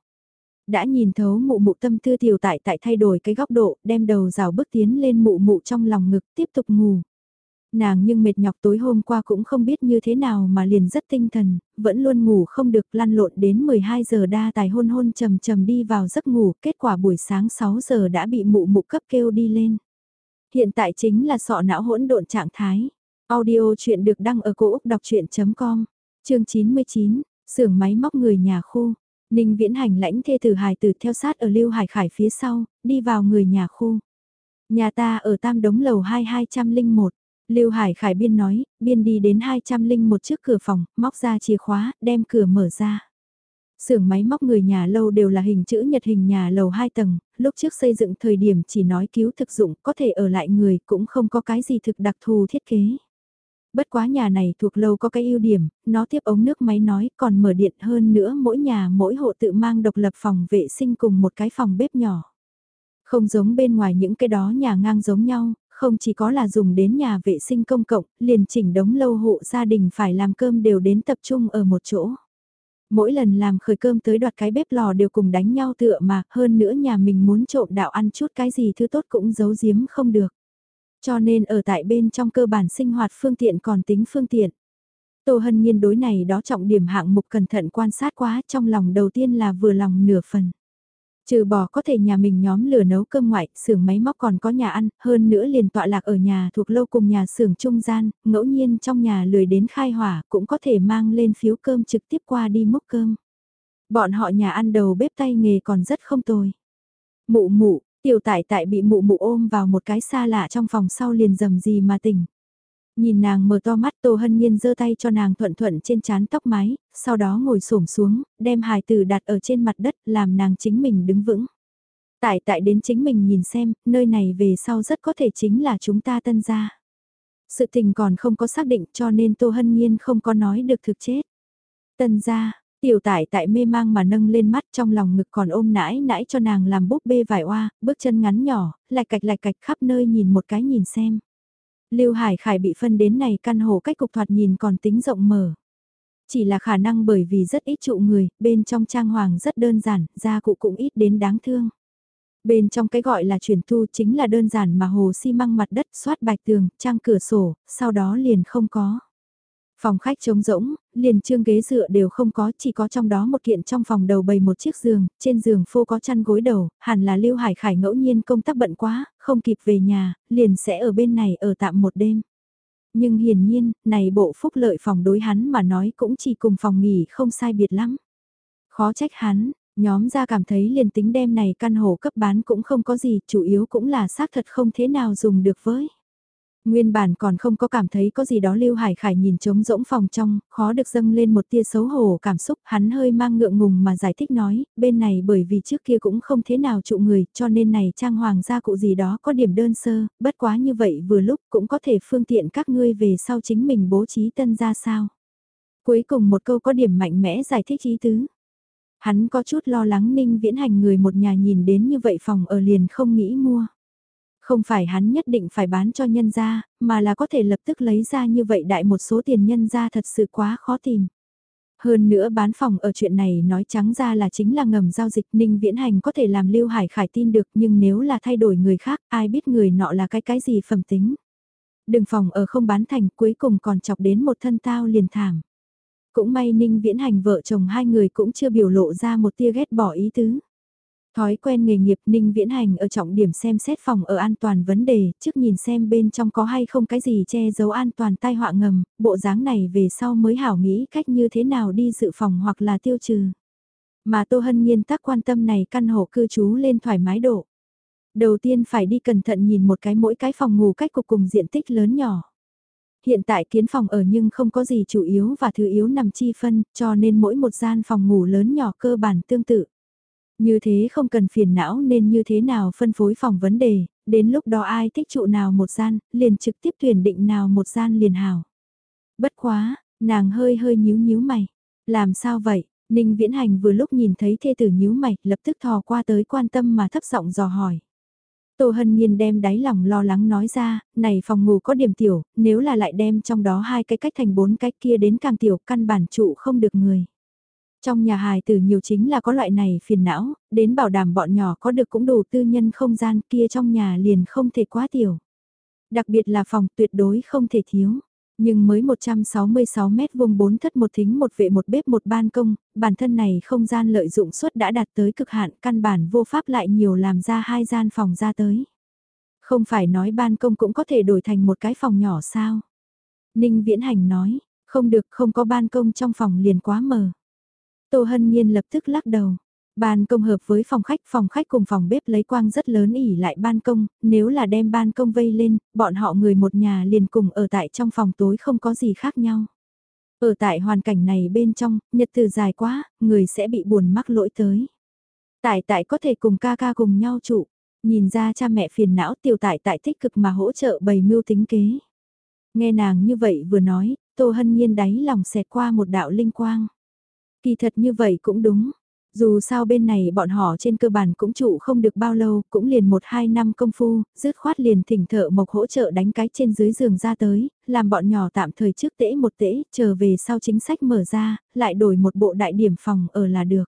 Đã nhìn thấu mụ mụ tâm tư tiểu tại tại thay đổi cái góc độ, đem đầu rào bước tiến lên mụ mụ trong lòng ngực tiếp tục ngủ. Nàng nhưng mệt nhọc tối hôm qua cũng không biết như thế nào mà liền rất tinh thần, vẫn luôn ngủ không được lăn lộn đến 12 giờ đa tài hôn hôn trầm trầm đi vào giấc ngủ, kết quả buổi sáng 6 giờ đã bị mụ mụ cấp kêu đi lên. Hiện tại chính là sọ não hỗn độn trạng thái. Audio chuyện được đăng ở cổ Úc đọc chuyện.com, chương 99, xưởng máy móc người nhà khu. Ninh Viễn Hành lãnh thê tử hài tử theo sát ở Lưu Hải Khải phía sau, đi vào người nhà khu. Nhà ta ở tam đống lầu 2201. Lưu Hải Khải biên nói, biên đi đến 201 trước cửa phòng, móc ra chìa khóa, đem cửa mở ra. Xưởng máy móc người nhà lâu đều là hình chữ nhật hình nhà lầu 2 tầng, lúc trước xây dựng thời điểm chỉ nói cứu thực dụng có thể ở lại người cũng không có cái gì thực đặc thù thiết kế. Bất quá nhà này thuộc lâu có cái ưu điểm, nó tiếp ống nước máy nói còn mở điện hơn nữa mỗi nhà mỗi hộ tự mang độc lập phòng vệ sinh cùng một cái phòng bếp nhỏ. Không giống bên ngoài những cái đó nhà ngang giống nhau, không chỉ có là dùng đến nhà vệ sinh công cộng, liền chỉnh đống lâu hộ gia đình phải làm cơm đều đến tập trung ở một chỗ. Mỗi lần làm khởi cơm tới đoạt cái bếp lò đều cùng đánh nhau tựa mà, hơn nữa nhà mình muốn trộm đạo ăn chút cái gì thứ tốt cũng giấu giếm không được. Cho nên ở tại bên trong cơ bản sinh hoạt phương tiện còn tính phương tiện. Tô Hân Nhiên đối này đó trọng điểm hạng mục cẩn thận quan sát quá trong lòng đầu tiên là vừa lòng nửa phần. Trừ bỏ có thể nhà mình nhóm lửa nấu cơm ngoại, xưởng máy móc còn có nhà ăn, hơn nữa liền tọa lạc ở nhà thuộc lâu cùng nhà xưởng trung gian, ngẫu nhiên trong nhà lười đến khai hỏa cũng có thể mang lên phiếu cơm trực tiếp qua đi múc cơm. Bọn họ nhà ăn đầu bếp tay nghề còn rất không tồi. Mụ mụ, tiểu tại tại bị mụ mụ ôm vào một cái xa lạ trong phòng sau liền dầm gì mà tỉnh. Nhìn nàng mở to mắt Tô Hân Nhiên giơ tay cho nàng thuận thuận trên chán tóc mái, sau đó ngồi xổm xuống, đem hài tử đặt ở trên mặt đất làm nàng chính mình đứng vững. Tại tại đến chính mình nhìn xem, nơi này về sau rất có thể chính là chúng ta tân gia. Sự tình còn không có xác định cho nên Tô Hân Nhiên không có nói được thực chết. Tân gia, tiểu tại tại mê mang mà nâng lên mắt trong lòng ngực còn ôm nãi nãi cho nàng làm búp bê vải oa, bước chân ngắn nhỏ, lạch cạch lạch cạch khắp nơi nhìn một cái nhìn xem. Lưu Hải Khải bị phân đến này căn hộ cách cục thoạt nhìn còn tính rộng mở. Chỉ là khả năng bởi vì rất ít trụ người, bên trong trang hoàng rất đơn giản, gia cụ cũng ít đến đáng thương. Bên trong cái gọi là chuyển thu chính là đơn giản mà hồ xi măng mặt đất xoát bạch tường, trang cửa sổ, sau đó liền không có. Phòng khách trống rỗng, liền trương ghế dựa đều không có, chỉ có trong đó một kiện trong phòng đầu bày một chiếc giường, trên giường phô có chăn gối đầu, hẳn là Lưu Hải Khải ngẫu nhiên công tác bận quá, không kịp về nhà, liền sẽ ở bên này ở tạm một đêm. Nhưng hiển nhiên, này bộ phúc lợi phòng đối hắn mà nói cũng chỉ cùng phòng nghỉ không sai biệt lắm. Khó trách hắn, nhóm ra cảm thấy liền tính đem này căn hộ cấp bán cũng không có gì, chủ yếu cũng là xác thật không thế nào dùng được với. Nguyên bản còn không có cảm thấy có gì đó Lưu Hải Khải nhìn trống rỗng phòng trong, khó được dâng lên một tia xấu hổ cảm xúc, hắn hơi mang ngượng ngùng mà giải thích nói, bên này bởi vì trước kia cũng không thế nào trụ người, cho nên này trang hoàng gia cụ gì đó có điểm đơn sơ, bất quá như vậy vừa lúc cũng có thể phương tiện các ngươi về sau chính mình bố trí tân ra sao. Cuối cùng một câu có điểm mạnh mẽ giải thích ý tứ. Hắn có chút lo lắng ninh viễn hành người một nhà nhìn đến như vậy phòng ở liền không nghĩ mua. Không phải hắn nhất định phải bán cho nhân gia, mà là có thể lập tức lấy ra như vậy đại một số tiền nhân gia thật sự quá khó tìm. Hơn nữa bán phòng ở chuyện này nói trắng ra là chính là ngầm giao dịch Ninh Viễn Hành có thể làm Lưu Hải Khải tin được nhưng nếu là thay đổi người khác ai biết người nọ là cái cái gì phẩm tính. Đừng phòng ở không bán thành cuối cùng còn chọc đến một thân tao liền thảm. Cũng may Ninh Viễn Hành vợ chồng hai người cũng chưa biểu lộ ra một tia ghét bỏ ý tứ. Thói quen nghề nghiệp Ninh Viễn Hành ở trọng điểm xem xét phòng ở an toàn vấn đề, trước nhìn xem bên trong có hay không cái gì che giấu an toàn tai họa ngầm, bộ dáng này về sau mới hảo nghĩ cách như thế nào đi dự phòng hoặc là tiêu trừ. Mà Tô Hân Nhiên tác quan tâm này căn hộ cư trú lên thoải mái độ. Đầu tiên phải đi cẩn thận nhìn một cái mỗi cái phòng ngủ cách cục cùng diện tích lớn nhỏ. Hiện tại kiến phòng ở nhưng không có gì chủ yếu và thứ yếu nằm chi phân, cho nên mỗi một gian phòng ngủ lớn nhỏ cơ bản tương tự. Như thế không cần phiền não nên như thế nào phân phối phòng vấn đề, đến lúc đó ai thích trụ nào một gian, liền trực tiếp tuyển định nào một gian liền hào. Bất quá, nàng hơi hơi nhíu nhíu mày. Làm sao vậy? Ninh Viễn Hành vừa lúc nhìn thấy thê tử nhíu mày, lập tức thò qua tới quan tâm mà thấp giọng dò hỏi. Tô Hân Nhiên đem đáy lòng lo lắng nói ra, này phòng ngủ có điểm tiểu, nếu là lại đem trong đó hai cái cách thành bốn cách kia đến càng tiểu căn bản trụ không được người. Trong nhà hài tử nhiều chính là có loại này phiền não, đến bảo đảm bọn nhỏ có được cũng đủ tư nhân không gian kia trong nhà liền không thể quá tiểu. Đặc biệt là phòng tuyệt đối không thể thiếu. Nhưng mới 166 mét vuông bốn thất một thính một vệ một bếp một ban công, bản thân này không gian lợi dụng suất đã đạt tới cực hạn căn bản vô pháp lại nhiều làm ra hai gian phòng ra tới. Không phải nói ban công cũng có thể đổi thành một cái phòng nhỏ sao? Ninh Viễn Hành nói, không được không có ban công trong phòng liền quá mờ. Tô Hân Nhiên lập tức lắc đầu. Ban công hợp với phòng khách, phòng khách cùng phòng bếp lấy quang rất lớn ỉ lại ban công, nếu là đem ban công vây lên, bọn họ người một nhà liền cùng ở tại trong phòng tối không có gì khác nhau. Ở tại hoàn cảnh này bên trong, nhật từ dài quá, người sẽ bị buồn mắc lỗi tới. Tại tại có thể cùng ca ca cùng nhau trụ, nhìn ra cha mẹ phiền não tiểu tại tại tích cực mà hỗ trợ bày mưu tính kế. Nghe nàng như vậy vừa nói, Tô Hân Nhiên đáy lòng xẹt qua một đạo linh quang. Kỳ thật như vậy cũng đúng. Dù sao bên này bọn họ trên cơ bản cũng trụ không được bao lâu, cũng liền một hai năm công phu, dứt khoát liền thỉnh thợ mộc hỗ trợ đánh cái trên dưới giường ra tới, làm bọn nhỏ tạm thời trước tễ một tễ, trở về sau chính sách mở ra, lại đổi một bộ đại điểm phòng ở là được.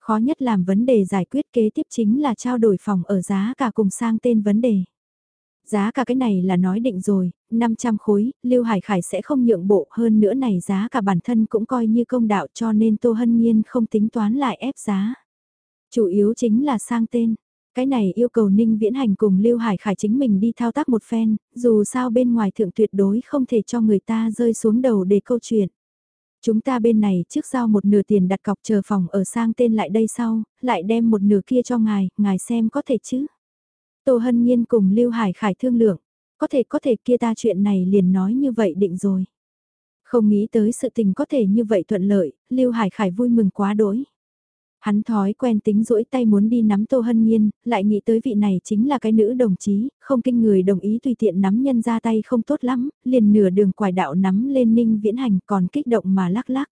Khó nhất làm vấn đề giải quyết kế tiếp chính là trao đổi phòng ở giá cả cùng sang tên vấn đề. Giá cả cái này là nói định rồi, 500 khối, Lưu Hải Khải sẽ không nhượng bộ hơn nữa này giá cả bản thân cũng coi như công đạo cho nên Tô Hân Nhiên không tính toán lại ép giá. Chủ yếu chính là sang tên. Cái này yêu cầu Ninh Viễn Hành cùng Lưu Hải Khải chính mình đi thao tác một phen, dù sao bên ngoài thượng tuyệt đối không thể cho người ta rơi xuống đầu để câu chuyện. Chúng ta bên này trước giao một nửa tiền đặt cọc chờ phòng ở sang tên lại đây sau, lại đem một nửa kia cho ngài, ngài xem có thể chứ. Tô Hân Nhiên cùng Lưu Hải Khải thương lượng, có thể có thể kia ta chuyện này liền nói như vậy định rồi. Không nghĩ tới sự tình có thể như vậy thuận lợi, Lưu Hải Khải vui mừng quá đỗi. Hắn thói quen tính rỗi tay muốn đi nắm Tô Hân Nhiên, lại nghĩ tới vị này chính là cái nữ đồng chí, không kinh người đồng ý tùy tiện nắm nhân ra tay không tốt lắm, liền nửa đường quải đạo nắm lên ninh viễn hành còn kích động mà lắc lắc.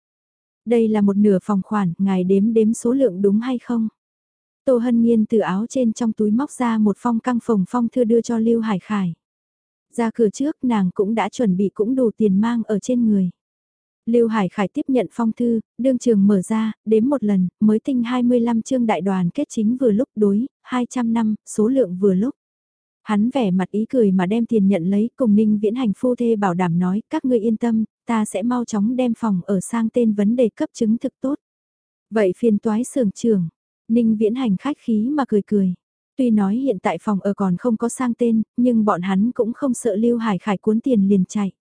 Đây là một nửa phòng khoản, ngài đếm đếm số lượng đúng hay không? Tô Hân Nhiên từ áo trên trong túi móc ra một phong căng phồng phong thư đưa cho Lưu Hải Khải. Ra cửa trước nàng cũng đã chuẩn bị cũng đủ tiền mang ở trên người. Lưu Hải Khải tiếp nhận phong thư, đương trường mở ra, đếm một lần, mới tinh 25 chương đại đoàn kết chính vừa lúc đối, 200 năm, số lượng vừa lúc. Hắn vẻ mặt ý cười mà đem tiền nhận lấy cùng Ninh Viễn Hành phu thê bảo đảm nói, các ngươi yên tâm, ta sẽ mau chóng đem phòng ở sang tên vấn đề cấp chứng thực tốt. Vậy phiền toái sưởng trường, Ninh Viễn Hành khách khí mà cười cười. Tuy nói hiện tại phòng ở còn không có sang tên, nhưng bọn hắn cũng không sợ Lưu Hải Khải cuốn tiền liền chạy.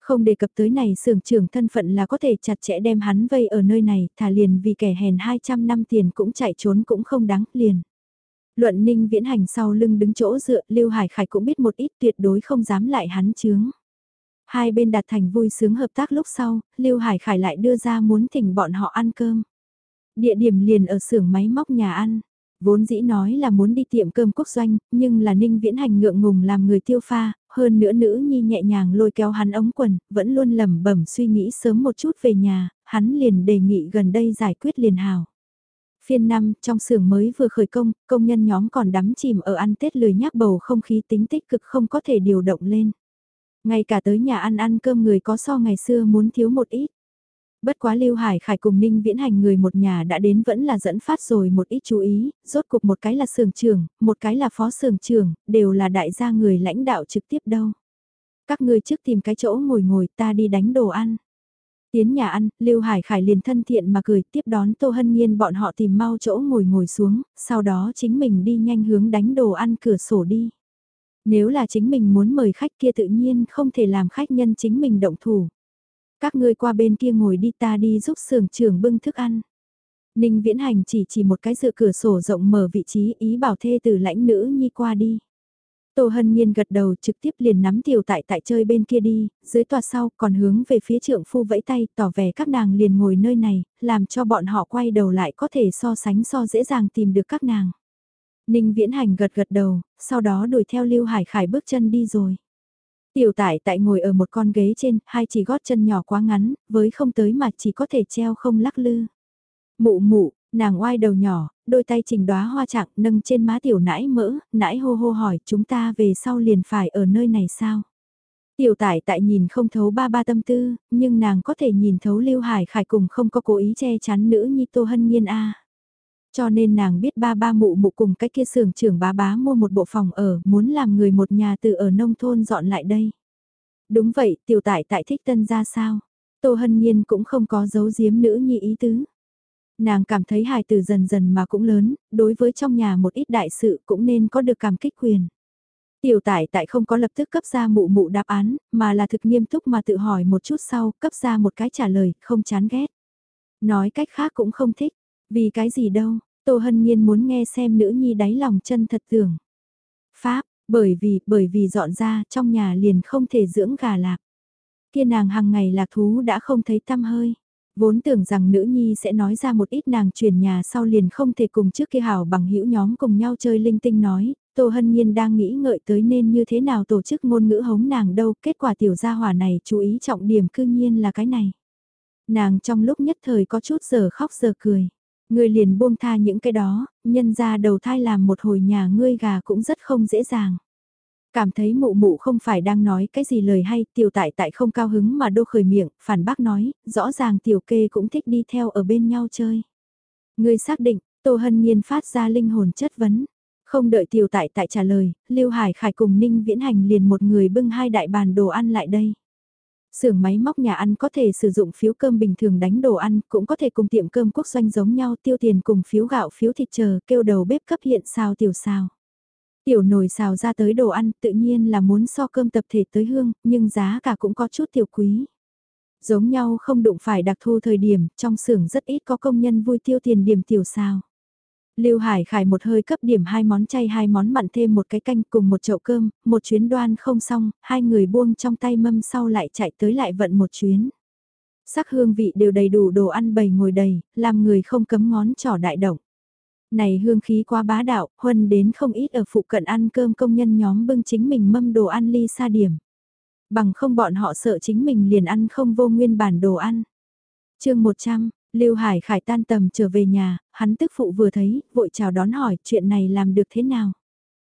Không đề cập tới này sưởng trưởng thân phận là có thể chặt chẽ đem hắn vây ở nơi này, thả liền vì kẻ hèn 200 năm tiền cũng chạy trốn cũng không đáng, liền. Luận ninh viễn hành sau lưng đứng chỗ dựa, Lưu Hải Khải cũng biết một ít tuyệt đối không dám lại hắn chướng. Hai bên đạt thành vui sướng hợp tác lúc sau, Lưu Hải Khải lại đưa ra muốn thỉnh bọn họ ăn cơm. Địa điểm liền ở xưởng máy móc nhà ăn. Vốn dĩ nói là muốn đi tiệm cơm quốc doanh, nhưng là ninh viễn hành ngượng ngùng làm người tiêu pha, hơn nữa nữ nhi nhẹ nhàng lôi kéo hắn ống quần, vẫn luôn lẩm bẩm suy nghĩ sớm một chút về nhà, hắn liền đề nghị gần đây giải quyết liền hào. Phiên năm, trong xưởng mới vừa khởi công, công nhân nhóm còn đắm chìm ở ăn Tết lười nhác bầu không khí tính tích cực không có thể điều động lên. Ngay cả tới nhà ăn ăn cơm người có so ngày xưa muốn thiếu một ít. Bất quá Lưu Hải Khải cùng Ninh Viễn Hành người một nhà đã đến vẫn là dẫn phát rồi một ít chú ý, rốt cuộc một cái là sưởng trưởng, một cái là phó sưởng trưởng, đều là đại gia người lãnh đạo trực tiếp đâu. Các ngươi trước tìm cái chỗ ngồi ngồi ta đi đánh đồ ăn. Tiến nhà ăn, Lưu Hải Khải liền thân thiện mà cười tiếp đón Tô Hân Nhiên bọn họ tìm mau chỗ ngồi ngồi xuống, sau đó chính mình đi nhanh hướng đánh đồ ăn cửa sổ đi. Nếu là chính mình muốn mời khách kia tự nhiên không thể làm khách nhân chính mình động thủ. Các ngươi qua bên kia ngồi đi ta đi giúp sưởng trưởng bưng thức ăn. Ninh Viễn Hành chỉ chỉ một cái dự cửa sổ rộng mở vị trí ý bảo thê từ lãnh nữ nhi qua đi. Tô Hân Nhiên gật đầu trực tiếp liền nắm tiểu tại tại chơi bên kia đi, dưới tòa sau còn hướng về phía trượng phu vẫy tay tỏ vẻ các nàng liền ngồi nơi này, làm cho bọn họ quay đầu lại có thể so sánh so dễ dàng tìm được các nàng. Ninh Viễn Hành gật gật đầu, sau đó đuổi theo Lưu Hải Khải bước chân đi rồi. Tiểu tải tại ngồi ở một con ghế trên, hai chỉ gót chân nhỏ quá ngắn, với không tới mà chỉ có thể treo không lắc lư. Mụ mụ, nàng oai đầu nhỏ, đôi tay trình đóa hoa trạng nâng trên má tiểu nãi mỡ, nãi hô hô hỏi chúng ta về sau liền phải ở nơi này sao? Tiểu tải tại nhìn không thấu ba ba tâm tư, nhưng nàng có thể nhìn thấu Lưu Hải Khải cùng không có cố ý che chắn nữ nhi Tô Hân Nhiên A. Cho nên nàng biết ba ba mụ mụ cùng cái kia sưởng trưởng bá bá mua một bộ phòng ở, muốn làm người một nhà từ ở nông thôn dọn lại đây. Đúng vậy, tiểu tại tại thích tân ra sao? Tô Hân Nhiên cũng không có giấu giếm nữ nhi ý tứ. Nàng cảm thấy hài từ dần dần mà cũng lớn, đối với trong nhà một ít đại sự cũng nên có được cảm kích quyền. Tiểu tại tại không có lập tức cấp ra mụ mụ đáp án, mà là thực nghiêm túc mà tự hỏi một chút sau, cấp ra một cái trả lời, không chán ghét. Nói cách khác cũng không thích, vì cái gì đâu, Tô Hân Nhiên muốn nghe xem nữ nhi đáy lòng chân thật tưởng. Pháp, bởi vì, bởi vì dọn ra trong nhà liền không thể dưỡng gà lạc. Kia nàng hàng ngày lạc thú đã không thấy tăm hơi. Vốn tưởng rằng nữ nhi sẽ nói ra một ít nàng chuyển nhà sau liền không thể cùng trước kia hảo bằng hữu nhóm cùng nhau chơi linh tinh nói, Tô Hân Nhiên đang nghĩ ngợi tới nên như thế nào tổ chức ngôn ngữ hống nàng đâu, kết quả tiểu gia hỏa này chú ý trọng điểm cư nhiên là cái này. Nàng trong lúc nhất thời có chút giờ khóc giờ cười. Ngươi liền buông tha những cái đó, nhân ra đầu thai làm một hồi nhà ngươi gà cũng rất không dễ dàng. Cảm thấy mụ mụ không phải đang nói cái gì lời hay, tiểu tại tại không cao hứng mà đô khởi miệng, phản bác nói, rõ ràng tiểu kê cũng thích đi theo ở bên nhau chơi. Ngươi xác định, Tô Hân Nhiên phát ra linh hồn chất vấn. Không đợi tiểu tại tại trả lời, Lưu Hải Khải cùng Ninh Viễn Hành liền một người bưng hai đại bàn đồ ăn lại đây. Xưởng máy móc nhà ăn có thể sử dụng phiếu cơm bình thường đánh đồ ăn, cũng có thể cùng tiệm cơm quốc doanh giống nhau tiêu tiền cùng phiếu gạo phiếu thịt chờ kêu đầu bếp cấp hiện sao tiểu sao. Tiểu nồi xào ra tới đồ ăn tự nhiên là muốn so cơm tập thể tới hương, nhưng giá cả cũng có chút tiểu quý. Giống nhau không đụng phải đặc thu thời điểm, trong xưởng rất ít có công nhân vui tiêu tiền điểm tiểu sao. Lưu Hải Khải một hơi cấp điểm hai món chay hai món mặn thêm một cái canh cùng một chậu cơm, một chuyến đoan không xong, hai người buông trong tay mâm sau lại chạy tới lại vận một chuyến. Sắc hương vị đều đầy đủ đồ ăn bầy ngồi đầy, làm người không cấm ngón trỏ đại động. Này hương khí quá bá đạo, huân đến không ít ở phụ cận ăn cơm công nhân nhóm bưng chính mình mâm đồ ăn ly xa điểm. Bằng không bọn họ sợ chính mình liền ăn không vô nguyên bản đồ ăn. chương 100, Lưu Hải Khải tan tầm trở về nhà, hắn tức phụ vừa thấy, vội chào đón hỏi chuyện này làm được thế nào.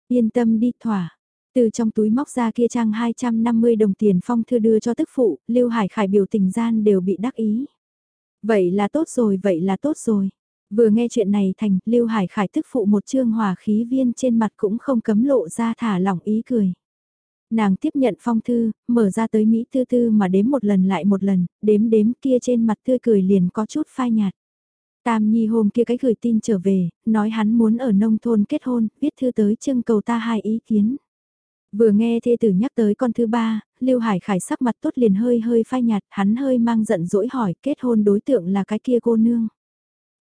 Yên tâm đi thỏa. Từ trong túi móc ra kia trang 250 đồng tiền phong thư đưa cho tức phụ, Lưu Hải Khải biểu tình gian đều bị đắc ý. Vậy là tốt rồi, vậy là tốt rồi. Vừa nghe chuyện này thành, Lưu Hải Khải tức phụ một trương hòa khí viên trên mặt cũng không cấm lộ ra thả lỏng ý cười. Nàng tiếp nhận phong thư, mở ra tới Mỹ thư thư mà đếm một lần lại một lần, đếm đếm kia trên mặt tươi cười liền có chút phai nhạt. Tam Nhi hôm kia cái gửi tin trở về, nói hắn muốn ở nông thôn kết hôn, viết thư tới trưng cầu ta hai ý kiến. Vừa nghe thê tử nhắc tới con thứ ba, Lưu Hải Khải sắc mặt tốt liền hơi hơi phai nhạt, hắn hơi mang giận dỗi hỏi kết hôn đối tượng là cái kia cô nương.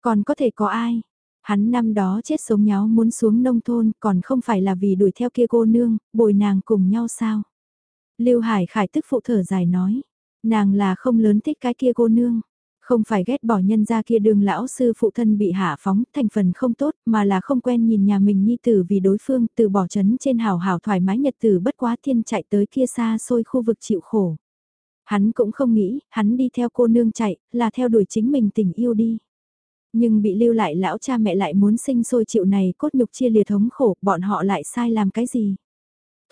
Còn có thể có ai? Hắn năm đó chết sống nháo muốn xuống nông thôn còn không phải là vì đuổi theo kia cô nương, bồi nàng cùng nhau sao? Lưu Hải Khải tức phụ thở dài nói, nàng là không lớn thích cái kia cô nương. Không phải ghét bỏ nhân ra kia đường lão sư phụ thân bị hạ phóng thành phần không tốt mà là không quen nhìn nhà mình nhi tử vì đối phương từ bỏ chấn trên hào hào thoải mái nhật tử bất quá thiên chạy tới kia xa xôi khu vực chịu khổ. Hắn cũng không nghĩ, hắn đi theo cô nương chạy, là theo đuổi chính mình tình yêu đi. Nhưng bị lưu lại lão cha mẹ lại muốn sinh sôi chịu này cốt nhục chia lìa thống khổ, bọn họ lại sai làm cái gì?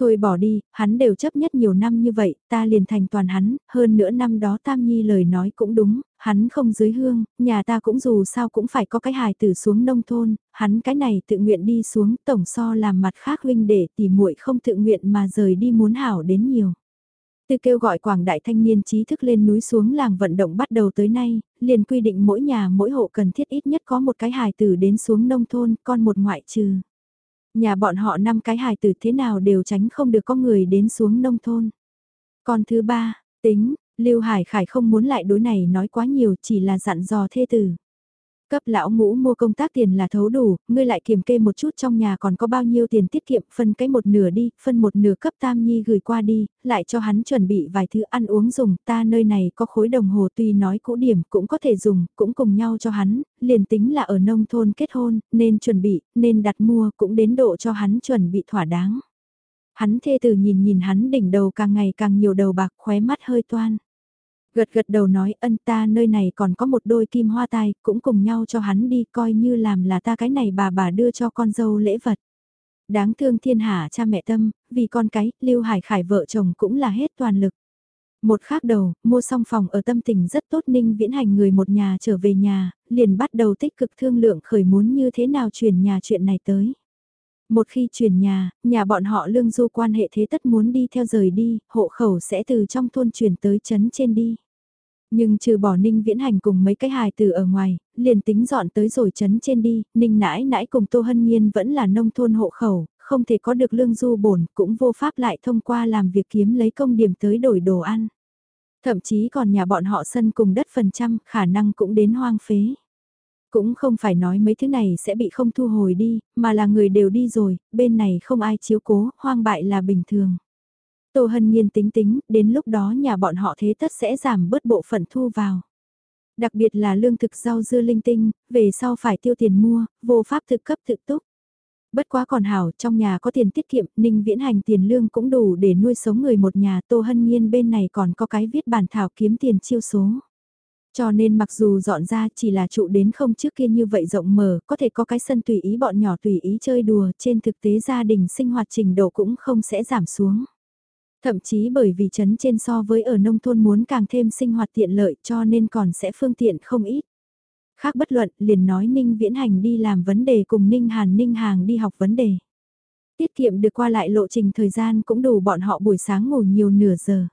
Thôi bỏ đi, hắn đều chấp nhất nhiều năm như vậy, ta liền thành toàn hắn, hơn nữa năm đó Tam Nhi lời nói cũng đúng, hắn không dưới hương, nhà ta cũng dù sao cũng phải có cái hài tử xuống nông thôn, hắn cái này tự nguyện đi xuống tổng so làm mặt khác huynh để tỉ muội không tự nguyện mà rời đi muốn hảo đến nhiều. Từ kêu gọi quảng đại thanh niên trí thức lên núi xuống làng vận động bắt đầu tới nay, liền quy định mỗi nhà mỗi hộ cần thiết ít nhất có một cái hài tử đến xuống nông thôn, con một ngoại trừ. Nhà bọn họ năm cái hài tử thế nào đều tránh không được có người đến xuống nông thôn. Con thứ ba, tính, Lưu Hải Khải không muốn lại đối này nói quá nhiều chỉ là dặn dò thê tử. Cấp lão ngũ mua công tác tiền là thấu đủ, ngươi lại kiểm kê một chút trong nhà còn có bao nhiêu tiền tiết kiệm, phân cái một nửa đi, phân một nửa cấp tam nhi gửi qua đi, lại cho hắn chuẩn bị vài thứ ăn uống dùng, ta nơi này có khối đồng hồ tuy nói cũ điểm cũng có thể dùng, cũng cùng nhau cho hắn, liền tính là ở nông thôn kết hôn, nên chuẩn bị, nên đặt mua cũng đến độ cho hắn chuẩn bị thỏa đáng. Hắn thê tử nhìn nhìn hắn đỉnh đầu càng ngày càng nhiều đầu bạc khóe mắt hơi toan. Gật gật đầu nói ân ta nơi này còn có một đôi kim hoa tai, cũng cùng nhau cho hắn đi coi như làm là ta cái này bà bà đưa cho con dâu lễ vật. Đáng thương thiên hạ cha mẹ tâm, vì con cái, Lưu Hải Khải vợ chồng cũng là hết toàn lực. Một khác đầu, mua xong phòng ở tâm tình rất tốt ninh viễn hành người một nhà trở về nhà, liền bắt đầu tích cực thương lượng khởi muốn như thế nào chuyển nhà chuyện này tới. Một khi chuyển nhà, nhà bọn họ lương du quan hệ thế tất muốn đi theo rời đi, hộ khẩu sẽ từ trong thôn chuyển tới chấn trên đi. Nhưng trừ bỏ Ninh Viễn Hành cùng mấy cái hài từ ở ngoài, liền tính dọn tới rồi chấn trên đi, Ninh nãi nãi cùng Tô Hân Nhiên vẫn là nông thôn hộ khẩu, không thể có được lương du bổn, cũng vô pháp lại thông qua làm việc kiếm lấy công điểm tới đổi đồ ăn. Thậm chí còn nhà bọn họ sân cùng đất phần trăm, khả năng cũng đến hoang phế. Cũng không phải nói mấy thứ này sẽ bị không thu hồi đi, mà là người đều đi rồi, bên này không ai chiếu cố, hoang bại là bình thường. Tô Hân Nhiên tính tính, đến lúc đó nhà bọn họ thế tất sẽ giảm bớt bộ phận thu vào. Đặc biệt là lương thực rau dưa linh tinh, về sau phải tiêu tiền mua, vô pháp thực cấp thực túc. Bất quá còn hảo, trong nhà có tiền tiết kiệm, Ninh Viễn Hành tiền lương cũng đủ để nuôi sống người một nhà, Tô Hân Nhiên bên này còn có cái viết bản thảo kiếm tiền chiêu số. Cho nên mặc dù dọn ra chỉ là trụ đến không trước kia như vậy rộng mở, có thể có cái sân tùy ý bọn nhỏ tùy ý chơi đùa, trên thực tế gia đình sinh hoạt trình độ cũng không sẽ giảm xuống. Thậm chí bởi vì chấn trên so với ở nông thôn muốn càng thêm sinh hoạt tiện lợi cho nên còn sẽ phương tiện không ít. Khác bất luận liền nói Ninh Viễn Hành đi làm vấn đề cùng Ninh Hàn Ninh Hàng đi học vấn đề. Tiết kiệm được qua lại lộ trình thời gian cũng đủ bọn họ buổi sáng ngủ nhiều nửa giờ.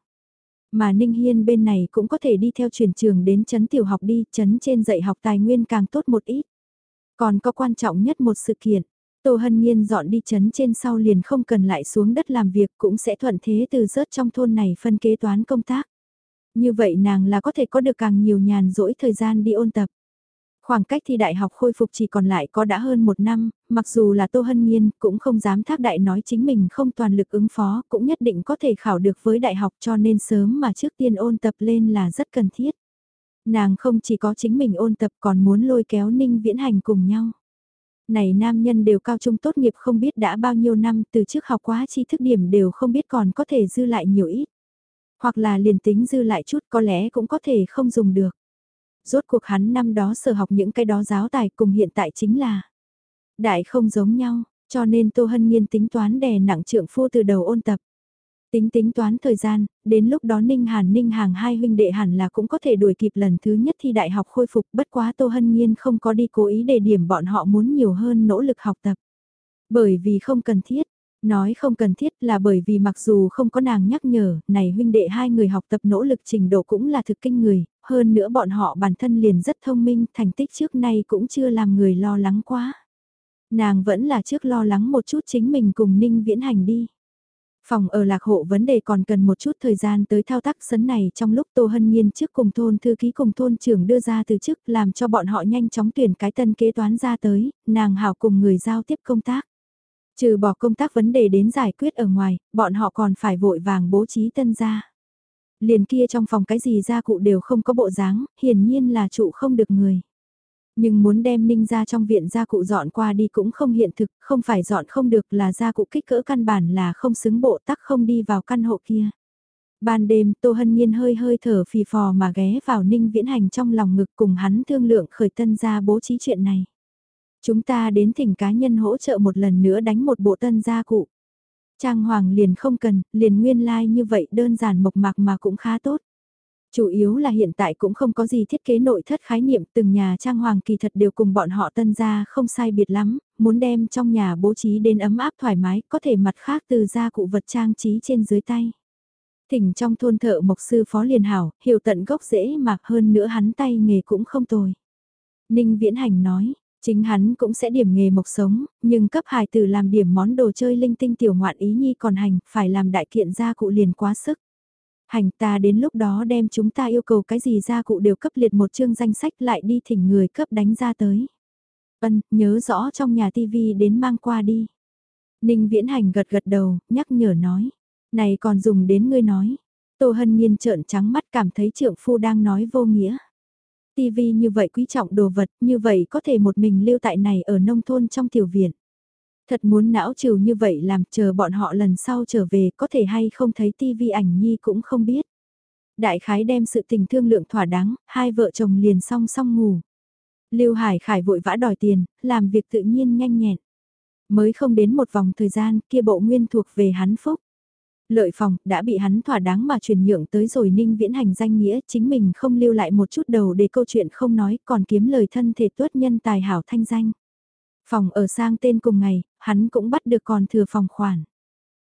Mà Ninh Hiên bên này cũng có thể đi theo truyền trường đến chấn tiểu học đi, chấn trên dạy học tài nguyên càng tốt một ít. Còn có quan trọng nhất một sự kiện, Tô Hân Nhiên dọn đi chấn trên sau liền không cần lại xuống đất làm việc cũng sẽ thuận thế từ rớt trong thôn này phân kế toán công tác. Như vậy nàng là có thể có được càng nhiều nhàn rỗi thời gian đi ôn tập. Khoảng cách thi đại học khôi phục chỉ còn lại có đã hơn một năm, mặc dù là Tô Hân Nhiên cũng không dám thác đại nói chính mình không toàn lực ứng phó, cũng nhất định có thể khảo được với đại học cho nên sớm mà trước tiên ôn tập lên là rất cần thiết. Nàng không chỉ có chính mình ôn tập còn muốn lôi kéo Ninh Viễn Hành cùng nhau. Này nam nhân đều cao trung tốt nghiệp không biết đã bao nhiêu năm từ trước học quá tri thức điểm đều không biết còn có thể dư lại nhiều ít. Hoặc là liền tính dư lại chút có lẽ cũng có thể không dùng được. Rốt cuộc hắn năm đó sở học những cái đó giáo tài cùng hiện tại chính là đại không giống nhau, cho nên Tô Hân Nhiên tính toán đè nặng trượng phu từ đầu ôn tập. Tính tính toán thời gian, đến lúc đó Ninh Hàn Ninh Hàng hai huynh đệ hẳn là cũng có thể đuổi kịp lần thứ nhất thi đại học khôi phục bất quá Tô Hân Nhiên không có đi cố ý để điểm bọn họ muốn nhiều hơn nỗ lực học tập. Bởi vì không cần thiết, nói không cần thiết là bởi vì mặc dù không có nàng nhắc nhở, này huynh đệ hai người học tập nỗ lực trình độ cũng là thực kinh người, hơn nữa bọn họ bản thân liền rất thông minh, thành tích trước nay cũng chưa làm người lo lắng quá. Nàng vẫn là trước lo lắng một chút chính mình cùng Ninh Viễn Hành đi. Phòng ở lạc hộ vấn đề còn cần một chút thời gian tới thao tác sấn này trong lúc Tô Hân Nhiên trước cùng thôn thư ký cùng thôn trưởng đưa ra từ chức làm cho bọn họ nhanh chóng tuyển cái tân kế toán ra tới, nàng hảo cùng người giao tiếp công tác. Trừ bỏ công tác vấn đề đến giải quyết ở ngoài, bọn họ còn phải vội vàng bố trí tân gia. Liền kia trong phòng cái gì gia cụ đều không có bộ dáng, hiển nhiên là trụ không được người. Nhưng muốn đem ninh ra trong viện gia cụ dọn qua đi cũng không hiện thực, không phải dọn không được là gia cụ kích cỡ căn bản là không xứng bộ tắc không đi vào căn hộ kia. Ban đêm Tô Hân Nhiên hơi hơi thở phì phò mà ghé vào ninh viễn hành trong lòng ngực cùng hắn thương lượng khởi tân gia bố trí chuyện này. Chúng ta đến thỉnh cá nhân hỗ trợ một lần nữa đánh một bộ tân gia cụ. Trang Hoàng liền không cần, liền nguyên lai like như vậy đơn giản mộc mạc mà cũng khá tốt. Chủ yếu là hiện tại cũng không có gì thiết kế nội thất khái niệm từng nhà trang hoàng kỳ thật đều cùng bọn họ tân gia không sai biệt lắm, muốn đem trong nhà bố trí đến ấm áp thoải mái, có thể mặt khác từ gia cụ vật trang trí trên dưới tay. Thỉnh trong thôn thợ mộc sư phó liền hảo, hiểu tận gốc dễ mạc hơn nữa hắn tay nghề cũng không tồi. Ninh Viễn Hành nói, chính hắn cũng sẽ điểm nghề mộc sống, nhưng cấp hài tử làm điểm món đồ chơi linh tinh tiểu ngoạn ý nhi còn hành, phải làm đại kiện gia cụ liền quá sức. Hành ta đến lúc đó đem chúng ta yêu cầu cái gì gia cụ đều cấp liệt một chương danh sách lại đi thỉnh người cấp đánh ra tới. Ân, nhớ rõ trong nhà tivi đến mang qua đi. Ninh viễn hành gật gật đầu, nhắc nhở nói. Này còn dùng đến ngươi nói. Tô hân nhiên trợn trắng mắt cảm thấy trượng phu đang nói vô nghĩa. Tivi như vậy quý trọng đồ vật, như vậy có thể một mình lưu tại này ở nông thôn trong tiểu viện. Thật muốn não trừ như vậy làm chờ bọn họ lần sau trở về có thể hay không thấy tivi ảnh nhi cũng không biết. Đại khái đem sự tình thương lượng thỏa đáng, hai vợ chồng liền song song ngủ. Lưu Hải Khải vội vã đòi tiền, làm việc tự nhiên nhanh nhẹn. Mới không đến một vòng thời gian kia bộ nguyên thuộc về hắn phúc. Lợi phòng đã bị hắn thỏa đáng mà truyền nhượng tới rồi ninh viễn hành danh nghĩa chính mình không lưu lại một chút đầu để câu chuyện không nói còn kiếm lời thân thể tuất nhân tài hảo thanh danh. Phòng ở sang tên cùng ngày, hắn cũng bắt được còn thừa phòng khoản.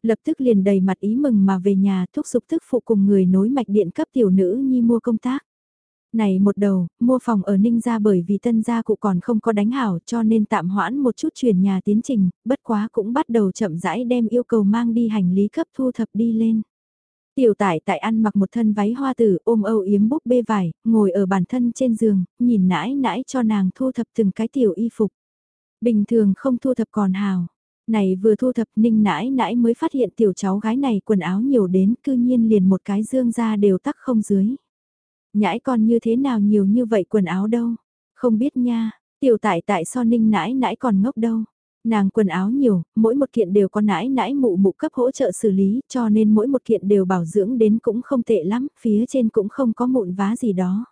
Lập tức liền đầy mặt ý mừng mà về nhà thúc giục thức phụ cùng người nối mạch điện cấp tiểu nữ nhi mua công tác. Này một đầu, mua phòng ở Ninh gia bởi vì tân gia cụ còn không có đánh hảo cho nên tạm hoãn một chút chuyển nhà tiến trình, bất quá cũng bắt đầu chậm rãi đem yêu cầu mang đi hành lý cấp thu thập đi lên. Tiểu tải tại ăn mặc một thân váy hoa tử ôm âu yếm búp bê vải, ngồi ở bản thân trên giường, nhìn nãi nãi cho nàng thu thập từng cái tiểu y phục. Bình thường không thu thập còn hào. Này vừa thu thập ninh nãi nãi mới phát hiện tiểu cháu gái này quần áo nhiều đến cư nhiên liền một cái dương ra đều tắc không dưới. Nhãi con như thế nào nhiều như vậy quần áo đâu. Không biết nha, tiểu tại tại so ninh nãi nãi còn ngốc đâu. Nàng quần áo nhiều, mỗi một kiện đều có nãi nãi mụ mụ cấp hỗ trợ xử lý cho nên mỗi một kiện đều bảo dưỡng đến cũng không tệ lắm, phía trên cũng không có mụn vá gì đó.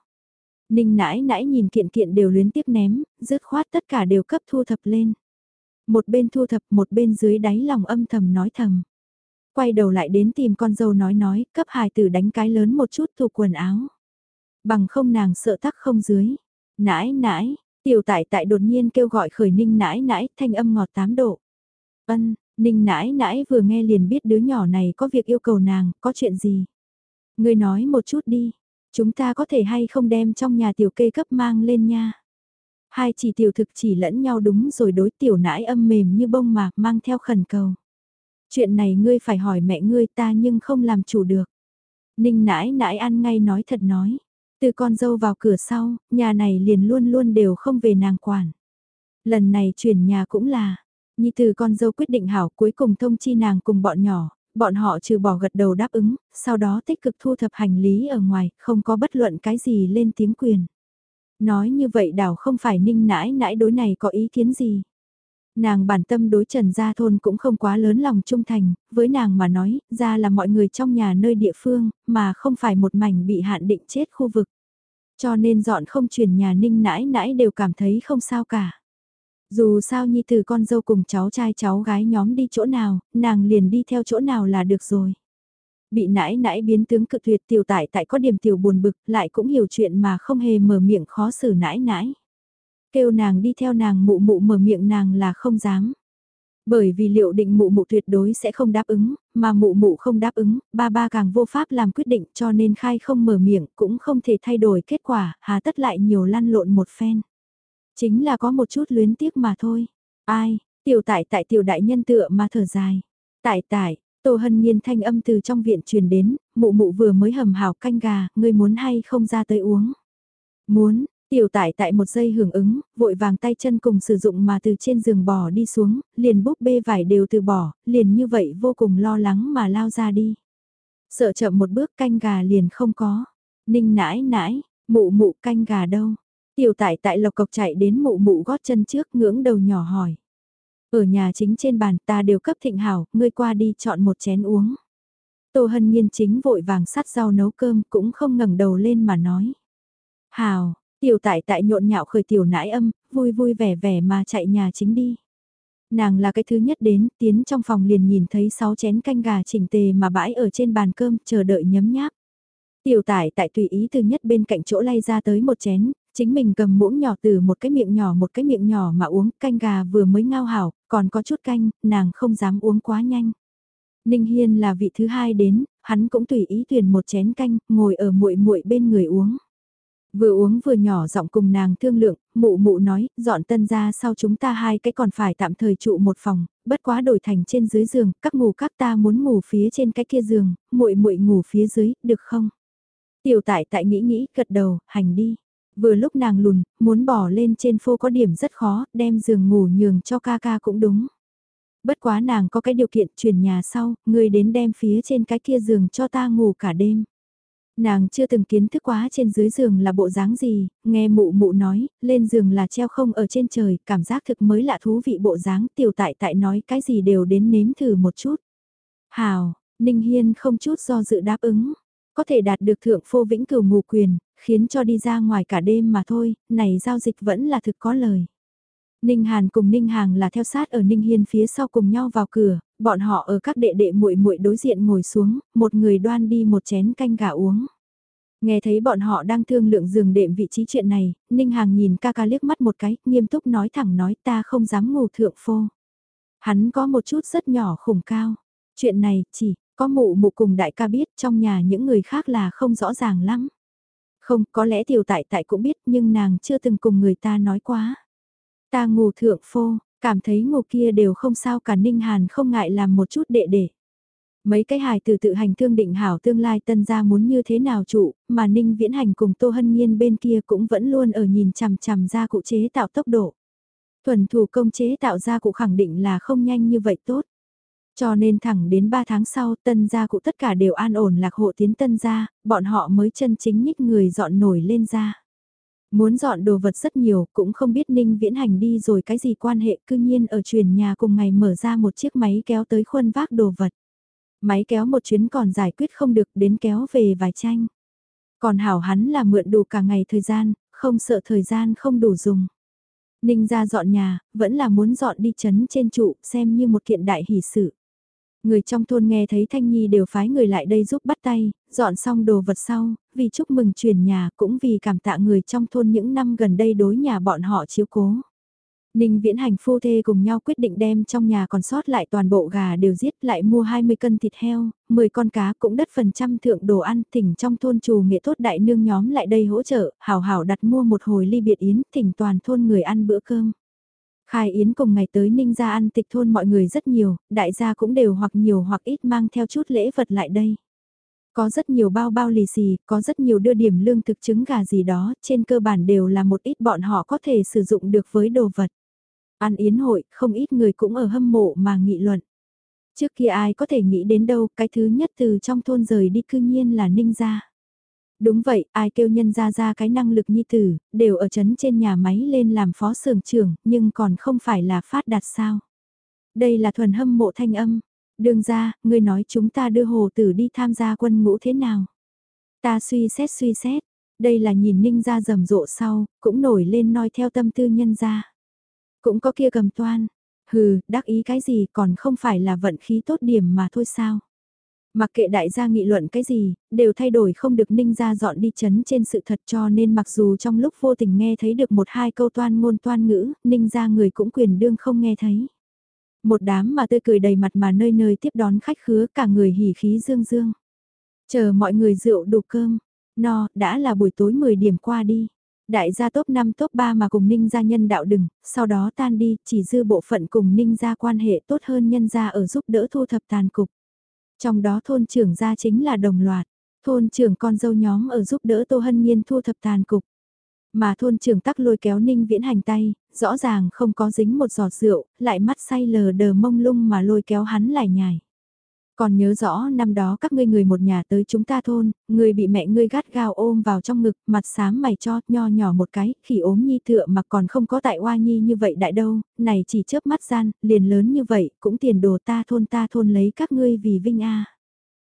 Ninh nãi nãi nhìn kiện kiện đều luyến tiếp ném, dứt khoát tất cả đều cấp thu thập lên. Một bên thu thập một bên dưới đáy lòng âm thầm nói thầm. Quay đầu lại đến tìm con dâu nói nói, cấp hài tử đánh cái lớn một chút thu quần áo. Bằng không nàng sợ tắc không dưới. Nãi nãi, tiểu tại tại đột nhiên kêu gọi khởi ninh nãi nãi thanh âm ngọt tám độ. Ân, ninh nãi nãi vừa nghe liền biết đứa nhỏ này có việc yêu cầu nàng, có chuyện gì. Người nói một chút đi, chúng ta có thể hay không đem trong nhà tiểu kê cấp mang lên nha. Hai chỉ tiểu thực chỉ lẫn nhau đúng rồi đối tiểu nãi âm mềm như bông mạc mang theo khẩn cầu. Chuyện này ngươi phải hỏi mẹ ngươi ta nhưng không làm chủ được. Ninh nãi nãi ăn ngay nói thật nói. Từ con dâu vào cửa sau, nhà này liền luôn luôn đều không về nàng quản. Lần này chuyển nhà cũng là, Nhi từ con dâu quyết định hảo cuối cùng thông chi nàng cùng bọn nhỏ, bọn họ trừ bỏ gật đầu đáp ứng, sau đó tích cực thu thập hành lý ở ngoài, không có bất luận cái gì lên tiếng quyền. Nói như vậy đảo không phải ninh nãi nãi đối này có ý kiến gì. Nàng bản tâm đối trần gia thôn cũng không quá lớn lòng trung thành, với nàng mà nói, ra là mọi người trong nhà nơi địa phương, mà không phải một mảnh bị hạn định chết khu vực. Cho nên dọn không chuyển nhà ninh nãi nãi đều cảm thấy không sao cả. Dù sao nhi từ con dâu cùng cháu trai cháu gái nhóm đi chỗ nào, nàng liền đi theo chỗ nào là được rồi. Bị nãi nãi biến tướng cực tuyệt tiểu tại tại có điểm tiểu buồn bực, lại cũng hiểu chuyện mà không hề mở miệng khó xử nãi nãi. Kêu nàng đi theo nàng mụ mụ mở miệng nàng là không dám. Bởi vì liệu định mụ mụ tuyệt đối sẽ không đáp ứng, mà mụ mụ không đáp ứng, ba ba càng vô pháp làm quyết định cho nên khai không mở miệng cũng không thể thay đổi kết quả, hà tất lại nhiều lăn lộn một phen. Chính là có một chút luyến tiếc mà thôi. Ai, tiểu tại tại tiểu đại nhân tựa mà thở dài. Tại tại, Tô Hân Nhiên thanh âm từ trong viện truyền đến, mụ mụ vừa mới hầm hào canh gà, ngươi muốn hay không ra tới uống. Muốn, tiểu tải tại một giây hưởng ứng, vội vàng tay chân cùng sử dụng mà từ trên giường bò đi xuống, liền búp bê vải đều từ bỏ, liền như vậy vô cùng lo lắng mà lao ra đi. Sợ chậm một bước canh gà liền không có. Ninh nãi nãi, mụ mụ canh gà đâu. Tiểu tải tại lộc cộc chạy đến mụ mụ gót chân trước ngưỡng đầu nhỏ hỏi. Ở nhà chính trên bàn ta đều cấp thịnh hảo, ngươi qua đi chọn một chén uống. Tô Hân Nhiên chính vội vàng sắt rau nấu cơm cũng không ngẩng đầu lên mà nói. Hào, tiểu tại tại nhộn nhạo khởi tiểu nãi âm, vui vui vẻ vẻ mà chạy nhà chính đi. Nàng là cái thứ nhất đến, tiến trong phòng liền nhìn thấy 6 chén canh gà chỉnh tề mà bãi ở trên bàn cơm, chờ đợi nhấm nháp. Tiểu tải tại tùy ý từ nhất bên cạnh chỗ lay ra tới một chén, chính mình cầm muỗng nhỏ từ một cái miệng nhỏ một cái miệng nhỏ mà uống canh gà vừa mới ngao hảo, còn có chút canh, nàng không dám uống quá nhanh. Ninh Hiên là vị thứ hai đến, hắn cũng tùy ý tuyển một chén canh, ngồi ở muội muội bên người uống. Vừa uống vừa nhỏ giọng cùng nàng thương lượng, mụ mụ nói, dọn tân ra sau chúng ta hai cái còn phải tạm thời trụ một phòng, bất quá đổi thành trên dưới giường, các ngủ các ta muốn ngủ phía trên cái kia giường, muội muội ngủ phía dưới, được không? Tiểu tại tại nghĩ nghĩ, gật đầu, hành đi. Vừa lúc nàng lùn, muốn bỏ lên trên phô có điểm rất khó, đem giường ngủ nhường cho ca ca cũng đúng. Bất quá nàng có cái điều kiện chuyển nhà sau, người đến đem phía trên cái kia giường cho ta ngủ cả đêm. Nàng chưa từng kiến thức quá trên dưới giường là bộ dáng gì, nghe mụ mụ nói, lên giường là treo không ở trên trời, cảm giác thực mới lạ thú vị bộ dáng tiểu tại tại nói cái gì đều đến nếm thử một chút. Hào, Ninh Hiên không chút do dự đáp ứng, có thể đạt được thượng phô vĩnh cửu ngủ quyền, khiến cho đi ra ngoài cả đêm mà thôi, này giao dịch vẫn là thực có lời. Ninh Hàn cùng Ninh Hàng là theo sát ở Ninh Hiên phía sau cùng nhau vào cửa, Bọn họ ở các đệ đệ muội muội đối diện ngồi xuống, một người đoan đi một chén canh gà uống. Nghe thấy bọn họ đang thương lượng giường đệm vị trí chuyện này, Ninh Hàng nhìn ca ca liếc mắt một cái, nghiêm túc nói thẳng nói ta không dám ngủ thượng phô. Hắn có một chút rất nhỏ khủng cao. Chuyện này chỉ có mụ mụ cùng đại ca biết trong nhà những người khác là không rõ ràng lắm. Không, có lẽ tiểu tại tại cũng biết nhưng nàng chưa từng cùng người ta nói quá. Ta ngủ thượng phô, cảm thấy ngủ kia đều không sao cả Ninh Hàn không ngại làm một chút đệ đệ. Mấy cái hài từ tự hành thương định hảo tương lai tân gia muốn như thế nào trụ, mà Ninh Viễn Hành cùng Tô Hân Nhiên bên kia cũng vẫn luôn ở nhìn chằm chằm ra cụ chế tạo tốc độ. Thuần thủ công chế tạo ra cụ khẳng định là không nhanh như vậy tốt. Cho nên thẳng đến 3 tháng sau tân gia cụ tất cả đều an ổn lạc hộ tiến tân gia, bọn họ mới chân chính nhích người dọn nổi lên ra. Muốn dọn đồ vật rất nhiều, cũng không biết Ninh Viễn Hành đi rồi cái gì quan hệ cư nhiên ở truyền nhà cùng ngày mở ra một chiếc máy kéo tới khuôn vác đồ vật. Máy kéo một chuyến còn giải quyết không được đến kéo về vài tranh. Còn hảo hắn là mượn đủ cả ngày thời gian, không sợ thời gian không đủ dùng. Ninh ra dọn nhà, vẫn là muốn dọn đi chấn trên trụ, xem như một kiện đại hỷ sự. Người trong thôn nghe thấy Thanh Nhi đều phái người lại đây giúp bắt tay, dọn xong đồ vật sau, vì chúc mừng chuyển nhà cũng vì cảm tạ người trong thôn những năm gần đây đối nhà bọn họ chiếu cố. Ninh viễn hành phu thê cùng nhau quyết định đem trong nhà còn sót lại toàn bộ gà đều giết lại mua 20 cân thịt heo, 10 con cá cũng đất phần trăm thượng đồ ăn thỉnh trong thôn trù nghệ tốt đại nương nhóm lại đây hỗ trợ, hào hào đặt mua một hồi ly biệt yến thỉnh toàn thôn người ăn bữa cơm. Khai yến cùng ngày tới ninh gia ăn tịch thôn mọi người rất nhiều, đại gia cũng đều hoặc nhiều hoặc ít mang theo chút lễ vật lại đây. Có rất nhiều bao bao lì xì, có rất nhiều đưa điểm lương thực trứng gà gì đó, trên cơ bản đều là một ít bọn họ có thể sử dụng được với đồ vật. Ăn yến hội, không ít người cũng ở hâm mộ mà nghị luận. Trước kia ai có thể nghĩ đến đâu, cái thứ nhất từ trong thôn rời đi cư nhiên là ninh gia. Đúng vậy, ai kêu nhân ra ra cái năng lực nhi tử, đều ở chấn trên nhà máy lên làm phó xưởng trưởng, nhưng còn không phải là phát đạt sao. Đây là thuần hâm mộ thanh âm. Đường ra, ngươi nói chúng ta đưa hồ tử đi tham gia quân ngũ thế nào. Ta suy xét suy xét, đây là nhìn ninh ra rầm rộ sau, cũng nổi lên noi theo tâm tư nhân ra. Cũng có kia cầm toan, hừ, đắc ý cái gì còn không phải là vận khí tốt điểm mà thôi sao. Mặc kệ đại gia nghị luận cái gì, đều thay đổi không được ninh ra dọn đi chấn trên sự thật cho nên mặc dù trong lúc vô tình nghe thấy được một hai câu toan ngôn toan ngữ, ninh ra người cũng quyền đương không nghe thấy. Một đám mà tươi cười đầy mặt mà nơi nơi tiếp đón khách khứa cả người hỉ khí dương dương. Chờ mọi người rượu đủ cơm, no, đã là buổi tối 10 điểm qua đi. Đại gia top 5 top 3 mà cùng ninh gia nhân đạo đừng, sau đó tan đi, chỉ dư bộ phận cùng ninh gia quan hệ tốt hơn nhân gia ở giúp đỡ thu thập tàn cục. Trong đó thôn trưởng gia chính là đồng loạt, thôn trưởng con dâu nhóm ở giúp đỡ Tô Hân Nhiên thu thập tàn cục. Mà thôn trưởng tắc lôi kéo ninh viễn hành tay, rõ ràng không có dính một giọt rượu, lại mắt say lờ đờ mông lung mà lôi kéo hắn lại nhảy. Còn nhớ rõ năm đó các ngươi người một nhà tới chúng ta thôn, người bị mẹ ngươi gắt gao ôm vào trong ngực, mặt xám mày cho, nho nhỏ một cái, khỉ ốm nhi tựa mà còn không có tại oa nhi như vậy đại đâu, này chỉ chớp mắt gian, liền lớn như vậy, cũng tiền đồ ta thôn ta thôn lấy các ngươi vì vinh a.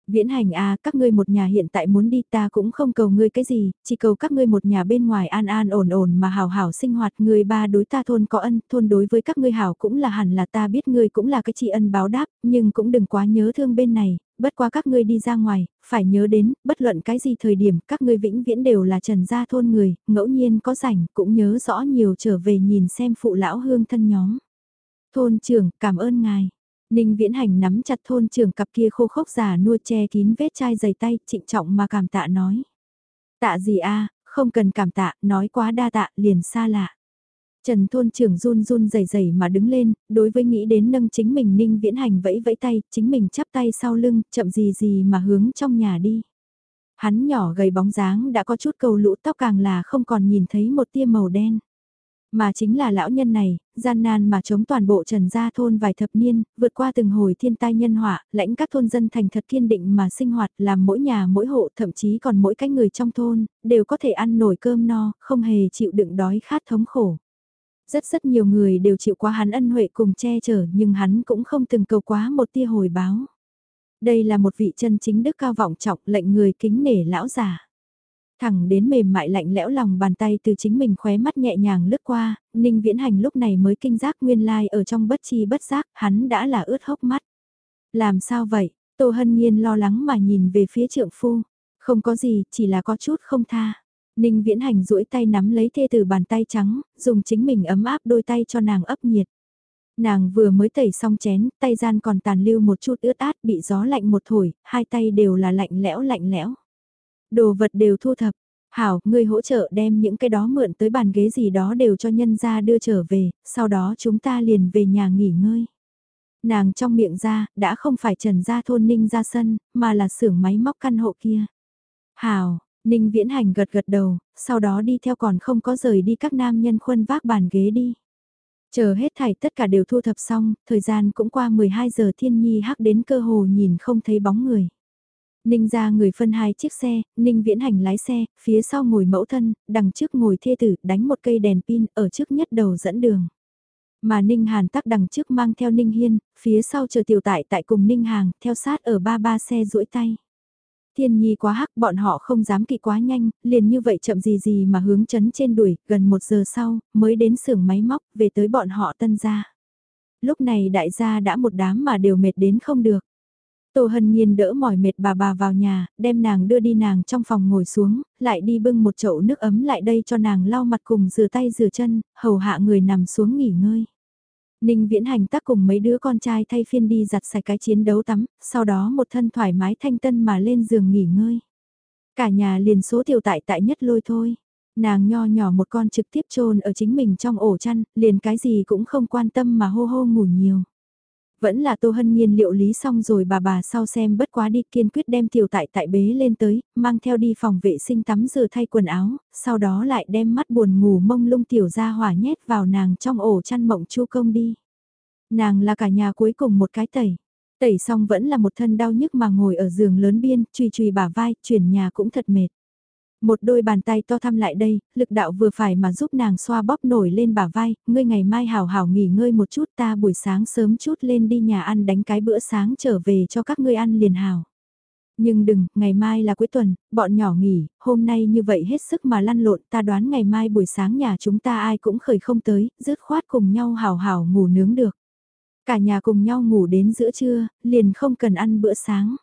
Viễn hành à, các ngươi một nhà hiện tại muốn đi ta cũng không cầu ngươi cái gì, chỉ cầu các ngươi một nhà bên ngoài an an ổn ổn mà hào hảo sinh hoạt. Người ba đối ta thôn có ân, thôn đối với các ngươi hảo cũng là hẳn là ta biết ngươi cũng là cái tri ân báo đáp, nhưng cũng đừng quá nhớ thương bên này, bất quá các ngươi đi ra ngoài, phải nhớ đến, bất luận cái gì thời điểm, các ngươi vĩnh viễn đều là trần gia thôn người, ngẫu nhiên có rảnh, cũng nhớ rõ nhiều trở về nhìn xem phụ lão hương thân nhóm. Thôn trưởng, cảm ơn ngài. Ninh Viễn Hành nắm chặt thôn trưởng cặp kia khô khốc giả nua che kín vết chai dày tay, trịnh trọng mà cảm tạ nói. Tạ gì a không cần cảm tạ, nói quá đa tạ, liền xa lạ. Trần thôn trưởng run run rẩy rẩy mà đứng lên, đối với nghĩ đến nâng chính mình Ninh Viễn Hành vẫy vẫy tay, chính mình chắp tay sau lưng, chậm gì gì mà hướng trong nhà đi. Hắn nhỏ gầy bóng dáng đã có chút cầu lũ tóc càng là không còn nhìn thấy một tia màu đen. Mà chính là lão nhân này, gian nan mà chống toàn bộ trần gia thôn vài thập niên, vượt qua từng hồi thiên tai nhân họa, lãnh các thôn dân thành thật kiên định mà sinh hoạt, làm mỗi nhà mỗi hộ, thậm chí còn mỗi cái người trong thôn, đều có thể ăn nổi cơm no, không hề chịu đựng đói khát thống khổ. Rất rất nhiều người đều chịu quá hắn ân huệ cùng che chở nhưng hắn cũng không từng cầu quá một tia hồi báo. Đây là một vị chân chính đức cao vọng trọng lệnh người kính nể lão già. Thẳng đến mềm mại lạnh lẽo lòng bàn tay từ chính mình khóe mắt nhẹ nhàng lướt qua, Ninh Viễn Hành lúc này mới kinh giác nguyên lai ở trong bất chi bất giác, hắn đã là ướt hốc mắt. Làm sao vậy? Tô Hân Nhiên lo lắng mà nhìn về phía trượng phu. Không có gì, chỉ là có chút không tha. Ninh Viễn Hành duỗi tay nắm lấy thê từ bàn tay trắng, dùng chính mình ấm áp đôi tay cho nàng ấp nhiệt. Nàng vừa mới tẩy xong chén, tay gian còn tàn lưu một chút ướt át bị gió lạnh một thổi, hai tay đều là lạnh lẽo lạnh lẽo. Đồ vật đều thu thập, hảo, ngươi hỗ trợ đem những cái đó mượn tới bàn ghế gì đó đều cho nhân ra đưa trở về, sau đó chúng ta liền về nhà nghỉ ngơi. Nàng trong miệng ra, đã không phải trần ra thôn ninh ra sân, mà là xưởng máy móc căn hộ kia. Hảo, Ninh Viễn Hành gật gật đầu, sau đó đi theo còn không có rời đi các nam nhân khuân vác bàn ghế đi. Chờ hết thảy tất cả đều thu thập xong, thời gian cũng qua 12 giờ thiên nhi hắc đến cơ hồ nhìn không thấy bóng người. Ninh ra người phân hai chiếc xe, Ninh viễn hành lái xe, phía sau ngồi mẫu thân, đằng trước ngồi thê tử, đánh một cây đèn pin ở trước nhất đầu dẫn đường. Mà Ninh Hàn tắc đằng trước mang theo Ninh Hiên, phía sau chờ tiểu tại tại cùng Ninh Hàng, theo sát ở ba ba xe duỗi tay. Thiên nhi quá hắc bọn họ không dám kỵ quá nhanh, liền như vậy chậm gì gì mà hướng chấn trên đuổi, gần một giờ sau, mới đến xưởng máy móc, về tới bọn họ tân gia. Lúc này đại gia đã một đám mà đều mệt đến không được. Tô Hân Nhiên đỡ mỏi mệt bà bà vào nhà, đem nàng đưa đi nàng trong phòng ngồi xuống, lại đi bưng một chậu nước ấm lại đây cho nàng lau mặt cùng rửa tay rửa chân, hầu hạ người nằm xuống nghỉ ngơi. Ninh Viễn Hành tác cùng mấy đứa con trai thay phiên đi giặt sạch cái chiến đấu tắm, sau đó một thân thoải mái thanh tân mà lên giường nghỉ ngơi. Cả nhà liền số tiểu tại tại nhất lôi thôi. Nàng nho nhỏ một con trực tiếp trôn ở chính mình trong ổ chăn, liền cái gì cũng không quan tâm mà hô hô ngủ nhiều. Vẫn là Tô Hân Nhiên liệu lý xong rồi bà bà sau xem bất quá đi kiên quyết đem tiểu tại tại bế lên tới, mang theo đi phòng vệ sinh tắm rửa thay quần áo, sau đó lại đem mắt buồn ngủ mông lung tiểu ra hỏa nhét vào nàng trong ổ chăn mộng chu công đi. Nàng là cả nhà cuối cùng một cái tẩy. Tẩy xong vẫn là một thân đau nhức mà ngồi ở giường lớn biên, chùy chùy bả vai, chuyển nhà cũng thật mệt. Một đôi bàn tay to thăm lại đây, lực đạo vừa phải mà giúp nàng xoa bóp nổi lên bả vai, ngươi ngày mai hào hào nghỉ ngơi một chút ta buổi sáng sớm chút lên đi nhà ăn đánh cái bữa sáng trở về cho các ngươi ăn liền hào. Nhưng đừng, ngày mai là cuối tuần, bọn nhỏ nghỉ, hôm nay như vậy hết sức mà lăn lộn, ta đoán ngày mai buổi sáng nhà chúng ta ai cũng khởi không tới, dứt khoát cùng nhau hào hào ngủ nướng được. Cả nhà cùng nhau ngủ đến giữa trưa, liền không cần ăn bữa sáng.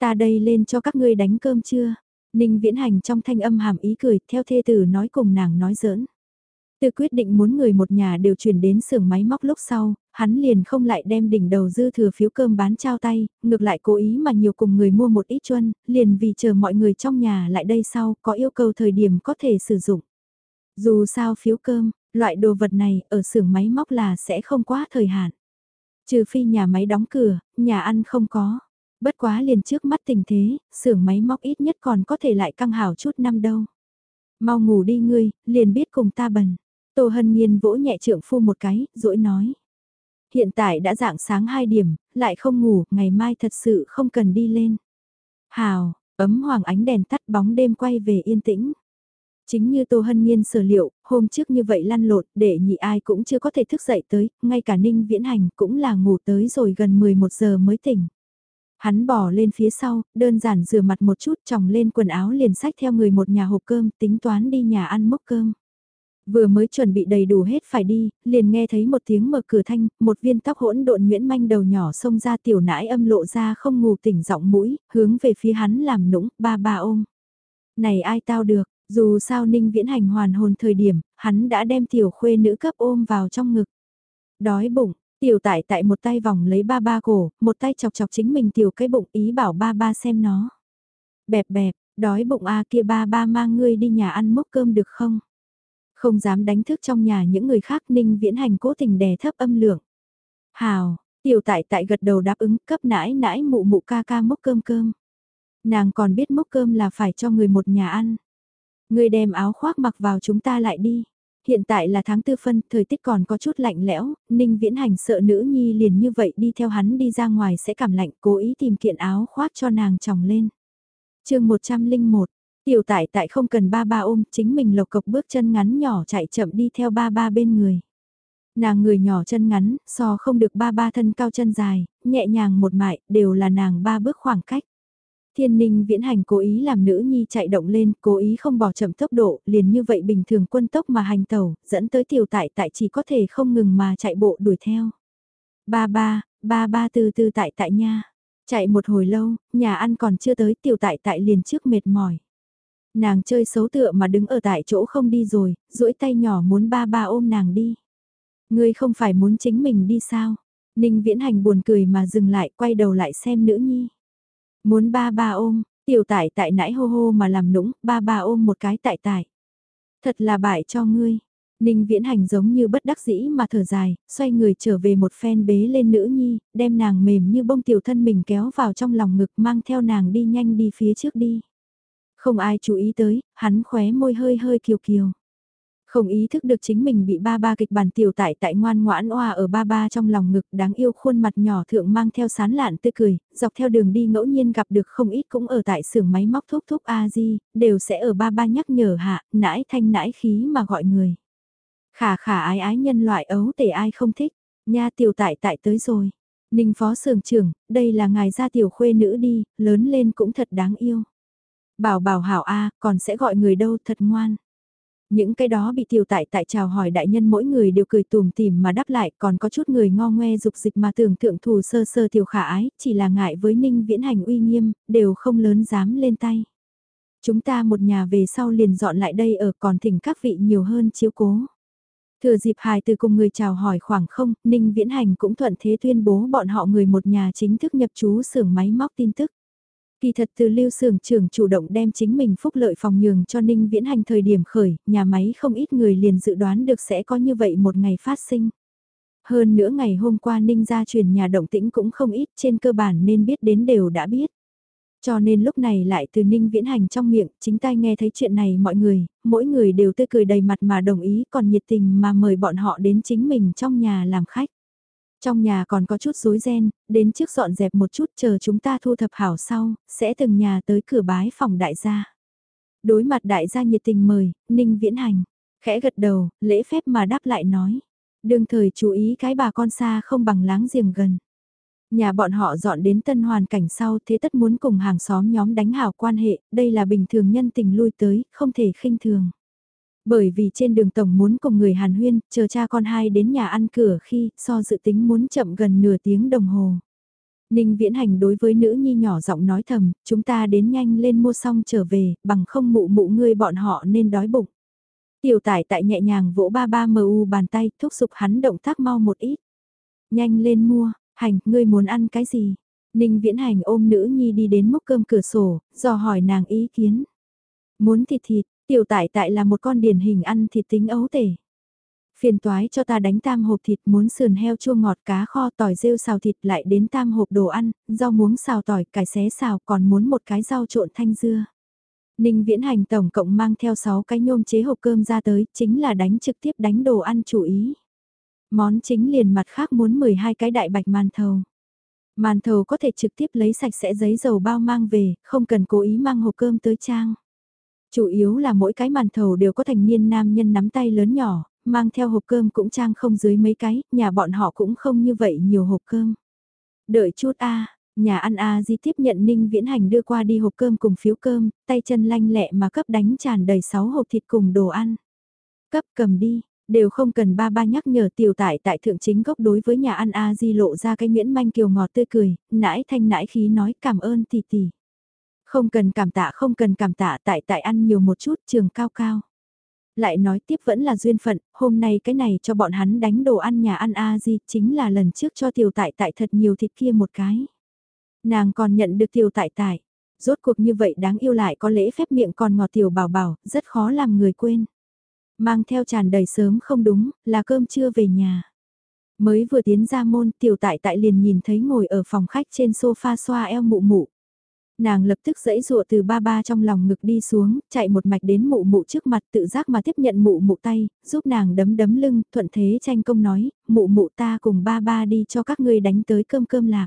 Ta đây lên cho các ngươi đánh cơm trưa. Ninh viễn hành trong thanh âm hàm ý cười, theo thê tử nói cùng nàng nói giỡn. Từ quyết định muốn người một nhà đều chuyển đến xưởng máy móc lúc sau, hắn liền không lại đem đỉnh đầu dư thừa phiếu cơm bán trao tay, ngược lại cố ý mà nhiều cùng người mua một ít chuân, liền vì chờ mọi người trong nhà lại đây sau có yêu cầu thời điểm có thể sử dụng. Dù sao phiếu cơm, loại đồ vật này ở xưởng máy móc là sẽ không quá thời hạn. Trừ phi nhà máy đóng cửa, nhà ăn không có. Bất quá liền trước mắt tình thế, xưởng máy móc ít nhất còn có thể lại căng hảo chút năm đâu. Mau ngủ đi ngươi, liền biết cùng ta bần. Tô Hân Nhiên vỗ nhẹ trượng phu một cái, rỗi nói. Hiện tại đã dạng sáng 2 điểm, lại không ngủ, ngày mai thật sự không cần đi lên. Hào, ấm hoàng ánh đèn tắt bóng đêm quay về yên tĩnh. Chính như Tô Hân Nhiên sở liệu, hôm trước như vậy lăn lộn, để nhị ai cũng chưa có thể thức dậy tới, ngay cả Ninh Viễn Hành cũng là ngủ tới rồi gần 11 giờ mới tỉnh. Hắn bỏ lên phía sau, đơn giản rửa mặt một chút tròng lên quần áo liền sách theo người một nhà hộp cơm tính toán đi nhà ăn mốc cơm. Vừa mới chuẩn bị đầy đủ hết phải đi, liền nghe thấy một tiếng mở cửa thanh, một viên tóc hỗn độn nguyễn manh đầu nhỏ xông ra tiểu nãi âm lộ ra không ngủ tỉnh giọng mũi, hướng về phía hắn làm nũng, ba ba ôm. Này ai tao được, dù sao ninh viễn hành hoàn hồn thời điểm, hắn đã đem tiểu khuê nữ cấp ôm vào trong ngực. Đói bụng, tiểu tại tại một tay vòng lấy ba ba cổ, một tay chọc chọc chính mình tiểu cái bụng ý bảo ba ba xem nó. Bẹp bẹp, đói bụng a kia ba ba mang ngươi đi nhà ăn mốc cơm được không? Không dám đánh thức trong nhà những người khác ninh viễn hành cố tình đè thấp âm lượng. Hào, tiểu tại tại gật đầu đáp ứng cấp nãi nãi mụ mụ ca ca mốc cơm cơm. Nàng còn biết mốc cơm là phải cho người một nhà ăn. Người đem áo khoác mặc vào chúng ta lại đi. Hiện tại là tháng tư phân, thời tiết còn có chút lạnh lẽo, Ninh Viễn Hành sợ nữ nhi liền như vậy đi theo hắn đi ra ngoài sẽ cảm lạnh, cố ý tìm kiện áo khoác cho nàng tròng lên. chương 101, tiểu tại tại không cần ba ba ôm, chính mình lộc cộc bước chân ngắn nhỏ chạy chậm đi theo ba ba bên người. Nàng người nhỏ chân ngắn, so không được ba ba thân cao chân dài, nhẹ nhàng một mại, đều là nàng ba bước khoảng cách. Thiên ninh viễn hành cố ý làm nữ nhi chạy động lên, cố ý không bỏ chậm tốc độ, liền như vậy bình thường quân tốc mà hành tàu, dẫn tới tiểu tại tại chỉ có thể không ngừng mà chạy bộ đuổi theo. Ba ba, ba ba từ từ tại tại nha. Chạy một hồi lâu, nhà ăn còn chưa tới tiểu tại tại liền trước mệt mỏi. Nàng chơi xấu tựa mà đứng ở tại chỗ không đi rồi, duỗi tay nhỏ muốn ba ba ôm nàng đi. Ngươi không phải muốn chính mình đi sao? Ninh viễn hành buồn cười mà dừng lại quay đầu lại xem nữ nhi. Muốn ba ba ôm, tiểu tại tại nãy hô hô mà làm nũng, ba ba ôm một cái tại tại. Thật là bại cho ngươi. Ninh viễn hành giống như bất đắc dĩ mà thở dài, xoay người trở về một phen bế lên nữ nhi, đem nàng mềm như bông tiểu thân mình kéo vào trong lòng ngực mang theo nàng đi nhanh đi phía trước đi. Không ai chú ý tới, hắn khóe môi hơi hơi kiều kiều. Không ý thức được chính mình bị ba ba kịch bản tiểu tại tại ngoan ngoãn oa ở ba ba trong lòng ngực đáng yêu khuôn mặt nhỏ thượng mang theo sán lạn tươi cười, dọc theo đường đi ngẫu nhiên gặp được không ít cũng ở tại xưởng máy móc thúc thúc A-di, đều sẽ ở ba ba nhắc nhở hạ, nãi thanh nãi khí mà gọi người. Khả khả ái ái nhân loại ấu tể ai không thích, nha tiểu tại tại tới rồi. Ninh phó sưởng trưởng, đây là ngài gia tiểu khuê nữ đi, lớn lên cũng thật đáng yêu. Bảo bảo hảo A, còn sẽ gọi người đâu thật ngoan. Những cái đó bị tiểu tại tại chào hỏi đại nhân mỗi người đều cười tùm tìm mà đáp lại còn có chút người ngo ngoe dục dịch mà tưởng thượng thù sơ sơ tiểu khả ái, chỉ là ngại với ninh viễn hành uy nghiêm, đều không lớn dám lên tay. Chúng ta một nhà về sau liền dọn lại đây ở còn thỉnh các vị nhiều hơn chiếu cố. Thừa dịp hài từ cùng người chào hỏi khoảng không, Ninh Viễn Hành cũng thuận thế tuyên bố bọn họ người một nhà chính thức nhập trú xưởng máy móc tin tức. Kỳ thật từ lưu xưởng trưởng chủ động đem chính mình phúc lợi phòng nhường cho Ninh Viễn Hành thời điểm khởi, nhà máy không ít người liền dự đoán được sẽ có như vậy một ngày phát sinh. Hơn nữa ngày hôm qua Ninh gia truyền nhà động tĩnh cũng không ít trên cơ bản nên biết đến đều đã biết. Cho nên lúc này lại từ Ninh Viễn Hành trong miệng, chính tai nghe thấy chuyện này mọi người, mỗi người đều tươi cười đầy mặt mà đồng ý còn nhiệt tình mà mời bọn họ đến chính mình trong nhà làm khách. Trong nhà còn có chút rối ren, đến trước dọn dẹp một chút chờ chúng ta thu thập hảo sau, sẽ từng nhà tới cửa bái phòng đại gia. Đối mặt đại gia nhiệt tình mời, Ninh Viễn Hành, khẽ gật đầu, lễ phép mà đáp lại nói. Đương thời chú ý cái bà con xa không bằng láng giềng gần. Nhà bọn họ dọn đến tân hoàn cảnh sau thế tất muốn cùng hàng xóm nhóm đánh hảo quan hệ, đây là bình thường nhân tình lui tới, không thể khinh thường. Bởi vì trên đường tổng muốn cùng người Hàn Huyên, chờ cha con hai đến nhà ăn cửa khi so dự tính muốn chậm gần nửa tiếng đồng hồ. Ninh Viễn Hành đối với nữ nhi nhỏ giọng nói thầm, chúng ta đến nhanh lên mua xong trở về, bằng không mụ mụ ngươi bọn họ nên đói bụng. Tiểu tải tại nhẹ nhàng vỗ ba ba mờ u bàn tay, thúc giục hắn động tác mau một ít. Nhanh lên mua, Hành, ngươi muốn ăn cái gì? Ninh Viễn Hành ôm nữ nhi đi đến mốc cơm cửa sổ, dò hỏi nàng ý kiến. Muốn thịt thịt, tiểu tại tại là một con điển hình ăn thịt tính ấu tể. Phiền toái cho ta đánh tam hộp thịt muốn sườn heo chua ngọt cá kho tỏi rêu xào thịt lại đến tam hộp đồ ăn, rau muống xào tỏi cải xé xào còn muốn một cái rau trộn thanh dưa. Ninh Viễn Hành tổng cộng mang theo 6 cái nhôm chế hộp cơm ra tới, chính là đánh trực tiếp đánh đồ ăn chủ ý. Món chính liền mặt khác muốn 12 cái đại bạch màn thầu. Màn thầu có thể trực tiếp lấy sạch sẽ giấy dầu bao mang về, không cần cố ý mang hộp cơm tới trang. Chủ yếu là mỗi cái màn thầu đều có thành niên nam nhân nắm tay lớn nhỏ, mang theo hộp cơm cũng trang không dưới mấy cái, nhà bọn họ cũng không như vậy nhiều hộp cơm. Đợi chút A, nhà ăn A di tiếp nhận Ninh Viễn Hành đưa qua đi hộp cơm cùng phiếu cơm, tay chân lanh lẹ mà cấp đánh tràn đầy 6 hộp thịt cùng đồ ăn. Cấp cầm đi, Đều không cần ba ba nhắc nhở tiểu tại tại thượng chính gốc đối với nhà ăn A Di lộ ra cái nguyễn manh kiều ngọt tươi cười, nãi thanh nãi khí nói cảm ơn tỷ tỷ. Không cần cảm tạ không cần cảm tạ tại tại ăn nhiều một chút trường cao cao. Lại nói tiếp vẫn là duyên phận, hôm nay cái này cho bọn hắn đánh đồ ăn nhà ăn A gì chính là lần trước cho tiểu tại tại thật nhiều thịt kia một cái. Nàng còn nhận được tiểu tại tại, rốt cuộc như vậy đáng yêu lại có lễ phép miệng còn ngọt tiểu bảo bảo, rất khó làm người quên. Mang theo tràn đầy sớm không đúng, là cơm trưa về nhà. Mới vừa tiến ra môn tiểu tại tại liền nhìn thấy ngồi ở phòng khách trên sofa xoa eo mụ mụ. Nàng lập tức dẫy dụa từ ba ba trong lòng ngực đi xuống, chạy một mạch đến mụ mụ trước mặt tự giác mà tiếp nhận mụ mụ tay, giúp nàng đấm đấm lưng, thuận thế tranh công nói, mụ mụ ta cùng ba ba đi cho các ngươi đánh tới cơm cơm lạc.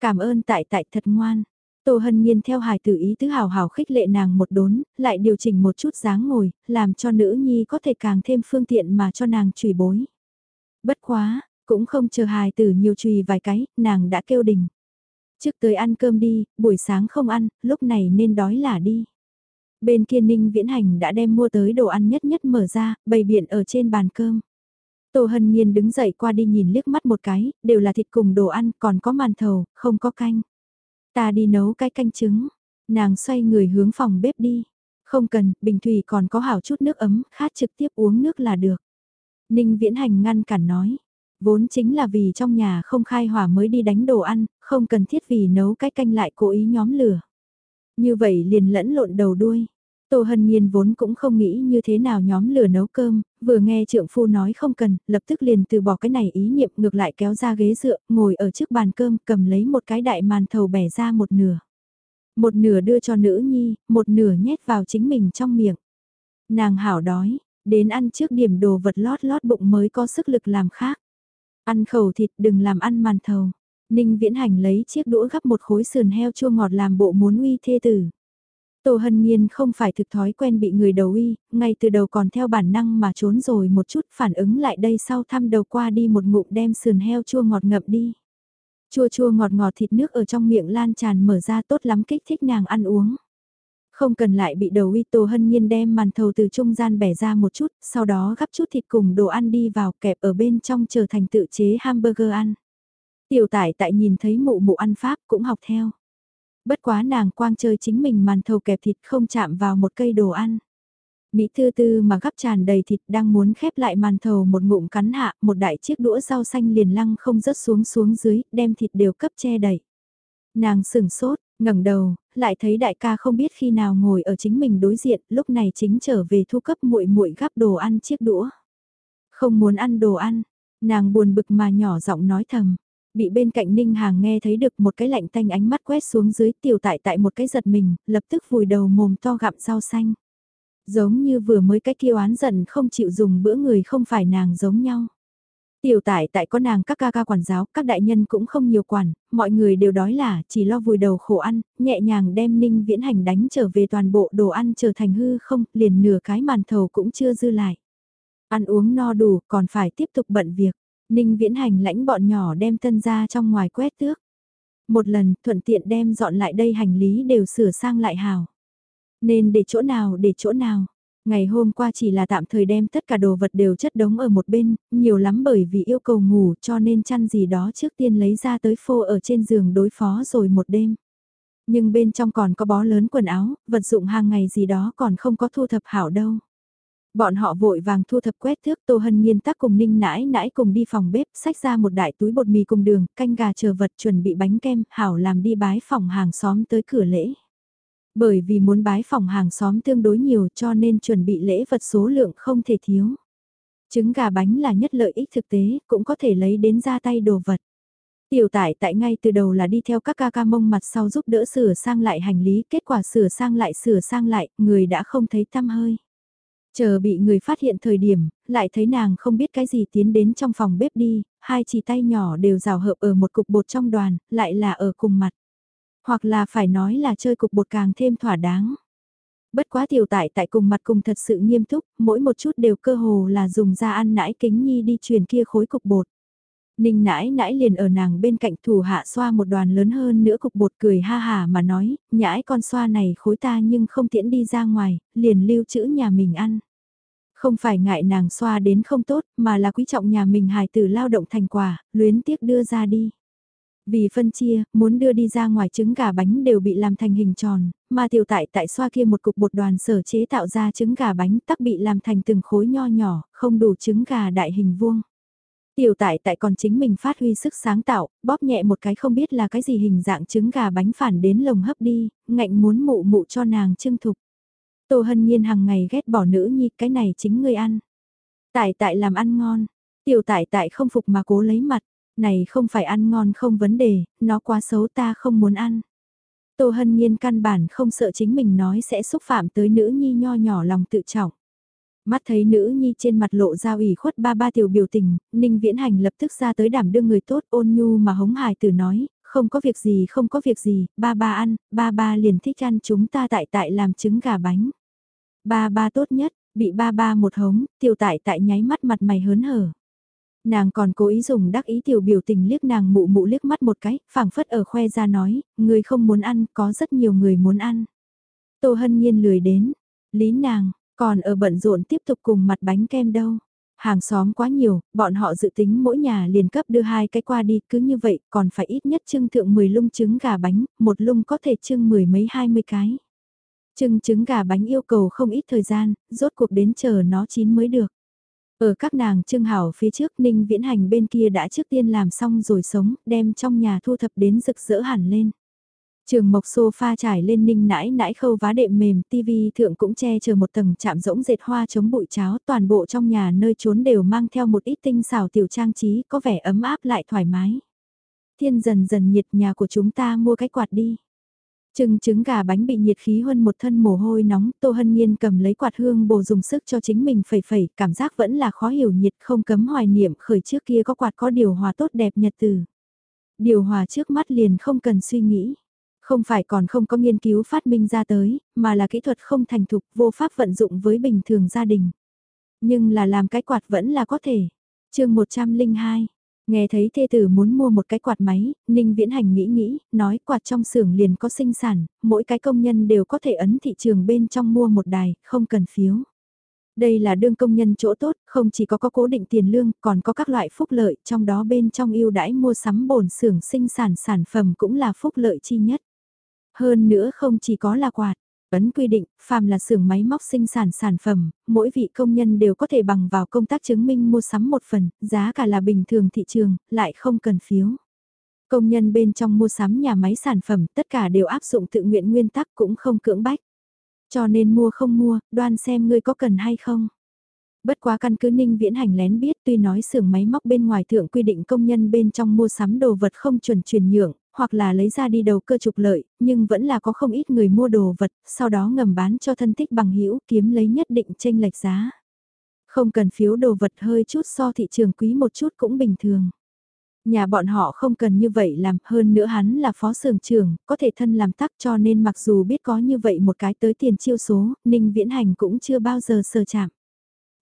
Cảm ơn tại tại thật ngoan. Tô Hân Nhiên theo hài tử ý tứ hào hào khích lệ nàng một đốn, lại điều chỉnh một chút dáng ngồi, làm cho nữ nhi có thể càng thêm phương tiện mà cho nàng chùy bối. Bất quá, cũng không chờ hài tử nhiều chùy vài cái, nàng đã kêu đình. Trước tới ăn cơm đi, buổi sáng không ăn, lúc này nên đói là đi. Bên kia Ninh Viễn Hành đã đem mua tới đồ ăn nhất nhất mở ra, bày biện ở trên bàn cơm. Tô Hân Nhiên đứng dậy qua đi nhìn liếc mắt một cái, đều là thịt cùng đồ ăn, còn có màn thầu, không có canh. Ta đi nấu cái canh trứng. Nàng xoay người hướng phòng bếp đi. Không cần, bình thủy còn có hảo chút nước ấm, khát trực tiếp uống nước là được. Ninh Viễn Hành ngăn cản nói. Vốn chính là vì trong nhà không khai hỏa mới đi đánh đồ ăn, không cần thiết vì nấu cái canh lại cố ý nhóm lửa. Như vậy liền lẫn lộn đầu đuôi. Tô Hân Nhiên vốn cũng không nghĩ như thế nào nhóm lửa nấu cơm, vừa nghe trượng phu nói không cần, lập tức liền từ bỏ cái này ý niệm ngược lại kéo ra ghế dựa, ngồi ở trước bàn cơm cầm lấy một cái đại màn thầu bẻ ra một nửa. Một nửa đưa cho nữ nhi, một nửa nhét vào chính mình trong miệng. Nàng hảo đói, đến ăn trước điểm đồ vật lót lót bụng mới có sức lực làm khác. Ăn khẩu thịt đừng làm ăn màn thầu. Ninh Viễn Hành lấy chiếc đũa gắp một khối sườn heo chua ngọt làm bộ muốn uy thê tử. Tô Hân Nhiên không phải thực thói quen bị người đầu uy, ngay từ đầu còn theo bản năng mà trốn rồi một chút phản ứng lại đây sau thăm đầu qua đi một ngụm đem sườn heo chua ngọt ngậm đi. Chua chua ngọt ngọt thịt nước ở trong miệng lan tràn mở ra tốt lắm kích thích nàng ăn uống. Không cần lại bị đầu uy Tô Hân Nhiên đem màn thầu từ trung gian bẻ ra một chút, sau đó gắp chút thịt cùng đồ ăn đi vào kẹp ở bên trong trở thành tự chế hamburger ăn. Tiểu tải tại nhìn thấy mụ mụ ăn pháp cũng học theo. Bất quá nàng quang chơi chính mình màn thầu kẹp thịt không chạm vào một cây đồ ăn. Mỹ tư tư mà gắp tràn đầy thịt đang muốn khép lại màn thầu một ngụm cắn hạ, một đại chiếc đũa rau xanh liền lăng không rớt xuống xuống dưới, đem thịt đều cấp che đẩy. Nàng sửng sốt, ngẩng đầu, lại thấy đại ca không biết khi nào ngồi ở chính mình đối diện, lúc này chính trở về thu cấp muội muội gắp đồ ăn chiếc đũa. Không muốn ăn đồ ăn, nàng buồn bực mà nhỏ giọng nói thầm, Bị bên cạnh Ninh Hàng nghe thấy được một cái lạnh tanh ánh mắt quét xuống dưới tiểu tại tại một cái giật mình, lập tức vùi đầu mồm to gặm rau xanh. Giống như vừa mới cái kia án giận không chịu dùng bữa người không phải nàng giống nhau. Tiểu tại tại có nàng các ca ca quản giáo, các đại nhân cũng không nhiều quản, mọi người đều đói là chỉ lo vùi đầu khổ ăn, nhẹ nhàng đem ninh viễn hành đánh trở về toàn bộ đồ ăn trở thành hư không, liền nửa cái màn thầu cũng chưa dư lại. Ăn uống no đủ còn phải tiếp tục bận việc. Ninh viễn hành lãnh bọn nhỏ đem tân ra trong ngoài quét tước. Một lần thuận tiện đem dọn lại đây hành lý đều sửa sang lại hào. Nên để chỗ nào để chỗ nào. Ngày hôm qua chỉ là tạm thời đem tất cả đồ vật đều chất đống ở một bên, nhiều lắm bởi vì yêu cầu ngủ cho nên chăn gì đó trước tiên lấy ra tới phô ở trên giường đối phó rồi một đêm. Nhưng bên trong còn có bó lớn quần áo, vật dụng hàng ngày gì đó còn không có thu thập hảo đâu. Bọn họ vội vàng thu thập quét thước Tô Hân Nhiên tác cùng Ninh nãi nãi cùng đi phòng bếp, xách ra một đại túi bột mì cùng đường, canh gà chờ vật chuẩn bị bánh kem, hảo làm đi bái phòng hàng xóm tới cửa lễ. Bởi vì muốn bái phòng hàng xóm tương đối nhiều cho nên chuẩn bị lễ vật số lượng không thể thiếu. Trứng gà bánh là nhất lợi ích thực tế, cũng có thể lấy đến ra tay đồ vật. Tiểu tải tại ngay từ đầu là đi theo các ca ca mông mặt sau giúp đỡ sửa sang lại hành lý, kết quả sửa sang lại sửa sang lại, người đã không thấy tăm hơi. Chờ bị người phát hiện thời điểm, lại thấy nàng không biết cái gì tiến đến trong phòng bếp đi, hai chỉ tay nhỏ đều rào hợp ở một cục bột trong đoàn, lại là ở cùng mặt. Hoặc là phải nói là chơi cục bột càng thêm thỏa đáng. Bất quá tiểu tại tại cùng mặt cùng thật sự nghiêm túc, mỗi một chút đều cơ hồ là dùng ra ăn nãi kính nhi đi truyền kia khối cục bột. Ninh nãi nãi liền ở nàng bên cạnh thủ hạ xoa một đoàn lớn hơn nữa cục bột cười ha hà mà nói, nhãi con xoa này khối ta nhưng không tiễn đi ra ngoài, liền lưu trữ nhà mình ăn. Không phải ngại nàng xoa đến không tốt, mà là quý trọng nhà mình hài tử lao động thành quả, luyến tiếc đưa ra đi. Vì phân chia, muốn đưa đi ra ngoài trứng gà bánh đều bị làm thành hình tròn, mà tiểu tại tại xoa kia một cục bột đoàn sở chế tạo ra trứng gà bánh tắc bị làm thành từng khối nho nhỏ, không đủ trứng gà đại hình vuông. Tiểu tại tại còn chính mình phát huy sức sáng tạo, bóp nhẹ một cái không biết là cái gì hình dạng trứng gà bánh phản đến lồng hấp đi, ngạnh muốn mụ mụ cho nàng trưng thục. Tô Hân Nhiên hàng ngày ghét bỏ nữ nhi cái này chính ngươi ăn. Tại tại làm ăn ngon, tiểu tại tại không phục mà cố lấy mặt, này không phải ăn ngon không vấn đề, nó quá xấu ta không muốn ăn. Tô Hân Nhiên căn bản không sợ chính mình nói sẽ xúc phạm tới nữ nhi nho nhỏ lòng tự trọng. Mắt thấy nữ nhi trên mặt lộ ra ủy khuất ba ba tiểu biểu tình, Ninh Viễn Hành lập tức ra tới đảm đương người tốt ôn nhu mà hống hài tử nói, không có việc gì không có việc gì, ba ba ăn, ba ba liền thích ăn chúng ta tại tại làm trứng gà bánh. Ba ba tốt nhất, bị ba ba một hống, tiểu tại tại nháy mắt mặt mày hớn hở. Nàng còn cố ý dùng đắc ý tiểu biểu tình liếc nàng mụ mụ liếc mắt một cái, phảng phất ở khoe ra nói, người không muốn ăn, có rất nhiều người muốn ăn. Tô hân nhiên lười đến, lý nàng, còn ở bận rộn tiếp tục cùng mặt bánh kem đâu. Hàng xóm quá nhiều, bọn họ dự tính mỗi nhà liền cấp đưa hai cái qua đi, cứ như vậy còn phải ít nhất trưng thượng 10 lung trứng gà bánh, một lung có thể trưng mười mấy hai mươi cái. Trưng trứng gà bánh yêu cầu không ít thời gian, rốt cuộc đến chờ nó chín mới được. Ở các nàng trưng hảo phía trước Ninh Viễn Hành bên kia đã trước tiên làm xong rồi sống, đem trong nhà thu thập đến rực rỡ hẳn lên. Trường mộc sofa trải lên ninh nãi nãi khâu vá đệm mềm, tivi thượng cũng che chờ một tầng chạm rỗng dệt hoa chống bụi cháo, toàn bộ trong nhà nơi trốn đều mang theo một ít tinh xảo tiểu trang trí, có vẻ ấm áp lại thoải mái. Thiên dần dần nhiệt nhà của chúng ta mua cái quạt đi. Trưng trứng gà bánh bị nhiệt khí hơn một thân mồ hôi nóng, Tô Hân Nhiên cầm lấy quạt hương bồ dùng sức cho chính mình phẩy phẩy, cảm giác vẫn là khó hiểu nhiệt không cấm hoài niệm khởi trước kia có quạt có điều hòa tốt đẹp nhật từ. Điều hòa trước mắt liền không cần suy nghĩ. Không phải còn không có nghiên cứu phát minh ra tới, mà là kỹ thuật không thành thục vô pháp vận dụng với bình thường gia đình. Nhưng là làm cái quạt vẫn là có thể. chương 102, Nghe thấy thê tử muốn mua một cái quạt máy, Ninh Viễn Hành nghĩ nghĩ, nói quạt trong xưởng liền có sinh sản, mỗi cái công nhân đều có thể ấn thị trường bên trong mua một đài, không cần phiếu. Đây là đương công nhân chỗ tốt, không chỉ có có cố định tiền lương, còn có các loại phúc lợi, trong đó bên trong ưu đãi mua sắm bổn xưởng sinh sản sản phẩm cũng là phúc lợi chi nhất. Hơn nữa không chỉ có là quạt, ấn quy định, phàm là xưởng máy móc sinh sản sản phẩm, mỗi vị công nhân đều có thể bằng vào công tác chứng minh mua sắm một phần, giá cả là bình thường thị trường, lại không cần phiếu. Công nhân bên trong mua sắm nhà máy sản phẩm tất cả đều áp dụng tự nguyện nguyên tắc cũng không cưỡng bách. Cho nên mua không mua, đoan xem ngươi có cần hay không. Bất quá căn cứ ninh viễn hành lén biết tuy nói xưởng máy móc bên ngoài thượng quy định công nhân bên trong mua sắm đồ vật không chuẩn truyền nhượng, hoặc là lấy ra đi đầu cơ trục lợi, nhưng vẫn là có không ít người mua đồ vật, sau đó ngầm bán cho thân thích bằng hữu kiếm lấy nhất định tranh lệch giá. Không cần phiếu đồ vật hơi chút so thị trường quý một chút cũng bình thường. Nhà bọn họ không cần như vậy làm, hơn nữa hắn là phó xưởng trưởng, có thể thân làm tắc cho nên mặc dù biết có như vậy một cái tới tiền chiêu số, Ninh Viễn Hành cũng chưa bao giờ sờ chạm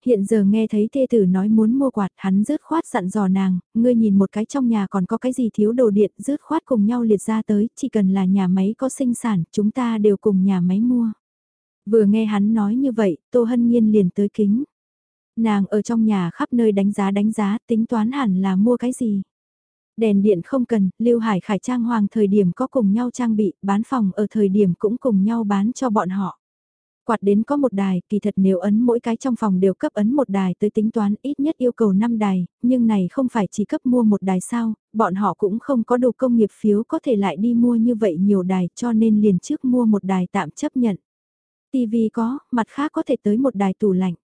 hiện giờ nghe thấy thê tử nói muốn mua quạt, hắn rớt khoát dặn dò nàng, ngươi nhìn một cái trong nhà còn có cái gì thiếu đồ điện, rớt khoát cùng nhau liệt ra tới, chỉ cần là nhà máy có sinh sản, chúng ta đều cùng nhà máy mua. Vừa nghe hắn nói như vậy, Tô Hân Nhiên liền tới kính. Nàng ở trong nhà khắp nơi đánh giá đánh giá, tính toán hẳn là mua cái gì. Đèn điện không cần, Lưu Hải Khải Trang Hoàng thời điểm có cùng nhau trang bị, bán phòng ở thời điểm cũng cùng nhau bán cho bọn họ. Quạt đến có một đài, kỳ thật nếu ấn mỗi cái trong phòng đều cấp ấn một đài tới tính toán ít nhất yêu cầu 5 đài, nhưng này không phải chỉ cấp mua một đài sao, bọn họ cũng không có đồ công nghiệp phiếu có thể lại đi mua như vậy nhiều đài cho nên liền trước mua một đài tạm chấp nhận. TV có, mặt khác có thể tới một đài tủ lạnh.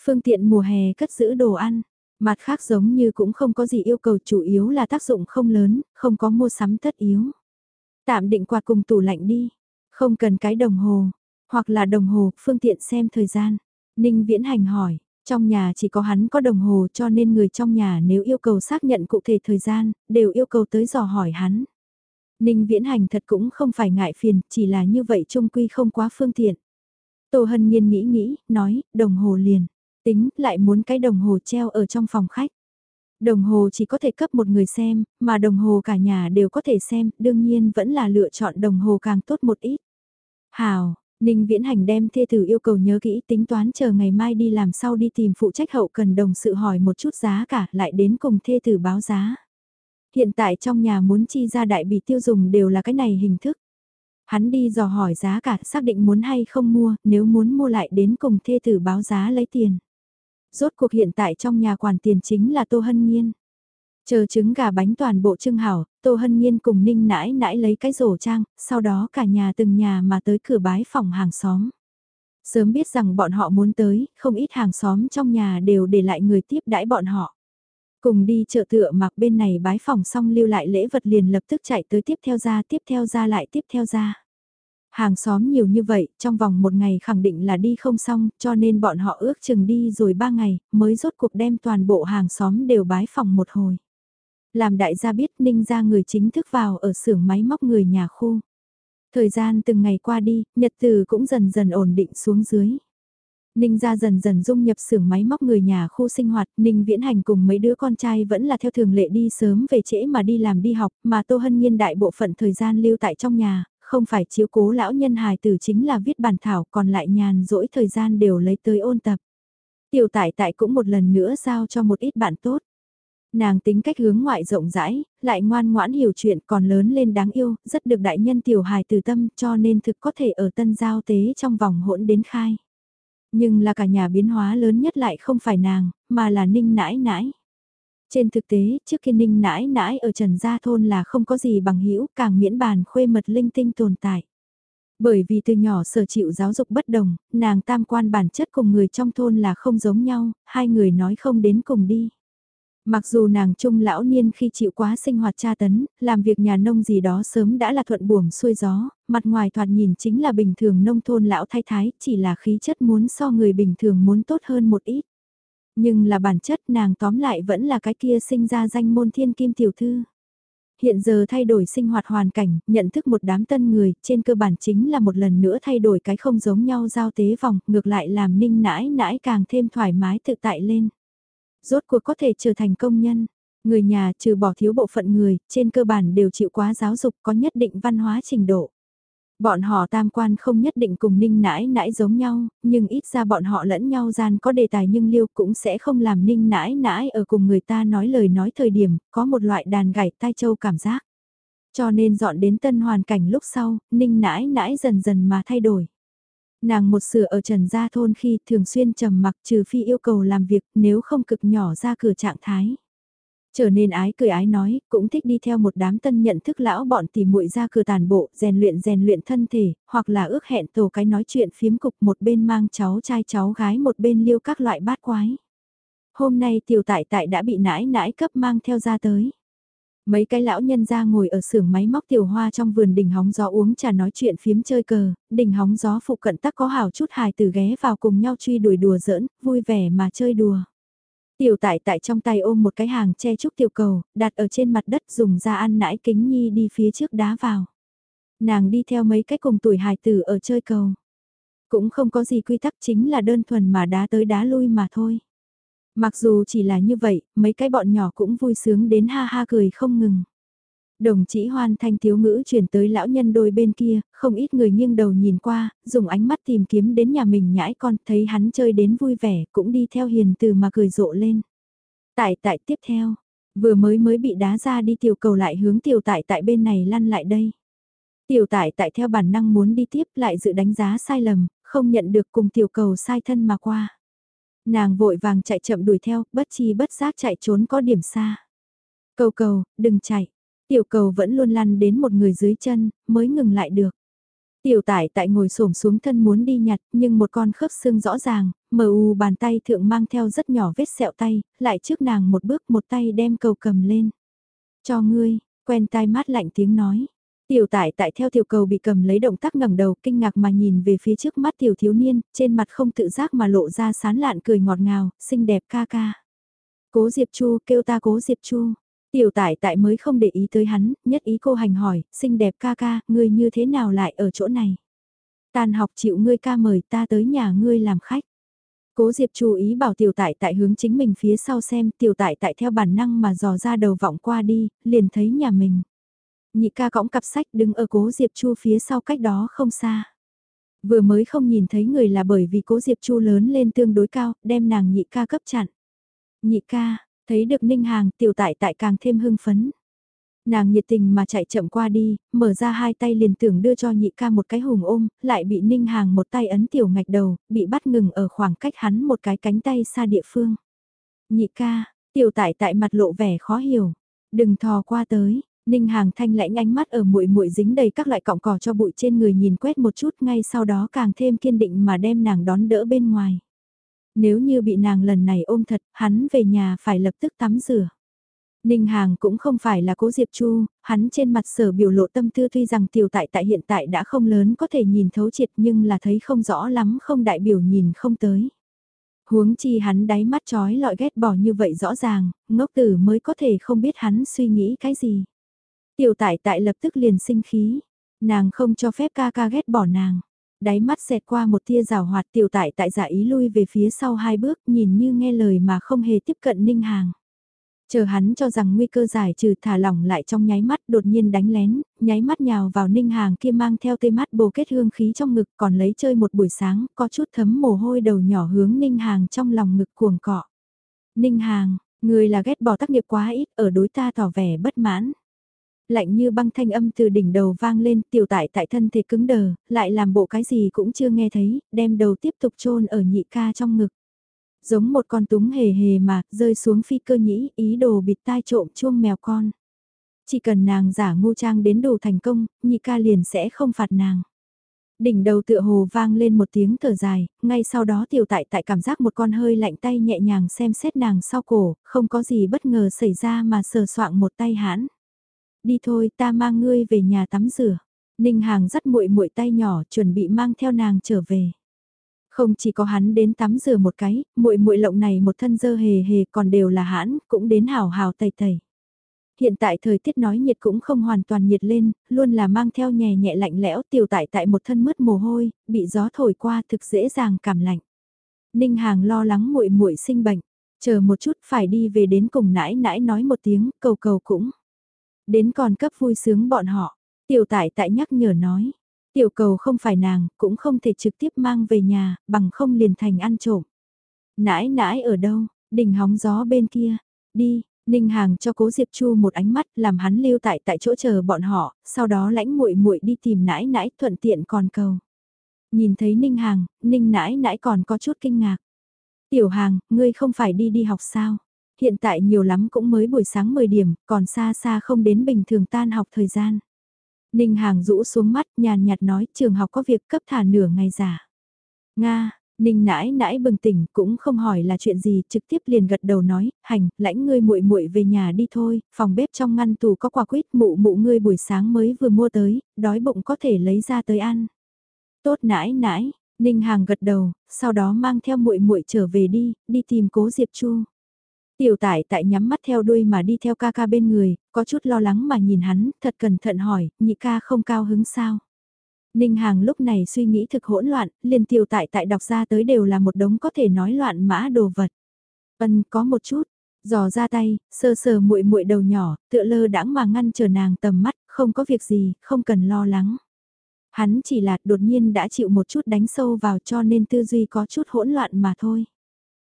Phương tiện mùa hè cất giữ đồ ăn, mặt khác giống như cũng không có gì yêu cầu chủ yếu là tác dụng không lớn, không có mua sắm tất yếu. Tạm định quạt cùng tủ lạnh đi, không cần cái đồng hồ, hoặc là đồng hồ, phương tiện xem thời gian. Ninh Viễn Hành hỏi, trong nhà chỉ có hắn có đồng hồ cho nên người trong nhà nếu yêu cầu xác nhận cụ thể thời gian, đều yêu cầu tới dò hỏi hắn. Ninh Viễn Hành thật cũng không phải ngại phiền, chỉ là như vậy trung quy không quá phương tiện. Tô Hân Nhiên nghĩ nghĩ, nói, đồng hồ liền, tính lại muốn cái đồng hồ treo ở trong phòng khách. Đồng hồ chỉ có thể cấp một người xem, mà đồng hồ cả nhà đều có thể xem, đương nhiên vẫn là lựa chọn đồng hồ càng tốt một ít. Hào, Ninh Viễn Hành đem thê tử yêu cầu nhớ kỹ tính toán chờ ngày mai đi làm sau đi tìm phụ trách hậu cần đồng sự hỏi một chút giá cả lại đến cùng thê tử báo giá. Hiện tại trong nhà muốn chi ra đại bị tiêu dùng đều là cái này hình thức. Hắn đi dò hỏi giá cả xác định muốn hay không mua, nếu muốn mua lại đến cùng thê tử báo giá lấy tiền. Rốt cuộc hiện tại trong nhà quản tiền chính là Tô Hân Nhiên. Chờ trứng gà bánh toàn bộ trưng hảo, Tô Hân Nhiên cùng Ninh nãi nãi lấy cái rổ trang, sau đó cả nhà từng nhà mà tới cửa bái phòng hàng xóm. Sớm biết rằng bọn họ muốn tới, không ít hàng xóm trong nhà đều để lại người tiếp đãi bọn họ. Cùng đi chợ tựa mặc bên này bái phòng xong lưu lại lễ vật liền lập tức chạy tới tiếp theo ra tiếp theo ra lại tiếp theo ra. Hàng xóm nhiều như vậy, trong vòng một ngày khẳng định là đi không xong, cho nên bọn họ ước chừng đi rồi ba ngày, mới rốt cuộc đem toàn bộ hàng xóm đều bái phòng một hồi làm đại gia biết ninh ra người chính thức vào ở xưởng máy móc người nhà khu. Thời gian từng ngày qua đi, nhật từ cũng dần dần ổn định xuống dưới. Ninh ra dần dần dung nhập xưởng máy móc người nhà khu sinh hoạt, Ninh viễn hành cùng mấy đứa con trai vẫn là theo thường lệ đi sớm về trễ mà đi làm đi học, mà Tô Hân Nhiên đại bộ phận thời gian lưu tại trong nhà, không phải chiếu cố lão nhân hài tử chính là viết bản thảo còn lại nhàn rỗi thời gian đều lấy tới ôn tập. Tiểu tại tại cũng một lần nữa giao cho một ít bạn tốt. Nàng tính cách hướng ngoại rộng rãi, lại ngoan ngoãn hiểu chuyện còn lớn lên đáng yêu, rất được đại nhân tiểu hài từ tâm cho nên thực có thể ở tân giao tế trong vòng hỗn đến khai. Nhưng là cả nhà biến hóa lớn nhất lại không phải nàng, mà là ninh nãi nãi. Trên thực tế, trước khi ninh nãi nãi ở Trần Gia Thôn là không có gì bằng hữu càng miễn bàn khuê mật linh tinh tồn tại. Bởi vì từ nhỏ sở chịu giáo dục bất đồng, nàng tam quan bản chất cùng người trong thôn là không giống nhau, hai người nói không đến cùng đi. Mặc dù nàng trung lão niên khi chịu quá sinh hoạt tra tấn, làm việc nhà nông gì đó sớm đã là thuận buồm xuôi gió, mặt ngoài thoạt nhìn chính là bình thường nông thôn lão thái thái, chỉ là khí chất muốn so người bình thường muốn tốt hơn một ít. Nhưng là bản chất nàng tóm lại vẫn là cái kia sinh ra danh môn thiên kim tiểu thư. Hiện giờ thay đổi sinh hoạt hoàn cảnh, nhận thức một đám tân người, trên cơ bản chính là một lần nữa thay đổi cái không giống nhau giao tế vòng, ngược lại làm ninh nãi nãi càng thêm thoải mái tự tại lên rốt cuộc có thể trở thành công nhân. Người nhà trừ bỏ thiếu bộ phận người, trên cơ bản đều chịu quá giáo dục có nhất định văn hóa trình độ. Bọn họ tam quan không nhất định cùng ninh nãi nãi giống nhau, nhưng ít ra bọn họ lẫn nhau gian có đề tài nhưng liêu cũng sẽ không làm ninh nãi nãi ở cùng người ta nói lời nói thời điểm, có một loại đàn gảy tai châu cảm giác. Cho nên dọn đến tân hoàn cảnh lúc sau, ninh nãi nãi dần dần mà thay đổi. Nàng một sửa ở Trần Gia Thôn khi thường xuyên trầm mặc trừ phi yêu cầu làm việc nếu không cực nhỏ ra cửa trạng thái. Trở nên ái cười ái nói, cũng thích đi theo một đám tân nhận thức lão bọn tỉ muội ra cửa tàn bộ, rèn luyện rèn luyện thân thể, hoặc là ước hẹn tổ cái nói chuyện phiếm cục một bên mang cháu trai cháu gái một bên liêu các loại bát quái. Hôm nay tiểu tại tại đã bị nãi nãi cấp mang theo ra tới. Mấy cái lão nhân ra ngồi ở xưởng máy móc tiểu hoa trong vườn đỉnh hóng gió uống trà nói chuyện phiếm chơi cờ, đỉnh hóng gió phụ cận tắc có hào chút hài từ ghé vào cùng nhau truy đuổi đùa giỡn, vui vẻ mà chơi đùa. Tiểu tại tại trong tay ôm một cái hàng che trúc tiểu cầu, đặt ở trên mặt đất dùng ra ăn nãi kính nhi đi phía trước đá vào. Nàng đi theo mấy cái cùng tuổi hài tử ở chơi cầu. Cũng không có gì quy tắc chính là đơn thuần mà đá tới đá lui mà thôi. Mặc dù chỉ là như vậy, mấy cái bọn nhỏ cũng vui sướng đến ha ha cười không ngừng. Đồng chí hoan thanh thiếu ngữ chuyển tới lão nhân đôi bên kia, không ít người nghiêng đầu nhìn qua, dùng ánh mắt tìm kiếm đến nhà mình nhãi con, thấy hắn chơi đến vui vẻ, cũng đi theo hiền từ mà cười rộ lên. Tại tại tiếp theo, vừa mới mới bị đá ra đi tiểu cầu lại hướng tiểu tại tại bên này lăn lại đây. Tiểu tại tại theo bản năng muốn đi tiếp lại dự đánh giá sai lầm, không nhận được cùng tiểu cầu sai thân mà qua. Nàng vội vàng chạy chậm đuổi theo, bất chi bất giác chạy trốn có điểm xa. Cầu cầu, đừng chạy. Tiểu cầu vẫn luôn lăn đến một người dưới chân, mới ngừng lại được. Tiểu tải tại ngồi xổm xuống thân muốn đi nhặt, nhưng một con khớp xương rõ ràng, mờ u bàn tay thượng mang theo rất nhỏ vết sẹo tay, lại trước nàng một bước một tay đem cầu cầm lên. Cho ngươi, quen tai mát lạnh tiếng nói. Tiểu tải tại theo tiểu cầu bị cầm lấy động tác ngẩng đầu kinh ngạc mà nhìn về phía trước mắt tiểu thiếu niên, trên mặt không tự giác mà lộ ra sán lạn cười ngọt ngào, xinh đẹp ca ca. Cố Diệp Chu kêu ta cố Diệp Chu. Tiểu tải tại mới không để ý tới hắn, nhất ý cô hành hỏi, xinh đẹp ca ca, ngươi như thế nào lại ở chỗ này? Tàn học chịu ngươi ca mời ta tới nhà ngươi làm khách. Cố Diệp chú ý bảo tiểu tại tại hướng chính mình phía sau xem tiểu tại tại theo bản năng mà dò ra đầu vọng qua đi, liền thấy nhà mình. Nhị ca cõng cặp sách đứng ở cố Diệp Chu phía sau cách đó không xa. Vừa mới không nhìn thấy người là bởi vì cố Diệp Chu lớn lên tương đối cao, đem nàng nhị ca cấp chặn. Nhị ca, thấy được ninh hàng tiểu tại tại càng thêm hưng phấn. Nàng nhiệt tình mà chạy chậm qua đi, mở ra hai tay liền tưởng đưa cho nhị ca một cái hùng ôm, lại bị ninh hàng một tay ấn tiểu ngạch đầu, bị bắt ngừng ở khoảng cách hắn một cái cánh tay xa địa phương. Nhị ca, tiểu tại tại mặt lộ vẻ khó hiểu, đừng thò qua tới, Ninh Hàng thanh lãnh ánh mắt ở muội muội dính đầy các loại cọng cỏ cho bụi trên người nhìn quét một chút ngay sau đó càng thêm kiên định mà đem nàng đón đỡ bên ngoài. Nếu như bị nàng lần này ôm thật, hắn về nhà phải lập tức tắm rửa. Ninh Hàng cũng không phải là cố Diệp Chu, hắn trên mặt sở biểu lộ tâm tư tuy rằng tiểu tại tại hiện tại đã không lớn có thể nhìn thấu triệt nhưng là thấy không rõ lắm không đại biểu nhìn không tới. Huống chi hắn đáy mắt trói lọi ghét bỏ như vậy rõ ràng, ngốc tử mới có thể không biết hắn suy nghĩ cái gì. Tiểu tại tại lập tức liền sinh khí, nàng không cho phép ca ca ghét bỏ nàng. Đáy mắt xẹt qua một tia rào hoạt tiểu tại tại giả ý lui về phía sau hai bước nhìn như nghe lời mà không hề tiếp cận ninh hàng. Chờ hắn cho rằng nguy cơ giải trừ thả lỏng lại trong nháy mắt đột nhiên đánh lén, nháy mắt nhào vào ninh hàng kia mang theo tê mắt bồ kết hương khí trong ngực còn lấy chơi một buổi sáng, có chút thấm mồ hôi đầu nhỏ hướng ninh hàng trong lòng ngực cuồng cọ. Ninh hàng, người là ghét bỏ tác nghiệp quá ít ở đối ta tỏ vẻ bất mãn. Lạnh như băng thanh âm từ đỉnh đầu vang lên tiểu tại tại thân thể cứng đờ, lại làm bộ cái gì cũng chưa nghe thấy, đem đầu tiếp tục chôn ở nhị ca trong ngực giống một con túng hề hề mà, rơi xuống phi cơ nhĩ, ý đồ bịt tai trộm chuông mèo con. Chỉ cần nàng giả ngu trang đến đủ thành công, nhị ca liền sẽ không phạt nàng. Đỉnh đầu tựa hồ vang lên một tiếng thở dài, ngay sau đó tiểu tại tại cảm giác một con hơi lạnh tay nhẹ nhàng xem xét nàng sau cổ, không có gì bất ngờ xảy ra mà sờ soạng một tay hãn. Đi thôi ta mang ngươi về nhà tắm rửa. Ninh hàng dắt muội muội tay nhỏ chuẩn bị mang theo nàng trở về. Không chỉ có hắn đến tắm rửa một cái, muội muội lộng này một thân dơ hề hề còn đều là hãn, cũng đến hào hào tẩy tẩy. Hiện tại thời tiết nói nhiệt cũng không hoàn toàn nhiệt lên, luôn là mang theo nhẹ nhẹ lạnh lẽo tiểu tại tại một thân mướt mồ hôi, bị gió thổi qua thực dễ dàng cảm lạnh. Ninh Hàng lo lắng muội muội sinh bệnh, chờ một chút phải đi về đến cùng nãi nãi nói một tiếng, cầu cầu cũng. Đến còn cấp vui sướng bọn họ, tiểu tại tại nhắc nhở nói, Tiểu cầu không phải nàng, cũng không thể trực tiếp mang về nhà, bằng không liền thành ăn trộm. Nãi nãi ở đâu, đỉnh hóng gió bên kia, đi, Ninh Hàng cho Cố Diệp Chu một ánh mắt làm hắn lưu tại tại chỗ chờ bọn họ, sau đó lãnh muội muội đi tìm nãi nãi thuận tiện còn cầu. Nhìn thấy Ninh Hàng, Ninh nãi nãi còn có chút kinh ngạc. Tiểu Hàng, ngươi không phải đi đi học sao? Hiện tại nhiều lắm cũng mới buổi sáng 10 điểm, còn xa xa không đến bình thường tan học thời gian. Ninh Hàng rũ xuống mắt nhàn nhạt nói trường học có việc cấp thả nửa ngày giả. Nga, Ninh nãi nãi bừng tỉnh cũng không hỏi là chuyện gì trực tiếp liền gật đầu nói, hành, lãnh ngươi muội muội về nhà đi thôi, phòng bếp trong ngăn tủ có quả quýt mụ mụ ngươi buổi sáng mới vừa mua tới, đói bụng có thể lấy ra tới ăn. Tốt nãi nãi, Ninh Hàng gật đầu, sau đó mang theo muội muội trở về đi, đi tìm cố Diệp Chu. Tiểu tải tại nhắm mắt theo đuôi mà đi theo ca ca bên người, có chút lo lắng mà nhìn hắn, thật cẩn thận hỏi, nhị ca không cao hứng sao. Ninh Hàng lúc này suy nghĩ thực hỗn loạn, liền tiểu tại tại đọc ra tới đều là một đống có thể nói loạn mã đồ vật. Ân có một chút, dò ra tay, sơ sờ muội muội đầu nhỏ, tựa lơ đãng mà ngăn chờ nàng tầm mắt, không có việc gì, không cần lo lắng. Hắn chỉ là đột nhiên đã chịu một chút đánh sâu vào cho nên tư duy có chút hỗn loạn mà thôi.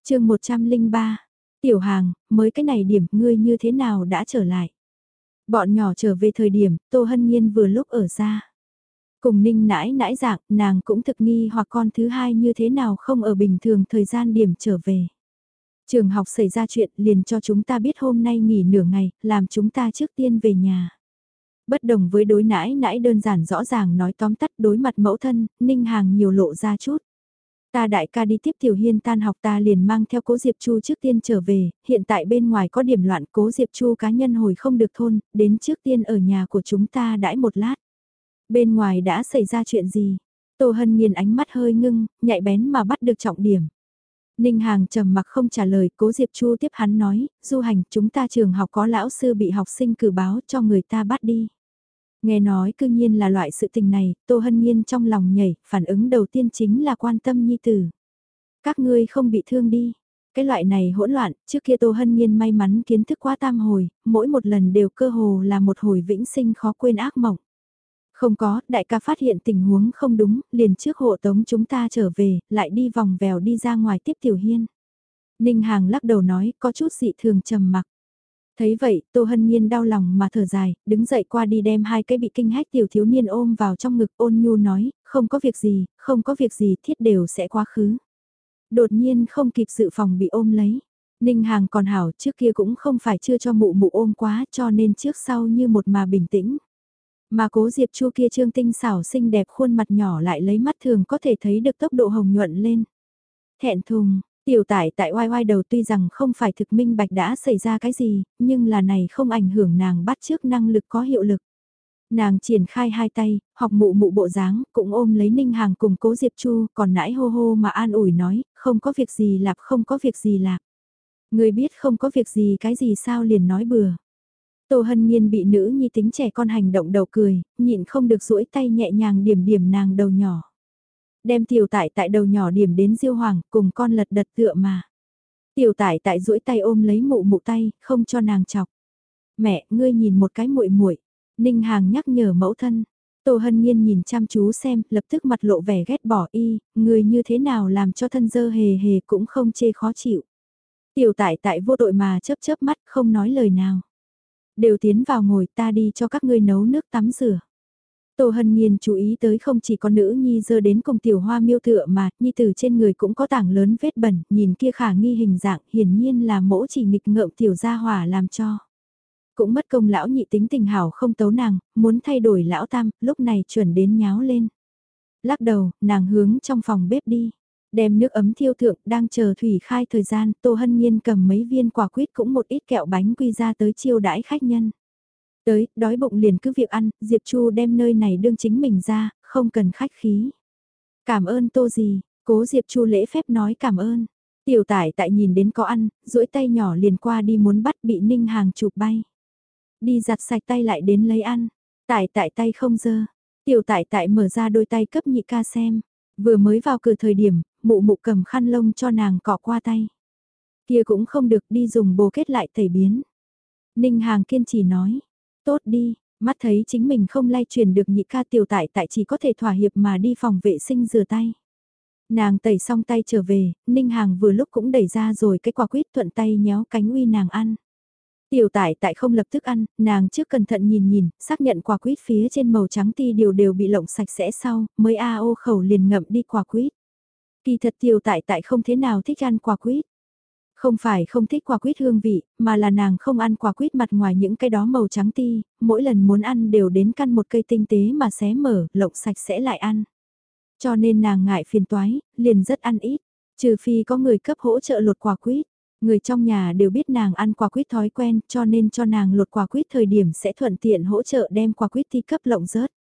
chương 103 Tiểu hàng, mới cái này điểm, ngươi như thế nào đã trở lại? Bọn nhỏ trở về thời điểm, Tô Hân Nhiên vừa lúc ở ra. Cùng ninh nãi nãi dạng, nàng cũng thực nghi hoặc con thứ hai như thế nào không ở bình thường thời gian điểm trở về. Trường học xảy ra chuyện liền cho chúng ta biết hôm nay nghỉ nửa ngày, làm chúng ta trước tiên về nhà. Bất đồng với đối nãi nãi đơn giản rõ ràng nói tóm tắt đối mặt mẫu thân, ninh hàng nhiều lộ ra chút. Ta đại ca đi tiếp Tiểu Hiên tan học ta liền mang theo Cố Diệp Chu trước tiên trở về, hiện tại bên ngoài có điểm loạn Cố Diệp Chu cá nhân hồi không được thôn, đến trước tiên ở nhà của chúng ta đãi một lát. Bên ngoài đã xảy ra chuyện gì? Tô Hân Nhiên ánh mắt hơi ngưng, nhạy bén mà bắt được trọng điểm. Ninh Hàng trầm mặc không trả lời, Cố Diệp Chu tiếp hắn nói, du hành chúng ta trường học có lão sư bị học sinh cử báo cho người ta bắt đi. Nghe nói cư nhiên là loại sự tình này, Tô Hân Nhiên trong lòng nhảy, phản ứng đầu tiên chính là quan tâm nhi tử. Các ngươi không bị thương đi. Cái loại này hỗn loạn, trước kia Tô Hân Nhiên may mắn kiến thức quá tam hồi, mỗi một lần đều cơ hồ là một hồi vĩnh sinh khó quên ác mộng. Không có, đại ca phát hiện tình huống không đúng, liền trước hộ tống chúng ta trở về, lại đi vòng vèo đi ra ngoài tiếp Tiểu Hiên. Ninh Hàng lắc đầu nói, có chút dị thường trầm mặc. Thấy vậy, Tô Hân Nhiên đau lòng mà thở dài, đứng dậy qua đi đem hai cái bị kinh hách tiểu thiếu niên ôm vào trong ngực ôn nhu nói, không có việc gì, không có việc gì thiết đều sẽ quá khứ. Đột nhiên không kịp sự phòng bị ôm lấy. Ninh Hàng còn hảo trước kia cũng không phải chưa cho mụ mụ ôm quá cho nên trước sau như một mà bình tĩnh. Mà cố Diệp Chu kia trương tinh xảo xinh đẹp khuôn mặt nhỏ lại lấy mắt thường có thể thấy được tốc độ hồng nhuận lên. Thẹn thùng, Tiểu tải tại oai oai đầu tuy rằng không phải thực minh bạch đã xảy ra cái gì, nhưng là này không ảnh hưởng nàng bắt trước năng lực có hiệu lực. Nàng triển khai hai tay, học mụ mụ bộ dáng, cũng ôm lấy ninh hàng cùng cố Diệp Chu, còn nãy hô hô mà an ủi nói, không có việc gì lạp không có việc gì lạp. Người biết không có việc gì cái gì sao liền nói bừa. Tô Hân Nhiên bị nữ nhi tính trẻ con hành động đầu cười, nhịn không được duỗi tay nhẹ nhàng điểm điểm nàng đầu nhỏ đem tiểu tại tại đầu nhỏ điểm đến diêu hoàng cùng con lật đật tựa mà. Tiểu tải tại duỗi tay ôm lấy mụ mụ tay, không cho nàng chọc. Mẹ, ngươi nhìn một cái muội muội Ninh Hàng nhắc nhở mẫu thân. Tô Hân Nhiên nhìn chăm chú xem, lập tức mặt lộ vẻ ghét bỏ y, người như thế nào làm cho thân dơ hề hề cũng không chê khó chịu. Tiểu tại tại vô tội mà chớp chớp mắt không nói lời nào. Đều tiến vào ngồi ta đi cho các ngươi nấu nước tắm rửa. Tô Hân Nhiên chú ý tới không chỉ có nữ nhi dơ đến cùng tiểu hoa miêu tựa mà, nhi tử trên người cũng có tảng lớn vết bẩn, nhìn kia khả nghi hình dạng, hiển nhiên là mỗ chỉ nghịch ngợm tiểu gia hỏa làm cho. Cũng mất công lão nhị tính tình hảo không tấu nàng, muốn thay đổi lão tam, lúc này chuẩn đến nháo lên. Lắc đầu, nàng hướng trong phòng bếp đi. Đem nước ấm thiêu thượng, đang chờ thủy khai thời gian, Tô Hân Nhiên cầm mấy viên quả quýt cũng một ít kẹo bánh quy ra tới chiêu đãi khách nhân. Tới, đói bụng liền cứ việc ăn, Diệp Chu đem nơi này đương chính mình ra, không cần khách khí. Cảm ơn Tô gì, cố Diệp Chu lễ phép nói cảm ơn. Tiểu tải tại nhìn đến có ăn, duỗi tay nhỏ liền qua đi muốn bắt bị ninh hàng chụp bay. Đi giặt sạch tay lại đến lấy ăn. Tại tại tay không dơ. Tiểu tải tại mở ra đôi tay cấp nhị ca xem. Vừa mới vào cửa thời điểm, mụ mụ cầm khăn lông cho nàng cọ qua tay. Kia cũng không được đi dùng bồ kết lại tẩy biến. Ninh Hàng kiên trì nói. Tốt đi, mắt thấy chính mình không lay truyền được nhị ca tiểu tại tại chỉ có thể thỏa hiệp mà đi phòng vệ sinh rửa tay. Nàng tẩy xong tay trở về, Ninh Hàng vừa lúc cũng đẩy ra rồi cái quả quýt thuận tay nhéo cánh uy nàng ăn. Tiểu tải tại không lập tức ăn, nàng trước cẩn thận nhìn nhìn, xác nhận quả quýt phía trên màu trắng ti điều đều bị lộng sạch sẽ sau, mới a ô khẩu liền ngậm đi quả quýt. Kỳ thật tiểu tại tại không thế nào thích ăn quả quýt. Không phải không thích quả quýt hương vị, mà là nàng không ăn quả quýt mặt ngoài những cái đó màu trắng ti, mỗi lần muốn ăn đều đến căn một cây tinh tế mà xé mở, lộng sạch sẽ lại ăn. Cho nên nàng ngại phiền toái, liền rất ăn ít, trừ phi có người cấp hỗ trợ lột quả quýt. Người trong nhà đều biết nàng ăn quả quýt thói quen cho nên cho nàng lột quả quýt thời điểm sẽ thuận tiện hỗ trợ đem quả quýt thi cấp lộng rớt.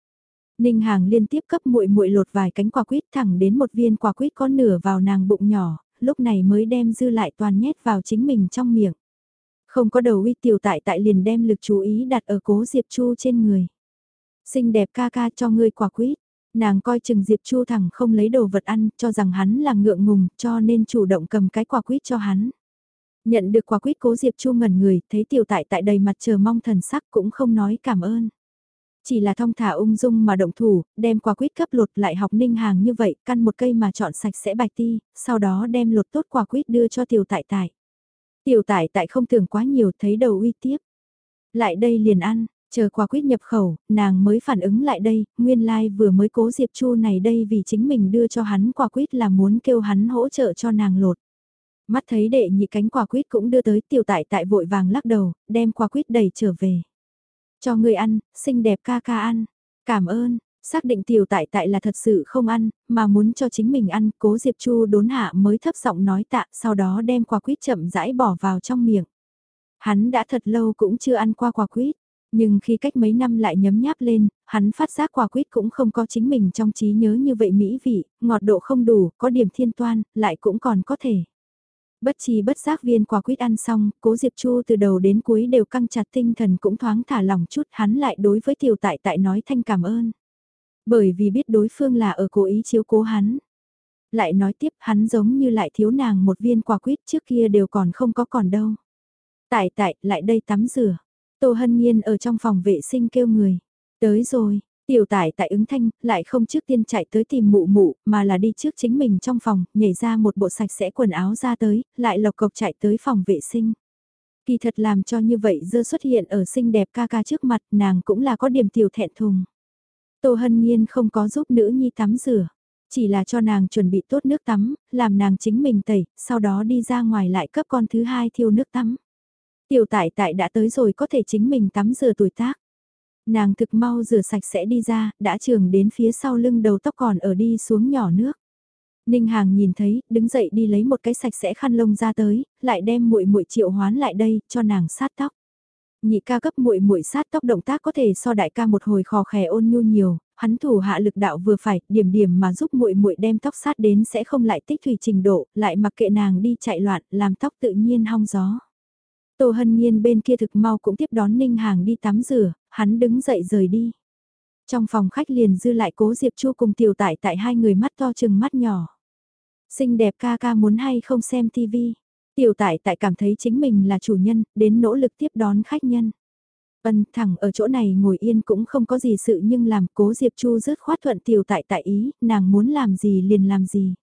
Ninh Hàng liên tiếp cấp muội muội lột vài cánh quả quýt thẳng đến một viên quả quýt có nửa vào nàng bụng nhỏ, lúc này mới đem dư lại toàn nhét vào chính mình trong miệng. Không có đầu uy tiểu tại tại liền đem lực chú ý đặt ở cố Diệp Chu trên người. Xinh đẹp ca ca cho ngươi quả quýt. Nàng coi chừng Diệp Chu thẳng không lấy đồ vật ăn, cho rằng hắn là ngượng ngùng, cho nên chủ động cầm cái quả quýt cho hắn. Nhận được quả quýt cố Diệp Chu ngẩn người, thấy tiểu tại tại đầy mặt chờ mong thần sắc cũng không nói cảm ơn. Chỉ là thong thả ung dung mà động thủ, đem quả quýt cấp lột lại học ninh hàng như vậy, căn một cây mà chọn sạch sẽ bạch ti, sau đó đem lột tốt quả quýt đưa cho tiểu tại tại. Tiểu tại tại không tưởng quá nhiều thấy đầu uy tiếp. Lại đây liền ăn, chờ quả quýt nhập khẩu, nàng mới phản ứng lại đây, nguyên lai like vừa mới cố Diệp Chu này đây vì chính mình đưa cho hắn quả quýt là muốn kêu hắn hỗ trợ cho nàng lột. Mắt thấy đệ nhị cánh quả quýt cũng đưa tới tiểu tại tại vội vàng lắc đầu, đem quả quýt đẩy trở về. Cho người ăn, xinh đẹp ca ca ăn. Cảm ơn, xác định tiểu tại tại là thật sự không ăn, mà muốn cho chính mình ăn, cố Diệp Chu đốn hạ mới thấp giọng nói tạ, sau đó đem quả quýt chậm rãi bỏ vào trong miệng. Hắn đã thật lâu cũng chưa ăn qua quả quýt, nhưng khi cách mấy năm lại nhấm nháp lên, hắn phát giác quả quýt cũng không có chính mình trong trí nhớ như vậy mỹ vị, ngọt độ không đủ, có điểm thiên toan, lại cũng còn có thể. Bất chi bất giác viên quả quýt ăn xong, cố Diệp Chu từ đầu đến cuối đều căng chặt tinh thần cũng thoáng thả lỏng chút hắn lại đối với tiểu tại tại nói thanh cảm ơn. Bởi vì biết đối phương là ở cố ý chiếu cố hắn. Lại nói tiếp hắn giống như lại thiếu nàng một viên quả quýt trước kia đều còn không có còn đâu. Tại tại, lại đây tắm rửa. Tô Hân Nhiên ở trong phòng vệ sinh kêu người. Tới rồi, Tiểu tải tại ứng thanh, lại không trước tiên chạy tới tìm mụ mụ, mà là đi trước chính mình trong phòng, nhảy ra một bộ sạch sẽ quần áo ra tới, lại lộc cộc chạy tới phòng vệ sinh. Kỳ thật làm cho như vậy dơ xuất hiện ở xinh đẹp ca ca trước mặt, nàng cũng là có điểm tiểu thẹn thùng. Tô Hân Nhiên không có giúp nữ nhi tắm rửa, chỉ là cho nàng chuẩn bị tốt nước tắm, làm nàng chính mình tẩy, sau đó đi ra ngoài lại cấp con thứ hai thiêu nước tắm. Tiểu tại tại đã tới rồi có thể chính mình tắm rửa tuổi tác. Nàng thực mau rửa sạch sẽ đi ra, đã trường đến phía sau lưng đầu tóc còn ở đi xuống nhỏ nước. Ninh Hàng nhìn thấy, đứng dậy đi lấy một cái sạch sẽ khăn lông ra tới, lại đem muội muội triệu hoán lại đây, cho nàng sát tóc. Nhị ca cấp muội muội sát tóc động tác có thể so đại ca một hồi khò khè ôn nhu nhiều, hắn thủ hạ lực đạo vừa phải, điểm điểm mà giúp muội muội đem tóc sát đến sẽ không lại tích thủy trình độ, lại mặc kệ nàng đi chạy loạn, làm tóc tự nhiên hong gió. Tô Hân Nhiên bên kia thực mau cũng tiếp đón Ninh Hàng đi tắm rửa, hắn đứng dậy rời đi. Trong phòng khách liền dư lại cố Diệp Chu cùng tiểu tại tại hai người mắt to chừng mắt nhỏ. Xinh đẹp ca ca muốn hay không xem tivi. Tiểu tại tại cảm thấy chính mình là chủ nhân, đến nỗ lực tiếp đón khách nhân. Ân thẳng ở chỗ này ngồi yên cũng không có gì sự nhưng làm cố Diệp Chu rớt khoát thuận tiểu tại tại ý, nàng muốn làm gì liền làm gì.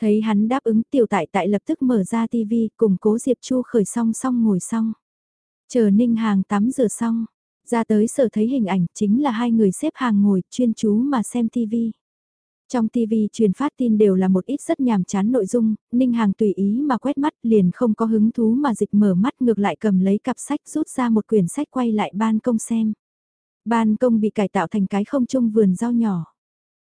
Thấy hắn đáp ứng tiểu tại tại lập tức mở ra tivi cùng cố Diệp Chu khởi song song ngồi xong. Chờ ninh hàng tắm rửa xong, ra tới sở thấy hình ảnh chính là hai người xếp hàng ngồi chuyên chú mà xem tivi. Trong TV truyền phát tin đều là một ít rất nhàm chán nội dung, Ninh Hàng tùy ý mà quét mắt liền không có hứng thú mà dịch mở mắt ngược lại cầm lấy cặp sách rút ra một quyển sách quay lại ban công xem. Ban công bị cải tạo thành cái không trung vườn rau nhỏ.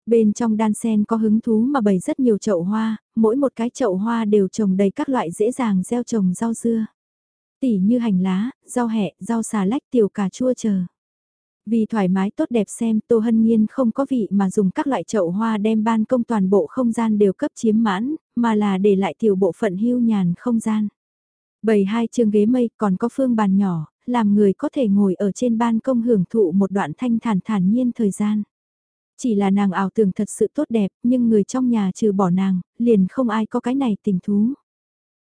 Bên trong đan sen có hứng thú mà bày rất nhiều chậu hoa, mỗi một cái chậu hoa đều trồng đầy các loại dễ dàng gieo trồng rau dưa. Tỉ như hành lá, rau hẹ, rau xà lách tiểu cà chua chờ. Vì thoải mái tốt đẹp xem Tô Hân Nhiên không có vị mà dùng các loại chậu hoa đem ban công toàn bộ không gian đều cấp chiếm mãn, mà là để lại tiểu bộ phận hưu nhàn không gian. Bầy hai trường ghế mây còn có phương bàn nhỏ, làm người có thể ngồi ở trên ban công hưởng thụ một đoạn thanh thản thản nhiên thời gian. Chỉ là nàng ảo tưởng thật sự tốt đẹp, nhưng người trong nhà trừ bỏ nàng, liền không ai có cái này tình thú.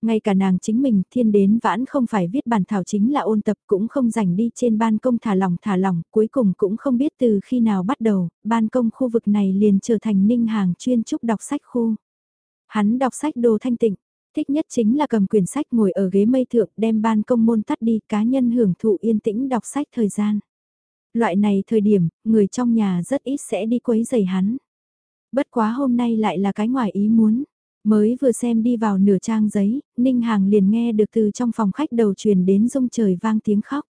Ngay cả nàng chính mình thiên đến vãn không phải viết bản thảo chính là ôn tập cũng không dành đi trên ban công thả lỏng thả lỏng, cuối cùng cũng không biết từ khi nào bắt đầu, ban công khu vực này liền trở thành ninh hàng chuyên trúc đọc sách khu. Hắn đọc sách đồ thanh tịnh, thích nhất chính là cầm quyển sách ngồi ở ghế mây thượng đem ban công môn tắt đi cá nhân hưởng thụ yên tĩnh đọc sách thời gian. Loại này thời điểm, người trong nhà rất ít sẽ đi quấy giày hắn. Bất quá hôm nay lại là cái ngoài ý muốn. Mới vừa xem đi vào nửa trang giấy, Ninh Hàng liền nghe được từ trong phòng khách đầu truyền đến rung trời vang tiếng khóc.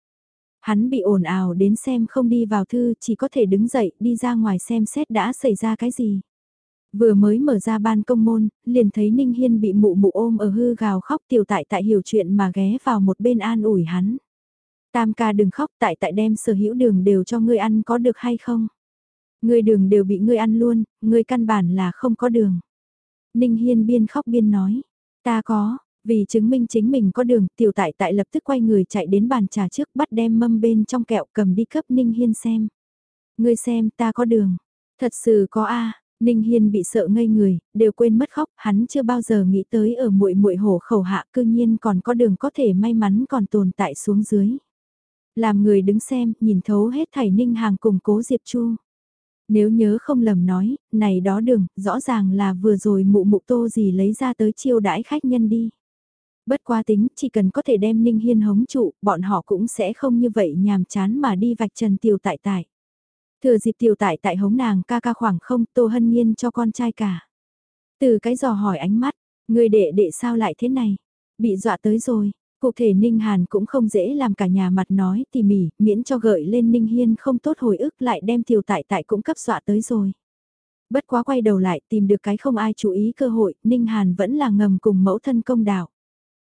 Hắn bị ồn ào đến xem không đi vào thư chỉ có thể đứng dậy đi ra ngoài xem xét đã xảy ra cái gì. Vừa mới mở ra ban công môn, liền thấy Ninh Hiên bị mụ mụ ôm ở hư gào khóc tiểu tại tại hiểu chuyện mà ghé vào một bên an ủi hắn. Tam ca đừng khóc tại tại đem sở hữu đường đều cho ngươi ăn có được hay không? Ngươi đường đều bị ngươi ăn luôn, ngươi căn bản là không có đường. Ninh Hiên biên khóc biên nói, ta có, vì chứng minh chính mình có đường, tiểu tại tại lập tức quay người chạy đến bàn trà trước bắt đem mâm bên trong kẹo cầm đi cấp Ninh Hiên xem. Ngươi xem ta có đường, thật sự có a. Ninh Hiên bị sợ ngây người, đều quên mất khóc, hắn chưa bao giờ nghĩ tới ở muội muội hổ khẩu hạ cư nhiên còn có đường có thể may mắn còn tồn tại xuống dưới. Làm người đứng xem, nhìn thấu hết thảy Ninh Hàng cùng cố Diệp Chu. Nếu nhớ không lầm nói, này đó đường, rõ ràng là vừa rồi mụ mụ tô gì lấy ra tới chiêu đãi khách nhân đi. Bất qua tính, chỉ cần có thể đem Ninh Hiên hống trụ, bọn họ cũng sẽ không như vậy nhàm chán mà đi vạch trần tiểu tại tại. Thừa dịp tiểu tại tại hống nàng ca ca khoảng không, tô hân nhiên cho con trai cả. Từ cái dò hỏi ánh mắt, người đệ đệ sao lại thế này? Bị dọa tới rồi, Cụ thể Ninh Hàn cũng không dễ làm cả nhà mặt nói tỉ mỉ, miễn cho gợi lên Ninh Hiên không tốt hồi ức lại đem tiểu tại tại cũng cấp dọa tới rồi. Bất quá quay đầu lại tìm được cái không ai chú ý cơ hội, Ninh Hàn vẫn là ngầm cùng mẫu thân công đạo.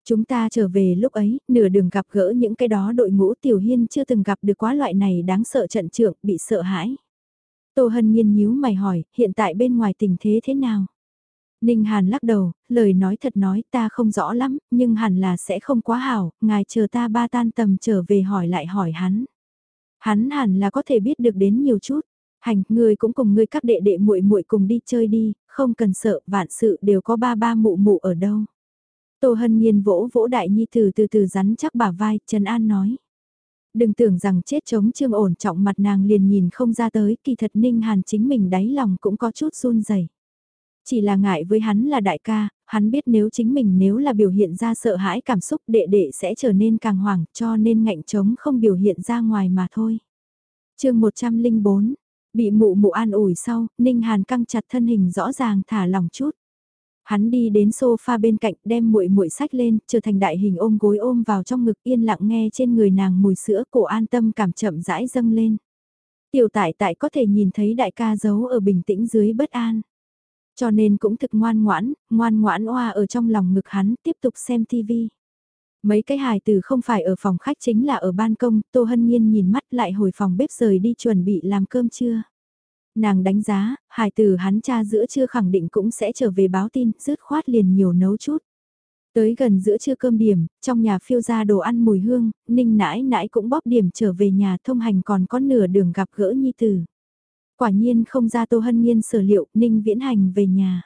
Chúng ta trở về lúc ấy, nửa đường gặp gỡ những cái đó đội ngũ Tiểu Hiên chưa từng gặp được quá loại này đáng sợ trận trưởng, bị sợ hãi. Tô Hân Nhiên nhíu mày hỏi, hiện tại bên ngoài tình thế thế nào? Ninh Hàn lắc đầu, lời nói thật nói ta không rõ lắm, nhưng hẳn là sẽ không quá hảo, ngài chờ ta ba tan tầm trở về hỏi lại hỏi hắn. Hắn hẳn là có thể biết được đến nhiều chút. Hành, người cũng cùng ngươi các đệ đệ muội muội cùng đi chơi đi, không cần sợ, vạn sự đều có ba ba mụ mụ ở đâu. Tô Hân Nhiên vỗ vỗ đại nhi từ từ từ rắn chắc bả vai, Trần An nói. Đừng tưởng rằng chết chống trương ổn trọng mặt nàng liền nhìn không ra tới, kỳ thật Ninh Hàn chính mình đáy lòng cũng có chút run rẩy. Chỉ là ngại với hắn là đại ca, hắn biết nếu chính mình nếu là biểu hiện ra sợ hãi cảm xúc đệ đệ sẽ trở nên càng hoảng cho nên ngạnh chống không biểu hiện ra ngoài mà thôi. chương 104, bị mụ mụ an ủi sau, Ninh Hàn căng chặt thân hình rõ ràng thả lòng chút. Hắn đi đến sofa bên cạnh đem muội muội sách lên, trở thành đại hình ôm gối ôm vào trong ngực yên lặng nghe trên người nàng mùi sữa cổ an tâm cảm chậm rãi dâng lên. Tiểu tại tại có thể nhìn thấy đại ca giấu ở bình tĩnh dưới bất an. Cho nên cũng thực ngoan ngoãn, ngoan ngoãn oa ở trong lòng ngực hắn tiếp tục xem TV. Mấy cái hài từ không phải ở phòng khách chính là ở ban công, Tô Hân Nhiên nhìn mắt lại hồi phòng bếp rời đi chuẩn bị làm cơm trưa. Nàng đánh giá, hài từ hắn cha giữa trưa khẳng định cũng sẽ trở về báo tin, rứt khoát liền nhiều nấu chút. Tới gần giữa trưa cơm điểm, trong nhà phiêu ra đồ ăn mùi hương, ninh nãi nãi cũng bóp điểm trở về nhà thông hành còn có nửa đường gặp gỡ nhi tử. Quả nhiên không ra Tô Hân Nhiên sở liệu, Ninh Viễn Hành về nhà.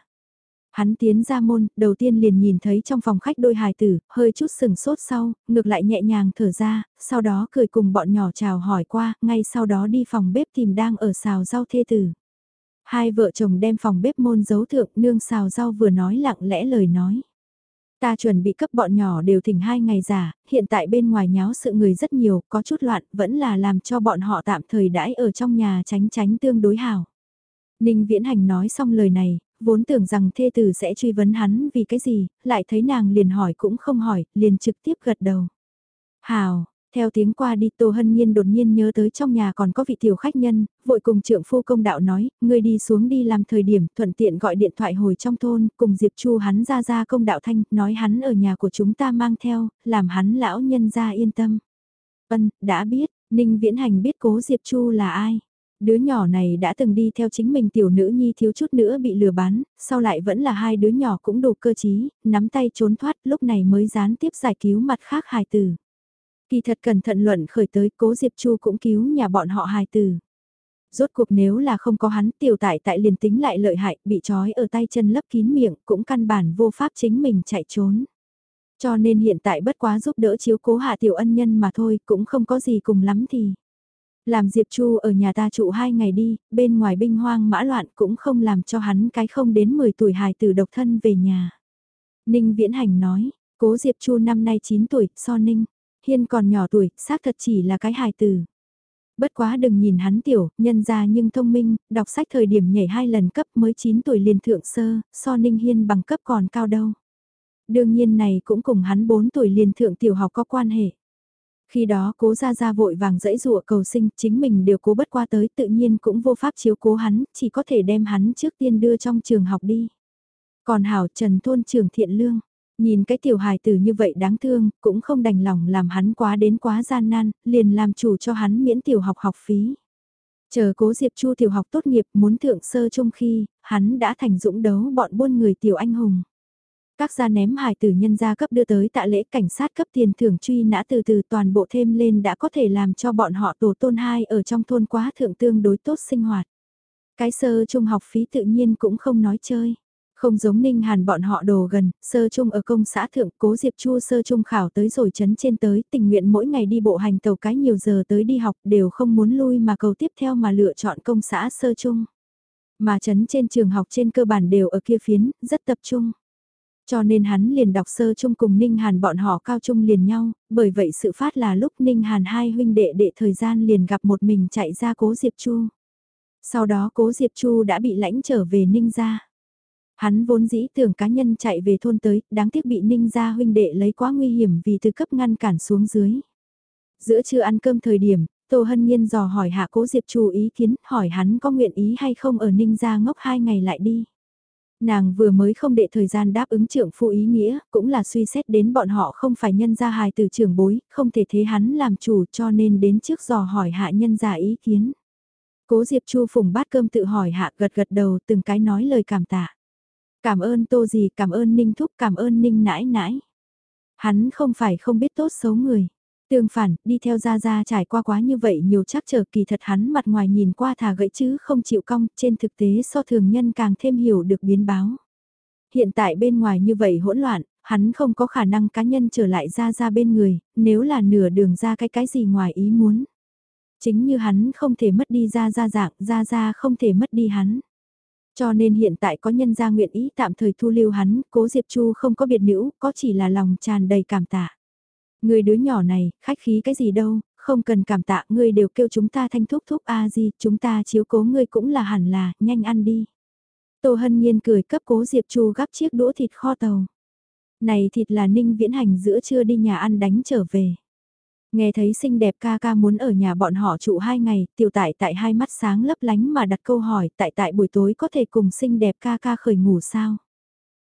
Hắn tiến ra môn, đầu tiên liền nhìn thấy trong phòng khách đôi hài tử, hơi chút sừng sốt sau, ngược lại nhẹ nhàng thở ra, sau đó cười cùng bọn nhỏ chào hỏi qua, ngay sau đó đi phòng bếp tìm đang ở xào rau thê tử. Hai vợ chồng đem phòng bếp môn giấu thượng nương xào rau vừa nói lặng lẽ lời nói. Ta chuẩn bị cấp bọn nhỏ đều thỉnh hai ngày giả, hiện tại bên ngoài nháo sự người rất nhiều, có chút loạn, vẫn là làm cho bọn họ tạm thời đãi ở trong nhà tránh tránh tương đối hảo. Ninh Viễn Hành nói xong lời này, vốn tưởng rằng thê tử sẽ truy vấn hắn vì cái gì, lại thấy nàng liền hỏi cũng không hỏi, liền trực tiếp gật đầu. Hào, theo tiếng qua đi Tô Hân Nhiên đột nhiên nhớ tới trong nhà còn có vị tiểu khách nhân, vội cùng trưởng phu công đạo nói, người đi xuống đi làm thời điểm, thuận tiện gọi điện thoại hồi trong thôn, cùng Diệp Chu hắn ra ra công đạo thanh, nói hắn ở nhà của chúng ta mang theo, làm hắn lão nhân ra yên tâm. Vân, đã biết, Ninh Viễn Hành biết cố Diệp Chu là ai. Đứa nhỏ này đã từng đi theo chính mình tiểu nữ nhi thiếu chút nữa bị lừa bán, sau lại vẫn là hai đứa nhỏ cũng đủ cơ trí, nắm tay trốn thoát lúc này mới gián tiếp giải cứu mặt khác hài tử. Kỳ thật cẩn thận luận khởi tới cố Diệp Chu cũng cứu nhà bọn họ hài tử. Rốt cuộc nếu là không có hắn tiểu tại tại liền tính lại lợi hại bị trói ở tay chân lấp kín miệng cũng căn bản vô pháp chính mình chạy trốn. Cho nên hiện tại bất quá giúp đỡ chiếu cố hạ tiểu ân nhân mà thôi cũng không có gì cùng lắm thì. Làm Diệp Chu ở nhà ta trụ hai ngày đi, bên ngoài binh hoang mã loạn cũng không làm cho hắn cái không đến 10 tuổi hài tử độc thân về nhà. Ninh Viễn Hành nói, cố Diệp Chu năm nay 9 tuổi, so Ninh, Hiên còn nhỏ tuổi, xác thật chỉ là cái hài tử. Bất quá đừng nhìn hắn tiểu, nhân ra nhưng thông minh, đọc sách thời điểm nhảy hai lần cấp mới 9 tuổi liền thượng sơ, so Ninh Hiên bằng cấp còn cao đâu. Đương nhiên này cũng cùng hắn 4 tuổi liền thượng tiểu học có quan hệ. Khi đó cố ra ra vội vàng dẫy dụa cầu sinh, chính mình đều cố bất qua tới tự nhiên cũng vô pháp chiếu cố hắn, chỉ có thể đem hắn trước tiên đưa trong trường học đi. Còn Hảo Trần thôn trường thiện lương, nhìn cái tiểu hài tử như vậy đáng thương, cũng không đành lòng làm hắn quá đến quá gian nan, liền làm chủ cho hắn miễn tiểu học học phí. Chờ cố Diệp Chu tiểu học tốt nghiệp muốn thượng sơ trung khi, hắn đã thành dũng đấu bọn buôn người tiểu anh hùng. Các gia ném hài tử nhân gia cấp đưa tới tạ lễ cảnh sát cấp tiền thưởng truy nã từ từ toàn bộ thêm lên đã có thể làm cho bọn họ tổ tôn hai ở trong thôn quá thượng tương đối tốt sinh hoạt. Cái sơ trung học phí tự nhiên cũng không nói chơi. Không giống Ninh Hàn bọn họ đồ gần, sơ trung ở công xã thượng cố Diệp Chu sơ trung khảo tới rồi chấn trên tới tình nguyện mỗi ngày đi bộ hành tàu cái nhiều giờ tới đi học đều không muốn lui mà cầu tiếp theo mà lựa chọn công xã sơ trung. Mà chấn trên trường học trên cơ bản đều ở kia phiến, rất tập trung. Cho nên hắn liền đọc sơ chung cùng Ninh Hàn bọn họ cao trung liền nhau, bởi vậy sự phát là lúc Ninh Hàn hai huynh đệ đệ thời gian liền gặp một mình chạy ra cố Diệp Chu. Sau đó cố Diệp Chu đã bị lãnh trở về Ninh gia. Hắn vốn dĩ tưởng cá nhân chạy về thôn tới, đáng tiếc bị Ninh gia huynh đệ lấy quá nguy hiểm vì từ cấp ngăn cản xuống dưới. Giữa trưa ăn cơm thời điểm, Tô Hân Nhiên dò hỏi hạ cố Diệp Chu ý kiến, hỏi hắn có nguyện ý hay không ở Ninh gia ngốc hai ngày lại đi. Nàng vừa mới không đệ thời gian đáp ứng trưởng phu ý nghĩa, cũng là suy xét đến bọn họ không phải nhân gia hài từ trưởng bối, không thể thế hắn làm chủ cho nên đến trước dò hỏi hạ nhân gia ý kiến. Cố Diệp Chu phùng bát cơm tự hỏi hạ gật gật đầu từng cái nói lời cảm tạ. Cảm ơn tô gì, cảm ơn ninh thúc, cảm ơn ninh nãi nãi. Hắn không phải không biết tốt xấu người. Tương phản, đi theo Gia Gia trải qua quá như vậy nhiều chắc chờ kỳ thật hắn mặt ngoài nhìn qua thà gậy chứ không chịu cong, trên thực tế so thường nhân càng thêm hiểu được biến báo. Hiện tại bên ngoài như vậy hỗn loạn, hắn không có khả năng cá nhân trở lại Gia Gia bên người, nếu là nửa đường ra cái cái gì ngoài ý muốn. Chính như hắn không thể mất đi Gia Gia dạng, Gia Gia không thể mất đi hắn. Cho nên hiện tại có nhân gia nguyện ý tạm thời thu lưu hắn, cố Diệp Chu không có biệt nữ, có chỉ là lòng tràn đầy cảm tạ. Người đứa nhỏ này, khách khí cái gì đâu, không cần cảm tạ, người đều kêu chúng ta thanh thúc thúc a gì, chúng ta chiếu cố ngươi cũng là hẳn là, nhanh ăn đi. Tô Hân Nhiên cười cấp cố Diệp Chu gắp chiếc đũa thịt kho tàu. Này thịt là ninh viễn hành giữa trưa đi nhà ăn đánh trở về. Nghe thấy xinh đẹp ca ca muốn ở nhà bọn họ trụ hai ngày, tiểu tại tại hai mắt sáng lấp lánh mà đặt câu hỏi tại tại buổi tối có thể cùng xinh đẹp ca ca khởi ngủ sao?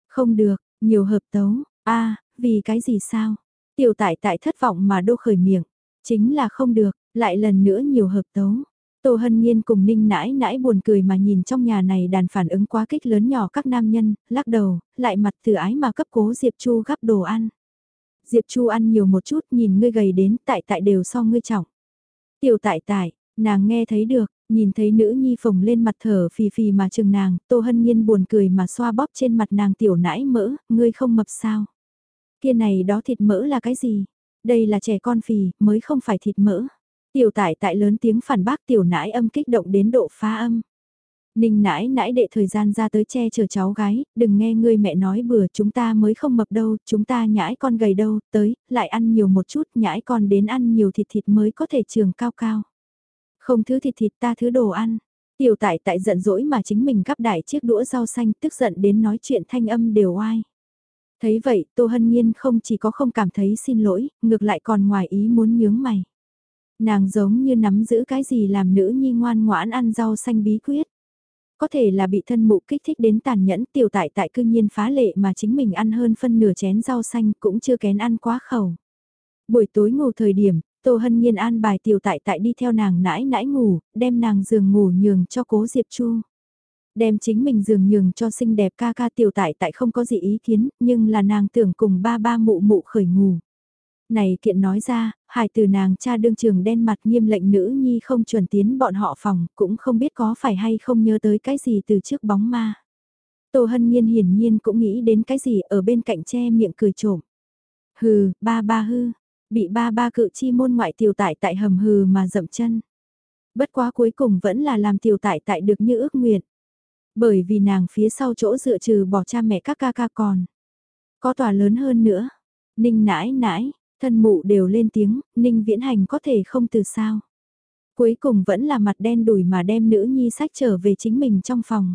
Không được, nhiều hợp tấu, a vì cái gì sao? Tiểu tại tại thất vọng mà đô khởi miệng, chính là không được, lại lần nữa nhiều hợp tấu. Tô Hân Nhiên cùng Ninh nãi nãi buồn cười mà nhìn trong nhà này đàn phản ứng quá kích lớn nhỏ các nam nhân, lắc đầu, lại mặt từ ái mà cấp cố Diệp Chu gắp đồ ăn. Diệp Chu ăn nhiều một chút nhìn ngươi gầy đến tại tại đều so ngươi trọng. Tiểu tại tại, Nàng nghe thấy được, nhìn thấy nữ nhi phồng lên mặt thở phì phì mà chừng nàng, Tô Hân Nhiên buồn cười mà xoa bóp trên mặt nàng tiểu nãi mỡ, ngươi không mập sao. Kia này đó thịt mỡ là cái gì? Đây là trẻ con phì, mới không phải thịt mỡ. Tiểu tại tại lớn tiếng phản bác tiểu nãi âm kích động đến độ phá âm. Ninh nãi nãi đệ thời gian ra tới che chở cháu gái, đừng nghe ngươi mẹ nói bừa chúng ta mới không mập đâu, chúng ta nhãi con gầy đâu, tới, lại ăn nhiều một chút, nhãi con đến ăn nhiều thịt thịt mới có thể trường cao cao. Không thứ thịt thịt ta thứ đồ ăn. Tiểu tại tại giận dỗi mà chính mình gắp đại chiếc đũa rau xanh tức giận đến nói chuyện thanh âm đều oai. Thấy vậy, Tô Hân Nhiên không chỉ có không cảm thấy xin lỗi, ngược lại còn ngoài ý muốn nhướng mày. Nàng giống như nắm giữ cái gì làm nữ nhi ngoan ngoãn ăn rau xanh bí quyết. Có thể là bị thân mụ kích thích đến tàn nhẫn tiểu tại tại cương nhiên phá lệ mà chính mình ăn hơn phân nửa chén rau xanh cũng chưa kén ăn quá khẩu. Buổi tối ngủ thời điểm, Tô Hân Nhiên an bài tiểu tại tại đi theo nàng nãi nãi ngủ, đem nàng giường ngủ nhường cho cố Diệp Chu. Đem chính mình giường nhường cho xinh đẹp ca ca tiểu tại tại không có gì ý kiến, nhưng là nàng tưởng cùng ba ba mụ mụ khởi ngủ. Này kiện nói ra, hài từ nàng cha đương trường đen mặt nghiêm lệnh nữ nhi không chuẩn tiến bọn họ phòng, cũng không biết có phải hay không nhớ tới cái gì từ trước bóng ma. Tô Hân Nhiên hiển nhiên cũng nghĩ đến cái gì ở bên cạnh che miệng cười trộm. Hừ, ba ba hư, bị ba ba cự chi môn ngoại tiểu tại tại hầm hừ mà dậm chân. Bất quá cuối cùng vẫn là làm tiểu tại tại được như ước nguyện. Bởi vì nàng phía sau chỗ dựa trừ bỏ cha mẹ các ca ca còn. Có tòa lớn hơn nữa. Ninh nãi nãi, thân mụ đều lên tiếng, Ninh viễn hành có thể không từ sao. Cuối cùng vẫn là mặt đen đùi mà đem nữ nhi sách trở về chính mình trong phòng.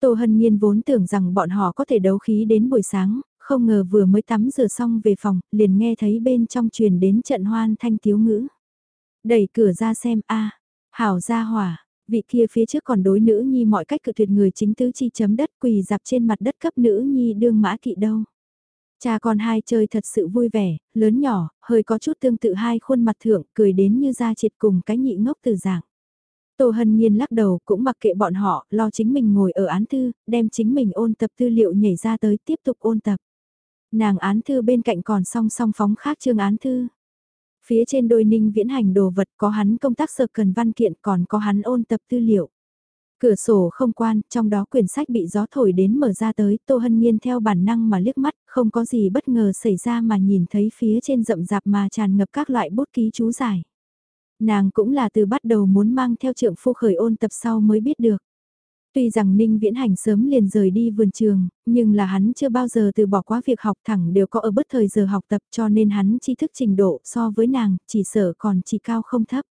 Tô Hân Nhiên vốn tưởng rằng bọn họ có thể đấu khí đến buổi sáng, không ngờ vừa mới tắm rửa xong về phòng, liền nghe thấy bên trong truyền đến trận hoan thanh tiếu ngữ. Đẩy cửa ra xem a hảo ra hỏa, vị kia phía trước còn đối nữ nhi mọi cách cự tuyệt người chính tứ chi chấm đất quỳ dạp trên mặt đất cấp nữ nhi đương mã kỵ đâu. Cha con hai chơi thật sự vui vẻ, lớn nhỏ, hơi có chút tương tự hai khuôn mặt thượng, cười đến như ra triệt cùng cái nhị ngốc từ dạng. Tô Hân Nhiên lắc đầu cũng mặc kệ bọn họ, lo chính mình ngồi ở án thư, đem chính mình ôn tập tư liệu nhảy ra tới tiếp tục ôn tập. Nàng án thư bên cạnh còn song song phóng khác chương án thư. Phía trên đôi ninh viễn hành đồ vật có hắn công tác sở cần văn kiện còn có hắn ôn tập tư liệu. Cửa sổ không quan, trong đó quyển sách bị gió thổi đến mở ra tới, Tô Hân Nhiên theo bản năng mà liếc mắt, không có gì bất ngờ xảy ra mà nhìn thấy phía trên rậm rạp mà tràn ngập các loại bút ký chú giải. Nàng cũng là từ bắt đầu muốn mang theo trượng phu khởi ôn tập sau mới biết được. Tuy rằng Ninh Viễn Hành sớm liền rời đi vườn trường, nhưng là hắn chưa bao giờ từ bỏ quá việc học thẳng đều có ở bất thời giờ học tập cho nên hắn tri thức trình độ so với nàng chỉ sở còn chỉ cao không thấp.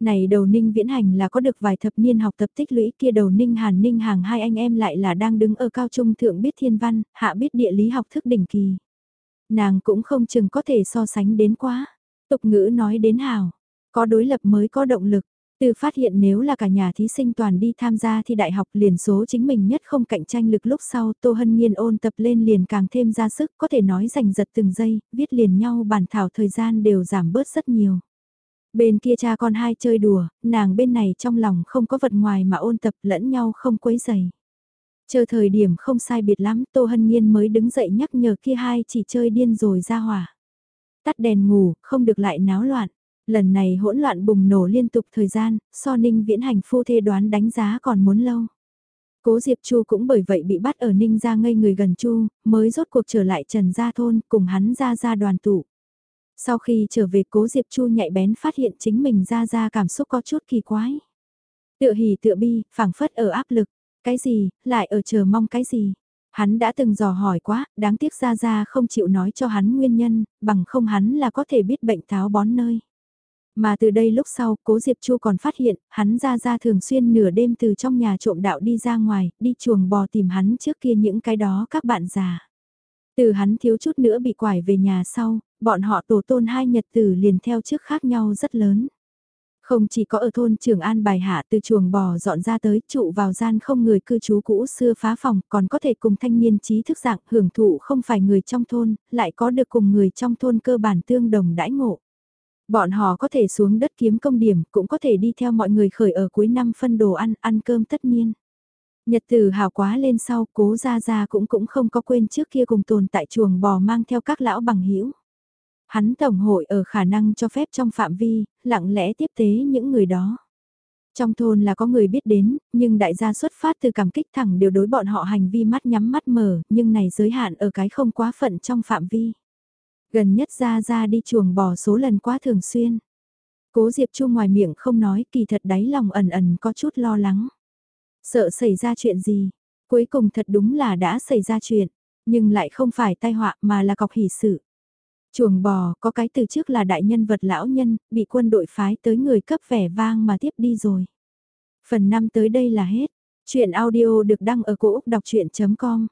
Này đầu Ninh Viễn Hành là có được vài thập niên học tập tích lũy kia đầu Ninh Hàn Ninh Hàng hai anh em lại là đang đứng ở cao trung thượng biết thiên văn, hạ biết địa lý học thức đỉnh kỳ. Nàng cũng không chừng có thể so sánh đến quá. Tục ngữ nói đến hào, có đối lập mới có động lực. Từ phát hiện nếu là cả nhà thí sinh toàn đi tham gia thi đại học liền số chính mình nhất không cạnh tranh lực lúc sau Tô Hân Nhiên ôn tập lên liền càng thêm ra sức có thể nói giành giật từng giây, viết liền nhau bản thảo thời gian đều giảm bớt rất nhiều. Bên kia cha con hai chơi đùa, nàng bên này trong lòng không có vật ngoài mà ôn tập lẫn nhau không quấy dày. Chờ thời điểm không sai biệt lắm Tô Hân Nhiên mới đứng dậy nhắc nhở kia hai chỉ chơi điên rồi ra hỏa. Tắt đèn ngủ, không được lại náo loạn lần này hỗn loạn bùng nổ liên tục thời gian, so ninh viễn hành phu thê đoán đánh giá còn muốn lâu. Cố Diệp Chu cũng bởi vậy bị bắt ở ninh ra ngây người gần Chu, mới rốt cuộc trở lại Trần Gia Thôn cùng hắn ra ra đoàn tụ. Sau khi trở về cố Diệp Chu nhạy bén phát hiện chính mình ra ra cảm xúc có chút kỳ quái. Tựa hỉ tựa bi, phảng phất ở áp lực, cái gì, lại ở chờ mong cái gì. Hắn đã từng dò hỏi quá, đáng tiếc ra ra không chịu nói cho hắn nguyên nhân, bằng không hắn là có thể biết bệnh tháo bón nơi. Mà từ đây lúc sau, cố Diệp Chu còn phát hiện, hắn ra ra thường xuyên nửa đêm từ trong nhà trộm đạo đi ra ngoài, đi chuồng bò tìm hắn trước kia những cái đó các bạn già. Từ hắn thiếu chút nữa bị quải về nhà sau, bọn họ tổ tôn hai nhật tử liền theo trước khác nhau rất lớn. Không chỉ có ở thôn Trường An bài hạ từ chuồng bò dọn ra tới trụ vào gian không người cư trú cũ xưa phá phòng còn có thể cùng thanh niên trí thức dạng hưởng thụ không phải người trong thôn, lại có được cùng người trong thôn cơ bản tương đồng đãi ngộ. Bọn họ có thể xuống đất kiếm công điểm, cũng có thể đi theo mọi người khởi ở cuối năm phân đồ ăn, ăn cơm tất nhiên. Nhật tử hào quá lên sau, cố ra ra cũng cũng không có quên trước kia cùng tồn tại chuồng bò mang theo các lão bằng hữu Hắn tổng hội ở khả năng cho phép trong phạm vi, lặng lẽ tiếp tế những người đó. Trong thôn là có người biết đến, nhưng đại gia xuất phát từ cảm kích thẳng đều đối bọn họ hành vi mắt nhắm mắt mở, nhưng này giới hạn ở cái không quá phận trong phạm vi. Gần nhất ra ra đi chuồng bò số lần quá thường xuyên. Cố Diệp Chu ngoài miệng không nói kỳ thật đáy lòng ẩn ẩn có chút lo lắng. Sợ xảy ra chuyện gì, cuối cùng thật đúng là đã xảy ra chuyện, nhưng lại không phải tai họa mà là cọc hỷ sự. Chuồng bò có cái từ trước là đại nhân vật lão nhân, bị quân đội phái tới người cấp vẻ vang mà tiếp đi rồi. Phần 5 tới đây là hết. Chuyện audio được đăng ở cổ Úc đọc chuyện.com